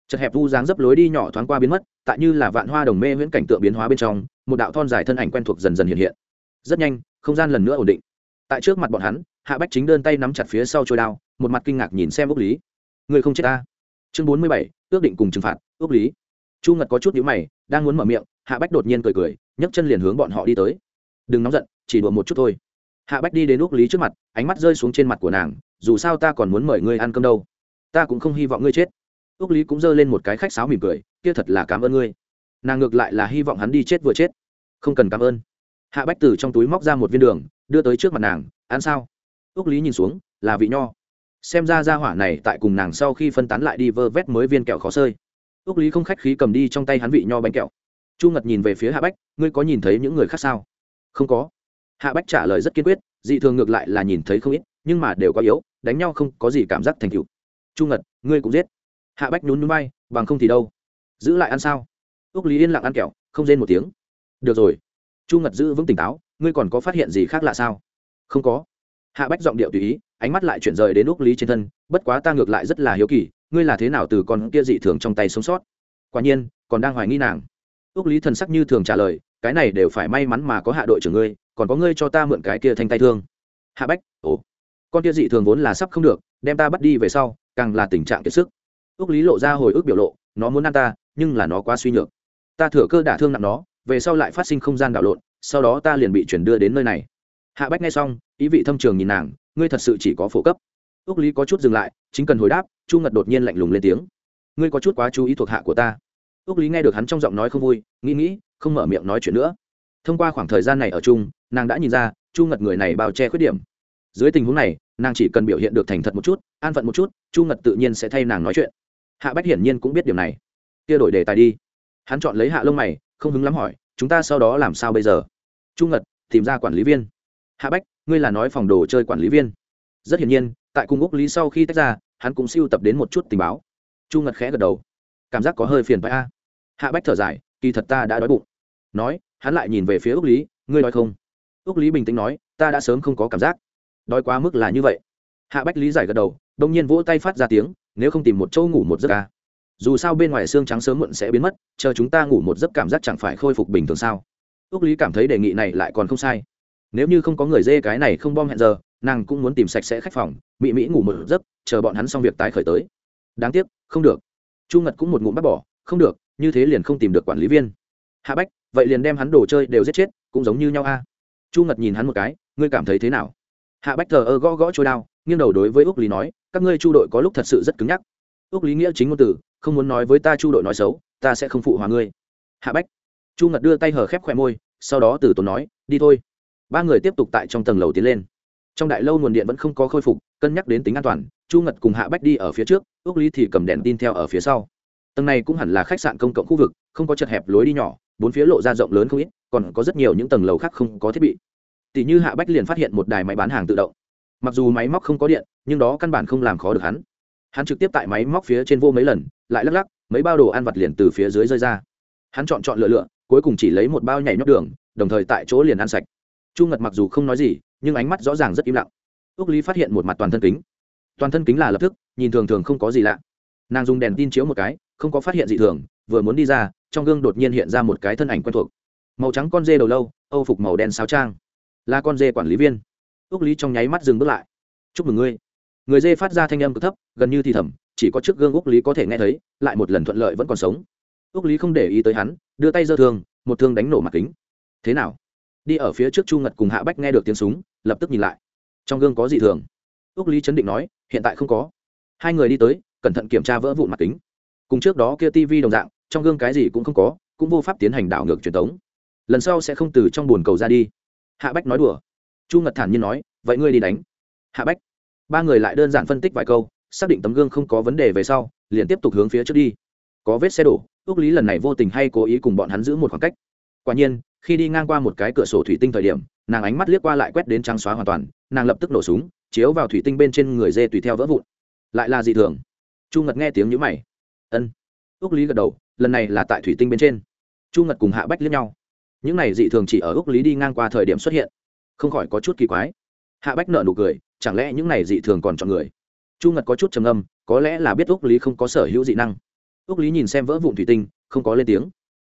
Chật hẹp vu dáng dấp lối đi nhỏ thoáng qua biến mất, tại như là vạn hoa đồng mê huyễn cảnh tượng biến hóa bên trong, một đạo thon dài thân ảnh quen thuộc dần dần hiện hiện. Rất nhanh, không gian lần nữa ổn định. Tại trước mặt bọn hắn, hạ bách chính đơn tay nắm chặt phía sau trôi đao, một mặt kinh ngạc nhìn xem ước lý. Người không chết ta. Chương bốn mươi bảy, ước định cùng trừng phạt ước lý. Chu ngật có chút nhữ mày, đang muốn mở miệng, hạ bách đột nhiên cười cười, nhấc chân liền hướng bọn họ đi tới đừng nóng giận, chỉ đùa một chút thôi. Hạ bách đi đến ước lý trước mặt, ánh mắt rơi xuống trên mặt của nàng, dù sao ta còn muốn mời ngươi ăn cơm đâu. Ta cũng không hy vọng ngươi chết. Ước lý cũng giơ lên một cái khách sáo mỉm cười, kia thật là cảm ơn ngươi. Nàng ngược lại là hy vọng hắn đi chết vừa chết. Không cần cảm ơn. Hạ bách từ trong túi móc ra một viên đường, đưa tới trước mặt nàng, ăn sao? Ước lý nhìn xuống, là vị nho. Xem ra ra hỏa này tại cùng nàng sau khi phân tán lại đi vơ vét mới viên kẹo khó sơi. Ước lý không khách khí cầm đi trong tay hắn vị nho bánh kẹo. Chu ngật nhìn về phía hạ bách, ngươi có nhìn thấy những người khác sao? Không có. Hạ bách trả lời rất kiên quyết, dị thường ngược lại là nhìn thấy không ít, nhưng mà đều có yếu, đánh nhau không có gì cảm giác thành cựu chu ngật, ngươi cũng giết. Hạ bách nhún núi bay bằng không thì đâu? Giữ lại ăn sao? Ước lý yên lặng ăn kẹo, không rên một tiếng. Được rồi. Chu ngật giữ vững tỉnh táo, ngươi còn có phát hiện gì khác lạ sao? Không có. Hạ bách giọng điệu tùy ý, ánh mắt lại chuyển rời đến ước lý trên thân, bất quá ta ngược lại rất là hiếu kỳ, ngươi là thế nào từ con kia dị thường trong tay sống sót? Quả nhiên, còn đang hoài nghi nàng. Ước lý thần sắc như thường trả lời cái này đều phải may mắn mà có hạ đội trưởng ngươi, còn có ngươi cho ta mượn cái kia thanh tay thương. Hạ bách, ồ, con kia dị thường vốn là sắp không được, đem ta bắt đi về sau, càng là tình trạng kiệt sức. Ước lý lộ ra hồi ức biểu lộ, nó muốn ăn ta, nhưng là nó quá suy nhược. Ta thừa cơ đả thương nặng nó, về sau lại phát sinh không gian đảo lộn, sau đó ta liền bị chuyển đưa đến nơi này. Hạ bách nghe xong, ý vị thâm trường nhìn nàng, ngươi thật sự chỉ có phổ cấp. Ước lý có chút dừng lại, chính cần hồi đáp, chu ngật đột nhiên lạnh lùng lên tiếng, ngươi có chút quá chú ý thuộc hạ của ta. Ước lý nghe được hắn trong giọng nói không vui, nghĩ nghĩ không mở miệng nói chuyện nữa. Thông qua khoảng thời gian này ở chung, nàng đã nhìn ra, chu ngật người này bao che khuyết điểm. Dưới tình huống này, nàng chỉ cần biểu hiện được thành thật một chút, an phận một chút, chu ngật tự nhiên sẽ thay nàng nói chuyện. Hạ bách hiển nhiên cũng biết điều này. Kia đổi đề tài đi. Hắn chọn lấy hạ lông mày, không hứng lắm hỏi, chúng ta sau đó làm sao bây giờ? Chu ngật tìm ra quản lý viên. Hạ bách, ngươi là nói phòng đồ chơi quản lý viên. Rất hiển nhiên, tại cung úc lý sau khi tách ra, hắn cũng siêu tập đến một chút tình báo. Chu ngật khẽ gật đầu. Cảm giác có hơi phiền phải a. Hạ bách thở dài kỳ thật ta đã đói bụng. Nói, hắn lại nhìn về phía ước lý, ngươi nói không? Ước lý bình tĩnh nói, ta đã sớm không có cảm giác. Đói quá mức là như vậy. Hạ bách lý giải gật đầu đông nhiên vỗ tay phát ra tiếng, nếu không tìm một chỗ ngủ một giấc ca dù sao bên ngoài xương trắng sớm muộn sẽ biến mất, chờ chúng ta ngủ một giấc cảm giác chẳng phải khôi phục bình thường sao? Ước lý cảm thấy đề nghị này lại còn không sai. Nếu như không có người dê cái này không bom hẹn giờ, nàng cũng muốn tìm sạch sẽ khách phòng mỹ mỹ ngủ một giấc, chờ bọn hắn xong việc tái khởi tới. Đáng tiếc, không được. Chu ngật cũng một ngụm bắt bỏ, không được như thế liền không tìm được quản lý viên. Hạ bách, vậy liền đem hắn đồ chơi đều giết chết, cũng giống như nhau a. Chu ngật nhìn hắn một cái, ngươi cảm thấy thế nào? Hạ bách thờ ơ gõ gõ trôi đao, nghiêng đầu đối với úc lý nói, các ngươi chu đội có lúc thật sự rất cứng nhắc. Úc lý nghĩa chính ngôn từ, không muốn nói với ta chu đội nói xấu, ta sẽ không phụ hòa ngươi. Hạ bách, chu ngật đưa tay hở khép khỏe môi, sau đó từ tốn nói, đi thôi. Ba người tiếp tục tại trong tầng lầu tiến lên. Trong đại lâu nguồn điện vẫn không có khôi phục, cân nhắc đến tính an toàn, chu ngật cùng hạ bách đi ở phía trước ước lý thì cầm đèn tin theo ở phía sau tầng này cũng hẳn là khách sạn công cộng khu vực, không có chật hẹp lối đi nhỏ, bốn phía lộ ra rộng lớn không ít, còn có rất nhiều những tầng lầu khác không có thiết bị. Tỷ như hạ bách liền phát hiện một đài máy bán hàng tự động. Mặc dù máy móc không có điện, nhưng đó căn bản không làm khó được hắn. Hắn trực tiếp tại máy móc phía trên vô mấy lần, lại lắc lắc, mấy bao đồ ăn vặt liền từ phía dưới rơi ra. Hắn chọn chọn lựa lựa, cuối cùng chỉ lấy một bao nhảy nhóc đường, đồng thời tại chỗ liền ăn sạch. Chu ngật mặc dù không nói gì, nhưng ánh mắt rõ ràng rất im lặng. Ước lý phát hiện một mặt toàn thân kính. Toàn thân kính là lập tức, nhìn thường thường không có gì lạ. Nàng dùng đèn tin chiếu một cái không có phát hiện gì thường, vừa muốn đi ra, trong gương đột nhiên hiện ra một cái thân ảnh quen thuộc. Màu trắng con dê đầu lâu, âu phục màu đen sáo trang. Là con dê quản lý viên. Ước lý trong nháy mắt dừng bước lại. Chúc mừng ngươi. Người dê phát ra thanh âm cực thấp, gần như thì thầm, chỉ có trước gương ước lý có thể nghe thấy, lại một lần thuận lợi vẫn còn sống. Ước lý không để ý tới hắn, đưa tay giơ thương, một thương đánh nổ mặt kính. Thế nào? Đi ở phía trước chu ngật cùng hạ bách nghe được tiếng súng, lập tức nhìn lại. Trong gương có gì thường. Ước lý chấn định nói, hiện tại không có. Hai người đi tới, cẩn thận kiểm tra vỡ vụn mặt kính cùng trước đó kia tv đồng dạng, trong gương cái gì cũng không có, cũng vô pháp tiến hành đảo ngược truyền thống. Lần sau sẽ không từ trong bồn cầu ra đi. Hạ bách nói đùa. Chu ngật thản nhiên nói, vậy ngươi đi đánh. Hạ bách. Ba người lại đơn giản phân tích vài câu, xác định tấm gương không có vấn đề về sau, liền tiếp tục hướng phía trước đi. Có vết xe đổ ước lý lần này vô tình hay cố ý cùng bọn hắn giữ một khoảng cách. Quả nhiên, khi đi ngang qua một cái cửa sổ thủy tinh thời điểm, nàng ánh mắt liếc qua lại quét đến trắng xóa hoàn toàn, nàng lập tức nổ súng, chiếu vào thủy tinh bên trên người dê tùy theo vỡ vụn. Lại là gì thường. Chu ngật nghe tiếng nhữ mày ân. Ước lý gật đầu, lần này là tại thủy tinh bên trên. Chu ngật cùng hạ bách liếc nhau. Những này dị thường chỉ ở ước lý đi ngang qua thời điểm xuất hiện. Không khỏi có chút kỳ quái. Hạ bách nợ nụ cười, chẳng lẽ những này dị thường còn chọn người? Chu ngật có chút trầm âm có lẽ là biết ước lý không có sở hữu dị năng. Ước lý nhìn xem vỡ vụn thủy tinh, không có lên tiếng.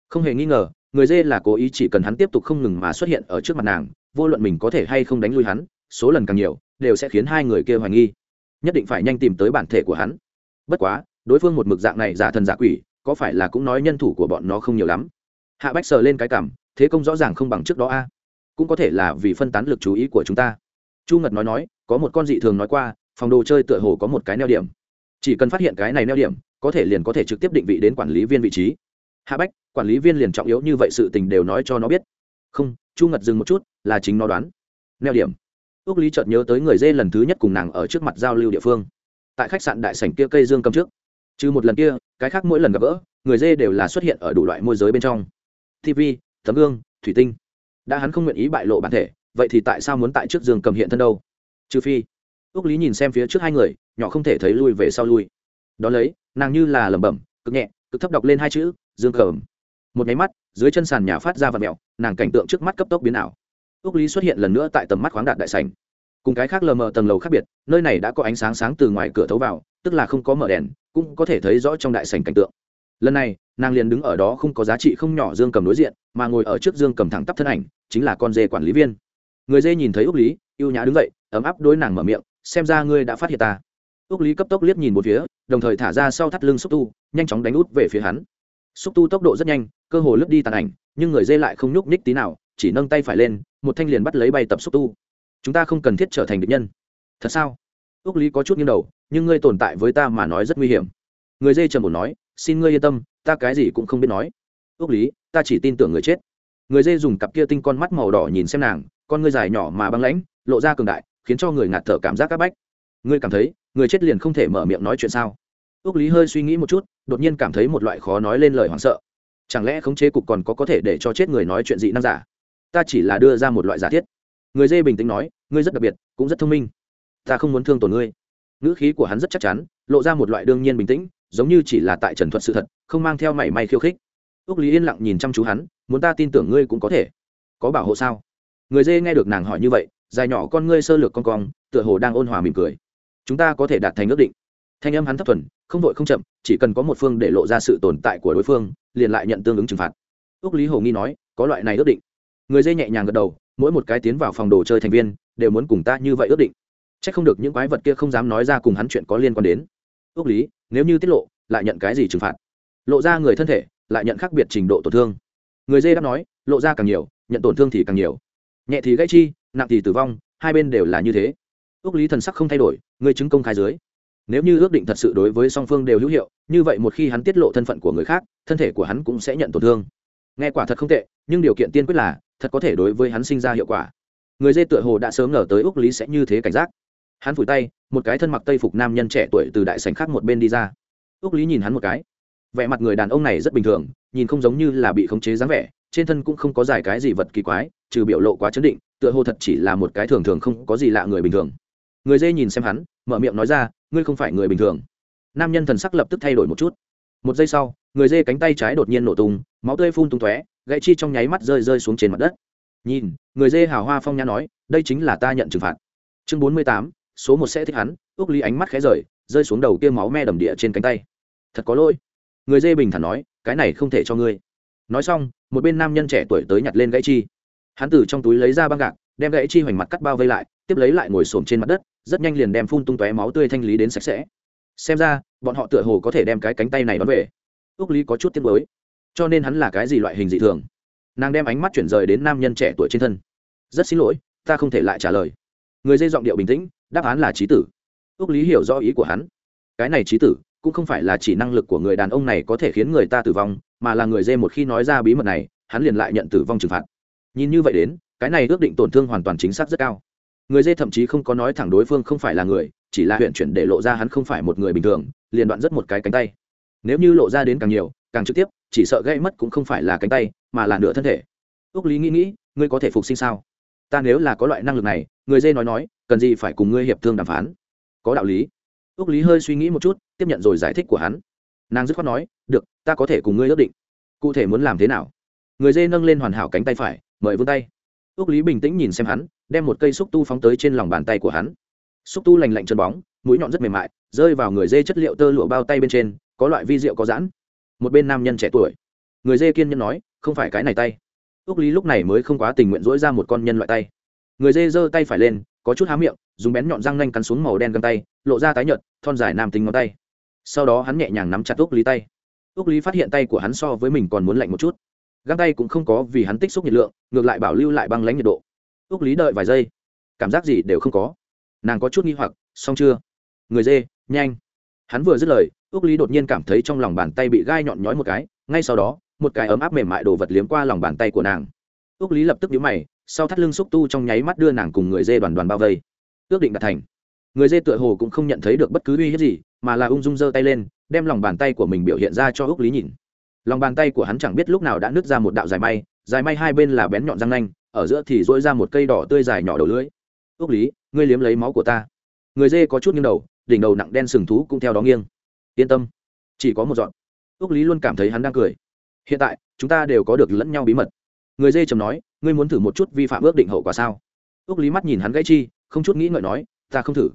Không hề nghi ngờ, người dê là cố ý chỉ cần hắn tiếp tục không ngừng mà xuất hiện ở trước mặt nàng, vô luận mình có thể hay không đánh lui hắn, số lần càng nhiều, đều sẽ khiến hai người kia hoài nghi. Nhất định phải nhanh tìm tới bản thể của hắn. Bất quá đối phương một mực dạng này giả thần giả quỷ, có phải là cũng nói nhân thủ của bọn nó không nhiều lắm? Hạ bách sờ lên cái cảm thế công rõ ràng không bằng trước đó a. Cũng có thể là vì phân tán lực chú ý của chúng ta. Chu ngật nói nói, có một con dị thường nói qua, phòng đồ chơi tựa hồ có một cái neo điểm. Chỉ cần phát hiện cái này neo điểm, có thể liền có thể trực tiếp định vị đến quản lý viên vị trí. Hạ bách, quản lý viên liền trọng yếu như vậy sự tình đều nói cho nó biết. Không, chu ngật dừng một chút, là chính nó đoán. Neo điểm. Ước lý chợt nhớ tới người dê lần thứ nhất cùng nàng ở trước mặt giao lưu địa phương. Tại khách sạn đại sảnh kia cây dương cầm trước trừ một lần kia, cái khác mỗi lần gặp gỡ, người dê đều là xuất hiện ở đủ loại môi giới bên trong. Tv tấm gương, thủy tinh. Đã hắn không nguyện ý bại lộ bản thể, vậy thì tại sao muốn tại trước giường cầm hiện thân đâu? Trừ phi ước lý nhìn xem phía trước hai người, nhỏ không thể thấy lui về sau lui. Đón lấy, nàng như là lẩm bẩm, cực nhẹ, cực thấp đọc lên hai chữ dương cầm. Một nháy mắt, dưới chân sàn nhà phát ra vật mẹo, nàng cảnh tượng trước mắt cấp tốc biến ảo. Ước lý xuất hiện lần nữa tại tầm mắt khoáng đạt đại sành cùng cái khác lờ mờ tầng lầu khác biệt, nơi này đã có ánh sáng sáng từ ngoài cửa thấu vào, tức là không có mở đèn, cũng có thể thấy rõ trong đại sành cảnh tượng. Lần này, nàng liền đứng ở đó không có giá trị không nhỏ dương cầm đối diện, mà ngồi ở trước dương cầm thẳng tắp thân ảnh, chính là con dê quản lý viên. Người dê nhìn thấy úc lý ưu nhã đứng dậy, ấm áp đối nàng mở miệng, xem ra ngươi đã phát hiện ta. Úc lý cấp tốc liếc nhìn một phía, đồng thời thả ra sau thắt lưng xúc tu, nhanh chóng đánh út về phía hắn. Xúc tu tốc độ rất nhanh, cơ hồ lướt đi tàn ảnh, nhưng người dê lại không nhúc nhích tí nào, chỉ nâng tay phải lên, một thanh liền bắt lấy bay tập xúc tu chúng ta không cần thiết trở thành địch nhân. Thật sao? Ước lý có chút nghiêng đầu, nhưng ngươi tồn tại với ta mà nói rất nguy hiểm. Người dê trầm ổn nói, xin ngươi yên tâm, ta cái gì cũng không biết nói. Ước lý, ta chỉ tin tưởng người chết. Người dê dùng cặp kia tinh con mắt màu đỏ nhìn xem nàng, con ngươi dài nhỏ mà băng lãnh, lộ ra cường đại, khiến cho người ngạt thở cảm giác áp bách. Ngươi cảm thấy, người chết liền không thể mở miệng nói chuyện sao? Ước lý hơi suy nghĩ một chút, đột nhiên cảm thấy một loại khó nói lên lời hoảng sợ. Chẳng lẽ khống chế cục còn có có thể để cho chết người nói chuyện dị năng giả? Ta chỉ là đưa ra một loại giả thiết người dê bình tĩnh nói, ngươi rất đặc biệt, cũng rất thông minh. Ta không muốn thương tổn ngươi. Ngữ khí của hắn rất chắc chắn, lộ ra một loại đương nhiên bình tĩnh, giống như chỉ là tại trần thuật sự thật, không mang theo mảy may khiêu khích. Ước lý yên lặng nhìn chăm chú hắn, muốn ta tin tưởng ngươi cũng có thể. Có bảo hộ sao? Người dê nghe được nàng hỏi như vậy, dài nhỏ con ngươi sơ lược con cong, tựa hồ đang ôn hòa mỉm cười. Chúng ta có thể đạt thành ước định. Thanh âm hắn thấp thuần, không vội không chậm, chỉ cần có một phương để lộ ra sự tồn tại của đối phương, liền lại nhận tương ứng trừng phạt. Ước lý hồ nghi nói, có loại này ước định. Người dê nhẹ nhàng gật đầu mỗi một cái tiến vào phòng đồ chơi thành viên đều muốn cùng ta như vậy ước định. C h ắ c không được những quái vật kia không dám nói ra cùng hắn chuyện có liên quan đến. Ước lý, nếu như tiết lộ, lại nhận cái gì trừng phạt? Lộ ra người thân thể, lại nhận khác biệt trình độ tổn thương. Người dê đáp nói, lộ ra càng nhiều, nhận tổn thương thì càng nhiều. Nhẹ thì gãy chi, nặng thì tử vong, hai bên đều là như thế. Ước lý thần sắc không thay đổi, người chứng công khai dưới. Nếu như ước định thật sự đối với song phương đều hữu hiệu, như vậy một khi hắn tiết lộ thân phận của người khác, thân thể của hắn cũng sẽ nhận tổn thương. Nghe quả thật không tệ, nhưng điều kiện tiên quyết là thật có thể đối với hắn sinh ra hiệu quả. Người dê tựa hồ đã sớm ngờ tới úc lý sẽ như thế cảnh giác. Hắn phủi tay, một cái thân mặc tây phục nam nhân trẻ tuổi từ đại sành khác một bên đi ra. Úc lý nhìn hắn một cái. Vẻ mặt người đàn ông này rất bình thường, nhìn không giống như là bị khống chế dáng vẻ, trên thân cũng không có dài cái gì vật kỳ quái, trừ biểu lộ quá chấn định, tựa hồ thật chỉ là một cái thường thường không có gì lạ người bình thường. Người dê nhìn xem hắn, mở miệng nói ra, ngươi không phải người bình thường. Nam nhân thần sắc lập tức thay đổi một chút một giây sau, người dê cánh tay trái đột nhiên nổ tung, máu tươi phun tung tóe, gãy chi trong nháy mắt rơi rơi xuống trên mặt đất. Nhìn, người dê hào hoa phong nha nói, đây chính là ta nhận trừng phạt. Chương bốn mươi tám, số một sẽ thích hắn ước lý ánh mắt khẽ rời, rơi xuống đầu kia máu me đầm địa trên cánh tay. Thật có lỗi. Người dê bình thản nói, cái này không thể cho ngươi. Nói xong, một bên nam nhân trẻ tuổi tới nhặt lên gãy chi. Hắn từ trong túi lấy ra băng gạc, đem gãy chi hoành mặt cắt bao vây lại, tiếp lấy lại ngồi xổm trên mặt đất, rất nhanh liền đem phun tung tóe máu tươi thanh lý đến sạch sẽ xem ra, bọn họ tựa hồ có thể đem cái cánh tay này đón về. Ước lý có chút tiếc mới cho nên hắn là cái gì loại hình dị thường? Nàng đem ánh mắt chuyển rời đến nam nhân trẻ tuổi trên thân. Rất xin lỗi, ta không thể lại trả lời. Người dây giọng điệu bình tĩnh, đáp án là trí tử. Ước lý hiểu rõ ý của hắn. Cái này trí tử, cũng không phải là chỉ năng lực của người đàn ông này có thể khiến người ta tử vong, mà là người dê một khi nói ra bí mật này, hắn liền lại nhận tử vong trừng phạt. Nhìn như vậy đến, cái này ước định tổn thương hoàn toàn chính xác rất cao người dê thậm chí không có nói thẳng đối phương không phải là người, chỉ là huyện chuyển để lộ ra hắn không phải một người bình thường, liền đoạn rất một cái cánh tay. Nếu như lộ ra đến càng nhiều, càng trực tiếp, chỉ sợ gây mất cũng không phải là cánh tay, mà là nửa thân thể. Ước lý nghĩ nghĩ, ngươi có thể phục sinh sao? Ta nếu là có loại năng lực này, người dê nói nói, cần gì phải cùng ngươi hiệp thương đàm phán? Có đạo lý. Ước lý hơi suy nghĩ một chút, tiếp nhận rồi giải thích của hắn. Nàng dứt khoát nói, được, ta có thể cùng ngươi ước định. Cụ thể muốn làm thế nào? Người dê nâng lên hoàn hảo cánh tay phải, mời vươn tay. Ước lý bình tĩnh nhìn xem hắn đem một cây xúc tu phóng tới trên lòng bàn tay của hắn. Xúc tu lành lạnh chân bóng, mũi nhọn rất mềm mại, rơi vào người dê chất liệu tơ lụa bao tay bên trên, có loại vi rượu có giãn. Một bên nam nhân trẻ tuổi, người dê kiên nhân nói, không phải cái này tay. Ước lý lúc này mới không quá tình nguyện dỗi ra một con nhân loại tay. Người dê giơ tay phải lên, có chút há miệng, dùng bén nhọn răng nanh cắn xuống màu đen găng tay, lộ ra tái nhợt, thon dài nam tính ngón tay. Sau đó hắn nhẹ nhàng nắm chặt ước lý tay. Ước lý phát hiện tay của hắn so với mình còn muốn lạnh một chút. Găng tay cũng không có vì hắn tích xúc nhiệt lượng, ngược lại bảo lưu lại băng lãnh nhiệt độ ước lý đợi vài giây. Cảm giác gì đều không có. Nàng có chút nghi hoặc, xong chưa? Người dê, nhanh. Hắn vừa dứt lời, ước lý đột nhiên cảm thấy trong lòng bàn tay bị gai nhọn nhói một cái, ngay sau đó, một cái ấm áp mềm mại đồ vật liếm qua lòng bàn tay của nàng. Ước lý lập tức nhíu mày, sau thắt lưng xúc tu trong nháy mắt đưa nàng cùng người dê đoàn đoàn bao vây. Ước định đạt thành. Người dê tựa hồ cũng không nhận thấy được bất cứ uy hiếp gì, mà là ung dung giơ tay lên, đem lòng bàn tay của mình biểu hiện ra cho ước lý nhìn. Lòng bàn tay của hắn chẳng biết lúc nào đã nứt ra một đạo dài may dài may hai bên là bén nhọn răng nanh ở giữa thì dỗi ra một cây đỏ tươi dài nhỏ đầu lưỡi. Ước lý, ngươi liếm lấy máu của ta. Người dê có chút nghiêng đầu, đỉnh đầu nặng đen sừng thú cũng theo đó nghiêng. Yên tâm, chỉ có một dọn. Ước lý luôn cảm thấy hắn đang cười. Hiện tại, chúng ta đều có được lẫn nhau bí mật. Người dê trầm nói, ngươi muốn thử một chút vi phạm ước định hậu quả sao? Ước lý mắt nhìn hắn gãy chi, không chút nghĩ ngợi nói, ta không thử.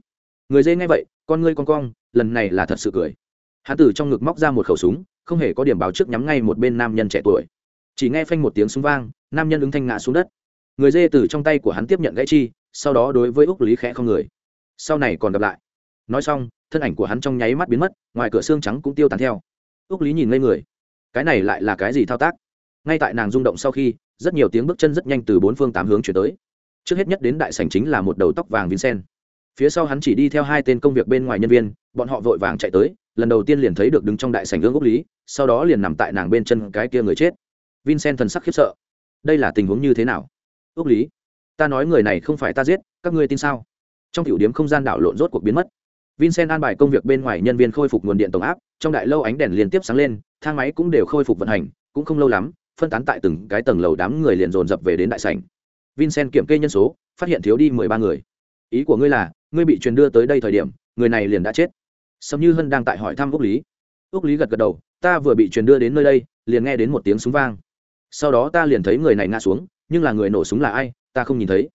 Người dê nghe vậy, con ngươi con cong, lần này là thật sự cười. Hắn từ trong ngực móc ra một khẩu súng, không hề có điểm báo trước nhắm ngay một bên nam nhân trẻ tuổi. Chỉ nghe phanh một tiếng súng vang, nam nhân ứng thanh ngã xuống đất người dê từ trong tay của hắn tiếp nhận gãy chi, sau đó đối với úc lý khẽ không người. Sau này còn gặp lại. Nói xong, thân ảnh của hắn trong nháy mắt biến mất, ngoài cửa xương trắng cũng tiêu tán theo. Úc lý nhìn ngây người. Cái này lại là cái gì thao tác? Ngay tại nàng rung động sau khi, rất nhiều tiếng bước chân rất nhanh từ bốn phương tám hướng chuyển tới. Trước hết nhất đến đại sảnh chính là một đầu tóc vàng vincent. Phía sau hắn chỉ đi theo hai tên công việc bên ngoài nhân viên, bọn họ vội vàng chạy tới, lần đầu tiên liền thấy được đứng trong đại sảnh gương úc lý, sau đó liền nằm tại nàng bên chân cái kia người chết. Vincent thần sắc khiếp sợ. Đây là tình huống như thế nào? Ước lý, ta nói người này không phải ta giết, các ngươi tin sao? Trong tiểu điểm không gian đảo lộn rốt cuộc biến mất. Vincent an bài công việc bên ngoài nhân viên khôi phục nguồn điện tổng áp, trong đại lâu ánh đèn liên tiếp sáng lên, thang máy cũng đều khôi phục vận hành, cũng không lâu lắm, phân tán tại từng cái tầng lầu đám người liền dồn dập về đến đại sảnh. Vincent kiểm kê nhân số, phát hiện thiếu đi mười ba người. Ý của ngươi là, ngươi bị truyền đưa tới đây thời điểm, người này liền đã chết. Sầm như hân đang tại hỏi thăm úc lý. Úc lý gật gật đầu, ta vừa bị truyền đưa đến nơi đây, liền nghe đến một tiếng súng vang. Sau đó ta liền thấy người này ngã xuống nhưng là người nổ súng là ai, ta không nhìn thấy.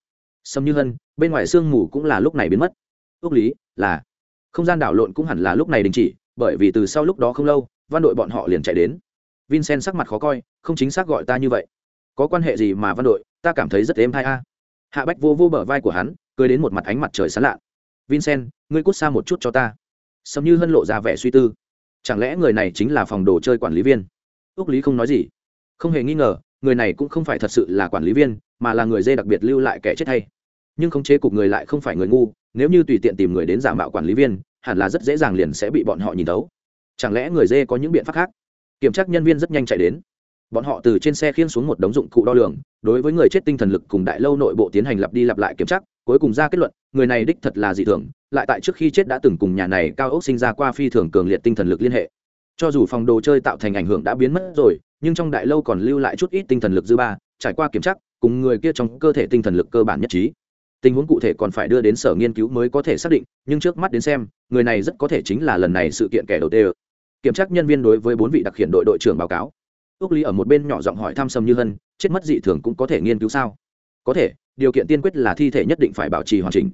Sầm như hân, bên ngoài sương mù cũng là lúc này biến mất. Ước lý, là. Không gian đảo lộn cũng hẳn là lúc này đình chỉ, bởi vì từ sau lúc đó không lâu, văn đội bọn họ liền chạy đến. Vincent sắc mặt khó coi, không chính xác gọi ta như vậy. Có quan hệ gì mà văn đội, ta cảm thấy rất êm thai a. Hạ bách vô vô bờ vai của hắn, cười đến một mặt ánh mặt trời sán lạ vincent, ngươi cút xa một chút cho ta. Sầm như hân lộ ra vẻ suy tư. Chẳng lẽ người này chính là phòng đồ chơi quản lý viên? Ước lý không nói gì. Không hề nghi ngờ người này cũng không phải thật sự là quản lý viên, mà là người dê đặc biệt lưu lại kẻ chết hay nhưng khống chế cục người lại không phải người ngu, nếu như tùy tiện tìm người đến giả mạo quản lý viên, hẳn là rất dễ dàng liền sẽ bị bọn họ nhìn tấu chẳng lẽ người dê có những biện pháp khác? Kiểm tra nhân viên rất nhanh chạy đến. Bọn họ từ trên xe khiên xuống một đống dụng cụ đo lường, đối với người chết tinh thần lực cùng đại lâu nội bộ tiến hành lặp đi lặp lại kiểm tra, cuối cùng ra kết luận, người này đích thật là dị thường, lại tại trước khi chết đã từng cùng nhà này cao ốc sinh ra qua phi thường cường liệt tinh thần lực liên hệ. Cho dù phòng đồ chơi tạo thành ảnh hưởng đã biến mất rồi nhưng trong đại lâu còn lưu lại chút ít tinh thần lực dư ba, trải qua kiểm tra, cùng người kia trong cơ thể tinh thần lực cơ bản nhất trí. Tình huống cụ thể còn phải đưa đến sở nghiên cứu mới có thể xác định, nhưng trước mắt đến xem, người này rất có thể chính là lần này sự kiện kẻ đầu tiên. Kiểm tra nhân viên đối với bốn vị đặc hiện đội đội trưởng báo cáo. Ước lý ở một bên nhỏ giọng hỏi thăm sầm như hân, chết mất dị thường cũng có thể nghiên cứu sao? Có thể, điều kiện tiên quyết là thi thể nhất định phải bảo trì hoàn chỉnh.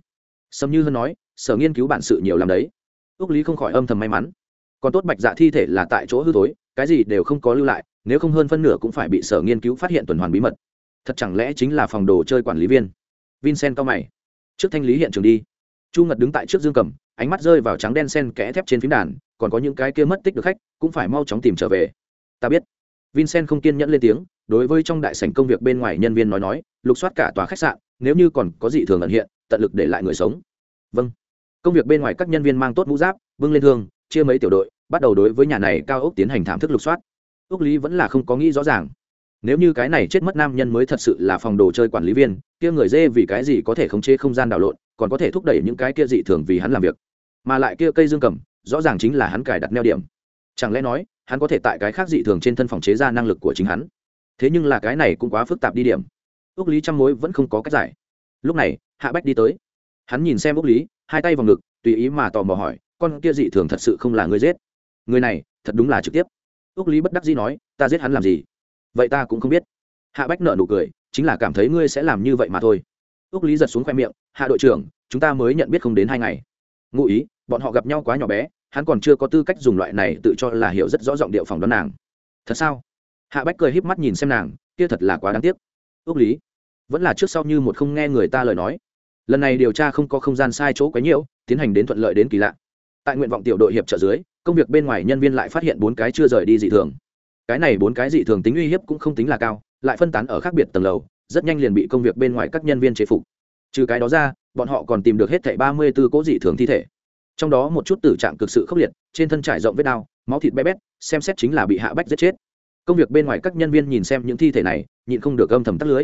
Sầm như hân nói, sở nghiên cứu bản sự nhiều làm đấy. Ước lý không khỏi âm thầm may mắn. Còn tốt bạch dạ thi thể là tại chỗ hư tối cái gì đều không có lưu lại nếu không hơn phân nửa cũng phải bị sở nghiên cứu phát hiện tuần hoàn bí mật. Thật chẳng lẽ chính là phòng đồ chơi quản lý viên? Vincent cao mày. Trước thanh lý hiện trường đi. Chu ngật đứng tại trước dương cầm, ánh mắt rơi vào trắng đen sen kẽ thép trên phím đàn, còn có những cái kia mất tích được khách, cũng phải mau chóng tìm trở về. Ta biết. Vincent không kiên nhẫn lên tiếng, đối với trong đại sảnh công việc bên ngoài nhân viên nói nói, lục soát cả tòa khách sạn, nếu như còn có gì thường ẩn hiện, tận lực để lại người sống. Vâng. Công việc bên ngoài các nhân viên mang tốt mũ giáp vâng lên thương, chia mấy tiểu đội, bắt đầu đối với nhà này cao ốc tiến hành thảm thức lục soát ước lý vẫn là không có nghĩ rõ ràng. Nếu như cái này chết mất nam nhân mới thật sự là phòng đồ chơi quản lý viên, kia người dê vì cái gì có thể khống chế không gian đảo lộn, còn có thể thúc đẩy những cái kia dị thường vì hắn làm việc. Mà lại kia cây dương cầm, rõ ràng chính là hắn cài đặt neo điểm. Chẳng lẽ nói, hắn có thể tại cái khác dị thường trên thân phòng chế ra năng lực của chính hắn? Thế nhưng là cái này cũng quá phức tạp đi điểm. Ước lý trăm mối vẫn không có cách giải. Lúc này, hạ bách đi tới. Hắn nhìn xem ước lý, hai tay vào ngực, tùy ý mà tò mò hỏi, con kia dị thường thật sự không là người giết? Người này, thật đúng là trực tiếp ước lý bất đắc dĩ nói, ta giết hắn làm gì? Vậy ta cũng không biết. Hạ bách nợ nụ cười, chính là cảm thấy ngươi sẽ làm như vậy mà thôi. Ước lý giật xuống khoe miệng, hạ đội trưởng, chúng ta mới nhận biết không đến hai ngày. Ngụ ý, bọn họ gặp nhau quá nhỏ bé, hắn còn chưa có tư cách dùng loại này tự cho là hiểu rất rõ giọng điệu phòng đón nàng. Thật sao? Hạ bách cười híp mắt nhìn xem nàng, kia thật là quá đáng tiếc. Ước lý, vẫn là trước sau như một không nghe người ta lời nói. Lần này điều tra không có không gian sai chỗ quấy nhiễu tiến hành đến thuận lợi đến kỳ lạ. Tại nguyện vọng tiểu đội hiệp trợ dưới công việc bên ngoài nhân viên lại phát hiện bốn cái chưa rời đi dị thường. Cái này bốn cái dị thường tính uy hiếp cũng không tính là cao, lại phân tán ở khác biệt tầng lầu, rất nhanh liền bị công việc bên ngoài các nhân viên chế phục. Trừ cái đó ra, bọn họ còn tìm được hết thảy ba mươi b ố cỗ dị thường thi thể. Trong đó một chút tử trạng cực sự khốc liệt, trên thân trải rộng vết đao máu thịt bé bét, xem xét chính là bị hạ bách giết chết. Công việc bên ngoài các nhân viên nhìn xem những thi thể này, nhịn không được âm thầm tắt lưới.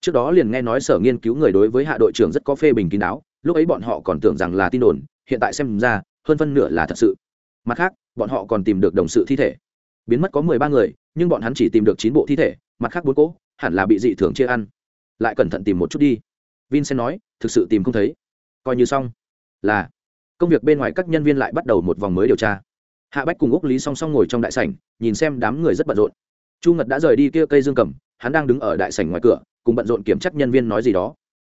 Trước đó liền nghe nói sở nghiên cứu người đối với hạ đội trưởng rất có phê bình kín đáo, lúc ấy bọn họ còn tưởng rằng là tin đồn, hiện tại xem ra, hơn phân nửa là thật sự mặt khác, bọn họ còn tìm được đồng sự thi thể. Biến mất có mười ba người, nhưng bọn hắn chỉ tìm được chín bộ thi thể, mặt khác bốn cỗ, hẳn là bị dị thường chia ăn. Lại cẩn thận tìm một chút đi. Vincent nói, thực sự tìm không thấy. Coi như xong. Là, công việc bên ngoài các nhân viên lại bắt đầu một vòng mới điều tra. Hạ bách cùng úc lý song song ngồi trong đại sảnh, nhìn xem đám người rất bận rộn. Chu ngật đã rời đi kia cây dương cầm, hắn đang đứng ở đại sảnh ngoài cửa, cùng bận rộn kiểm tra nhân viên nói gì đó.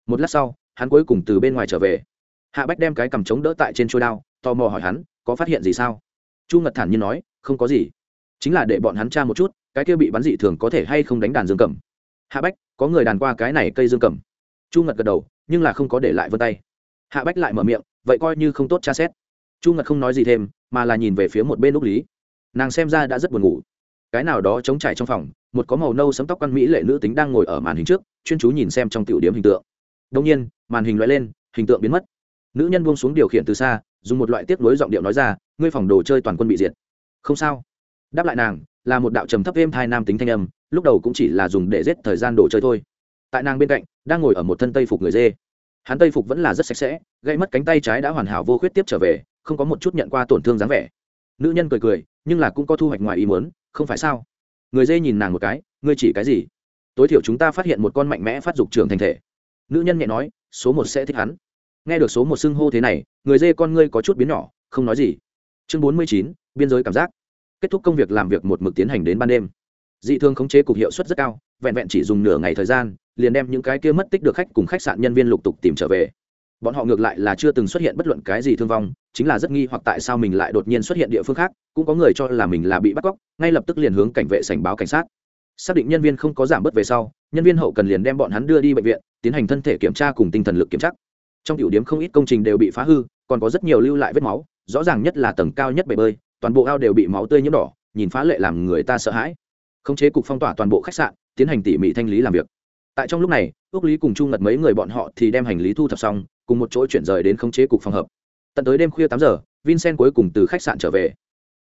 Một lát sau, hắn cuối cùng từ bên ngoài trở về hạ bách đem cái cầm trống đỡ tại trên trôi đao, tò mò hỏi hắn, có phát hiện gì sao? Chu ngật thản nhiên nói, không có gì. Chính là để bọn hắn tra một chút, cái kia bị bắn dị thường có thể hay không đánh đàn dương cầm. Hạ bách, có người đàn qua cái này cây dương cầm. Chu ngật gật đầu, nhưng là không có để lại vân tay. Hạ bách lại mở miệng, vậy coi như không tốt tra xét. Chu ngật không nói gì thêm, mà là nhìn về phía một bên úc lý. Nàng xem ra đã rất buồn ngủ. Cái nào đó chống trải trong phòng, một có màu nâu sấm tóc quan mỹ lệ nữ tính đang ngồi ở màn hình trước, chuyên chú nhìn xem trong tiểu điểm hình tượng. Đông nhiên, màn hình loại lên, hình tượng biến mất nữ nhân buông xuống điều khiển từ xa, dùng một loại tiếp nối giọng điệu nói ra, ngươi phòng đồ chơi toàn quân bị diệt. Không sao. Đáp lại nàng, là một đạo trầm thấp êm thai nam tính thanh âm, lúc đầu cũng chỉ là dùng để giết thời gian đồ chơi thôi. Tại nàng bên cạnh, đang ngồi ở một thân tây phục người dê. Hắn tây phục vẫn là rất sạch sẽ gây mất cánh tay trái đã hoàn hảo vô khuyết tiếp trở về, không có một chút nhận qua tổn thương dáng vẻ. Nữ nhân cười cười, nhưng là cũng có thu hoạch ngoài ý muốn, không phải sao? Người dê nhìn nàng một cái, ngươi chỉ cái gì? Tối thiểu chúng ta phát hiện một con mạnh mẽ phát dục trưởng thành thể. Nữ nhân nhẹ nói, số một sẽ thích hắn nghe được số một xưng hô thế này, người dê con ngươi có chút biến nhỏ, không nói gì. Chương bốn mươi chín, biên giới cảm giác. Kết thúc công việc làm việc một mực tiến hành đến ban đêm. Dị thường khống chế cục hiệu suất rất cao, vẹn vẹn chỉ dùng nửa ngày thời gian, liền đem những cái kia mất tích được khách cùng khách sạn nhân viên lục tục tìm trở về. Bọn họ ngược lại là chưa từng xuất hiện bất luận cái gì thương vong, chính là rất nghi hoặc tại sao mình lại đột nhiên xuất hiện địa phương khác, cũng có người cho là mình là bị bắt cóc, ngay lập tức liền hướng cảnh vệ sành báo cảnh sát. Xác định nhân viên không có giảm bớt về sau, nhân viên hậu cần liền đem bọn hắn đưa đi bệnh viện, tiến hành thân thể kiểm tra cùng tinh thần lực kiểm tra trong tiểu điểm không ít công trình đều bị phá hư, còn có rất nhiều lưu lại vết máu, rõ ràng nhất là tầng cao nhất bể bơi, toàn bộ ao đều bị máu tươi nhiễm đỏ, nhìn phá lệ làm người ta sợ hãi. Khống chế cục phong tỏa toàn bộ khách sạn, tiến hành tỉ mỉ thanh lý làm việc. Tại trong lúc này ước lý cùng chu ngật mấy người bọn họ thì đem hành lý thu thập xong, cùng một chỗ chuyển rời đến khống chế cục phòng hợp. Tận tới đêm khuya tám giờ, vincent cuối cùng từ khách sạn trở về.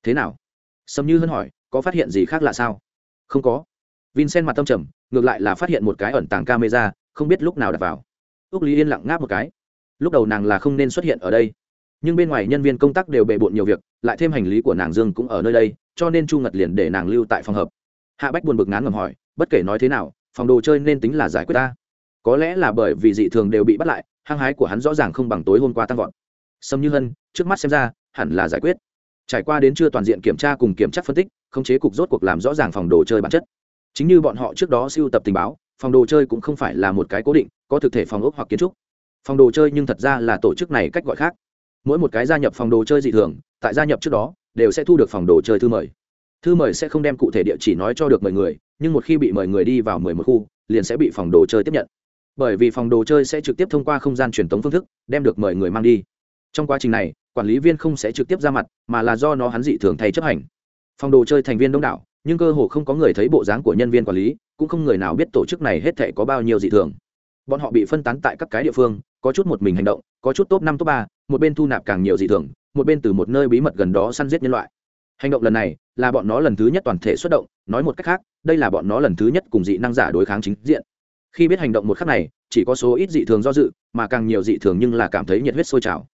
Thế nào? Sầm như hân hỏi, có phát hiện gì khác lạ sao? Không có. Vincent mặt tâm trầm, ngược lại là phát hiện một cái ẩn tàng camera, không biết lúc nào đặt vào. Ước lý yên lặng ngáp một cái lúc đầu nàng là không nên xuất hiện ở đây. Nhưng bên ngoài nhân viên công tác đều bề bộn nhiều việc, lại thêm hành lý của nàng dương cũng ở nơi đây, cho nên chu ngật liền để nàng lưu tại phòng hợp hạ bách buồn bực ngán ngầm hỏi, bất kể nói thế nào, phòng đồ chơi nên tính là giải quyết ta? Có lẽ là bởi vì dị thường đều bị bắt lại, hăng hái của hắn rõ ràng không bằng tối hôm qua tăng vọt. Sâm như hân, trước mắt xem ra, hẳn là giải quyết. Trải qua đến chưa toàn diện kiểm tra cùng kiểm tra phân tích, khống chế cục rốt cuộc làm rõ ràng phòng đồ chơi bản chất. Chính như bọn họ trước đó siêu tập tình báo, phòng đồ chơi cũng không phải là một cái cố định, có thực thể phòng ốc hoặc kiến trúc phòng đồ chơi nhưng thật ra là tổ chức này cách gọi khác. Mỗi một cái gia nhập phòng đồ chơi dị thường, tại gia nhập trước đó, đều sẽ thu được phòng đồ chơi thư mời. Thư mời sẽ không đem cụ thể địa chỉ nói cho được mời người, nhưng một khi bị mời người đi vào mười một khu, liền sẽ bị phòng đồ chơi tiếp nhận. Bởi vì phòng đồ chơi sẽ trực tiếp thông qua không gian truyền tống phương thức, đem được mời người mang đi. Trong quá trình này, quản lý viên không sẽ trực tiếp ra mặt, mà là do nó hắn dị thường thay chấp hành. Phòng đồ chơi thành viên đông đảo, nhưng cơ hồ không có người thấy bộ dáng của nhân viên quản lý, cũng không người nào biết tổ chức này hết thể có bao nhiêu dị thường bọn họ bị phân tán tại các cái địa phương, có chút một mình hành động, có chút top năm, top ba, một bên thu nạp càng nhiều dị thường, một bên từ một nơi bí mật gần đó săn giết nhân loại. Hành động lần này là bọn nó lần thứ nhất toàn thể xuất động, nói một cách khác, đây là bọn nó lần thứ nhất cùng dị năng giả đối kháng chính diện. Khi biết hành động một khắc này, chỉ có số ít dị thường do dự, mà càng nhiều dị thường nhưng là cảm thấy nhiệt huyết sôi trào.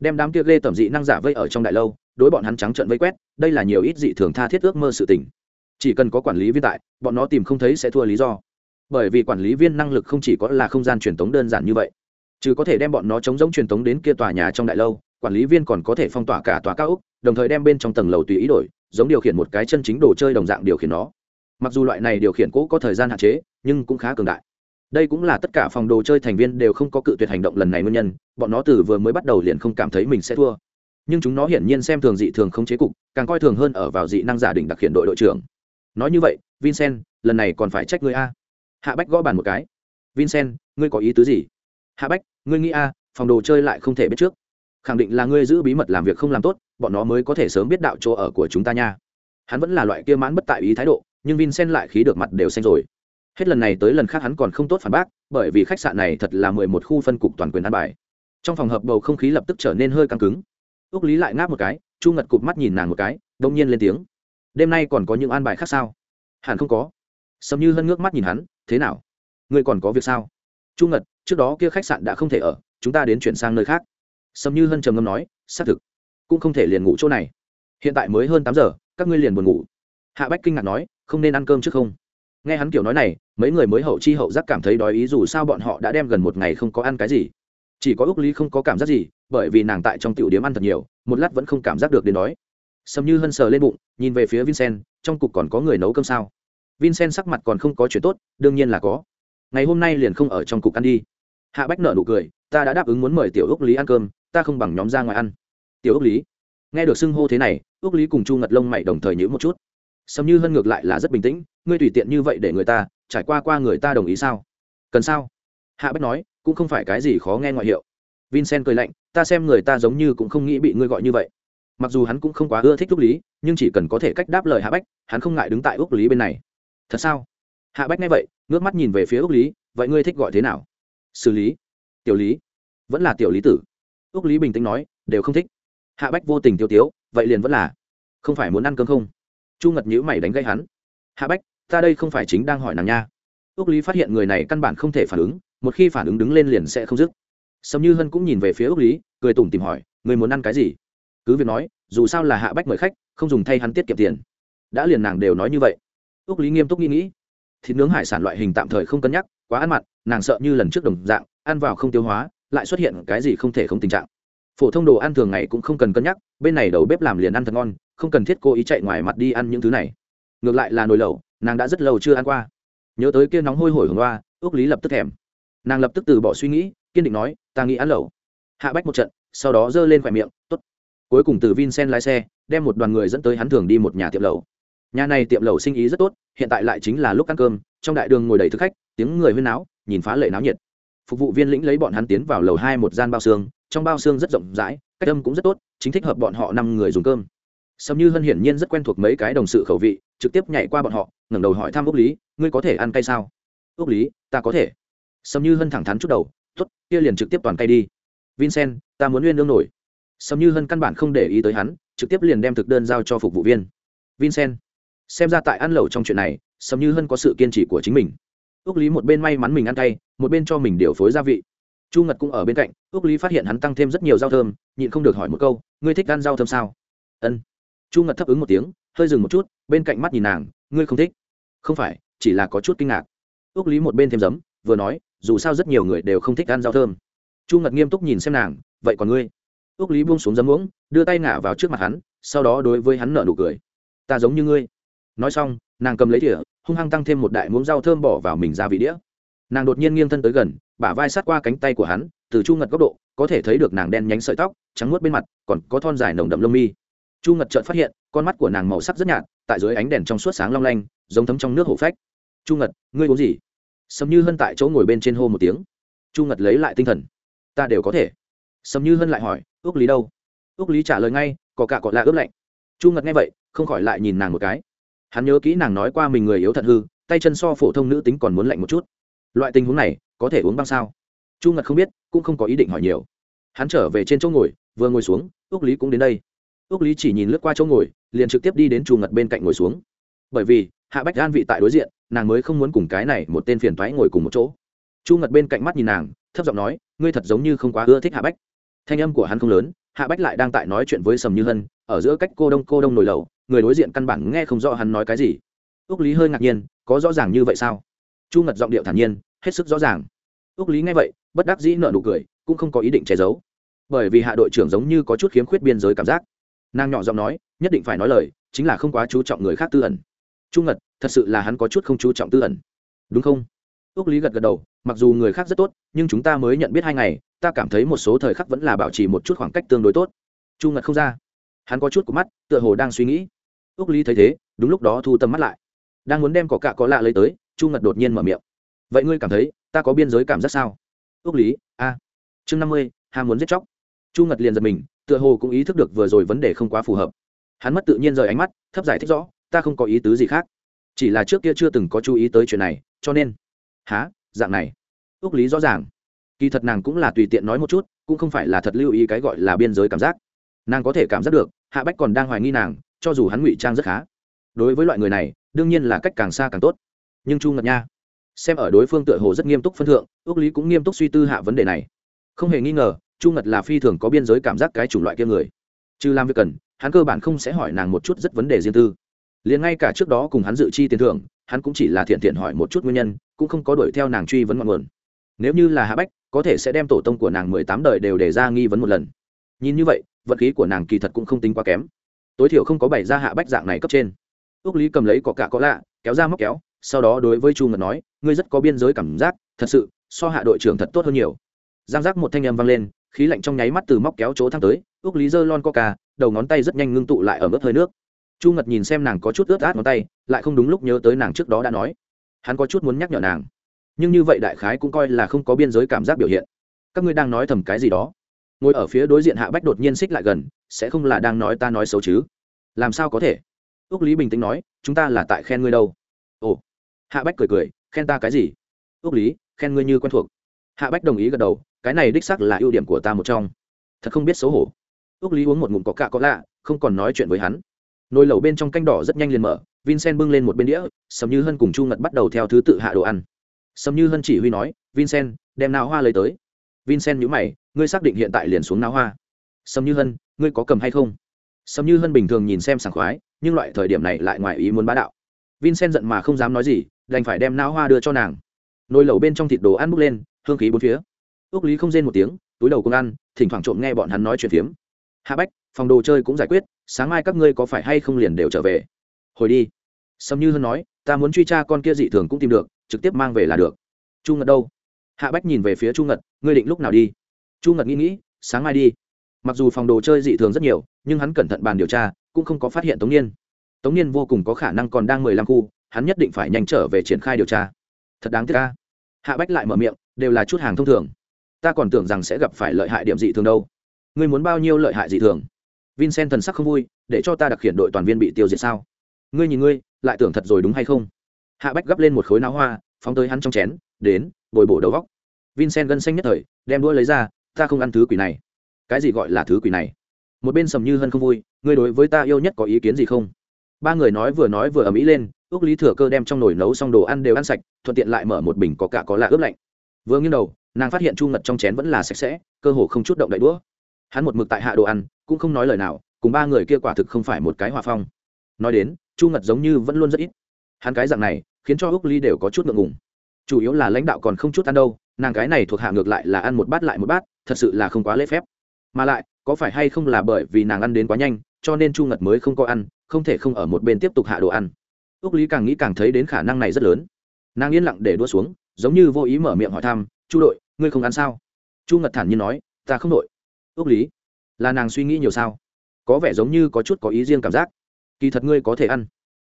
Đem đám kia lê tẩm dị năng giả vây ở trong đại lâu, đối bọn hắn trắng trận vây quét, đây là nhiều ít dị thường tha thiết ước mơ sự tình. Chỉ cần có quản lý viên tại, bọn nó tìm không thấy sẽ thua lý do bởi vì quản lý viên năng lực không chỉ có là không gian truyền tống đơn giản như vậy, chứ có thể đem bọn nó chống giống truyền tống đến kia tòa nhà trong đại lâu, quản lý viên còn có thể phong tỏa cả tòa cao ốc, đồng thời đem bên trong tầng lầu tùy ý đổi, giống điều khiển một cái chân chính đồ chơi đồng dạng điều khiển nó. Mặc dù loại này điều khiển cũ có thời gian hạn chế, nhưng cũng khá cường đại. Đây cũng là tất cả phòng đồ chơi thành viên đều không có cự tuyệt hành động lần này nguyên nhân, bọn nó từ vừa mới bắt đầu liền không cảm thấy mình sẽ thua. Nhưng chúng nó hiển nhiên xem thường dị thường không chế cục, càng coi thường hơn ở vào dị năng giả định đặc hiện đội đội trưởng. Nói như vậy, vincent, lần này còn phải trách ngươi a hạ bách gõ bàn một cái. Vincent, ngươi có ý tứ gì? Hạ bách, ngươi nghĩ a, phòng đồ chơi lại không thể biết trước. Khẳng định là ngươi giữ bí mật làm việc không làm tốt, bọn nó mới có thể sớm biết đạo chỗ ở của chúng ta nha. Hắn vẫn là loại kia mãn bất tại ý thái độ, nhưng vincent lại khí được mặt đều xanh rồi. Hết lần này tới lần khác hắn còn không tốt phản bác, bởi vì khách sạn này thật là mười một khu phân cục toàn quyền ăn bài. Trong phòng hợp bầu không khí lập tức trở nên hơi căng cứng. Ước lý lại ngáp một cái, chu ngật cụp mắt nhìn nàng một cái, đông nhiên lên tiếng. Đêm nay còn có những an bài khác sao? Hẳn không có. Sầm như hân ngước mắt nhìn hắn thế nào? Ngươi còn có việc sao? Chu ngật, trước đó kia khách sạn đã không thể ở, chúng ta đến chuyển sang nơi khác. Sầm như hân trầm ngâm nói, xác thực, cũng không thể liền ngủ chỗ này. Hiện tại mới hơn tám giờ, các ngươi liền buồn ngủ. Hạ bách kinh ngạc nói, không nên ăn cơm trước không? Nghe hắn kiểu nói này, mấy người mới hậu chi hậu giác cảm thấy đói ý dù sao bọn họ đã đem gần một ngày không có ăn cái gì. Chỉ có ước lý không có cảm giác gì, bởi vì nàng tại trong tiểu điếm ăn thật nhiều, một lát vẫn không cảm giác được đến đói. Sầm như hân sờ lên bụng, nhìn về phía vincent, trong cục còn có người nấu cơm sao? Vincent sắc mặt còn không có chuyện tốt, đương nhiên là có. Ngày hôm nay liền không ở trong cục ăn đi. Hạ bách nợ nụ cười, ta đã đáp ứng muốn mời tiểu ước lý ăn cơm, ta không bằng nhóm ra ngoài ăn. Tiểu ước lý, nghe được xưng hô thế này, ước lý cùng chu ngật lông mày đồng thời nhữ một chút. Sầm như hân ngược lại là rất bình tĩnh, ngươi tùy tiện như vậy để người ta, trải qua qua người ta đồng ý sao? Cần sao? Hạ bách nói, cũng không phải cái gì khó nghe ngoại hiệu. Vincent cười lạnh, ta xem người ta giống như cũng không nghĩ bị ngươi gọi như vậy. Mặc dù hắn cũng không quá ưa thích ước lý, nhưng chỉ cần có thể cách đáp lời hạ bách, hắn không ngại đứng tại ước lý bên này thật sao? Hạ bách nghe vậy, ngước mắt nhìn về phía ước lý, vậy ngươi thích gọi thế nào? Xử lý. Tiểu lý. Vẫn là tiểu lý tử. Ước lý bình tĩnh nói, đều không thích. Hạ bách vô tình tiêu tiếu, vậy liền vẫn là. Không phải muốn ăn cơm không? Chu ngật nhữ mày đánh gây hắn. Hạ bách, ta đây không phải chính đang hỏi nàng nha. Ước lý phát hiện người này căn bản không thể phản ứng, một khi phản ứng đứng lên liền sẽ không dứt. Sầm như hân cũng nhìn về phía ước lý, cười tủm tìm hỏi người muốn ăn cái gì? Cứ việc nói, dù sao là hạ bách mời khách, không dùng thay hắn tiết kiệm tiền. Đã liền nàng đều nói như vậy ước lý nghiêm túc nghĩ nghĩ. Thịt nướng hải sản loại hình tạm thời không cân nhắc, quá ăn mặn, nàng sợ như lần trước đồng dạng, ăn vào không tiêu hóa, lại xuất hiện cái gì không thể không tình trạng. Phổ thông đồ ăn thường ngày cũng không cần cân nhắc, bên này đầu bếp làm liền ăn thật ngon, không cần thiết cố ý chạy ngoài mặt đi ăn những thứ này. Ngược lại là nồi lẩu, nàng đã rất lâu chưa ăn qua. Nhớ tới kia nóng hôi hổi hồng loa ước lý lập tức thèm. Nàng lập tức từ bỏ suy nghĩ, kiên định nói, ta nghĩ ăn lẩu. Hạ bách một trận, sau đó giơ lên khỏe miệng t ố t cuối cùng từ vincent lái xe, đem một đoàn người dẫn tới hắn thường đi một nhà tiệm lẩu nhà này tiệm lẩu sinh ý rất tốt, hiện tại lại chính là lúc ăn cơm, trong đại đường ngồi đầy thực khách, tiếng người huyên náo, nhìn phá lệ náo nhiệt. Phục vụ viên lĩnh lấy bọn hắn tiến vào lầu hai một gian bao xương, trong bao xương rất rộng rãi, cách âm cũng rất tốt, chính thích hợp bọn họ năm người dùng cơm. Sầm như hân hiển nhiên rất quen thuộc mấy cái đồng sự khẩu vị, trực tiếp nhảy qua bọn họ, ngẩng đầu hỏi thăm úc lý, ngươi có thể ăn cay sao? Úc lý, ta có thể. Sầm như hân thẳng thắn chút đầu tuất kia liền trực tiếp toàn cay đi. Vincent, ta muốn nguyên lương nổi. Sầm như hân căn bản không để ý tới hắn, trực tiếp liền đem thực đơn giao cho phục vụ viên. Vincent xem ra tại ăn lẩu trong chuyện này sầm như hân có sự kiên trì của chính mình. Ước lý một bên may mắn mình ăn tay một bên cho mình điều phối gia vị. Chu ngật cũng ở bên cạnh ước lý phát hiện hắn tăng thêm rất nhiều rau thơm, nhịn không được hỏi một câu, ngươi thích ăn rau thơm sao? Ân. Chu ngật thấp ứng một tiếng, hơi dừng một chút, bên cạnh mắt nhìn nàng, ngươi không thích? Không phải, chỉ là có chút kinh ngạc. Ước lý một bên thêm giấm, vừa nói, dù sao rất nhiều người đều không thích ăn rau thơm. Chu ngật nghiêm túc nhìn xem nàng, vậy còn ngươi? Ước lý buông xuống giấm uống đưa tay ngả vào trước mặt hắn, sau đó đối với hắn nở nụ cười. Ta giống như ngươi nói xong, nàng cầm lấy thìa, hung hăng tăng thêm một đại muỗng rau thơm bỏ vào mình ra vị đĩa. Nàng đột nhiên nghiêng thân tới gần, bả vai sát qua cánh tay của hắn, từ chu ngật góc độ, có thể thấy được nàng đen nhánh sợi tóc, trắng nuốt bên mặt, còn có thon dài nồng đậm lông mi. Chu ngật chợt phát hiện, con mắt của nàng màu sắc rất nhạt, tại dưới ánh đèn trong suốt sáng long lanh, giống thấm trong nước hổ phách. Chu ngật, ngươi uống gì? Sầm như hân tại chỗ ngồi bên trên hô một tiếng. Chu ngật lấy lại tinh thần. Ta đều có thể. Sầm như hân lại hỏi, ước lý đâu? Ước lý trả lời ngay, có cả cọ lạ ướp lạnh. Chu ngật nghe vậy, không khỏi lại nhìn nàng một cái hắn nhớ kỹ nàng nói qua mình người yếu thật hư, tay chân so phổ thông nữ tính còn muốn lạnh một chút. Loại tình huống này, có thể uống băng sao? Chu ngật không biết, cũng không có ý định hỏi nhiều. Hắn trở về trên chỗ ngồi, vừa ngồi xuống ước lý cũng đến đây. Ước lý chỉ nhìn lướt qua chỗ ngồi, liền trực tiếp đi đến chu ngật bên cạnh ngồi xuống. Bởi vì, hạ bách gan vị tại đối diện, nàng mới không muốn cùng cái này một tên phiền thoái ngồi cùng một chỗ. Chu ngật bên cạnh mắt nhìn nàng, thấp giọng nói, ngươi thật giống như không quá ưa thích hạ bách. Thanh âm của hắn không lớn, hạ bách lại đang tại nói chuyện với sầm như hân, ở giữa cách cô đông cô đông nổi lầu người đối diện căn bản nghe không rõ hắn nói cái gì. Ước lý hơi ngạc nhiên, có rõ ràng như vậy sao? Chu ngật giọng điệu thản nhiên, hết sức rõ ràng. Ước lý nghe vậy, bất đắc dĩ nợ nụ cười, cũng không có ý định che giấu. Bởi vì hạ đội trưởng giống như có chút khiếm khuyết biên giới cảm giác. Nàng nhỏ giọng nói, nhất định phải nói lời, chính là không quá chú trọng người khác tư ẩn. Chu ngật, thật sự là hắn có chút không chú trọng tư ẩn. Đúng không? Ước lý gật gật đầu, mặc dù người khác rất tốt, nhưng chúng ta mới nhận biết hai ngày, ta cảm thấy một số thời khắc vẫn là bảo trì một chút khoảng cách tương đối tốt. Chu ngật không ra. Hắn có chút của mắt, tựa hồ đang suy nghĩ ước lý thấy thế, đúng lúc đó thu tâm mắt lại. Đang muốn đem cỏ cạ có lạ lấy tới, chu ngật đột nhiên mở miệng. Vậy ngươi cảm thấy, ta có biên giới cảm giác sao? Ước lý, a. Chương năm mươi ham muốn giết chóc. Chu ngật liền giật mình, tựa hồ cũng ý thức được vừa rồi vấn đề không quá phù hợp. Hắn mất tự nhiên rời ánh mắt, thấp giải thích rõ, ta không có ý tứ gì khác. Chỉ là trước kia chưa từng có chú ý tới chuyện này, cho nên. Há dạng này. Ước lý rõ ràng. Kỳ thật nàng cũng là tùy tiện nói một chút, cũng không phải là thật lưu ý cái gọi là biên giới cảm giác. Nàng có thể cảm giác được, hạ bách còn đang hoài nghi nàng cho dù hắn ngụy trang rất khá. Đối với loại người này, đương nhiên là cách càng xa càng tốt. Nhưng chu ngật nha, xem ở đối phương tựa hồ rất nghiêm túc phân thượng ước lý cũng nghiêm túc suy tư hạ vấn đề này. Không hề nghi ngờ, chu ngật là phi thường có biên giới cảm giác cái chủng loại kia người. Chứ làm việc cần, hắn cơ bản không sẽ hỏi nàng một chút rất vấn đề riêng tư. Liền ngay cả trước đó cùng hắn dự chi tiền thưởng, hắn cũng chỉ là thiện thiện hỏi một chút nguyên nhân, cũng không có đuổi theo nàng truy vấn ngọn nguồn. Nếu như là hạ bách, có thể sẽ đem tổ tông của nàng mười tám đời đều để ra nghi vấn một lần. Nhìn như vậy, vật khí của nàng kỳ thật cũng không tính quá kém tối thiểu không có bảy ra hạ bách dạng này cấp trên. Ước lý cầm lấy có cả có lạ, kéo ra móc kéo, sau đó đối với chu ngật nói, ngươi rất có biên giới cảm giác, thật sự, so hạ đội trưởng thật tốt hơn nhiều. Giang giác một thanh âm vang lên, khí lạnh trong nháy mắt từ móc kéo chỗ thăng tới ước lý giơ lon coca, đầu ngón tay rất nhanh ngưng tụ lại ở mức hơi nước. Chu ngật nhìn xem nàng có chút ướt át ngón tay, lại không đúng lúc nhớ tới nàng trước đó đã nói. Hắn có chút muốn nhắc nhở nàng. Nhưng như vậy đại khái cũng coi là không có biên giới cảm giác biểu hiện. Các ngươi đang nói thầm cái gì đó? Ngồi ở phía đối diện hạ bách đột nhiên xích lại gần, sẽ không là đang nói ta nói xấu chứ? Làm sao có thể? Ước lý bình tĩnh nói, chúng ta là tại khen ngươi đâu. Ồ. Hạ bách cười cười, khen ta cái gì? Ước lý, khen ngươi như quen thuộc. Hạ bách đồng ý gật đầu, cái này đích sắc là ưu điểm của ta một trong. Thật không biết xấu hổ. Ước lý uống một ngụm có cạ có lạ không còn nói chuyện với hắn. Nồi lẩu bên trong canh đỏ rất nhanh liền mở, vincent bưng lên một bên đĩa, sầm như hân cùng chu ngật bắt đầu theo thứ tự hạ đồ ăn. Sầm như hân chỉ huy nói, vincent, đem nào hoa lấy tới? Vincent nhữ mày ngươi xác định hiện tại liền xuống náo hoa. Sâm như hân, ngươi có cầm hay không? Sâm như hân bình thường nhìn xem sảng khoái, nhưng loại thời điểm này lại ngoài ý muốn bá đạo. Vincent giận mà không dám nói gì, đành phải đem não hoa đưa cho nàng. Nồi lẩu bên trong thịt đồ ăn bốc lên, hương khí bốn phía. Ước lý không rên một tiếng, túi đầu cũng ăn, thỉnh thoảng trộm nghe bọn hắn nói chuyện phiếm. Hạ bách, phòng đồ chơi cũng giải quyết, sáng mai các ngươi có phải hay không liền đều trở về? Hồi đi. Sâm như Hân nói, ta muốn truy tra con kia dị thường cũng tìm được, trực tiếp mang về là được. Chu ngật đâu? Hạ bách nhìn về phía chu ngật, ngươi định lúc nào đi? Chu ngật nghĩ nghĩ, sáng mai đi. Mặc dù phòng đồ chơi dị thường rất nhiều, nhưng hắn cẩn thận bàn điều tra, cũng không có phát hiện tống niên. Tống niên vô cùng có khả năng còn đang mười lăm khu, hắn nhất định phải nhanh trở về triển khai điều tra. Thật đáng tiếc ca hạ bách lại mở miệng, đều là chút hàng thông thường. Ta còn tưởng rằng sẽ gặp phải lợi hại điểm dị thường đâu. Ngươi muốn bao nhiêu lợi hại dị thường? Vincent thần sắc không vui, để cho ta đặc khiển đội toàn viên bị tiêu diệt sao? Ngươi nhìn ngươi, lại tưởng thật rồi đúng hay không? Hạ bách gấp lên một khối não hoa, phóng tới hắn trong chén, đến, bồi bổ đầu góc. Vincent gân xanh nhất thời, đem đũa lấy ra ta không ăn thứ quỷ này. Cái gì gọi là thứ quỷ này? Một bên sầm như hân không vui, ngươi đối với ta yêu nhất có ý kiến gì không? Ba người nói vừa nói vừa ầm ĩ lên ước lý thừa cơ đem trong nồi nấu xong đồ ăn đều ăn sạch, thuận tiện lại mở một bình có cả có lạ ướp lạnh. Vừa nghiêng đầu, nàng phát hiện chu ngật trong chén vẫn là sạch sẽ, cơ hồ không chút động đậy đũa. Hắn một mực tại hạ đồ ăn, cũng không nói lời nào, cùng ba người kia quả thực không phải một cái hòa phong. Nói đến, chu ngật giống như vẫn luôn rất ít. Hắn cái dạng này, khiến cho ước ly đều có chút ngượng ngùng. Chủ yếu là lãnh đạo còn không chút ăn đâu nàng cái này thuộc hạ ngược lại là ăn một bát lại một bát, thật sự là không quá lễ phép. Mà lại, có phải hay không là bởi vì nàng ăn đến quá nhanh, cho nên chu ngật mới không có ăn, không thể không ở một bên tiếp tục hạ đồ ăn. Ước lý càng nghĩ càng thấy đến khả năng này rất lớn. Nàng yên lặng để đua xuống, giống như vô ý mở miệng hỏi thăm, chu đội, ngươi không ăn sao? Chu ngật thản nhiên nói, ta không đội. Ước lý, là nàng suy nghĩ nhiều sao? Có vẻ giống như có chút có ý riêng cảm giác. Kỳ thật ngươi có thể ăn.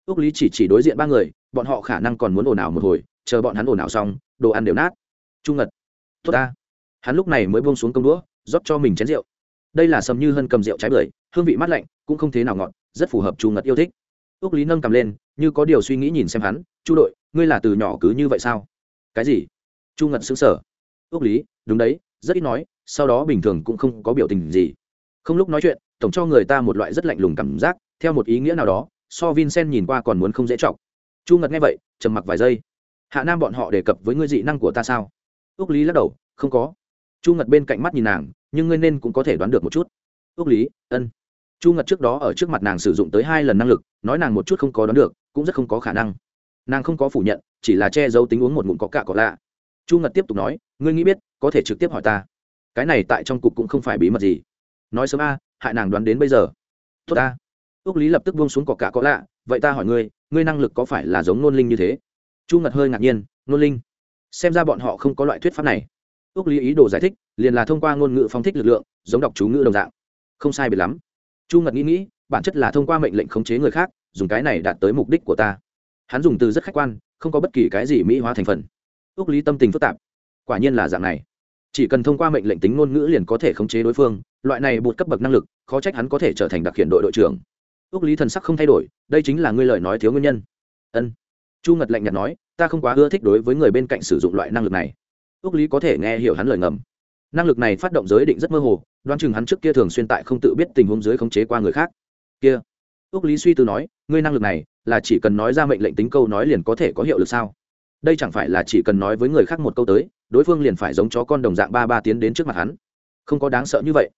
Ước lý chỉ chỉ đối diện ba người, bọn họ khả năng còn muốn ồn ào một hồi, chờ bọn hắn ồn ào xong, đồ ăn đều nát chu ngật. Tốt ta. Hắn lúc này mới buông xuống công đũa, rót cho mình chén rượu. Đây là sầm như hân cầm rượu trái bưởi, hương vị mát lạnh, cũng không thế nào ngọt, rất phù hợp chu ngật yêu thích. Ước lý nâng cầm lên, như có điều suy nghĩ nhìn xem hắn, chu đội, ngươi là từ nhỏ cứ như vậy sao? Cái gì? Chu ngật xứng sở ước lý, đúng đấy, rất ít nói, sau đó bình thường cũng không có biểu tình gì. Không lúc nói chuyện, tổng cho người ta một loại rất lạnh lùng cảm giác, theo một ý nghĩa nào đó, so vincent nhìn qua còn muốn không dễ chọc. Chu ngật nghe vậy, trầm mặc vài giây. Hạ nam bọn họ đề cập với ngươi dị năng của ta sao? Ước lý lắc đầu, không có. Chu ngật bên cạnh mắt nhìn nàng, nhưng ngươi nên cũng có thể đoán được một chút. Ước lý, ân. Chu ngật trước đó ở trước mặt nàng sử dụng tới hai lần năng lực, nói nàng một chút không có đoán được, cũng rất không có khả năng. Nàng không có phủ nhận, chỉ là che giấu tính uống một ngụm có cạ có lạ. Chu ngật tiếp tục nói, ngươi nghĩ biết, có thể trực tiếp hỏi ta. Cái này tại trong cục cũng không phải bí mật gì. Nói sớm a, hại nàng đoán đến bây giờ. Tốt ta. Ước lý lập tức buông xuống cỏ cạ có lạ, vậy ta hỏi ngươi ngươi năng lực có phải là giống nôn linh như thế? Chu ngật hơi ngạc nhiên, nôn linh? Xem ra bọn họ không có loại thuyết pháp này. Ước lý ý đồ giải thích, liền là thông qua ngôn ngữ phóng thích lực lượng, giống đọc chú ngữ đồng dạng. Không sai biệt lắm. Chu ngật nghĩ nghĩ, bản chất là thông qua mệnh lệnh khống chế người khác, dùng cái này đạt tới mục đích của ta. Hắn dùng từ rất khách quan, không có bất kỳ cái gì mỹ hóa thành phần. Ước lý tâm tình phức tạp. Quả nhiên là dạng này. Chỉ cần thông qua mệnh lệnh tính ngôn ngữ liền có thể khống chế đối phương, loại này bột cấp bậc năng lực, khó trách hắn có thể trở thành đặc hiện đội đội trưởng. Ước lý thần sắc không thay đổi, đây chính là ngươi lời nói thiếu nguyên nhân. Ân chu ngật lạnh nhạt nói, ta không quá ưa thích đối với người bên cạnh sử dụng loại năng lực này. Ước lý có thể nghe hiểu hắn lời ngầm. Năng lực này phát động giới định rất mơ hồ, đoán chừng hắn trước kia thường xuyên tại không tự biết tình huống dưới khống chế qua người khác. Kia. Ước lý suy tư nói, ngươi năng lực này là chỉ cần nói ra mệnh lệnh tính câu nói liền có thể có hiệu lực sao? Đây chẳng phải là chỉ cần nói với người khác một câu tới, đối phương liền phải giống chó con đồng dạng ba ba tiến đến trước mặt hắn? Không có đáng sợ như vậy.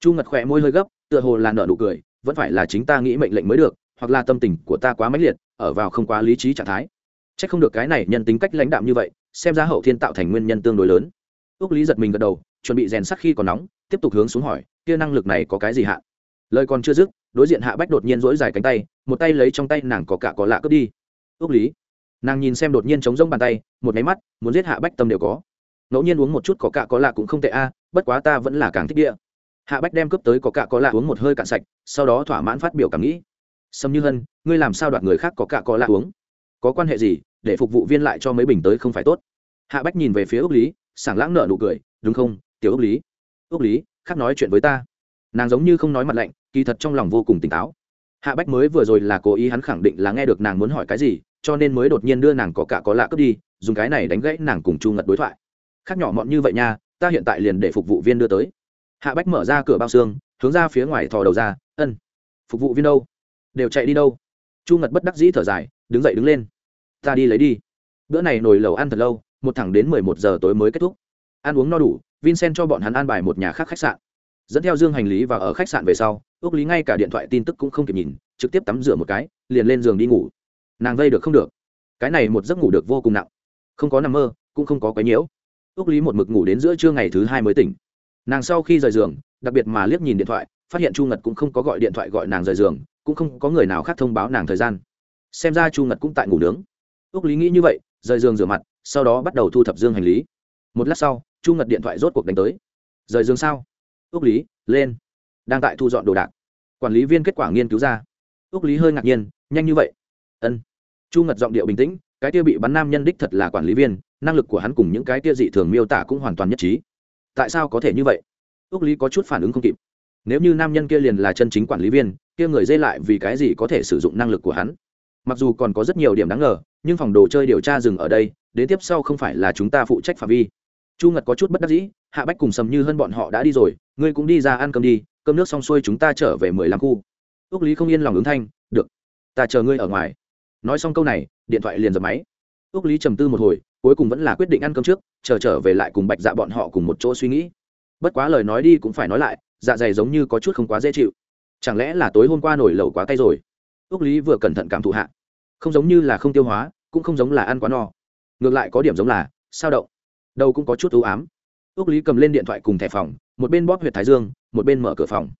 Chu ngật khỏe môi hơi gấp, tựa hồ là nợ nụ cười, vẫn phải là chính ta nghĩ mệnh lệnh mới được hoặc là tâm tình của ta quá mãnh liệt, ở vào không quá lý trí trạng thái. C h ắ c không được cái này nhân tính cách lãnh đạm như vậy, xem ra hậu thiên tạo thành nguyên nhân tương đối lớn. Ước lý giật mình gật đầu, chuẩn bị rèn sắt khi còn nóng, tiếp tục hướng xuống hỏi, kia năng lực này có cái gì hạ? Lời còn chưa dứt, đối diện hạ bách đột nhiên dỗi dài cánh tay, một tay lấy trong tay nàng có cả có lạ cướp đi. Ước lý, nàng nhìn xem đột nhiên chống rông bàn tay, một máy mắt, muốn giết hạ bách tâm đều có. Ngẫu nhiên uống một chút có cả có lạ cũng không tệ a, bất quá ta vẫn là càng thích địa hạ bách đem cướp tới có cả có lạ uống một hơi cạn sạch, sau đó thỏa mãn phát biểu cảm nghĩ sâm như hân, ngươi làm sao đoạt người khác có cạ có lạ uống? Có quan hệ gì để phục vụ viên lại cho mấy bình tới không phải tốt? Hạ bách nhìn về phía ước lý, sảng lãng nở nụ cười, đúng không, tiểu ước lý? Ước lý, khác nói chuyện với ta. Nàng giống như không nói mặt lạnh, kỳ thật trong lòng vô cùng tỉnh táo. Hạ bách mới vừa rồi là cố ý hắn khẳng định là nghe được nàng muốn hỏi cái gì, cho nên mới đột nhiên đưa nàng có cả có lạ cướp đi, dùng cái này đánh gãy nàng cùng chu ngật đối thoại. Khác nhỏ mọn như vậy nha, ta hiện tại liền để phục vụ viên đưa tới. Hạ bách mở ra cửa bao xương, hướng ra phía ngoài thò đầu ra, ân, phục vụ viên đâu? Đều chạy đi đâu? Chu ngật bất đắc dĩ thở dài, đứng dậy đứng lên. Ta đi lấy đi. Bữa này nồi lẩu ăn thật lâu, một thẳng đến mười một giờ tối mới kết thúc. Ăn uống no đủ, vincent cho bọn hắn an bài một nhà khác khách sạn. Dẫn theo dương hành lý và ở khách sạn về sau ước lý ngay cả điện thoại tin tức cũng không kịp nhìn, trực tiếp tắm rửa một cái, liền lên giường đi ngủ. Nàng vây được không được. Cái này một giấc ngủ được vô cùng nặng. Không có nằm mơ, cũng không có quấy nhiễu. Ước lý một mực ngủ đến giữa trưa ngày thứ hai mới tỉnh. Nàng sau khi rời giường, đặc biệt mà liếc nhìn điện thoại, phát hiện chu ngật cũng không có gọi điện thoại gọi nàng rời giường cũng không có người nào khác thông báo nàng thời gian. Xem ra chu ngật cũng tại ngủ nướng. Ước lý nghĩ như vậy, rời giường rửa mặt, sau đó bắt đầu thu thập dương hành lý. Một lát sau, chu ngật điện thoại rốt cuộc đánh tới. Rời giường sao? Ước lý, lên. Đang tại thu dọn đồ đạc. Quản lý viên kết quả nghiên cứu ra. Ước lý hơi ngạc nhiên, nhanh như vậy. Ân. Chu ngật giọng điệu bình tĩnh, cái kia bị bắn nam nhân đích thật là quản lý viên, năng lực của hắn cùng những cái kia dị thường miêu tả cũng hoàn toàn nhất trí. Tại sao có thể như vậy? Ước lý có chút phản ứng không kịp. Nếu như nam nhân kia liền là chân chính quản lý viên kia người dây lại vì cái gì có thể sử dụng năng lực của hắn. Mặc dù còn có rất nhiều điểm đáng ngờ, nhưng phòng đồ chơi điều tra dừng ở đây, đến tiếp sau không phải là chúng ta phụ trách phạm vi. Chu ngật có chút bất đắc dĩ, hạ bách cùng sầm như hơn bọn họ đã đi rồi, ngươi cũng đi ra ăn cơm đi, cơm nước xong xuôi chúng ta trở về mười lăm khu. Ước lý không yên lòng ứng thanh, được, ta chờ ngươi ở ngoài. Nói xong câu này, điện thoại liền dập máy. Ước lý trầm tư một hồi, cuối cùng vẫn là quyết định ăn cơm trước, chờ trở về lại cùng bạch dạ bọn họ cùng một chỗ suy nghĩ. Bất quá lời nói đi cũng phải nói lại dạ dày giống như có chút không quá dễ chịu chẳng lẽ là tối hôm qua nổi lẩu quá cay rồi? Ước lý vừa cẩn thận cảm thụ hạ. Không giống như là không tiêu hóa, cũng không giống là ăn quá no. Ngược lại có điểm giống là, sao động đầu cũng có chút ưu ám. Ước lý cầm lên điện thoại cùng thẻ phòng, một bên bóp huyệt thái dương, một bên mở cửa phòng.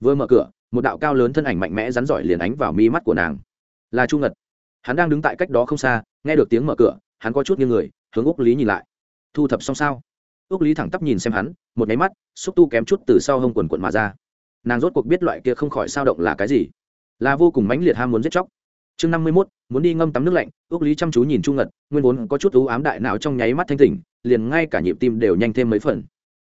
Vừa mở cửa, một đạo cao lớn thân ảnh mạnh mẽ rắn giỏi liền ánh vào mi mắt của nàng. Là chu ngật. Hắn đang đứng tại cách đó không xa, nghe được tiếng mở cửa, hắn có chút như người, hướng úc lý nhìn lại. Thu thập xong sao? Úc lý thẳng tắp nhìn xem hắn, một nháy mắt, xúc tu kém chút từ sau hông quần quần mà ra nàng rốt cuộc biết loại kia không khỏi sao động là cái gì. Là vô cùng mãnh liệt ham muốn giết chóc. Chương năm mươi mốt, muốn đi ngâm tắm nước lạnh ước lý chăm chú nhìn chu ngật, nguyên vốn có chút ưu ám đại não trong nháy mắt thanh tỉnh, liền ngay cả nhịp tim đều nhanh thêm mấy phần.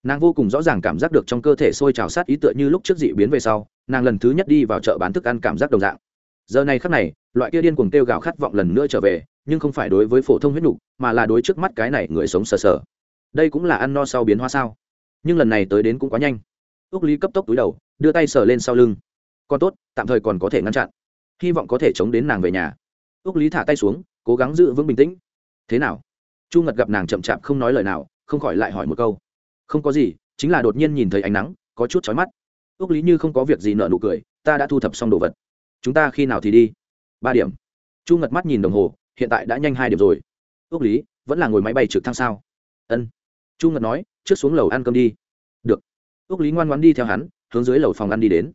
Nàng vô cùng rõ ràng cảm giác được trong cơ thể sôi trào sát ý tựa như lúc trước dị biến về sau, nàng lần thứ nhất đi vào chợ bán thức ăn cảm giác đồng dạng. Giờ này khắc này, loại kia điên cuồng kêu gào khát vọng lần nữa trở về, nhưng không phải đối với phổ thông huyết nục, mà là đối trước mắt cái này người sống sờ sờ. Đây cũng là ăn no sau biến hóa sao. Nhưng lần này tới đến cũng quá nhanh ước lý cấp tốc túi đầu, đưa tay sờ lên sau lưng. Con tốt, tạm thời còn có thể ngăn chặn. Hy vọng có thể chống đến nàng về nhà. Ước lý thả tay xuống, cố gắng giữ vững bình tĩnh. Thế nào? Chu ngật gặp nàng chậm chạp không nói lời nào, không khỏi lại hỏi một câu. Không có gì, chính là đột nhiên nhìn thấy ánh nắng, có chút chói mắt. Ước lý như không có việc gì nợ nụ cười, ta đã thu thập xong đồ vật. Chúng ta khi nào thì đi? Ba điểm. Chu ngật mắt nhìn đồng hồ, hiện tại đã nhanh hai điểm rồi. Ước lý, vẫn là ngồi máy bay trực thăng sao? Ân. Chu ngật nói, trước xuống lầu ăn cơm đi ước lý ngoan ngoan đi theo hắn, hướng dưới lầu phòng ăn đi đến.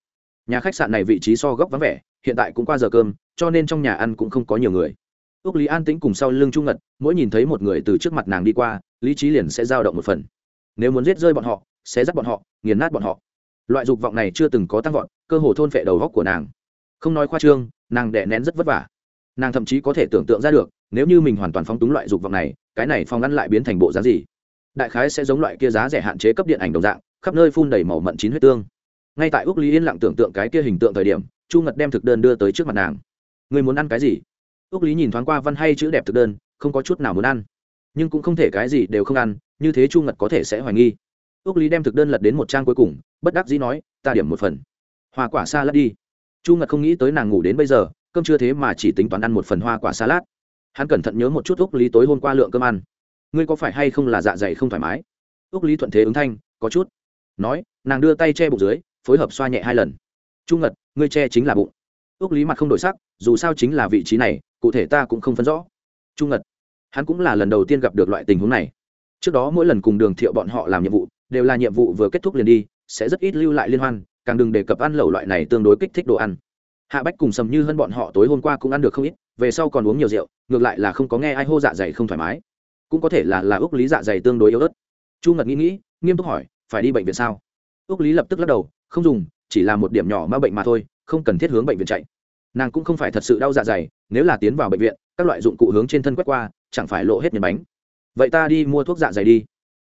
Nhà khách sạn này vị trí so góc vắng vẻ, hiện tại cũng qua giờ cơm, cho nên trong nhà ăn cũng không có nhiều người. Ước lý an tĩnh cùng sau lưng trung ngật, mỗi nhìn thấy một người từ trước mặt nàng đi qua, lý trí liền sẽ dao động một phần. Nếu muốn giết rơi bọn họ, sẽ dắt bọn họ, nghiền nát bọn họ. Loại dục vọng này chưa từng có tăng vọt, cơ hồ thôn phệ đầu góc của nàng. Không nói khoa trương, nàng đẻ nén rất vất vả. Nàng thậm chí có thể tưởng tượng ra được, nếu như mình hoàn toàn phóng túng loại dục vọng này, cái này phòng ngăn lại biến thành bộ giá gì? Đại khái sẽ giống loại kia giá rẻ hạn chế cấp điện ảnh đồng dạng khắp nơi phun đầy màu mận chín huyết tương. Ngay tại úc lý yên lặng tưởng tượng cái kia hình tượng thời điểm, chu ngật đem thực đơn đưa tới trước mặt nàng. Người muốn ăn cái gì? Úc lý nhìn thoáng qua văn hay chữ đẹp thực đơn, không có chút nào muốn ăn. Nhưng cũng không thể cái gì đều không ăn, như thế chu ngật có thể sẽ hoài nghi. Úc lý đem thực đơn lật đến một trang cuối cùng, bất đắc dĩ nói, ta điểm một phần. Hoa quả xa lát đi. Chu ngật không nghĩ tới nàng ngủ đến bây giờ, cơm chưa thế mà chỉ tính toán ăn một phần hoa quả salad. Hắn cẩn thận nhớ một chút úc lý tối hôm qua lượng cơm ăn. Ngươi có phải hay không là dạ dày không thoải mái? Úc lý thuận thế ứng thanh, có chút nói, nàng đưa tay che bụng dưới, phối hợp xoa nhẹ hai lần. Chu ngật, ngươi che chính là bụng. Ước lý mặt không đổi sắc, dù sao chính là vị trí này, cụ thể ta cũng không phân rõ. Chu ngật, hắn cũng là lần đầu tiên gặp được loại tình huống này. Trước đó mỗi lần cùng đường thiệu bọn họ làm nhiệm vụ, đều là nhiệm vụ vừa kết thúc liền đi, sẽ rất ít lưu lại liên hoan, càng đừng đề cập ăn lẩu loại này tương đối kích thích đồ ăn. Hạ bách cùng sầm như hơn bọn họ tối hôm qua cũng ăn được không ít, về sau còn uống nhiều rượu, ngược lại là không có nghe ai hô dạ dày không thoải mái. Cũng có thể là là ước lý dạ dày tương đối yếu ớt. Chu ngật nghĩ nghĩ, nghiêm túc hỏi phải đi bệnh viện sao? Ước lý lập tức lắc đầu, không dùng, chỉ là một điểm nhỏ ma bệnh mà thôi, không cần thiết hướng bệnh viện chạy. Nàng cũng không phải thật sự đau dạ dày, nếu là tiến vào bệnh viện, các loại dụng cụ hướng trên thân quét qua, chẳng phải lộ hết nhân bánh. Vậy ta đi mua thuốc dạ dày đi.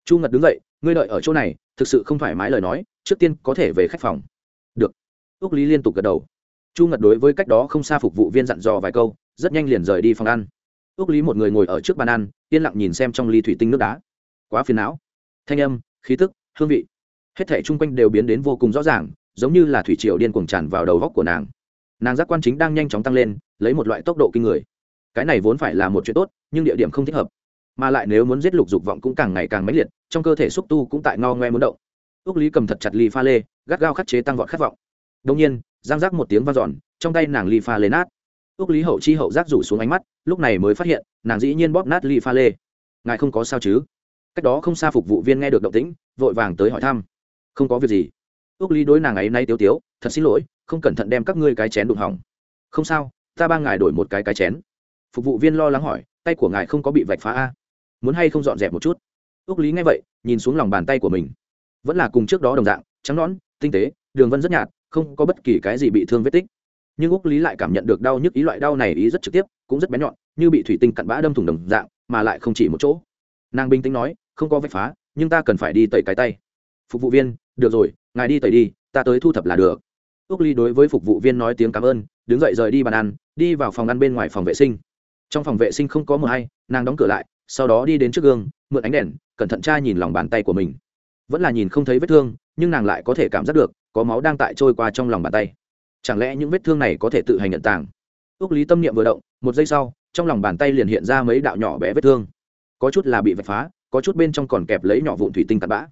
Chu ngật đứng dậy, ngươi đợi ở chỗ này, thực sự không thoải mái lời nói, trước tiên có thể về khách phòng. Được. Ước lý liên tục gật đầu. Chu ngật đối với cách đó không xa phục vụ viên dặn dò vài câu, rất nhanh liền rời đi phòng ăn. Ước lý một người ngồi ở trước bàn ăn, yên lặng nhìn xem trong ly thủy tinh nước đá. Quá phiền não. Thanh âm, khí tức hương vị. Hết thể chung quanh đều biến đến vô cùng rõ ràng, giống như là thủy triều điên cuồng tràn vào đầu góc của nàng. Nàng giác quan chính đang nhanh chóng tăng lên, lấy một loại tốc độ kinh người. Cái này vốn phải là một chuyện tốt, nhưng địa điểm không thích hợp. Mà lại nếu muốn giết lục dục vọng cũng càng ngày càng mãnh liệt, trong cơ thể xúc tu cũng tại ngao ngoe muốn động. Ước lý cầm thật chặt ly pha lê, gắt gao khắc chế tăng vọt khát vọng. Đông nhiên, giang giác một tiếng vang dọn, trong tay nàng ly pha lê nát. Ước lý hậu chi hậu giác rủ xuống ánh mắt, lúc này mới phát hiện, nàng dĩ nhiên bóp nát ly pha lê. Ngài không có sao chứ? Cách đó không xa phục vụ viên nghe được động tĩnh, vội vàng tới hỏi thăm. Không có việc gì. Ước lý đối nàng ấy nay tiếu tiếu, thật xin lỗi, không cẩn thận đem các ngươi cái chén đụng hỏng. Không sao, ta ba ngài đổi một cái cái chén. Phục vụ viên lo lắng hỏi, tay của ngài không có bị vạch phá a? Muốn hay không dọn dẹp một chút? Ước lý nghe vậy, nhìn xuống lòng bàn tay của mình. Vẫn là cùng trước đó đồng dạng, trắng nõn, tinh tế, đường vân rất nhạt, không có bất kỳ cái gì bị thương vết tích. Nhưng úc lý lại cảm nhận được đau nhức ý loại đau này ý rất trực tiếp, cũng rất bén nhọn, như bị thủy tinh cặn bã đâm thủng đồng dạng, mà lại không chỉ một chỗ. Nàng bình tĩnh nói không có vạch phá, nhưng ta cần phải đi tẩy cái tay. Phục vụ viên, được rồi, ngài đi tẩy đi, ta tới thu thập là được. Ước ly đối với phục vụ viên nói tiếng cảm ơn, đứng dậy rời đi bàn ăn, đi vào phòng ăn bên ngoài phòng vệ sinh. Trong phòng vệ sinh không có mờ hay, nàng đóng cửa lại, sau đó đi đến trước gương, mượn ánh đèn, cẩn thận tra nhìn lòng bàn tay của mình. Vẫn là nhìn không thấy vết thương, nhưng nàng lại có thể cảm giác được, có máu đang tại trôi qua trong lòng bàn tay. Chẳng lẽ những vết thương này có thể tự hành nhận tàng? Ước lý tâm niệm vừa động, một giây sau, trong lòng bàn tay liền hiện ra mấy đạo nhỏ bé vết thương. Có chút là bị vạch phá có chút bên trong còn kẹp lấy nhỏ vụn thủy tinh cặn bã.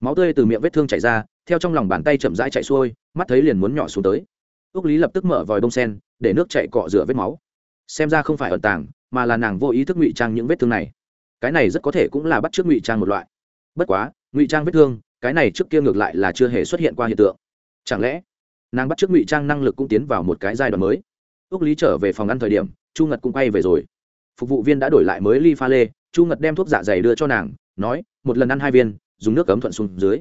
Máu tươi từ miệng vết thương chảy ra, theo trong lòng bàn tay chậm rãi chạy xuôi, mắt thấy liền muốn nhỏ xuống tới. Ước lý lập tức mở vòi bông sen, để nước chạy cọ rửa vết máu. Xem ra không phải ẩn tàng, mà là nàng vô ý thức ngụy trang những vết thương này. Cái này rất có thể cũng là bắt trước ngụy trang một loại. Bất quá, ngụy trang vết thương, cái này trước kia ngược lại là chưa hề xuất hiện qua hiện tượng. Chẳng lẽ, nàng bắt trước ngụy trang năng lực cũng tiến vào một cái giai đoạn mới? Ước lý trở về phòng ăn thời điểm, chu ngật cũng quay về rồi. Phục vụ viên đã đổi lại mới ly pha lê chu ngật đem thuốc dạ dày đưa cho nàng, nói, một lần ăn hai viên, dùng nước cấm thuận xuống dưới.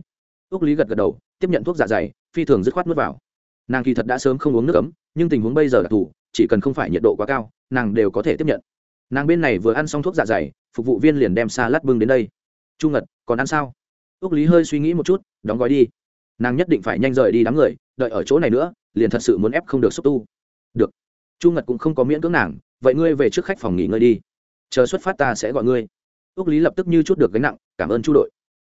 Ước lý gật gật đầu, tiếp nhận thuốc dạ dày, phi thường dứt khoát nuốt vào. Nàng kỳ thật đã sớm không uống nước cấm, nhưng tình huống bây giờ đặc thù chỉ cần không phải nhiệt độ quá cao, nàng đều có thể tiếp nhận. Nàng bên này vừa ăn xong thuốc dạ dày, phục vụ viên liền đem xa lát bưng đến đây. Chu ngật, còn ăn sao? Ước lý hơi suy nghĩ một chút, đóng gói đi. Nàng nhất định phải nhanh rời đi đám người, đợi ở chỗ này nữa, liền thật sự muốn ép không được xúc tu. Được. Chu ngật cũng không có miễn cưỡng nàng, vậy ngươi về trước khách phòng nghỉ ngơi đi chờ xuất phát ta sẽ gọi ngươi. Ước lý lập tức như chút được gánh nặng, cảm ơn chu đội.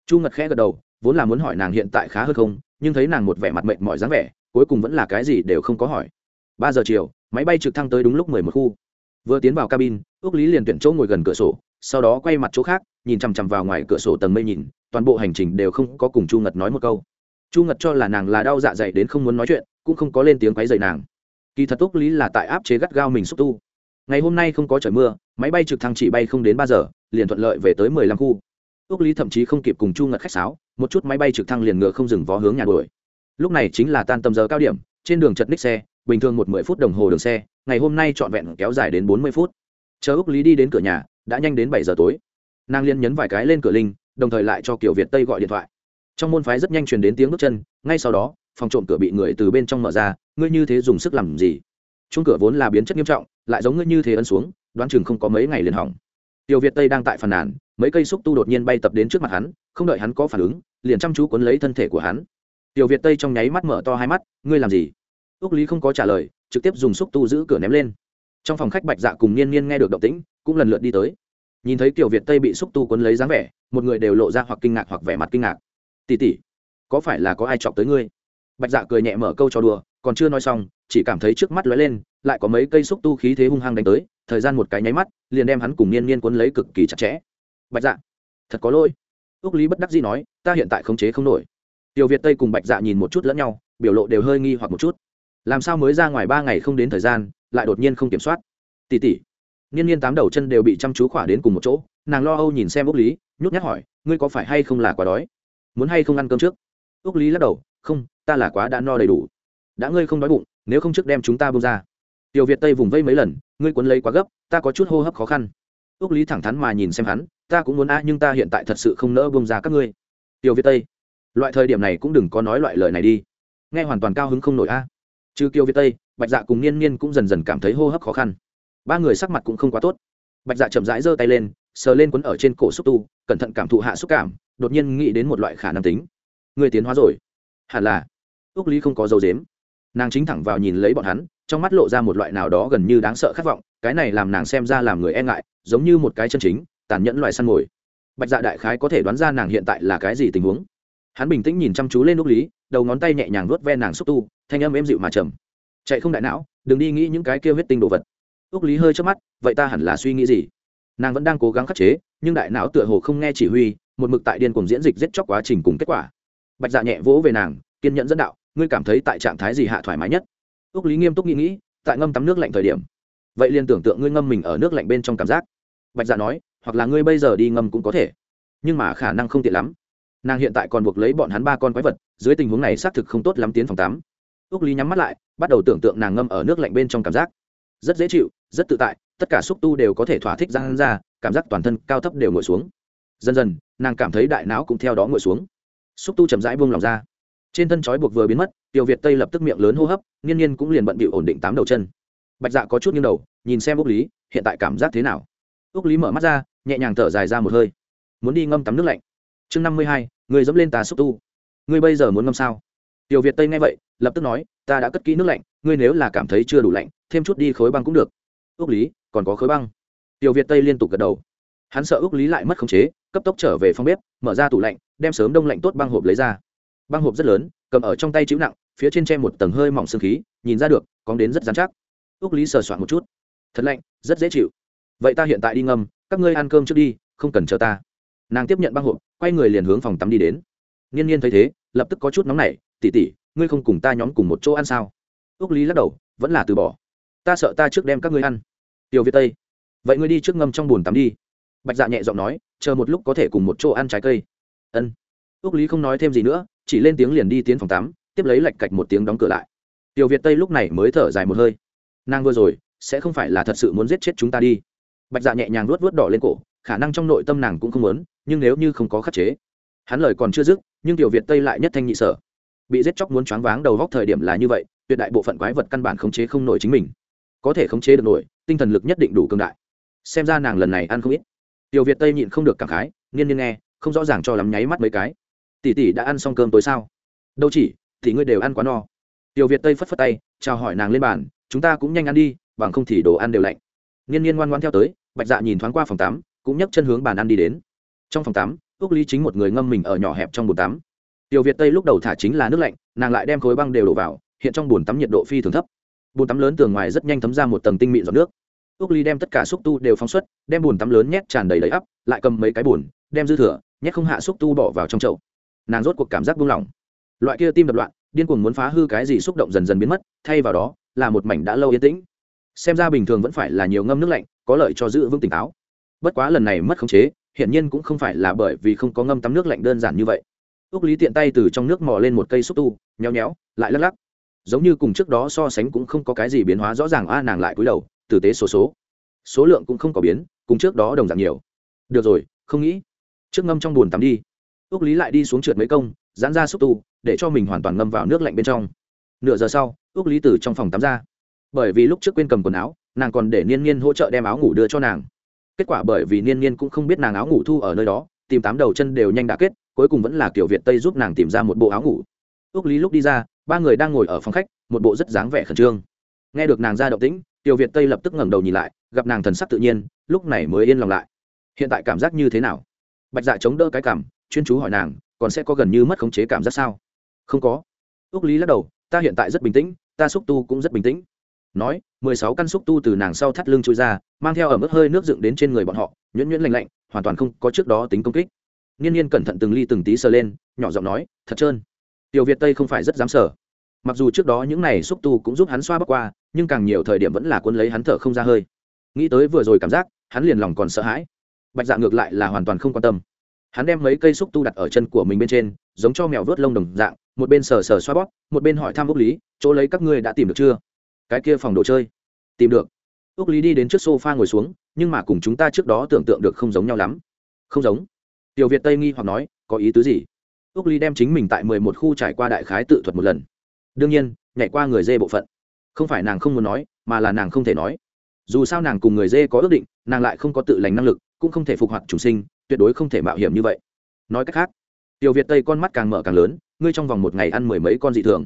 Chu ngật khẽ gật đầu, vốn là muốn hỏi nàng hiện tại khá hơn không, nhưng thấy nàng một vẻ mặt mệnh mọi dáng vẻ, cuối cùng vẫn là cái gì đều không có hỏi. Ba giờ chiều, máy bay trực thăng tới đúng lúc mười một khu. Vừa tiến vào cabin ước lý liền tuyển chỗ ngồi gần cửa sổ, sau đó quay mặt chỗ khác, nhìn chằm chằm vào ngoài cửa sổ tầng mây nhìn, toàn bộ hành trình đều không có cùng chu ngật nói một câu. Chu ngật cho là nàng là đau dạ dày đến không muốn nói chuyện, cũng không có lên tiếng quấy dày nàng. Kỳ thật ước lý là tại áp chế gắt gao mình xúc tu. Ngày hôm nay không có trời mưa máy bay trực thăng chỉ bay không đến ba giờ, liền thuận lợi về tới mười lăm khu. Úc lý thậm chí không kịp cùng chu ngật khách sáo, một chút máy bay trực thăng liền ngựa không dừng vó hướng nhà đuổi. Lúc này chính là tan tầm giờ cao điểm, trên đường chật ních xe, bình thường một mười phút đồng hồ đường xe, ngày hôm nay trọn vẹn kéo dài đến bốn mươi phút. Chờ úc lý đi đến cửa nhà, đã nhanh đến bảy giờ tối. Nàng liên nhấn vài cái lên cửa linh đồng thời lại cho kiểu việt tây gọi điện thoại. Trong môn phái rất nhanh truyền đến tiếng bước chân, ngay sau đó, phòng trộm cửa bị người từ bên trong mở ra, ngươi như thế dùng sức làm gì? Chung cửa vốn là biến chất nghiêm trọng, lại giống ngươi như thế ấn xuống đoán chừng không có mấy ngày liền hỏng. Tiểu việt tây đang tại phàn nàn, mấy cây xúc tu đột nhiên bay tập đến trước mặt hắn, không đợi hắn có phản ứng, liền chăm chú cuốn lấy thân thể của hắn. Tiểu việt tây trong nháy mắt mở to hai mắt, ngươi làm gì? Ước lý không có trả lời, trực tiếp dùng xúc tu giữ cửa ném lên. Trong phòng khách bạch dạ cùng niên niên nghe được động tĩnh, cũng lần lượt đi tới. Nhìn thấy tiểu việt tây bị xúc tu cuốn lấy dáng vẻ, một người đều lộ ra hoặc kinh ngạc hoặc vẻ mặt kinh ngạc. Tỉ tỉ có phải là có ai chọc tới ngươi? Bạch dạ cười nhẹ mở câu cho đùa, còn chưa nói xong chỉ cảm thấy trước mắt lóe lên, lại có mấy cây xúc tu khí thế hung hăng đánh tới, thời gian một cái nháy mắt, liền đem hắn cùng niên niên cuốn lấy cực kỳ chặt chẽ. Bạch dạ thật có lỗi. Ước lý bất đắc dĩ nói, ta hiện tại khống chế không nổi. Tiểu việt tây cùng bạch dạ nhìn một chút lẫn nhau, biểu lộ đều hơi nghi hoặc một chút. Làm sao mới ra ngoài ba ngày không đến thời gian, lại đột nhiên không kiểm soát? Tỉ tỉ niên niên tám đầu chân đều bị chăm chú khỏa đến cùng một chỗ, nàng lo âu nhìn xem ước lý, nhút nhát hỏi, ngươi có phải hay không là quá đói? Muốn hay không ăn cơm trước? Ước lý lắc đầu, không, ta là quá đã no đầy đủ. Đã ngươi không đói bụng nếu không trước đem chúng ta bông ra. Tiểu việt tây vùng vây mấy lần, ngươi cuốn lấy quá gấp, ta có chút hô hấp khó khăn. Ước lý thẳng thắn mà nhìn xem hắn, ta cũng muốn a, nhưng ta hiện tại thật sự không nỡ bông ra các ngươi. Tiểu việt tây, loại thời điểm này cũng đừng có nói loại lời này đi. Nghe hoàn toàn cao hứng không nổi a. Trừ kiều việt tây, bạch dạ cùng niên niên cũng dần dần cảm thấy hô hấp khó khăn. Ba người sắc mặt cũng không quá tốt. Bạch dạ chậm rãi giơ tay lên, sờ lên quấn ở trên cổ xúc tu, cẩn thận cảm thụ hạ xúc cảm, đột nhiên nghĩ đến một loại khả năng tính. Người tiến hóa rồi. Hẳn là ước lý không có dấu dếm nàng chính thẳng vào nhìn lấy bọn hắn, trong mắt lộ ra một loại nào đó gần như đáng sợ khát vọng, cái này làm nàng xem ra làm người e ngại, giống như một cái chân chính, tàn nhẫn loại săn mồi. Bạch dạ đại khái có thể đoán ra nàng hiện tại là cái gì tình huống. Hắn bình tĩnh nhìn chăm chú lên ước lý, đầu ngón tay nhẹ nhàng vuốt ve nàng xúc tu, thanh âm êm dịu mà trầm. Chạy không đại não, đừng đi nghĩ những cái kêu huyết tinh đồ vật. Ước lý hơi trước mắt, vậy ta hẳn là suy nghĩ gì? Nàng vẫn đang cố gắng khắc chế, nhưng đại não tựa hồ không nghe chỉ huy, một mực tại điên cùng diễn dịch giết chóc quá trình cùng kết quả. Bạch dạ nhẹ vỗ về nàng, kiên nhẫn dẫn đạo ngươi cảm thấy tại trạng thái gì hạ thoải mái nhất? Ước lý nghiêm túc nghĩ nghĩ, tại ngâm tắm nước lạnh thời điểm. Vậy liền tưởng tượng ngươi ngâm mình ở nước lạnh bên trong cảm giác. Bạch dạ nói, hoặc là ngươi bây giờ đi ngâm cũng có thể. Nhưng mà khả năng không tiện lắm. Nàng hiện tại còn buộc lấy bọn hắn ba con quái vật, dưới tình huống này xác thực không tốt lắm tiến phòng tắm. Ước lý nhắm mắt lại, bắt đầu tưởng tượng nàng ngâm ở nước lạnh bên trong cảm giác. Rất dễ chịu, rất tự tại, tất cả xúc tu đều có thể thỏa thích ra hắn ra, cảm giác toàn thân cao thấp đều ngồi xuống. Dần dần, nàng cảm thấy đại não cũng theo đó ngồi xuống. Xúc tu chậm rãi buông lòng ra trên thân trói buộc vừa biến mất tiểu việt tây lập tức miệng lớn hô hấp, nghiên nhiên cũng liền bận bịu ổn định tám đầu chân. Bạch dạ có chút nghiêng đầu, nhìn xem úc lý, hiện tại cảm giác thế nào? Úc lý mở mắt ra, nhẹ nhàng thở dài ra một hơi. Muốn đi ngâm tắm nước lạnh. Chương năm mươi hai, người dẫm lên tà xúc tu. Ngươi bây giờ muốn ngâm sao? Tiểu việt tây nghe vậy, lập tức nói, ta đã cất kỹ nước lạnh, ngươi nếu là cảm thấy chưa đủ lạnh, thêm chút đi khối băng cũng được. Ước lý, còn có khối băng? Tiểu việt tây liên tục gật đầu. Hắn sợ ước lý lại mất khống chế, cấp tốc trở về phòng bếp, mở ra tủ lạnh, đem sớm đông lạnh tốt băng hộp lấy ra băng hộp rất lớn, cầm ở trong tay chịu nặng, phía trên tre một tầng hơi mỏng xương khí, nhìn ra được, cóng đến rất dán chắc. Ước lý sờ soạn một chút. Thật lạnh, rất dễ chịu. Vậy ta hiện tại đi ngâm, các ngươi ăn cơm trước đi, không cần chờ ta. Nàng tiếp nhận băng hộp, quay người liền hướng phòng tắm đi đến. Nghiên nhiên thấy thế, lập tức có chút nóng nảy tỉ tỉ ngươi không cùng ta nhóm cùng một chỗ ăn sao? Ước lý lắc đầu, vẫn là từ bỏ. Ta sợ ta trước đem các ngươi ăn. Tiểu việt tây, vậy ngươi đi trước ngâm trong bồn tắm đi. Bạch dạ nhẹ giọng nói, chờ một lúc có thể cùng một chỗ ăn trái cây. Ân. Ước lý không nói thêm gì nữa chỉ lên tiếng liền đi tiến phòng tắm, tiếp lấy lạch cạch một tiếng đóng cửa lại. Tiểu việt tây lúc này mới thở dài một hơi. Nàng vừa rồi, sẽ không phải là thật sự muốn giết chết chúng ta đi. Bạch dạ nhẹ nhàng luốt vớt đỏ lên cổ, khả năng trong nội tâm nàng cũng không muốn, nhưng nếu như không có khắc chế, hắn lời còn chưa dứt, nhưng tiểu việt tây lại nhất thanh nhị sở. Bị giết chóc muốn choáng váng đầu góc thời điểm là như vậy, tuyệt đại bộ phận quái vật căn bản khống chế không nổi chính mình. Có thể khống chế được nổi, tinh thần lực nhất định đủ cường đại. Xem ra nàng lần này ăn không ít. Tiểu việt tây nhịn không được cảm khái, nghiên nhiên nghe, không rõ ràng cho lắm nháy mắt mấy cái tỷ tỷ đã ăn xong cơm tối sao? Đâu chỉ, thì ngươi đều ăn quá no. Tiểu việt tây phất phất tay, chào hỏi nàng lên bàn, chúng ta cũng nhanh ăn đi, bằng không thì đồ ăn đều lạnh. Nghiên nhiên ngoan ngoan theo tới, bạch dạ nhìn thoáng qua phòng tắm, cũng nhấc chân hướng bàn ăn đi đến. Trong phòng tắm ước lý chính một người ngâm mình ở nhỏ hẹp trong bồn tắm. Tiểu việt tây lúc đầu thả chính là nước lạnh, nàng lại đem khối băng đều đổ vào, hiện trong bồn tắm nhiệt độ phi thường thấp. Bồn tắm lớn tường ngoài rất nhanh thấm ra một tầng tinh mịn giọt nước. Ước ly đem tất cả xúc tu đều phóng xuất, đem bồn tắm lớn nhét tràn đầy đầy ắp, lại cầm mấy cái bồn, đem dư thừa, nhét không hạ xúc tu bỏ vào trong chậu nàng rốt cuộc cảm giác buông lỏng. Loại kia tim đập loạn, điên cuồng muốn phá hư cái gì xúc động dần dần biến mất, thay vào đó, là một mảnh đã lâu yên tĩnh. Xem ra bình thường vẫn phải là nhiều ngâm nước lạnh, có lợi cho giữ vững tỉnh táo. Bất quá lần này mất khống chế, hiển nhiên cũng không phải là bởi vì không có ngâm tắm nước lạnh đơn giản như vậy. Ước lý tiện tay từ trong nước mò lên một cây xúc tu, nhéo nhéo, lại lắc lắc. Giống như cùng trước đó so sánh cũng không có cái gì biến hóa rõ ràng, a, nàng lại cúi đầu, tử tế số số. Số lượng cũng không có biến, cùng trước đó đồng dạng nhiều. Được rồi, không nghĩ. Trước ngâm trong bùn tắm đi ước lý lại đi xuống trượt mấy công, giãn ra xúc tu, để cho mình hoàn toàn ngâm vào nước lạnh bên trong. Nửa giờ sau ước lý từ trong phòng tắm ra. Bởi vì lúc trước quên cầm quần áo, nàng còn để niên niên hỗ trợ đem áo ngủ đưa cho nàng. Kết quả bởi vì niên niên cũng không biết nàng áo ngủ thu ở nơi đó, tìm tám đầu chân đều nhanh đã kết, cuối cùng vẫn là kiểu việt tây giúp nàng tìm ra một bộ áo ngủ. Ước lý lúc đi ra, ba người đang ngồi ở phòng khách, một bộ rất dáng vẻ khẩn trương. Nghe được nàng ra động tĩnh tiểu việt tây lập tức ngẩng đầu nhìn lại, gặp nàng thần sắc tự nhiên, lúc này mới yên lòng lại. Hiện tại cảm giác như thế nào? Bạch dạ chống đỡ cái cảm chuyên chú hỏi nàng, còn sẽ có gần như mất khống chế cảm giác sao? Không có. Ước lý lắc đầu, ta hiện tại rất bình tĩnh, ta xúc tu cũng rất bình tĩnh. Nói, mười sáu căn xúc tu từ nàng sau thắt lưng trôi ra, mang theo ở mức hơi nước dựng đến trên người bọn họ, nhuyễn nhuyễn lạnh lạnh, hoàn toàn không có trước đó tính công kích. Niên niên cẩn thận từng ly từng tí sờ lên, nhỏ giọng nói, thật trơn. Tiểu việt tây không phải rất dám sờ. Mặc dù trước đó những này xúc tu cũng giúp hắn xoa bắc qua, nhưng càng nhiều thời điểm vẫn là quân lấy hắn thở không ra hơi. Nghĩ tới vừa rồi cảm giác, hắn liền lòng còn sợ hãi. Bạch dạ ngược lại là hoàn toàn không quan tâm hắn đem mấy cây xúc tu đặt ở chân của mình bên trên, giống cho mèo vớt lông đồng dạng, một bên sờ sờ xoa bóp, một bên hỏi thăm úc lý, chỗ lấy các ngươi đã tìm được chưa? Cái kia phòng đồ chơi. Tìm được. Úc lý đi đến trước sofa ngồi xuống, nhưng mà cùng chúng ta trước đó tưởng tượng được không giống nhau lắm. Không giống. Tiểu việt tây nghi hoặc nói, có ý tứ gì? Úc lý đem chính mình tại mười một khu trải qua đại khái tự thuật một lần. Đương nhiên, nhảy qua người dê bộ phận. Không phải nàng không muốn nói, mà là nàng không thể nói. Dù sao nàng cùng người dê có ước định, nàng lại không có tự lành năng lực, cũng không thể phục hoạt chủ sinh tuyệt đối không thể mạo hiểm như vậy. Nói cách khác, tiểu việt tây con mắt càng mở càng lớn, ngươi trong vòng một ngày ăn mười mấy con dị thường.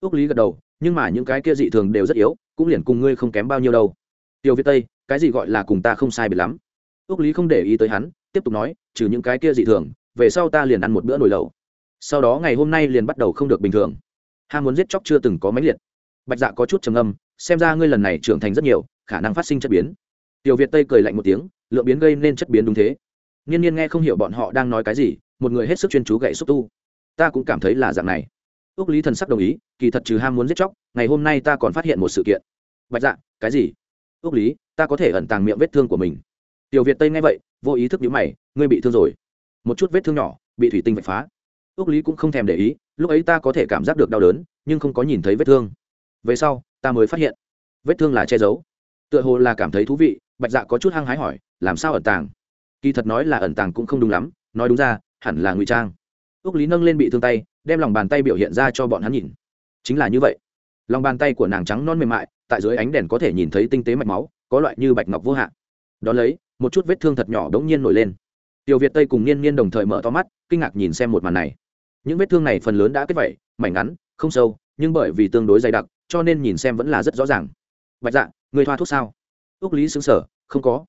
Ước lý gật đầu, nhưng mà những cái kia dị thường đều rất yếu, cũng liền cùng ngươi không kém bao nhiêu đâu. Tiểu việt tây, cái gì gọi là cùng ta không sai biệt lắm. Ước lý không để ý tới hắn, tiếp tục nói, trừ những cái kia dị thường, về sau ta liền ăn một bữa nồi lẩu. Sau đó ngày hôm nay liền bắt đầu không được bình thường. Ham muốn giết chóc chưa từng có máy liệt. Bạch dạ có chút trầm âm xem ra ngươi lần này trưởng thành rất nhiều, khả năng phát sinh chất biến. Tiểu việt tây cười lạnh một tiếng, lượng biến gây nên chất biến đúng thế nghiên nhiên nghe không hiểu bọn họ đang nói cái gì, một người hết sức chuyên chú gậy xúc tu. Ta cũng cảm thấy là dạng này. Ước lý thần sắc đồng ý, kỳ thật trừ ham muốn giết chóc, ngày hôm nay ta còn phát hiện một sự kiện. Bạch dạ cái gì? Ước lý, ta có thể ẩn tàng miệng vết thương của mình. Tiểu việt tây nghe vậy, vô ý thức nhíu mày, ngươi bị thương rồi. Một chút vết thương nhỏ, bị thủy tinh vạch phá. Ước lý cũng không thèm để ý, lúc ấy ta có thể cảm giác được đau đớn, nhưng không có nhìn thấy vết thương. Về sau, ta mới phát hiện, vết thương là che giấu. Tựa hồ là cảm thấy thú vị, bạch dạ có chút hăng hái hỏi, làm sao ẩn tàng? Kỳ thật nói là ẩn tàng cũng không đúng lắm, nói đúng ra, hẳn là ngụy trang. Ước lý nâng lên bị thương tay, đem lòng bàn tay biểu hiện ra cho bọn hắn nhìn. Chính là như vậy. Lòng bàn tay của nàng trắng non mềm mại, tại dưới ánh đèn có thể nhìn thấy tinh tế mạch máu, có loại như bạch ngọc vô hạn. Đón lấy, một chút vết thương thật nhỏ đ ố n g nhiên nổi lên. Tiểu việt tây cùng niên niên đồng thời mở to mắt, kinh ngạc nhìn xem một màn này. Những vết thương này phần lớn đã kết vẩy mảnh ngắn, không sâu, nhưng bởi vì tương đối dày đặc, cho nên nhìn xem vẫn là rất rõ ràng. Bạch dạ người thoa thuốc sao? Ước lý xứng sở không có.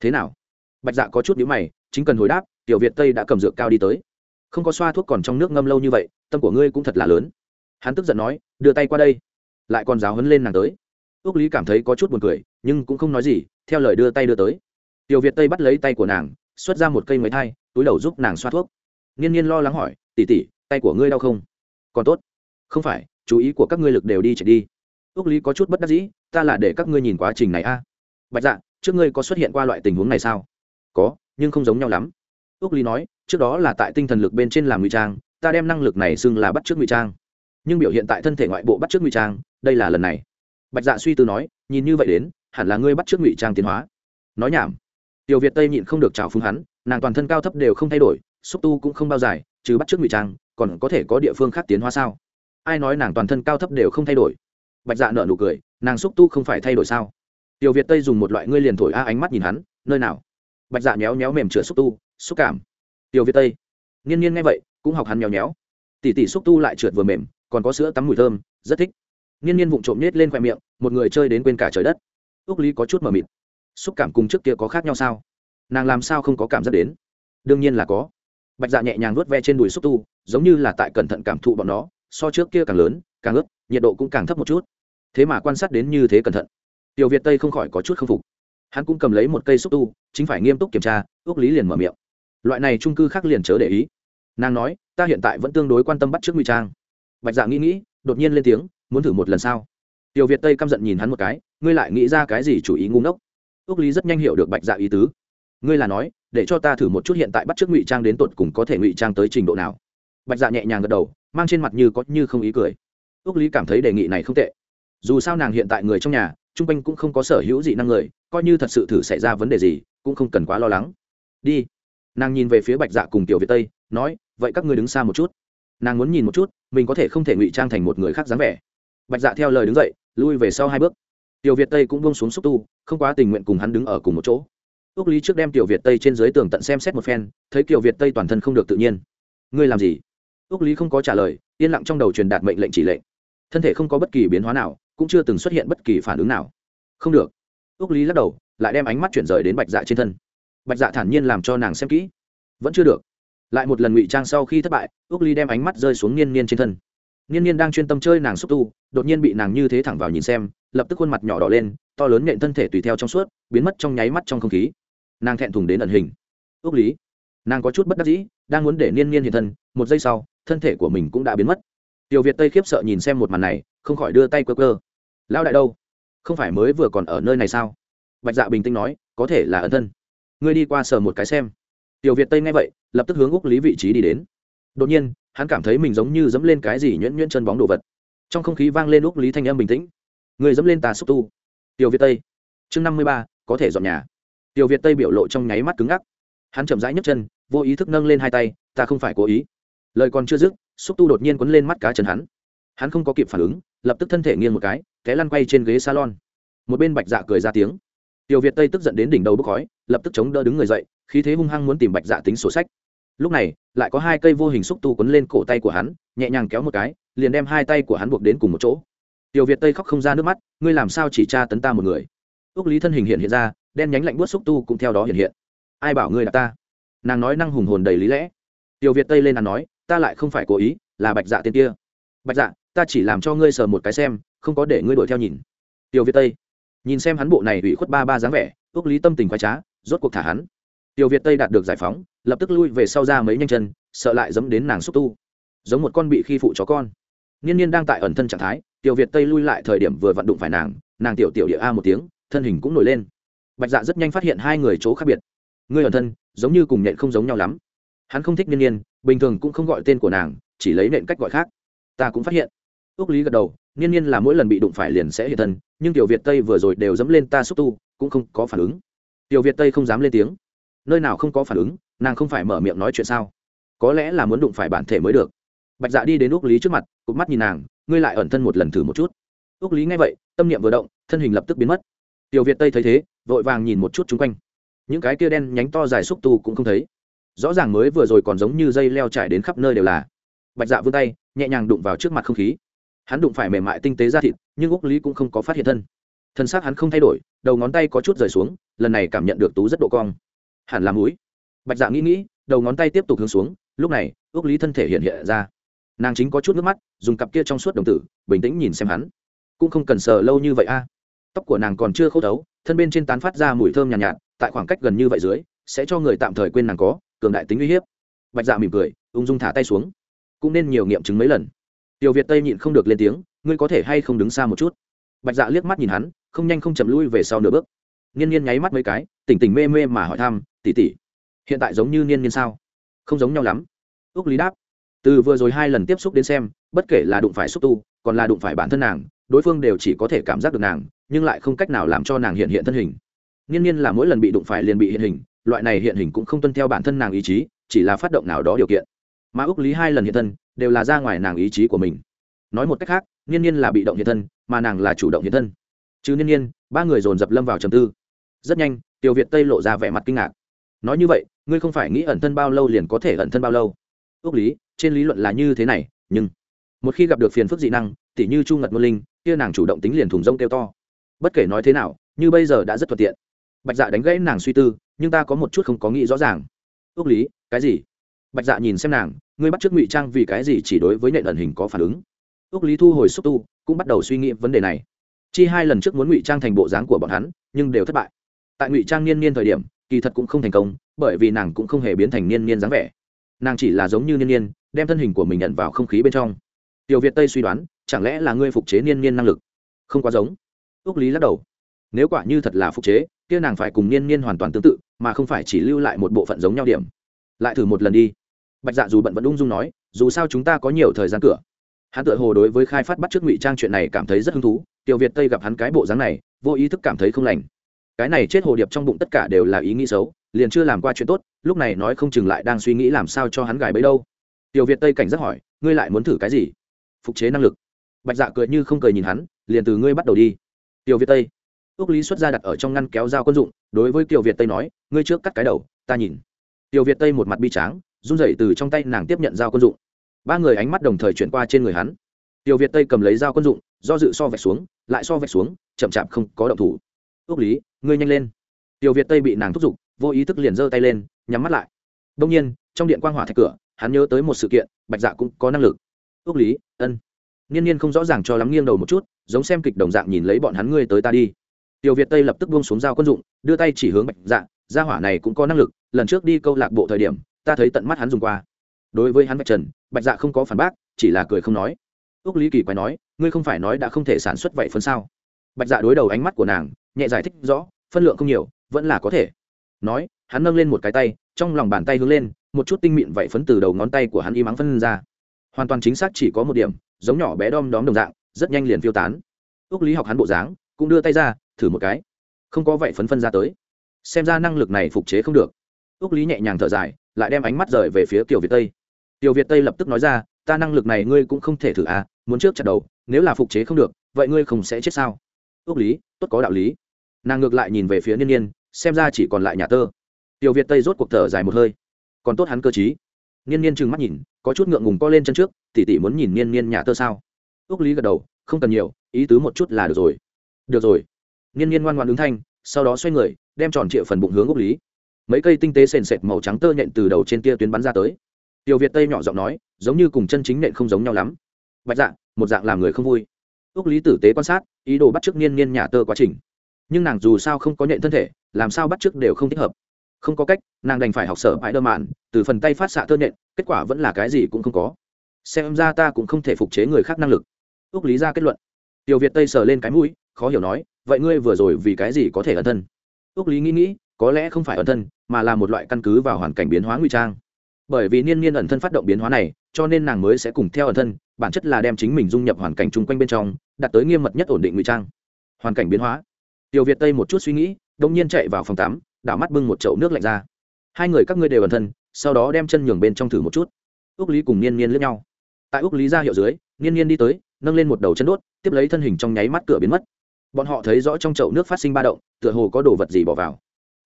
Thế nào? Bạch dạ có chút nhữ mày, chính cần hồi đáp, tiểu việt tây đã cầm dược cao đi tới. Không có xoa thuốc còn trong nước ngâm lâu như vậy, tâm của ngươi cũng thật là lớn. Hắn tức giận nói, đưa tay qua đây. Lại còn giáo hấn lên nàng tới. Ước lý cảm thấy có chút buồn cười, nhưng cũng không nói gì, theo lời đưa tay đưa tới. Tiểu việt tây bắt lấy tay của nàng, xuất ra một cây máy thai, túi đầu giúp nàng xoa thuốc. Nghiên nhiên lo lắng hỏi tỉ tỉ tay của ngươi đau không? Còn tốt. Không phải, chú ý của các ngươi lực đều đi chạy đi. Ước lý có chút bất đắc dĩ, ta là để các ngươi nhìn quá trình này a. Bạch dạ trước ngươi có xuất hiện qua loại tình huống này sao? Có, nhưng không giống nhau lắm. Ước lý nói, trước đó là tại tinh thần lực bên trên làm ngụy trang, ta đem năng lực này xưng là bắt trước ngụy trang. Nhưng biểu hiện tại thân thể ngoại bộ bắt trước ngụy trang, đây là lần này. Bạch dạ suy tư nói, nhìn như vậy đến, hẳn là ngươi bắt trước ngụy trang tiến hóa. Nói nhảm. Tiểu việt tây nhịn không được trào phúng hắn, nàng toàn thân cao thấp đều không thay đổi, xúc tu cũng không bao dài chứ bắt trước ngụy trang, còn có thể có địa phương khác tiến hóa sao? Ai nói nàng toàn thân cao thấp đều không thay đổi? Bạch dạ nợ nụ cười, nàng xúc tu không phải thay đổi sao? Tiểu việt tây dùng một loại ngươi liền thổi a ánh mắt nhìn hắn, nơi nào? Bạch dạ nhéo nhéo mềm chửa xúc tu, xúc cảm. Tiểu việt tây, nghiên nhiên nghe vậy, cũng học hắn nhéo nhéo tỉ tỉ xúc tu lại trượt vừa mềm, còn có sữa tắm mùi thơm, rất thích. Nghiên nhiên vụng trộm nhét lên khoe miệng, một người chơi đến quên cả trời đất. Ước lý có chút mờ mịt. Xúc cảm cùng trước kia có khác nhau sao? Nàng làm sao không có cảm giác đến? Đương nhiên là có. Bạch dạ nhẹ nhàng vuốt ve trên đùi xúc tu, giống như là tại cẩn thận cảm thụ bọn nó, so trước kia càng lớn, càng ướt, nhiệt độ cũng càng thấp một chút. Thế mà quan sát đến như thế cẩn thận. Tiểu việt tây không khỏi có chút k phục hắn cũng cầm lấy một cây xúc tu, chính phải nghiêm túc kiểm tra ước lý liền mở miệng. Loại này trung cư khác liền chớ để ý. Nàng nói, ta hiện tại vẫn tương đối quan tâm bắt trước ngụy trang. Bạch dạ nghĩ nghĩ, đột nhiên lên tiếng, muốn thử một lần sao? Tiểu việt tây căm giận nhìn hắn một cái, ngươi lại nghĩ ra cái gì chủ ý ngu ngốc? Ước lý rất nhanh hiểu được bạch dạ ý tứ. Ngươi là nói, để cho ta thử một chút hiện tại bắt trước ngụy trang đến tột cùng có thể ngụy trang tới trình độ nào? Bạch dạ nhẹ nhàng gật đầu, mang trên mặt như có như không ý cười. Ước lý cảm thấy đề nghị này không tệ. Dù sao nàng hiện tại người trong nhà chung quanh cũng không có sở hữu dị năng người, coi như thật sự thử xảy ra vấn đề gì, cũng không cần quá lo lắng. Đi. Nàng nhìn về phía bạch dạ cùng tiểu việt tây, nói, vậy các ngươi đứng xa một chút. Nàng muốn nhìn một chút, mình có thể không thể ngụy trang thành một người khác dáng vẻ. Bạch dạ theo lời đứng dậy, lui về sau hai bước. Tiểu việt tây cũng buông xuống xúc tu, không quá tình nguyện cùng hắn đứng ở cùng một chỗ. Ước lý trước đem tiểu việt tây trên dưới tường tận xem xét một phen, thấy tiểu việt tây toàn thân không được tự nhiên. Ngươi làm gì? Ước lý không có trả lời, yên lặng trong đầu truyền đạt mệnh lệnh chỉ lệnh. Thân thể không có bất kỳ biến hóa nào cũng chưa từng xuất hiện bất kỳ phản ứng nào. Không được. Ước lý lắc đầu, lại đem ánh mắt chuyển rời đến bạch dạ trên thân. Bạch dạ thản nhiên làm cho nàng xem kỹ. Vẫn chưa được. Lại một lần ngụy trang sau khi thất bại ước lý đem ánh mắt rơi xuống niên niên trên thân. Niên niên đang chuyên tâm chơi nàng xúc tu, đột nhiên bị nàng như thế thẳng vào nhìn xem, lập tức khuôn mặt nhỏ đỏ lên, to lớn nện thân thể tùy theo trong suốt, biến mất trong nháy mắt trong không khí. Nàng thẹn thùng đến ẩn hình. Ước lý, nàng có chút bất đắc dĩ, đang muốn để niên niên hiện thân, một giây sau, thân thể của mình cũng đã biến mất. Tiểu việt tây khiếp sợ nhìn xem một màn này, không khỏi đưa tay cơ cơ lao đại đâu? Không phải mới vừa còn ở nơi này sao? Bạch dạ bình tĩnh nói, có thể là ẩn thân. Ngươi đi qua sờ một cái xem. Tiểu việt tây nghe vậy, lập tức hướng úc lý vị trí đi đến. Đột nhiên, hắn cảm thấy mình giống như dẫm lên cái gì nhuyễn nhuyễn chân bóng đồ vật. Trong không khí vang lên úc lý thanh âm bình tĩnh. Người dẫm lên tà xúc tu. Tiểu việt tây, chương năm mươi ba, có thể dọn nhà. Tiểu việt tây biểu lộ trong nháy mắt cứng ngắc. Hắn chậm rãi nhấc chân, vô ý thức nâng lên hai tay, ta không phải cố ý. Lời còn chưa dứt, xúc tu đột nhiên quấn lên mắt cá chân hắn. Hắn không có kịp phản ứng, lập tức thân thể nghiêng một cái té lăn quay trên ghế salon. Một bên bạch dạ cười ra tiếng. Tiểu việt tây tức giận đến đỉnh đầu bốc khói, lập tức chống đỡ đứng người dậy, khí thế hung hăng muốn tìm bạch dạ tính sổ sách. Lúc này, lại có hai cây vô hình xúc tu quấn lên cổ tay của hắn, nhẹ nhàng kéo một cái, liền đem hai tay của hắn buộc đến cùng một chỗ. Tiểu việt tây khóc không ra nước mắt, ngươi làm sao chỉ tra tấn ta một người? Ước lý thân hình hiện hiện ra, đen nhánh lạnh buốt xúc tu cũng theo đó hiện hiện. Ai bảo ngươi là ta? Nàng nói năng hùng hồn đầy lý lẽ. Tiểu việt tây lên nàng nói, ta lại không phải cố ý, là bạch dạ tên kia. Bạch dạ ta chỉ làm cho ngươi sờ một cái xem không có để ngươi đuổi theo nhìn. Tiểu việt tây, nhìn xem hắn bộ này ủy khuất ba ba dáng vẻ, ước lý tâm tình khoái trá, rốt cuộc thả hắn. Tiểu việt tây đạt được giải phóng, lập tức lui về sau ra mấy nhanh chân, sợ lại dẫm đến nàng xúc tu. Giống một con bị khi phụ chó con. Niên niên đang tại ẩn thân trạng thái, tiểu việt tây lui lại thời điểm vừa vặn đụng phải nàng nàng tiểu tiểu địa a một tiếng, thân hình cũng nổi lên. Bạch dạ rất nhanh phát hiện hai người chỗ khác biệt. Ngươi ẩn thân, giống như cùng nhện không giống nhau lắm. Hắn không thích niên niên, bình thường cũng không gọi tên của nàng, chỉ lấy nện cách gọi khác. Ta cũng phát hiện. Ước lý gật đầu niên niên là mỗi lần bị đụng phải liền sẽ hiện thân, nhưng tiểu việt tây vừa rồi đều dẫm lên ta xúc tu, cũng không có phản ứng. Tiểu việt tây không dám lên tiếng. Nơi nào không có phản ứng, nàng không phải mở miệng nói chuyện sao? Có lẽ là muốn đụng phải bản thể mới được. Bạch dạ đi đến úc lý trước mặt, cụp mắt nhìn nàng, ngươi lại ẩn thân một lần thử một chút. Úc lý nghe vậy, tâm niệm vừa động, thân hình lập tức biến mất. Tiểu việt tây thấy thế, vội vàng nhìn một chút chung quanh. Những cái kia đen nhánh to dài xúc tu cũng không thấy. Rõ ràng mới vừa rồi còn giống như dây leo trải đến khắp nơi đều là. Bạch dạ vươn tay, nhẹ nhàng đụng vào trước mặt không khí hắn đụng phải mềm mại tinh tế ra thịt nhưng úc lý cũng không có phát hiện thân. Thân xác hắn không thay đổi đầu ngón tay có chút rời xuống lần này cảm nhận được tú rất độ cong. Hẳn là mũi. Bạch dạ nghĩ nghĩ đầu ngón tay tiếp tục hướng xuống lúc này ước lý thân thể hiện hiện ra. Nàng chính có chút nước mắt dùng cặp kia trong suốt đồng tử bình tĩnh nhìn xem hắn. Cũng không cần sờ lâu như vậy a. Tóc của nàng còn chưa khâu thấu thân bên trên tán phát ra mùi thơm nhàn nhạt, nhạt tại khoảng cách gần như vậy dưới sẽ cho người tạm thời quên nàng có cường đại tính uy hiếp. Bạch dạ mỉm cười ung dung thả tay xuống. Cũng nên nhiều nghiệm chứng mấy lần tiểu việt tây nhịn không được lên tiếng, ngươi có thể hay không đứng xa một chút? Bạch dạ liếc mắt nhìn hắn, không nhanh không chậm lui về sau nửa bước. Niên niên nháy mắt mấy cái, tỉnh tỉnh mê mê mà hỏi thăm tỉ tỉ hiện tại giống như niên niên sao? Không giống nhau lắm. Ước lý đáp, từ vừa rồi hai lần tiếp xúc đến xem, bất kể là đụng phải xúc tu, còn là đụng phải bản thân nàng, đối phương đều chỉ có thể cảm giác được nàng, nhưng lại không cách nào làm cho nàng hiện hiện thân hình. Niên Niên là mỗi lần bị đụng phải liền bị hiện hình, loại này hiện hình cũng không tuân theo bản thân nàng ý chí, chỉ là phát động nào đó điều kiện mà úc lý hai lần hiện thân đều là ra ngoài nàng ý chí của mình. Nói một cách khác Nhiên nhiên là bị động hiện thân, mà nàng là chủ động hiện thân. Chứ Nhiên nhiên ba người dồn dập lâm vào trầm tư. Rất nhanh, tiểu việt tây lộ ra vẻ mặt kinh ngạc. Nói như vậy, ngươi không phải nghĩ ẩn thân bao lâu liền có thể ẩn thân bao lâu? Ước lý, trên lý luận là như thế này, nhưng một khi gặp được phiền phức dị năng, tỉ như chu ngật môn linh, kia nàng chủ động tính liền thùng rông kêu to. Bất kể nói thế nào, như bây giờ đã rất thuận tiện. Bạch dạ đánh gãy nàng suy tư, nhưng ta có một chút không có nghĩ rõ ràng. Ước lý, cái gì? Bạch dạ nhìn xem nàng ngươi bắt t r ư ớ c ngụy trang vì cái gì chỉ đối với nệ ẩn hình có phản ứng? Ước lý thu hồi xúc tu, cũng bắt đầu suy nghĩ vấn đề này. Chi hai lần trước muốn ngụy trang thành bộ dáng của bọn hắn, nhưng đều thất bại. Tại ngụy trang niên niên thời điểm, kỳ thật cũng không thành công, bởi vì nàng cũng không hề biến thành niên niên dáng vẻ. Nàng chỉ là giống như niên niên, đem thân hình của mình nhận vào không khí bên trong. Tiểu việt tây suy đoán, chẳng lẽ là ngươi phục chế niên niên năng lực? Không quá giống. Ước lý lắc đầu. Nếu quả như thật là phục chế, kia nàng phải cùng niên niên hoàn toàn tương tự, mà không phải chỉ lưu lại một bộ phận giống nhau điểm. Lại thử một lần đi bạch dạ dù bận vẫn ung dung nói, dù sao chúng ta có nhiều thời gian cửa. Hắn tự hồ đối với khai phát bắt trước ngụy trang chuyện này cảm thấy rất hứng thú, tiểu việt tây gặp hắn cái bộ dáng này, vô ý thức cảm thấy không lành. Cái này chết hồ điệp trong bụng tất cả đều là ý nghĩ xấu, liền chưa làm qua chuyện tốt, lúc này nói không chừng lại đang suy nghĩ làm sao cho hắn gài bấy đâu. Tiểu việt tây cảnh giác hỏi, ngươi lại muốn thử cái gì? Phục chế năng lực. Bạch dạ cười như không cười nhìn hắn, liền từ ngươi bắt đầu đi. Tiểu việt tây. Ước lý xuất ra đặt ở trong ngăn kéo dao quân dụng, đối với tiểu việt tây nói, ngươi trước cắt cái đầu, ta nhìn. Tiểu việt tây một mặt bi tráng run rẩy từ trong tay nàng tiếp nhận dao quân dụng. Ba người ánh mắt đồng thời chuyển qua trên người hắn. Tiểu việt tây cầm lấy dao quân dụng, do dự so vạch xuống, lại so vạch xuống, chậm chạp không có động thủ. Ước lý, ngươi nhanh lên. Tiểu việt tây bị nàng thúc giục, vô ý thức liền giơ tay lên, nhắm mắt lại. Đông nhiên, trong điện quang hỏa thạch cửa, hắn nhớ tới một sự kiện, bạch dạ cũng có năng lực. Ước lý, ân. Niên niên không rõ ràng cho lắm nghiêng đầu một chút, giống xem kịch đồng dạng nhìn lấy bọn hắn ngươi tới ta đi. Tiểu việt tây lập tức buông xuống dao quân dụng, đưa tay chỉ hướng bạch dạ gia hỏa này cũng có năng lực, lần trước đi câu lạc bộ thời điểm ta thấy tận mắt hắn dùng qua. Đối với hắn bạch trần, bạch dạ không có phản bác, chỉ là cười không nói. Ước lý kỳ quái nói, ngươi không phải nói đã không thể sản xuất vậy phân sao? Bạch dạ đối đầu ánh mắt của nàng, nhẹ giải thích rõ, phân lượng không nhiều, vẫn là có thể. Nói, hắn nâng lên một cái tay, trong lòng bàn tay hướng lên, một chút tinh mịn vậy phấn từ đầu ngón tay của hắn y mắng phân ra. Hoàn toàn chính xác chỉ có một điểm, giống nhỏ bé đom đóm đồng dạng, rất nhanh liền phiêu tán. Ước lý học hắn bộ dáng, cũng đưa tay ra, thử một cái. Không có vậy phấn phân ra tới. Xem ra năng lực này phục chế không được. Ước lý nhẹ nhàng thở dài lại đem ánh mắt rời về phía Tiểu việt tây. Tiểu việt tây lập tức nói ra, ta năng lực này ngươi cũng không thể thử à muốn trước chặt đầu, nếu là phục chế không được, vậy ngươi không sẽ chết sao? Ước lý, tốt có đạo lý. Nàng ngược lại nhìn về phía niên niên, xem ra chỉ còn lại nhà tơ. Tiểu việt tây rốt cuộc thở dài một hơi. Còn tốt hắn cơ t niên niên trừng mắt nhìn, có chút ngượng ngùng co lên chân trước tỉ tỉ muốn nhìn niên niên nhà tơ sao? Ước lý gật đầu, không cần nhiều, ý tứ một chút là được rồi. Được rồi. Niên niên ngoan ngoan ứng thanh, sau đó xoay người, đem tròn trịa phần bụng hướng ước lý mấy cây tinh tế sền sệt màu trắng tơ nhện từ đầu trên tia tuyến bắn ra tới. Tiểu việt tây nhỏ giọng nói, giống như cùng chân chính nện không giống nhau lắm. Bạch dạng một dạng làm người không vui. Ước lý tử tế quan sát, ý đồ bắt t r ư ớ c niên niên nhà tơ quá trình. Nhưng nàng dù sao không có nhện thân thể, làm sao bắt t r ư ớ c đều không thích hợp. Không có cách, nàng đành phải học sở bãi đơ mạn, từ phần tay phát xạ tơ nhện, kết quả vẫn là cái gì cũng không có. Xem ra ta cũng không thể phục chế người khác năng lực. Ước lý ra kết luận. Tiểu việt tây sờ lên cái mũi, khó hiểu nói, vậy ngươi vừa rồi vì cái gì có thể ẩn thân? Ước lý nghĩ nghĩ có lẽ không phải ẩn thân, mà là một loại căn cứ vào hoàn cảnh biến hóa ngụy trang. Bởi vì niên niên ẩn thân phát động biến hóa này, cho nên nàng mới sẽ cùng theo ẩn thân, bản chất là đem chính mình dung nhập hoàn cảnh chung quanh bên trong, đạt tới nghiêm mật nhất ổn định ngụy trang. Hoàn cảnh biến hóa. Tiểu việt tây một chút suy nghĩ đông nhiên chạy vào phòng tắm, đảo mắt bưng một chậu nước lạnh ra. Hai người các ngươi đều ẩn thân, sau đó đem chân nhường bên trong thử một chút. Úc lý cùng niên niên lướt nhau. Tại úc lý ra hiệu dưới, niên niên đi tới, nâng lên một đầu chân đốt, tiếp lấy thân hình trong nháy mắt cửa biến mất. Bọn họ thấy rõ trong chậu nước phát sinh ba động, tựa hồ có đồ vật gì bỏ vào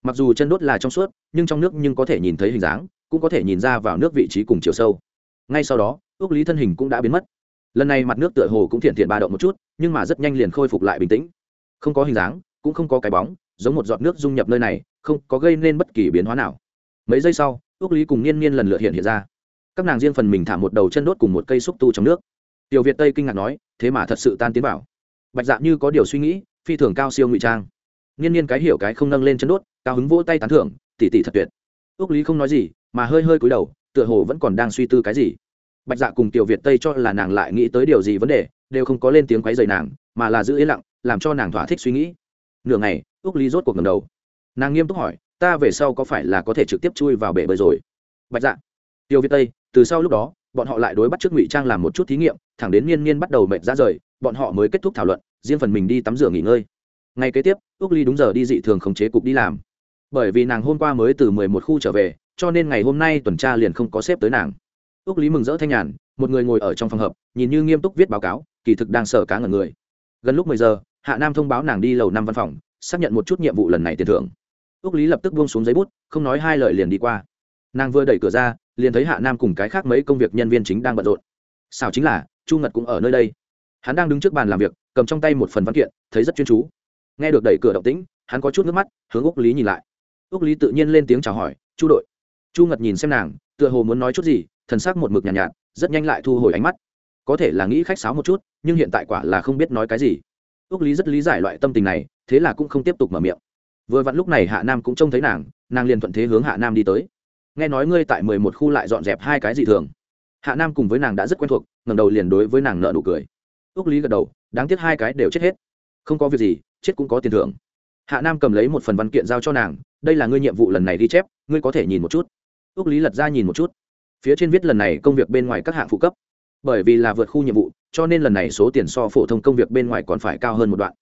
mặc dù chân đốt là trong suốt, nhưng trong nước nhưng có thể nhìn thấy hình dáng, cũng có thể nhìn ra vào nước vị trí cùng chiều sâu. Ngay sau đó, ước lý thân hình cũng đã biến mất. Lần này mặt nước tựa hồ cũng thiện thiện ba động một chút, nhưng mà rất nhanh liền khôi phục lại bình tĩnh. Không có hình dáng, cũng không có cái bóng, giống một giọt nước dung nhập nơi này, không có gây nên bất kỳ biến hóa nào. Mấy giây sau, ước lý cùng niên niên lần lượt hiện hiện ra. Các nàng riêng phần mình thả một đầu chân đốt cùng một cây xúc tu trong nước. Tiểu việt tây kinh ngạc nói, thế mà thật sự tan tiến bảo bạch dạ như có điều suy nghĩ, phi thường cao siêu ngụy trang niên niên cái hiểu cái không nâng lên chân đốt, cao hứng vỗ tay tán thưởng tỉ tỉ thật tuyệt. Ước lý không nói gì, mà hơi hơi cúi đầu, tựa hồ vẫn còn đang suy tư cái gì. Bạch dạ cùng tiểu việt tây cho là nàng lại nghĩ tới điều gì vấn đề, đều không có lên tiếng quấy dày nàng, mà là giữ yên lặng, làm cho nàng thỏa thích suy nghĩ. Nửa ngày ước lý rốt cuộc ngầm đầu. Nàng nghiêm túc hỏi, ta về sau có phải là có thể trực tiếp chui vào bể bơi rồi? Bạch dạ tiêu việt tây, từ sau lúc đó, bọn họ lại đối bắt trước ngụy trang làm một chút thí nghiệm, thẳng đến niên niên bắt đầu mệt ra rời, bọn họ mới kết thúc thảo luận, riêng phần mình đi tắm rửa nghỉ ngơi ngày kế tiếp ước ly đúng giờ đi dị thường khống chế cục đi làm. Bởi vì nàng hôm qua mới từ mười một khu trở về, cho nên ngày hôm nay tuần tra liền không có xếp tới nàng. Ước lý mừng rỡ thanh nhàn, một người ngồi ở trong phòng hợp nhìn như nghiêm túc viết báo cáo, kỳ thực đang sở cá ngẩn người. Gần lúc mười giờ, hạ nam thông báo nàng đi lầu năm văn phòng, xác nhận một chút nhiệm vụ lần này tiền thưởng. Ước lý lập tức buông xuống giấy bút, không nói hai lời liền đi qua. Nàng vừa đẩy cửa ra, liền thấy hạ nam cùng cái khác mấy công việc nhân viên chính đang bận rộn. Sao chính là, chu ngật cũng ở nơi đây. Hắn đang đứng trước bàn làm việc, cầm trong tay một phần văn kiện, thấy rất chuyên chú nghe được đẩy cửa động tĩnh hắn có chút nước mắt hướng úc lý nhìn lại. Úc lý tự nhiên lên tiếng chào hỏi chu đội. Chu ngật nhìn xem nàng tựa hồ muốn nói chút gì thần sắc một mực nhàn nhạt, nhạt rất nhanh lại thu hồi ánh mắt. Có thể là nghĩ khách sáo một chút nhưng hiện tại quả là không biết nói cái gì. Úc lý rất lý giải loại tâm tình này thế là cũng không tiếp tục mở miệng. Vừa vặn lúc này hạ nam cũng trông thấy nàng nàng liền thuận thế hướng hạ nam đi tới. Nghe nói ngươi tại mười một khu lại dọn dẹp hai cái gì thường. Hạ nam cùng với nàng đã rất quen thuộc ngầm đầu liền đối với nàng nợ nụ cười. Úc lý gật đầu đáng tiếc hai cái đều chết hết không có việc gì, chết cũng có tiền thưởng. Hạ nam cầm lấy một phần văn kiện giao cho nàng, đây là ngươi nhiệm vụ lần này ghi chép, ngươi có thể nhìn một chút. Ước lý lật ra nhìn một chút. Phía trên viết lần này công việc bên ngoài các hạng phụ cấp. Bởi vì là vượt khu nhiệm vụ, cho nên lần này số tiền so phổ thông công việc bên ngoài còn phải cao hơn một đoạn.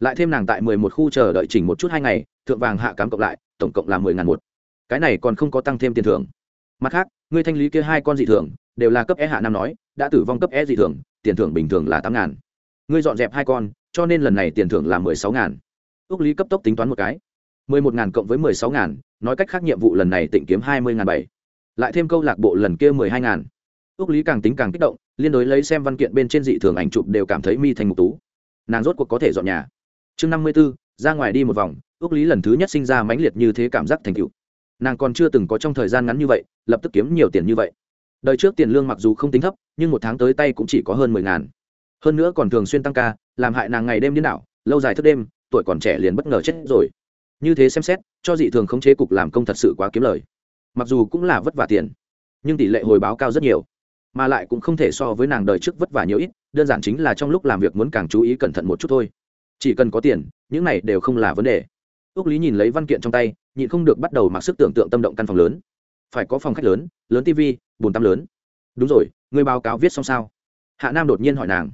Lại thêm nàng tại mười một khu chờ đợi chỉnh một chút hai ngày, thượng vàng hạ cám cộng lại, tổng cộng là mười ngàn một. Cái này còn không có tăng thêm tiền thưởng. Mặt khác, ngươi thanh lý kia hai con dị thường, đều là cấp e hạ nam nói, đã tử vong cấp e dị thường, tiền thưởng bình thường là tám ngàn ngươi dọn dẹp hai con, cho nên lần này tiền thưởng là mười sáu ngàn. Ước lý cấp tốc tính toán một cái. mười một ngàn cộng với mười sáu ngàn, nói cách khác nhiệm vụ lần này tịnh kiếm hai mươi ngàn bảy. Lại thêm câu lạc bộ lần kia mười hai ngàn. Ước lý càng tính càng kích động, liên đối lấy xem văn kiện bên trên dị thường ảnh chụp đều cảm thấy mi thành mục tú. Nàng rốt cuộc có thể dọn nhà. Chương năm mươi b ố ra ngoài đi một vòng ước lý lần thứ nhất sinh ra mãnh liệt như thế cảm giác thành cựu nàng còn chưa từng có trong thời gian ngắn như vậy, lập tức kiếm nhiều tiền như vậy. Đời trước tiền lương mặc dù không tính thấp, nhưng một tháng tới tay cũng chỉ có hơn mười ngàn hơn nữa còn thường xuyên tăng ca, làm hại nàng ngày đêm điên đảo, lâu dài thức đêm, tuổi còn trẻ liền bất ngờ chết rồi. Như thế xem xét, cho dị thường khống chế cục làm công thật sự quá kiếm lời. Mặc dù cũng là vất vả tiền, nhưng tỷ lệ hồi báo cao rất nhiều. Mà lại cũng không thể so với nàng đời trước vất vả nhiều ít, đơn giản chính là trong lúc làm việc muốn càng chú ý cẩn thận một chút thôi. Chỉ cần có tiền, những này đều không là vấn đề. Ước lý nhìn lấy văn kiện trong tay, nhịn không được bắt đầu mặc sức tưởng tượng tâm động căn phòng lớn. Phải có phòng khách lớn lớn tv bồn tắm lớn. Đúng rồi, người báo cáo viết xong sao? Hạ nam đột nhiên hỏi nàng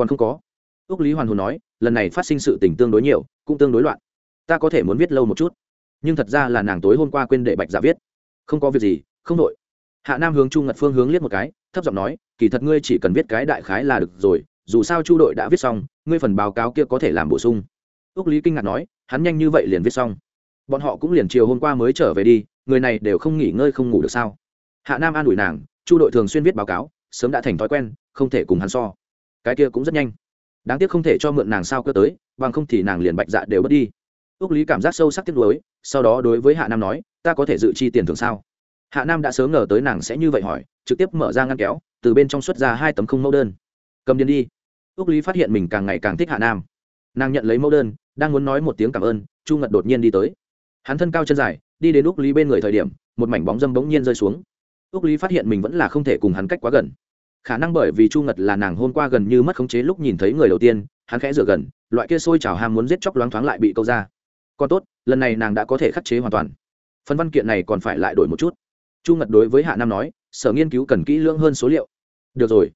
còn không có. Ước lý hoàn hồn nói, lần này phát sinh sự tình tương đối nhiều, cũng tương đối loạn. Ta có thể muốn viết lâu một chút. Nhưng thật ra là nàng tối hôm qua quên để bạch giả viết. Không có việc gì, không đội hạ nam hướng chu ngật phương hướng liếc một cái, thấp giọng nói, kỳ thật ngươi chỉ cần viết cái đại khái là được rồi, dù sao chu đội đã viết xong, ngươi phần báo cáo kia có thể làm bổ sung. Ước lý kinh ngạc nói, hắn nhanh như vậy liền viết xong. Bọn họ cũng liền chiều hôm qua mới trở về đi, người này đều không nghỉ ngơi không ngủ được sao? Hạ nam an ủi nàng, chu đội thường xuyên viết báo cáo, sớm đã thành thói quen, không thể cùng hắn so cái kia cũng rất nhanh. Đáng tiếc không thể cho mượn nàng sao cơ tới, bằng không thì nàng liền bạch dạ đều bớt đi. Ước lý cảm giác sâu sắc tiếc nuối, sau đó đối với hạ nam nói, ta có thể dự chi tiền thưởng sao? Hạ nam đã sớm ngờ tới nàng sẽ như vậy hỏi, trực tiếp mở ra ngăn kéo, từ bên trong xuất ra hai tấm không mẫu đơn. Cầm điên đi. Ước lý phát hiện mình càng ngày càng thích hạ nam. Nàng nhận lấy mẫu đơn, đang muốn nói một tiếng cảm ơn, chu ngật đột nhiên đi tới. Hắn thân cao chân dài, đi đến úc lý bên người thời điểm, một mảnh bóng dâm bỗng nhiên rơi xuống. Úc lý phát hiện mình vẫn là không thể cùng hắn cách quá gần khả năng bởi vì chu ngật là nàng hôm qua gần như mất khống chế lúc nhìn thấy người đầu tiên, hắn khẽ rửa gần, loại kia sôi chảo ham muốn giết chóc loáng thoáng lại bị câu ra. Còn tốt, lần này nàng đã có thể khắc chế hoàn toàn. Phần văn kiện này còn phải lại đổi một chút. Chu ngật đối với hạ nam nói, sở nghiên cứu cần kỹ lưỡng hơn số liệu. Được rồi.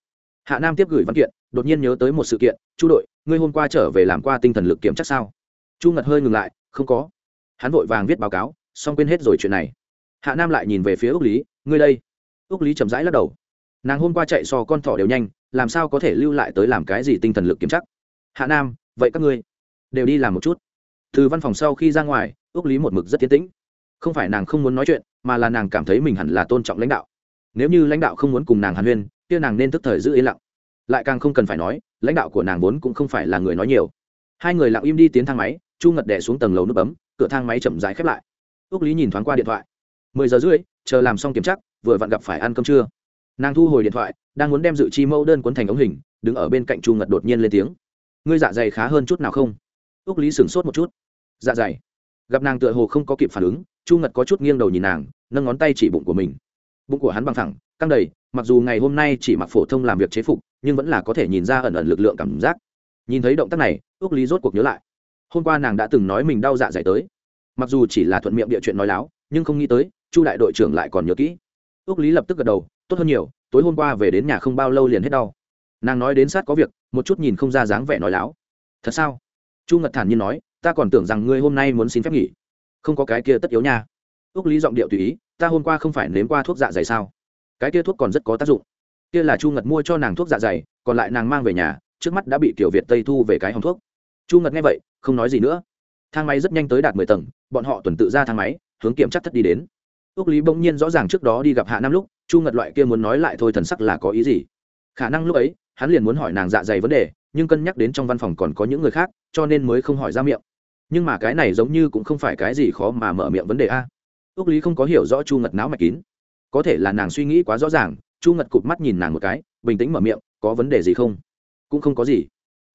Hạ nam tiếp gửi văn kiện, đột nhiên nhớ tới một sự kiện, chu đội, ngươi hôm qua trở về làm qua tinh thần lực kiểm chắc sao? Chu ngật hơi ngừng lại, không có. Hắn vội vàng viết báo cáo, xong quên hết rồi chuyện này. Hạ nam lại nhìn về phía ước lý, ngươi đây. Ước lý chậm rãi lắc đầu nàng hôm qua chạy so con thỏ đều nhanh, làm sao có thể lưu lại tới làm cái gì tinh thần lực kiểm chắc hạ nam, vậy các ngươi đều đi làm một chút. Từ văn phòng sau khi ra ngoài ước lý một mực rất tiến tĩnh. Không phải nàng không muốn nói chuyện, mà là nàng cảm thấy mình hẳn là tôn trọng lãnh đạo. Nếu như lãnh đạo không muốn cùng nàng hàn huyên, kia nàng nên tức thời giữ yên lặng. Lại càng không cần phải nói, lãnh đạo của nàng vốn cũng không phải là người nói nhiều. Hai người lặng im đi tiến thang máy, chu ngật đẻ xuống tầng lầu nút bấm, cửa thang máy chậm rãi khép lại. Ước lý nhìn thoáng qua điện thoại. Mười giờ rưỡi, chờ làm xong kiểm tra, vừa vặn gặp phải ăn cơm trưa nàng thu hồi điện thoại, đang muốn đem dự chi mẫu đơn cuốn thành ống hình, đứng ở bên cạnh chu ngật đột nhiên lên tiếng. Ngươi dạ dày khá hơn chút nào không? Ước lý sửng sốt một chút. Dạ dày. Gặp nàng tựa hồ không có kịp phản ứng, chu ngật có chút nghiêng đầu nhìn nàng, nâng ngón tay chỉ bụng của mình. Bụng của hắn bằng thẳng, căng đầy, mặc dù ngày hôm nay chỉ mặc phổ thông làm việc chế phục, nhưng vẫn là có thể nhìn ra ẩn ẩn lực lượng cảm giác. Nhìn thấy động tác này ước lý rốt cuộc nhớ lại. Hôm qua nàng đã từng nói mình đau dạ dày tới. Mặc dù chỉ là thuận miệng địa chuyện nói láo, nhưng không nghĩ tới, chu đại đội trưởng lại còn nhớ kỹ. Ước lý lập tức gật đầu tốt hơn nhiều, tối hôm qua về đến nhà không bao lâu liền hết đau. Nàng nói đến sát có việc, một chút nhìn không ra dáng vẻ nói láo. Thật sao? Chu ngật thản nhiên nói, ta còn tưởng rằng ngươi hôm nay muốn xin phép nghỉ. Không có cái kia tất yếu nha. Ước lý giọng điệu tùy ý, ta hôm qua không phải nếm qua thuốc dạ dày sao? Cái kia thuốc còn rất có tác dụng. Kia là chu ngật mua cho nàng thuốc dạ dày, còn lại nàng mang về nhà, trước mắt đã bị kiểu việt tây thu về cái hòng thuốc. Chu ngật nghe vậy, không nói gì nữa. Thang máy rất nhanh tới đạt mười tầng, bọn họ tuần tự ra thang máy, hướng kiểm chắc thất đi đến. Ước lý bỗng nhiên rõ ràng trước đó đi gặp hạ năm lúc chu ngật loại kia muốn nói lại thôi thần sắc là có ý gì? Khả năng lúc ấy, hắn liền muốn hỏi nàng dạ dày vấn đề, nhưng cân nhắc đến trong văn phòng còn có những người khác, cho nên mới không hỏi ra miệng. Nhưng mà cái này giống như cũng không phải cái gì khó mà mở miệng vấn đề a. Ước lý không có hiểu rõ chu ngật não mạch kín. Có thể là nàng suy nghĩ quá rõ ràng, chu ngật cụp mắt nhìn nàng một cái, bình tĩnh mở miệng, có vấn đề gì không? Cũng không có gì.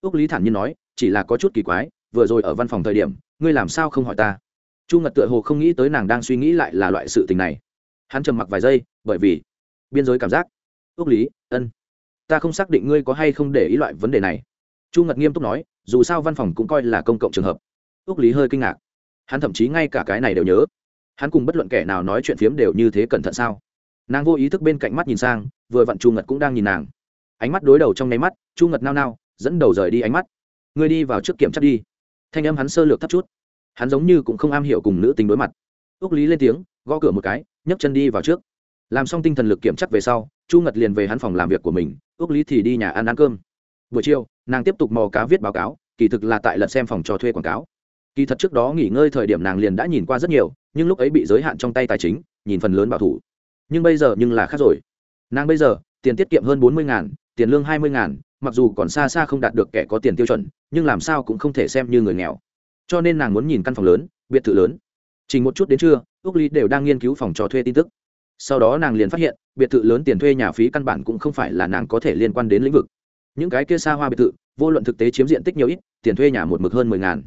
Ước lý thản nhiên nói, chỉ là có chút kỳ quái, vừa rồi ở văn phòng thời điểm, ngươi làm sao không hỏi ta? Chu ngật tựa hồ không nghĩ tới nàng đang suy nghĩ lại là loại sự tình này hắn trầm mặc vài giây, bởi vì biên giới cảm giác, ước lý, ân. Ta không xác định ngươi có hay không để ý loại vấn đề này. Chu ngật nghiêm túc nói, dù sao văn phòng cũng coi là công cộng trường hợp. Ước lý hơi kinh ngạc. Hắn thậm chí ngay cả cái này đều nhớ. Hắn cùng bất luận kẻ nào nói chuyện phiếm đều như thế cẩn thận sao? Nàng vô ý thức bên cạnh mắt nhìn sang, vừa vặn chu ngật cũng đang nhìn nàng. Ánh mắt đối đầu trong nháy mắt, chu ngật nao nao, dẫn đầu rời đi ánh mắt. Ngươi đi vào trước kiểm chắc đi. Thanh âm hắn sơ lược thấp chút. Hắn giống như cũng không am hiểu cùng nữ tính đối mặt. Ước lý lên tiếng, gõ cửa một cái nhấc chân đi vào trước. Làm xong tinh thần lực kiểm chắc về sau, chu ngật liền về hắn phòng làm việc của mình ước lý thì đi nhà ăn ăn cơm. Buổi chiều, nàng tiếp tục mò cá viết báo cáo, kỳ thực là tại lật xem phòng cho thuê quảng cáo. Kỳ thật trước đó nghỉ ngơi thời điểm nàng liền đã nhìn qua rất nhiều, nhưng lúc ấy bị giới hạn trong tay tài chính, nhìn phần lớn bảo thủ. Nhưng bây giờ nhưng là khác rồi. Nàng bây giờ, tiền tiết kiệm hơn bốn mươi ngàn, tiền lương hai mươi ngàn, mặc dù còn xa xa không đạt được kẻ có tiền tiêu chuẩn, nhưng làm sao cũng không thể xem như người nghèo. Cho nên nàng muốn nhìn căn phòng lớn, biệt thự lớn chỉ một chút đến trưa ước lý đều đang nghiên cứu phòng trò thuê tin tức. Sau đó nàng liền phát hiện, biệt thự lớn tiền thuê nhà phí căn bản cũng không phải là nàng có thể liên quan đến lĩnh vực. Những cái kia xa hoa biệt thự, vô luận thực tế chiếm diện tích nhiều ít, tiền thuê nhà một mực hơn mười ngàn.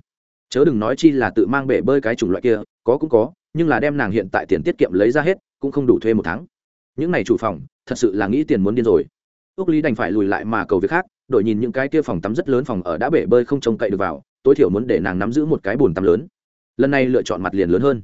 Chớ đừng nói chi là tự mang bể bơi cái chủng loại kia, có cũng có, nhưng là đem nàng hiện tại tiền tiết kiệm lấy ra hết, cũng không đủ thuê một tháng. Những này chủ phòng, thật sự là nghĩ tiền muốn điên rồi. Ước lý đành phải lùi lại mà cầu việc khác, đổi nhìn những cái kia phòng tắm rất lớn phòng ở đã bể bơi không trông cậy được vào, tối thiểu muốn để nàng nắm giữ một cái bồn tắm lớn lần này lựa chọn mặt liền lớn hơn.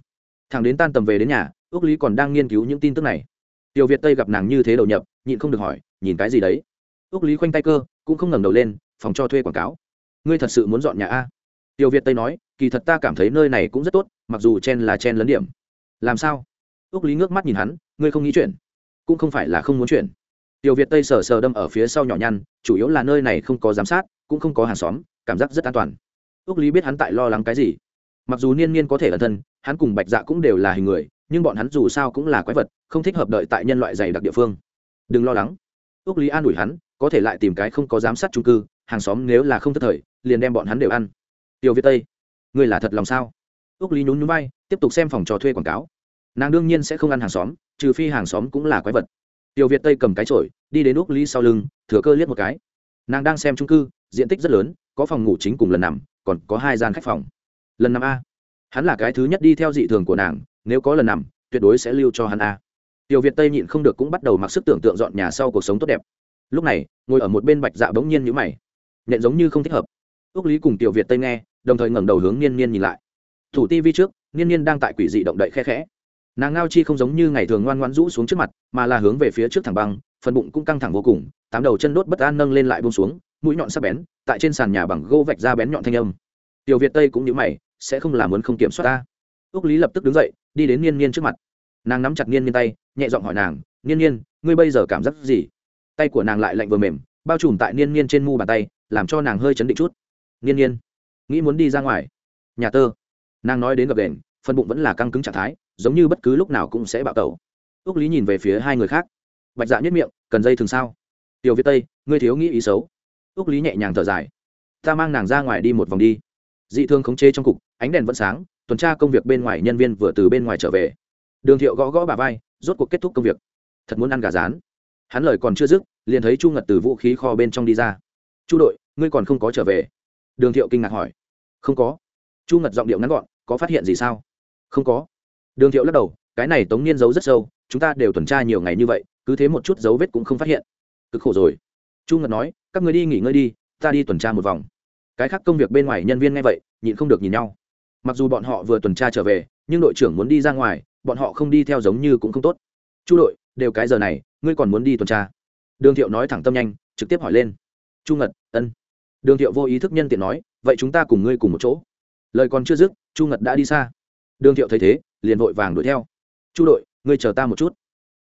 Thằng đến tan tầm về đến nhà ước lý còn đang nghiên cứu những tin tức này. Tiểu việt tây gặp nàng như thế đầu nhập, nhịn không được hỏi, nhìn cái gì đấy? Ước lý khoanh tay cơ, cũng không ngẩng đầu lên, phòng cho thuê quảng cáo. Ngươi thật sự muốn dọn nhà a? Tiểu việt tây nói, kỳ thật ta cảm thấy nơi này cũng rất tốt, mặc dù chen là chen lấn điểm. Làm sao? Ước lý ngước mắt nhìn hắn, ngươi không nghĩ chuyện? Cũng không phải là không muốn chuyển tiểu việt tây sờ sờ đâm ở phía sau nhỏ nhăn, chủ yếu là nơi này không có giám sát, cũng không có hàng xóm, cảm giác rất an toàn. Ước lý biết hắn tại lo lắng cái gì mặc dù niên niên có thể ẩn thân, hắn cùng bạch dạ cũng đều là hình người, nhưng bọn hắn dù sao cũng là quái vật, không thích hợp đợi tại nhân loại dày đặc địa phương. Đừng lo lắng. Ước lý an ủi hắn, có thể lại tìm cái không có giám sát trung cư, hàng xóm nếu là không thất thời, liền đem bọn hắn đều ăn. Tiểu việt tây, ngươi là thật lòng sao? Ước lý nhún nhún bay tiếp tục xem phòng trò thuê quảng cáo. Nàng đương nhiên sẽ không ăn hàng xóm, trừ phi hàng xóm cũng là quái vật. Tiểu việt tây cầm cái chổi, đi đến úc lý sau lưng, thừa cơ liếc một cái. Nàng đang xem trung cư, diện tích rất lớn, có phòng ngủ chính cùng lần nằm, còn có hai gian khách phòng lần năm a. Hắn là cái thứ nhất đi theo dị thường của nàng, nếu có lần nằm, tuyệt đối sẽ lưu cho hắn a. Tiểu việt tây nhịn không được cũng bắt đầu mặc sức tưởng tượng dọn nhà sau cuộc sống tốt đẹp. Lúc này, ngồi ở một bên bạch dạ bỗng nhiên nhữ mày. Nện giống như không thích hợp. Ước lý cùng tiểu việt tây nghe, đồng thời ngẩng đầu hướng niên niên nhìn lại. Thủ ti vi trước, niên niên đang tại quỷ dị động đậy khe khẽ. Nàng ngao chi không giống như ngày thường ngoan ngoãn rũ xuống trước mặt, mà là hướng về phía trước thẳng băng, phần bụng cũng căng thẳng vô cùng, tám đầu chân đốt bất an nâng lên lại buông xuống, mũi nhọn sắc bén, tại trên sàn nhà bằng gỗ vạch ra bén nhọn thanh âm. Tiểu việt tây cũng nhữ mày sẽ không làm muốn không kiểm soát ta. Ước lý lập tức đứng dậy, đi đến niên niên trước mặt. Nàng nắm chặt niên niên tay, nhẹ giọng hỏi nàng, niên niên, ngươi bây giờ cảm giác gì? Tay của nàng lại lạnh vừa mềm, bao trùm tại niên niên trên mu bàn tay, làm cho nàng hơi chấn định chút. Niên niên, nghĩ muốn đi ra ngoài. Nhà tơ nàng nói đến gập đền phần bụng vẫn là căng cứng trạng thái, giống như bất cứ lúc nào cũng sẽ bạo tẩu. Ước lý nhìn về phía hai người khác. Bạch dạ nhất miệng, cần dây thường sao? Tiểu việt tây, ngươi thiếu nghĩ ý xấu. Ước lý nhẹ nhàng thở dài. Ta mang nàng ra ngoài đi một vòng đi dị thương khống chế trong cục, ánh đèn vẫn sáng, tuần tra công việc bên ngoài nhân viên vừa từ bên ngoài trở về. Đường thiệu gõ gõ bà vai, rốt cuộc kết thúc công việc. Thật muốn ăn gà rán. Hắn lời còn chưa dứt, liền thấy chu ngật từ vũ khí kho bên trong đi ra. Chu đội, ngươi còn không có trở về? Đường thiệu kinh ngạc hỏi. Không có. Chu ngật giọng điệu ngắn gọn, có phát hiện gì sao? Không có. Đường thiệu lắc đầu, cái này tống niên giấu rất sâu, chúng ta đều tuần tra nhiều ngày như vậy, cứ thế một chút dấu vết cũng không phát hiện. Cực khổ rồi. Chu ngật nói, các người đi nghỉ ngơi đi, ta đi tuần tra một vòng cái khác công việc bên ngoài nhân viên nghe vậy, nhịn không được nhìn nhau. Mặc dù bọn họ vừa tuần tra trở về, nhưng đội trưởng muốn đi ra ngoài, bọn họ không đi theo giống như cũng không tốt. Chu đội, đều cái giờ này, ngươi còn muốn đi tuần tra? Đường thiệu nói thẳng tâm nhanh, trực tiếp hỏi lên. Chu ngật, ân. Đường thiệu vô ý thức nhân tiện nói, vậy chúng ta cùng ngươi cùng một chỗ. Lời còn chưa dứt, chu ngật đã đi xa. Đường thiệu thấy thế, liền vội vàng đuổi theo. Chu đội, ngươi chờ ta một chút.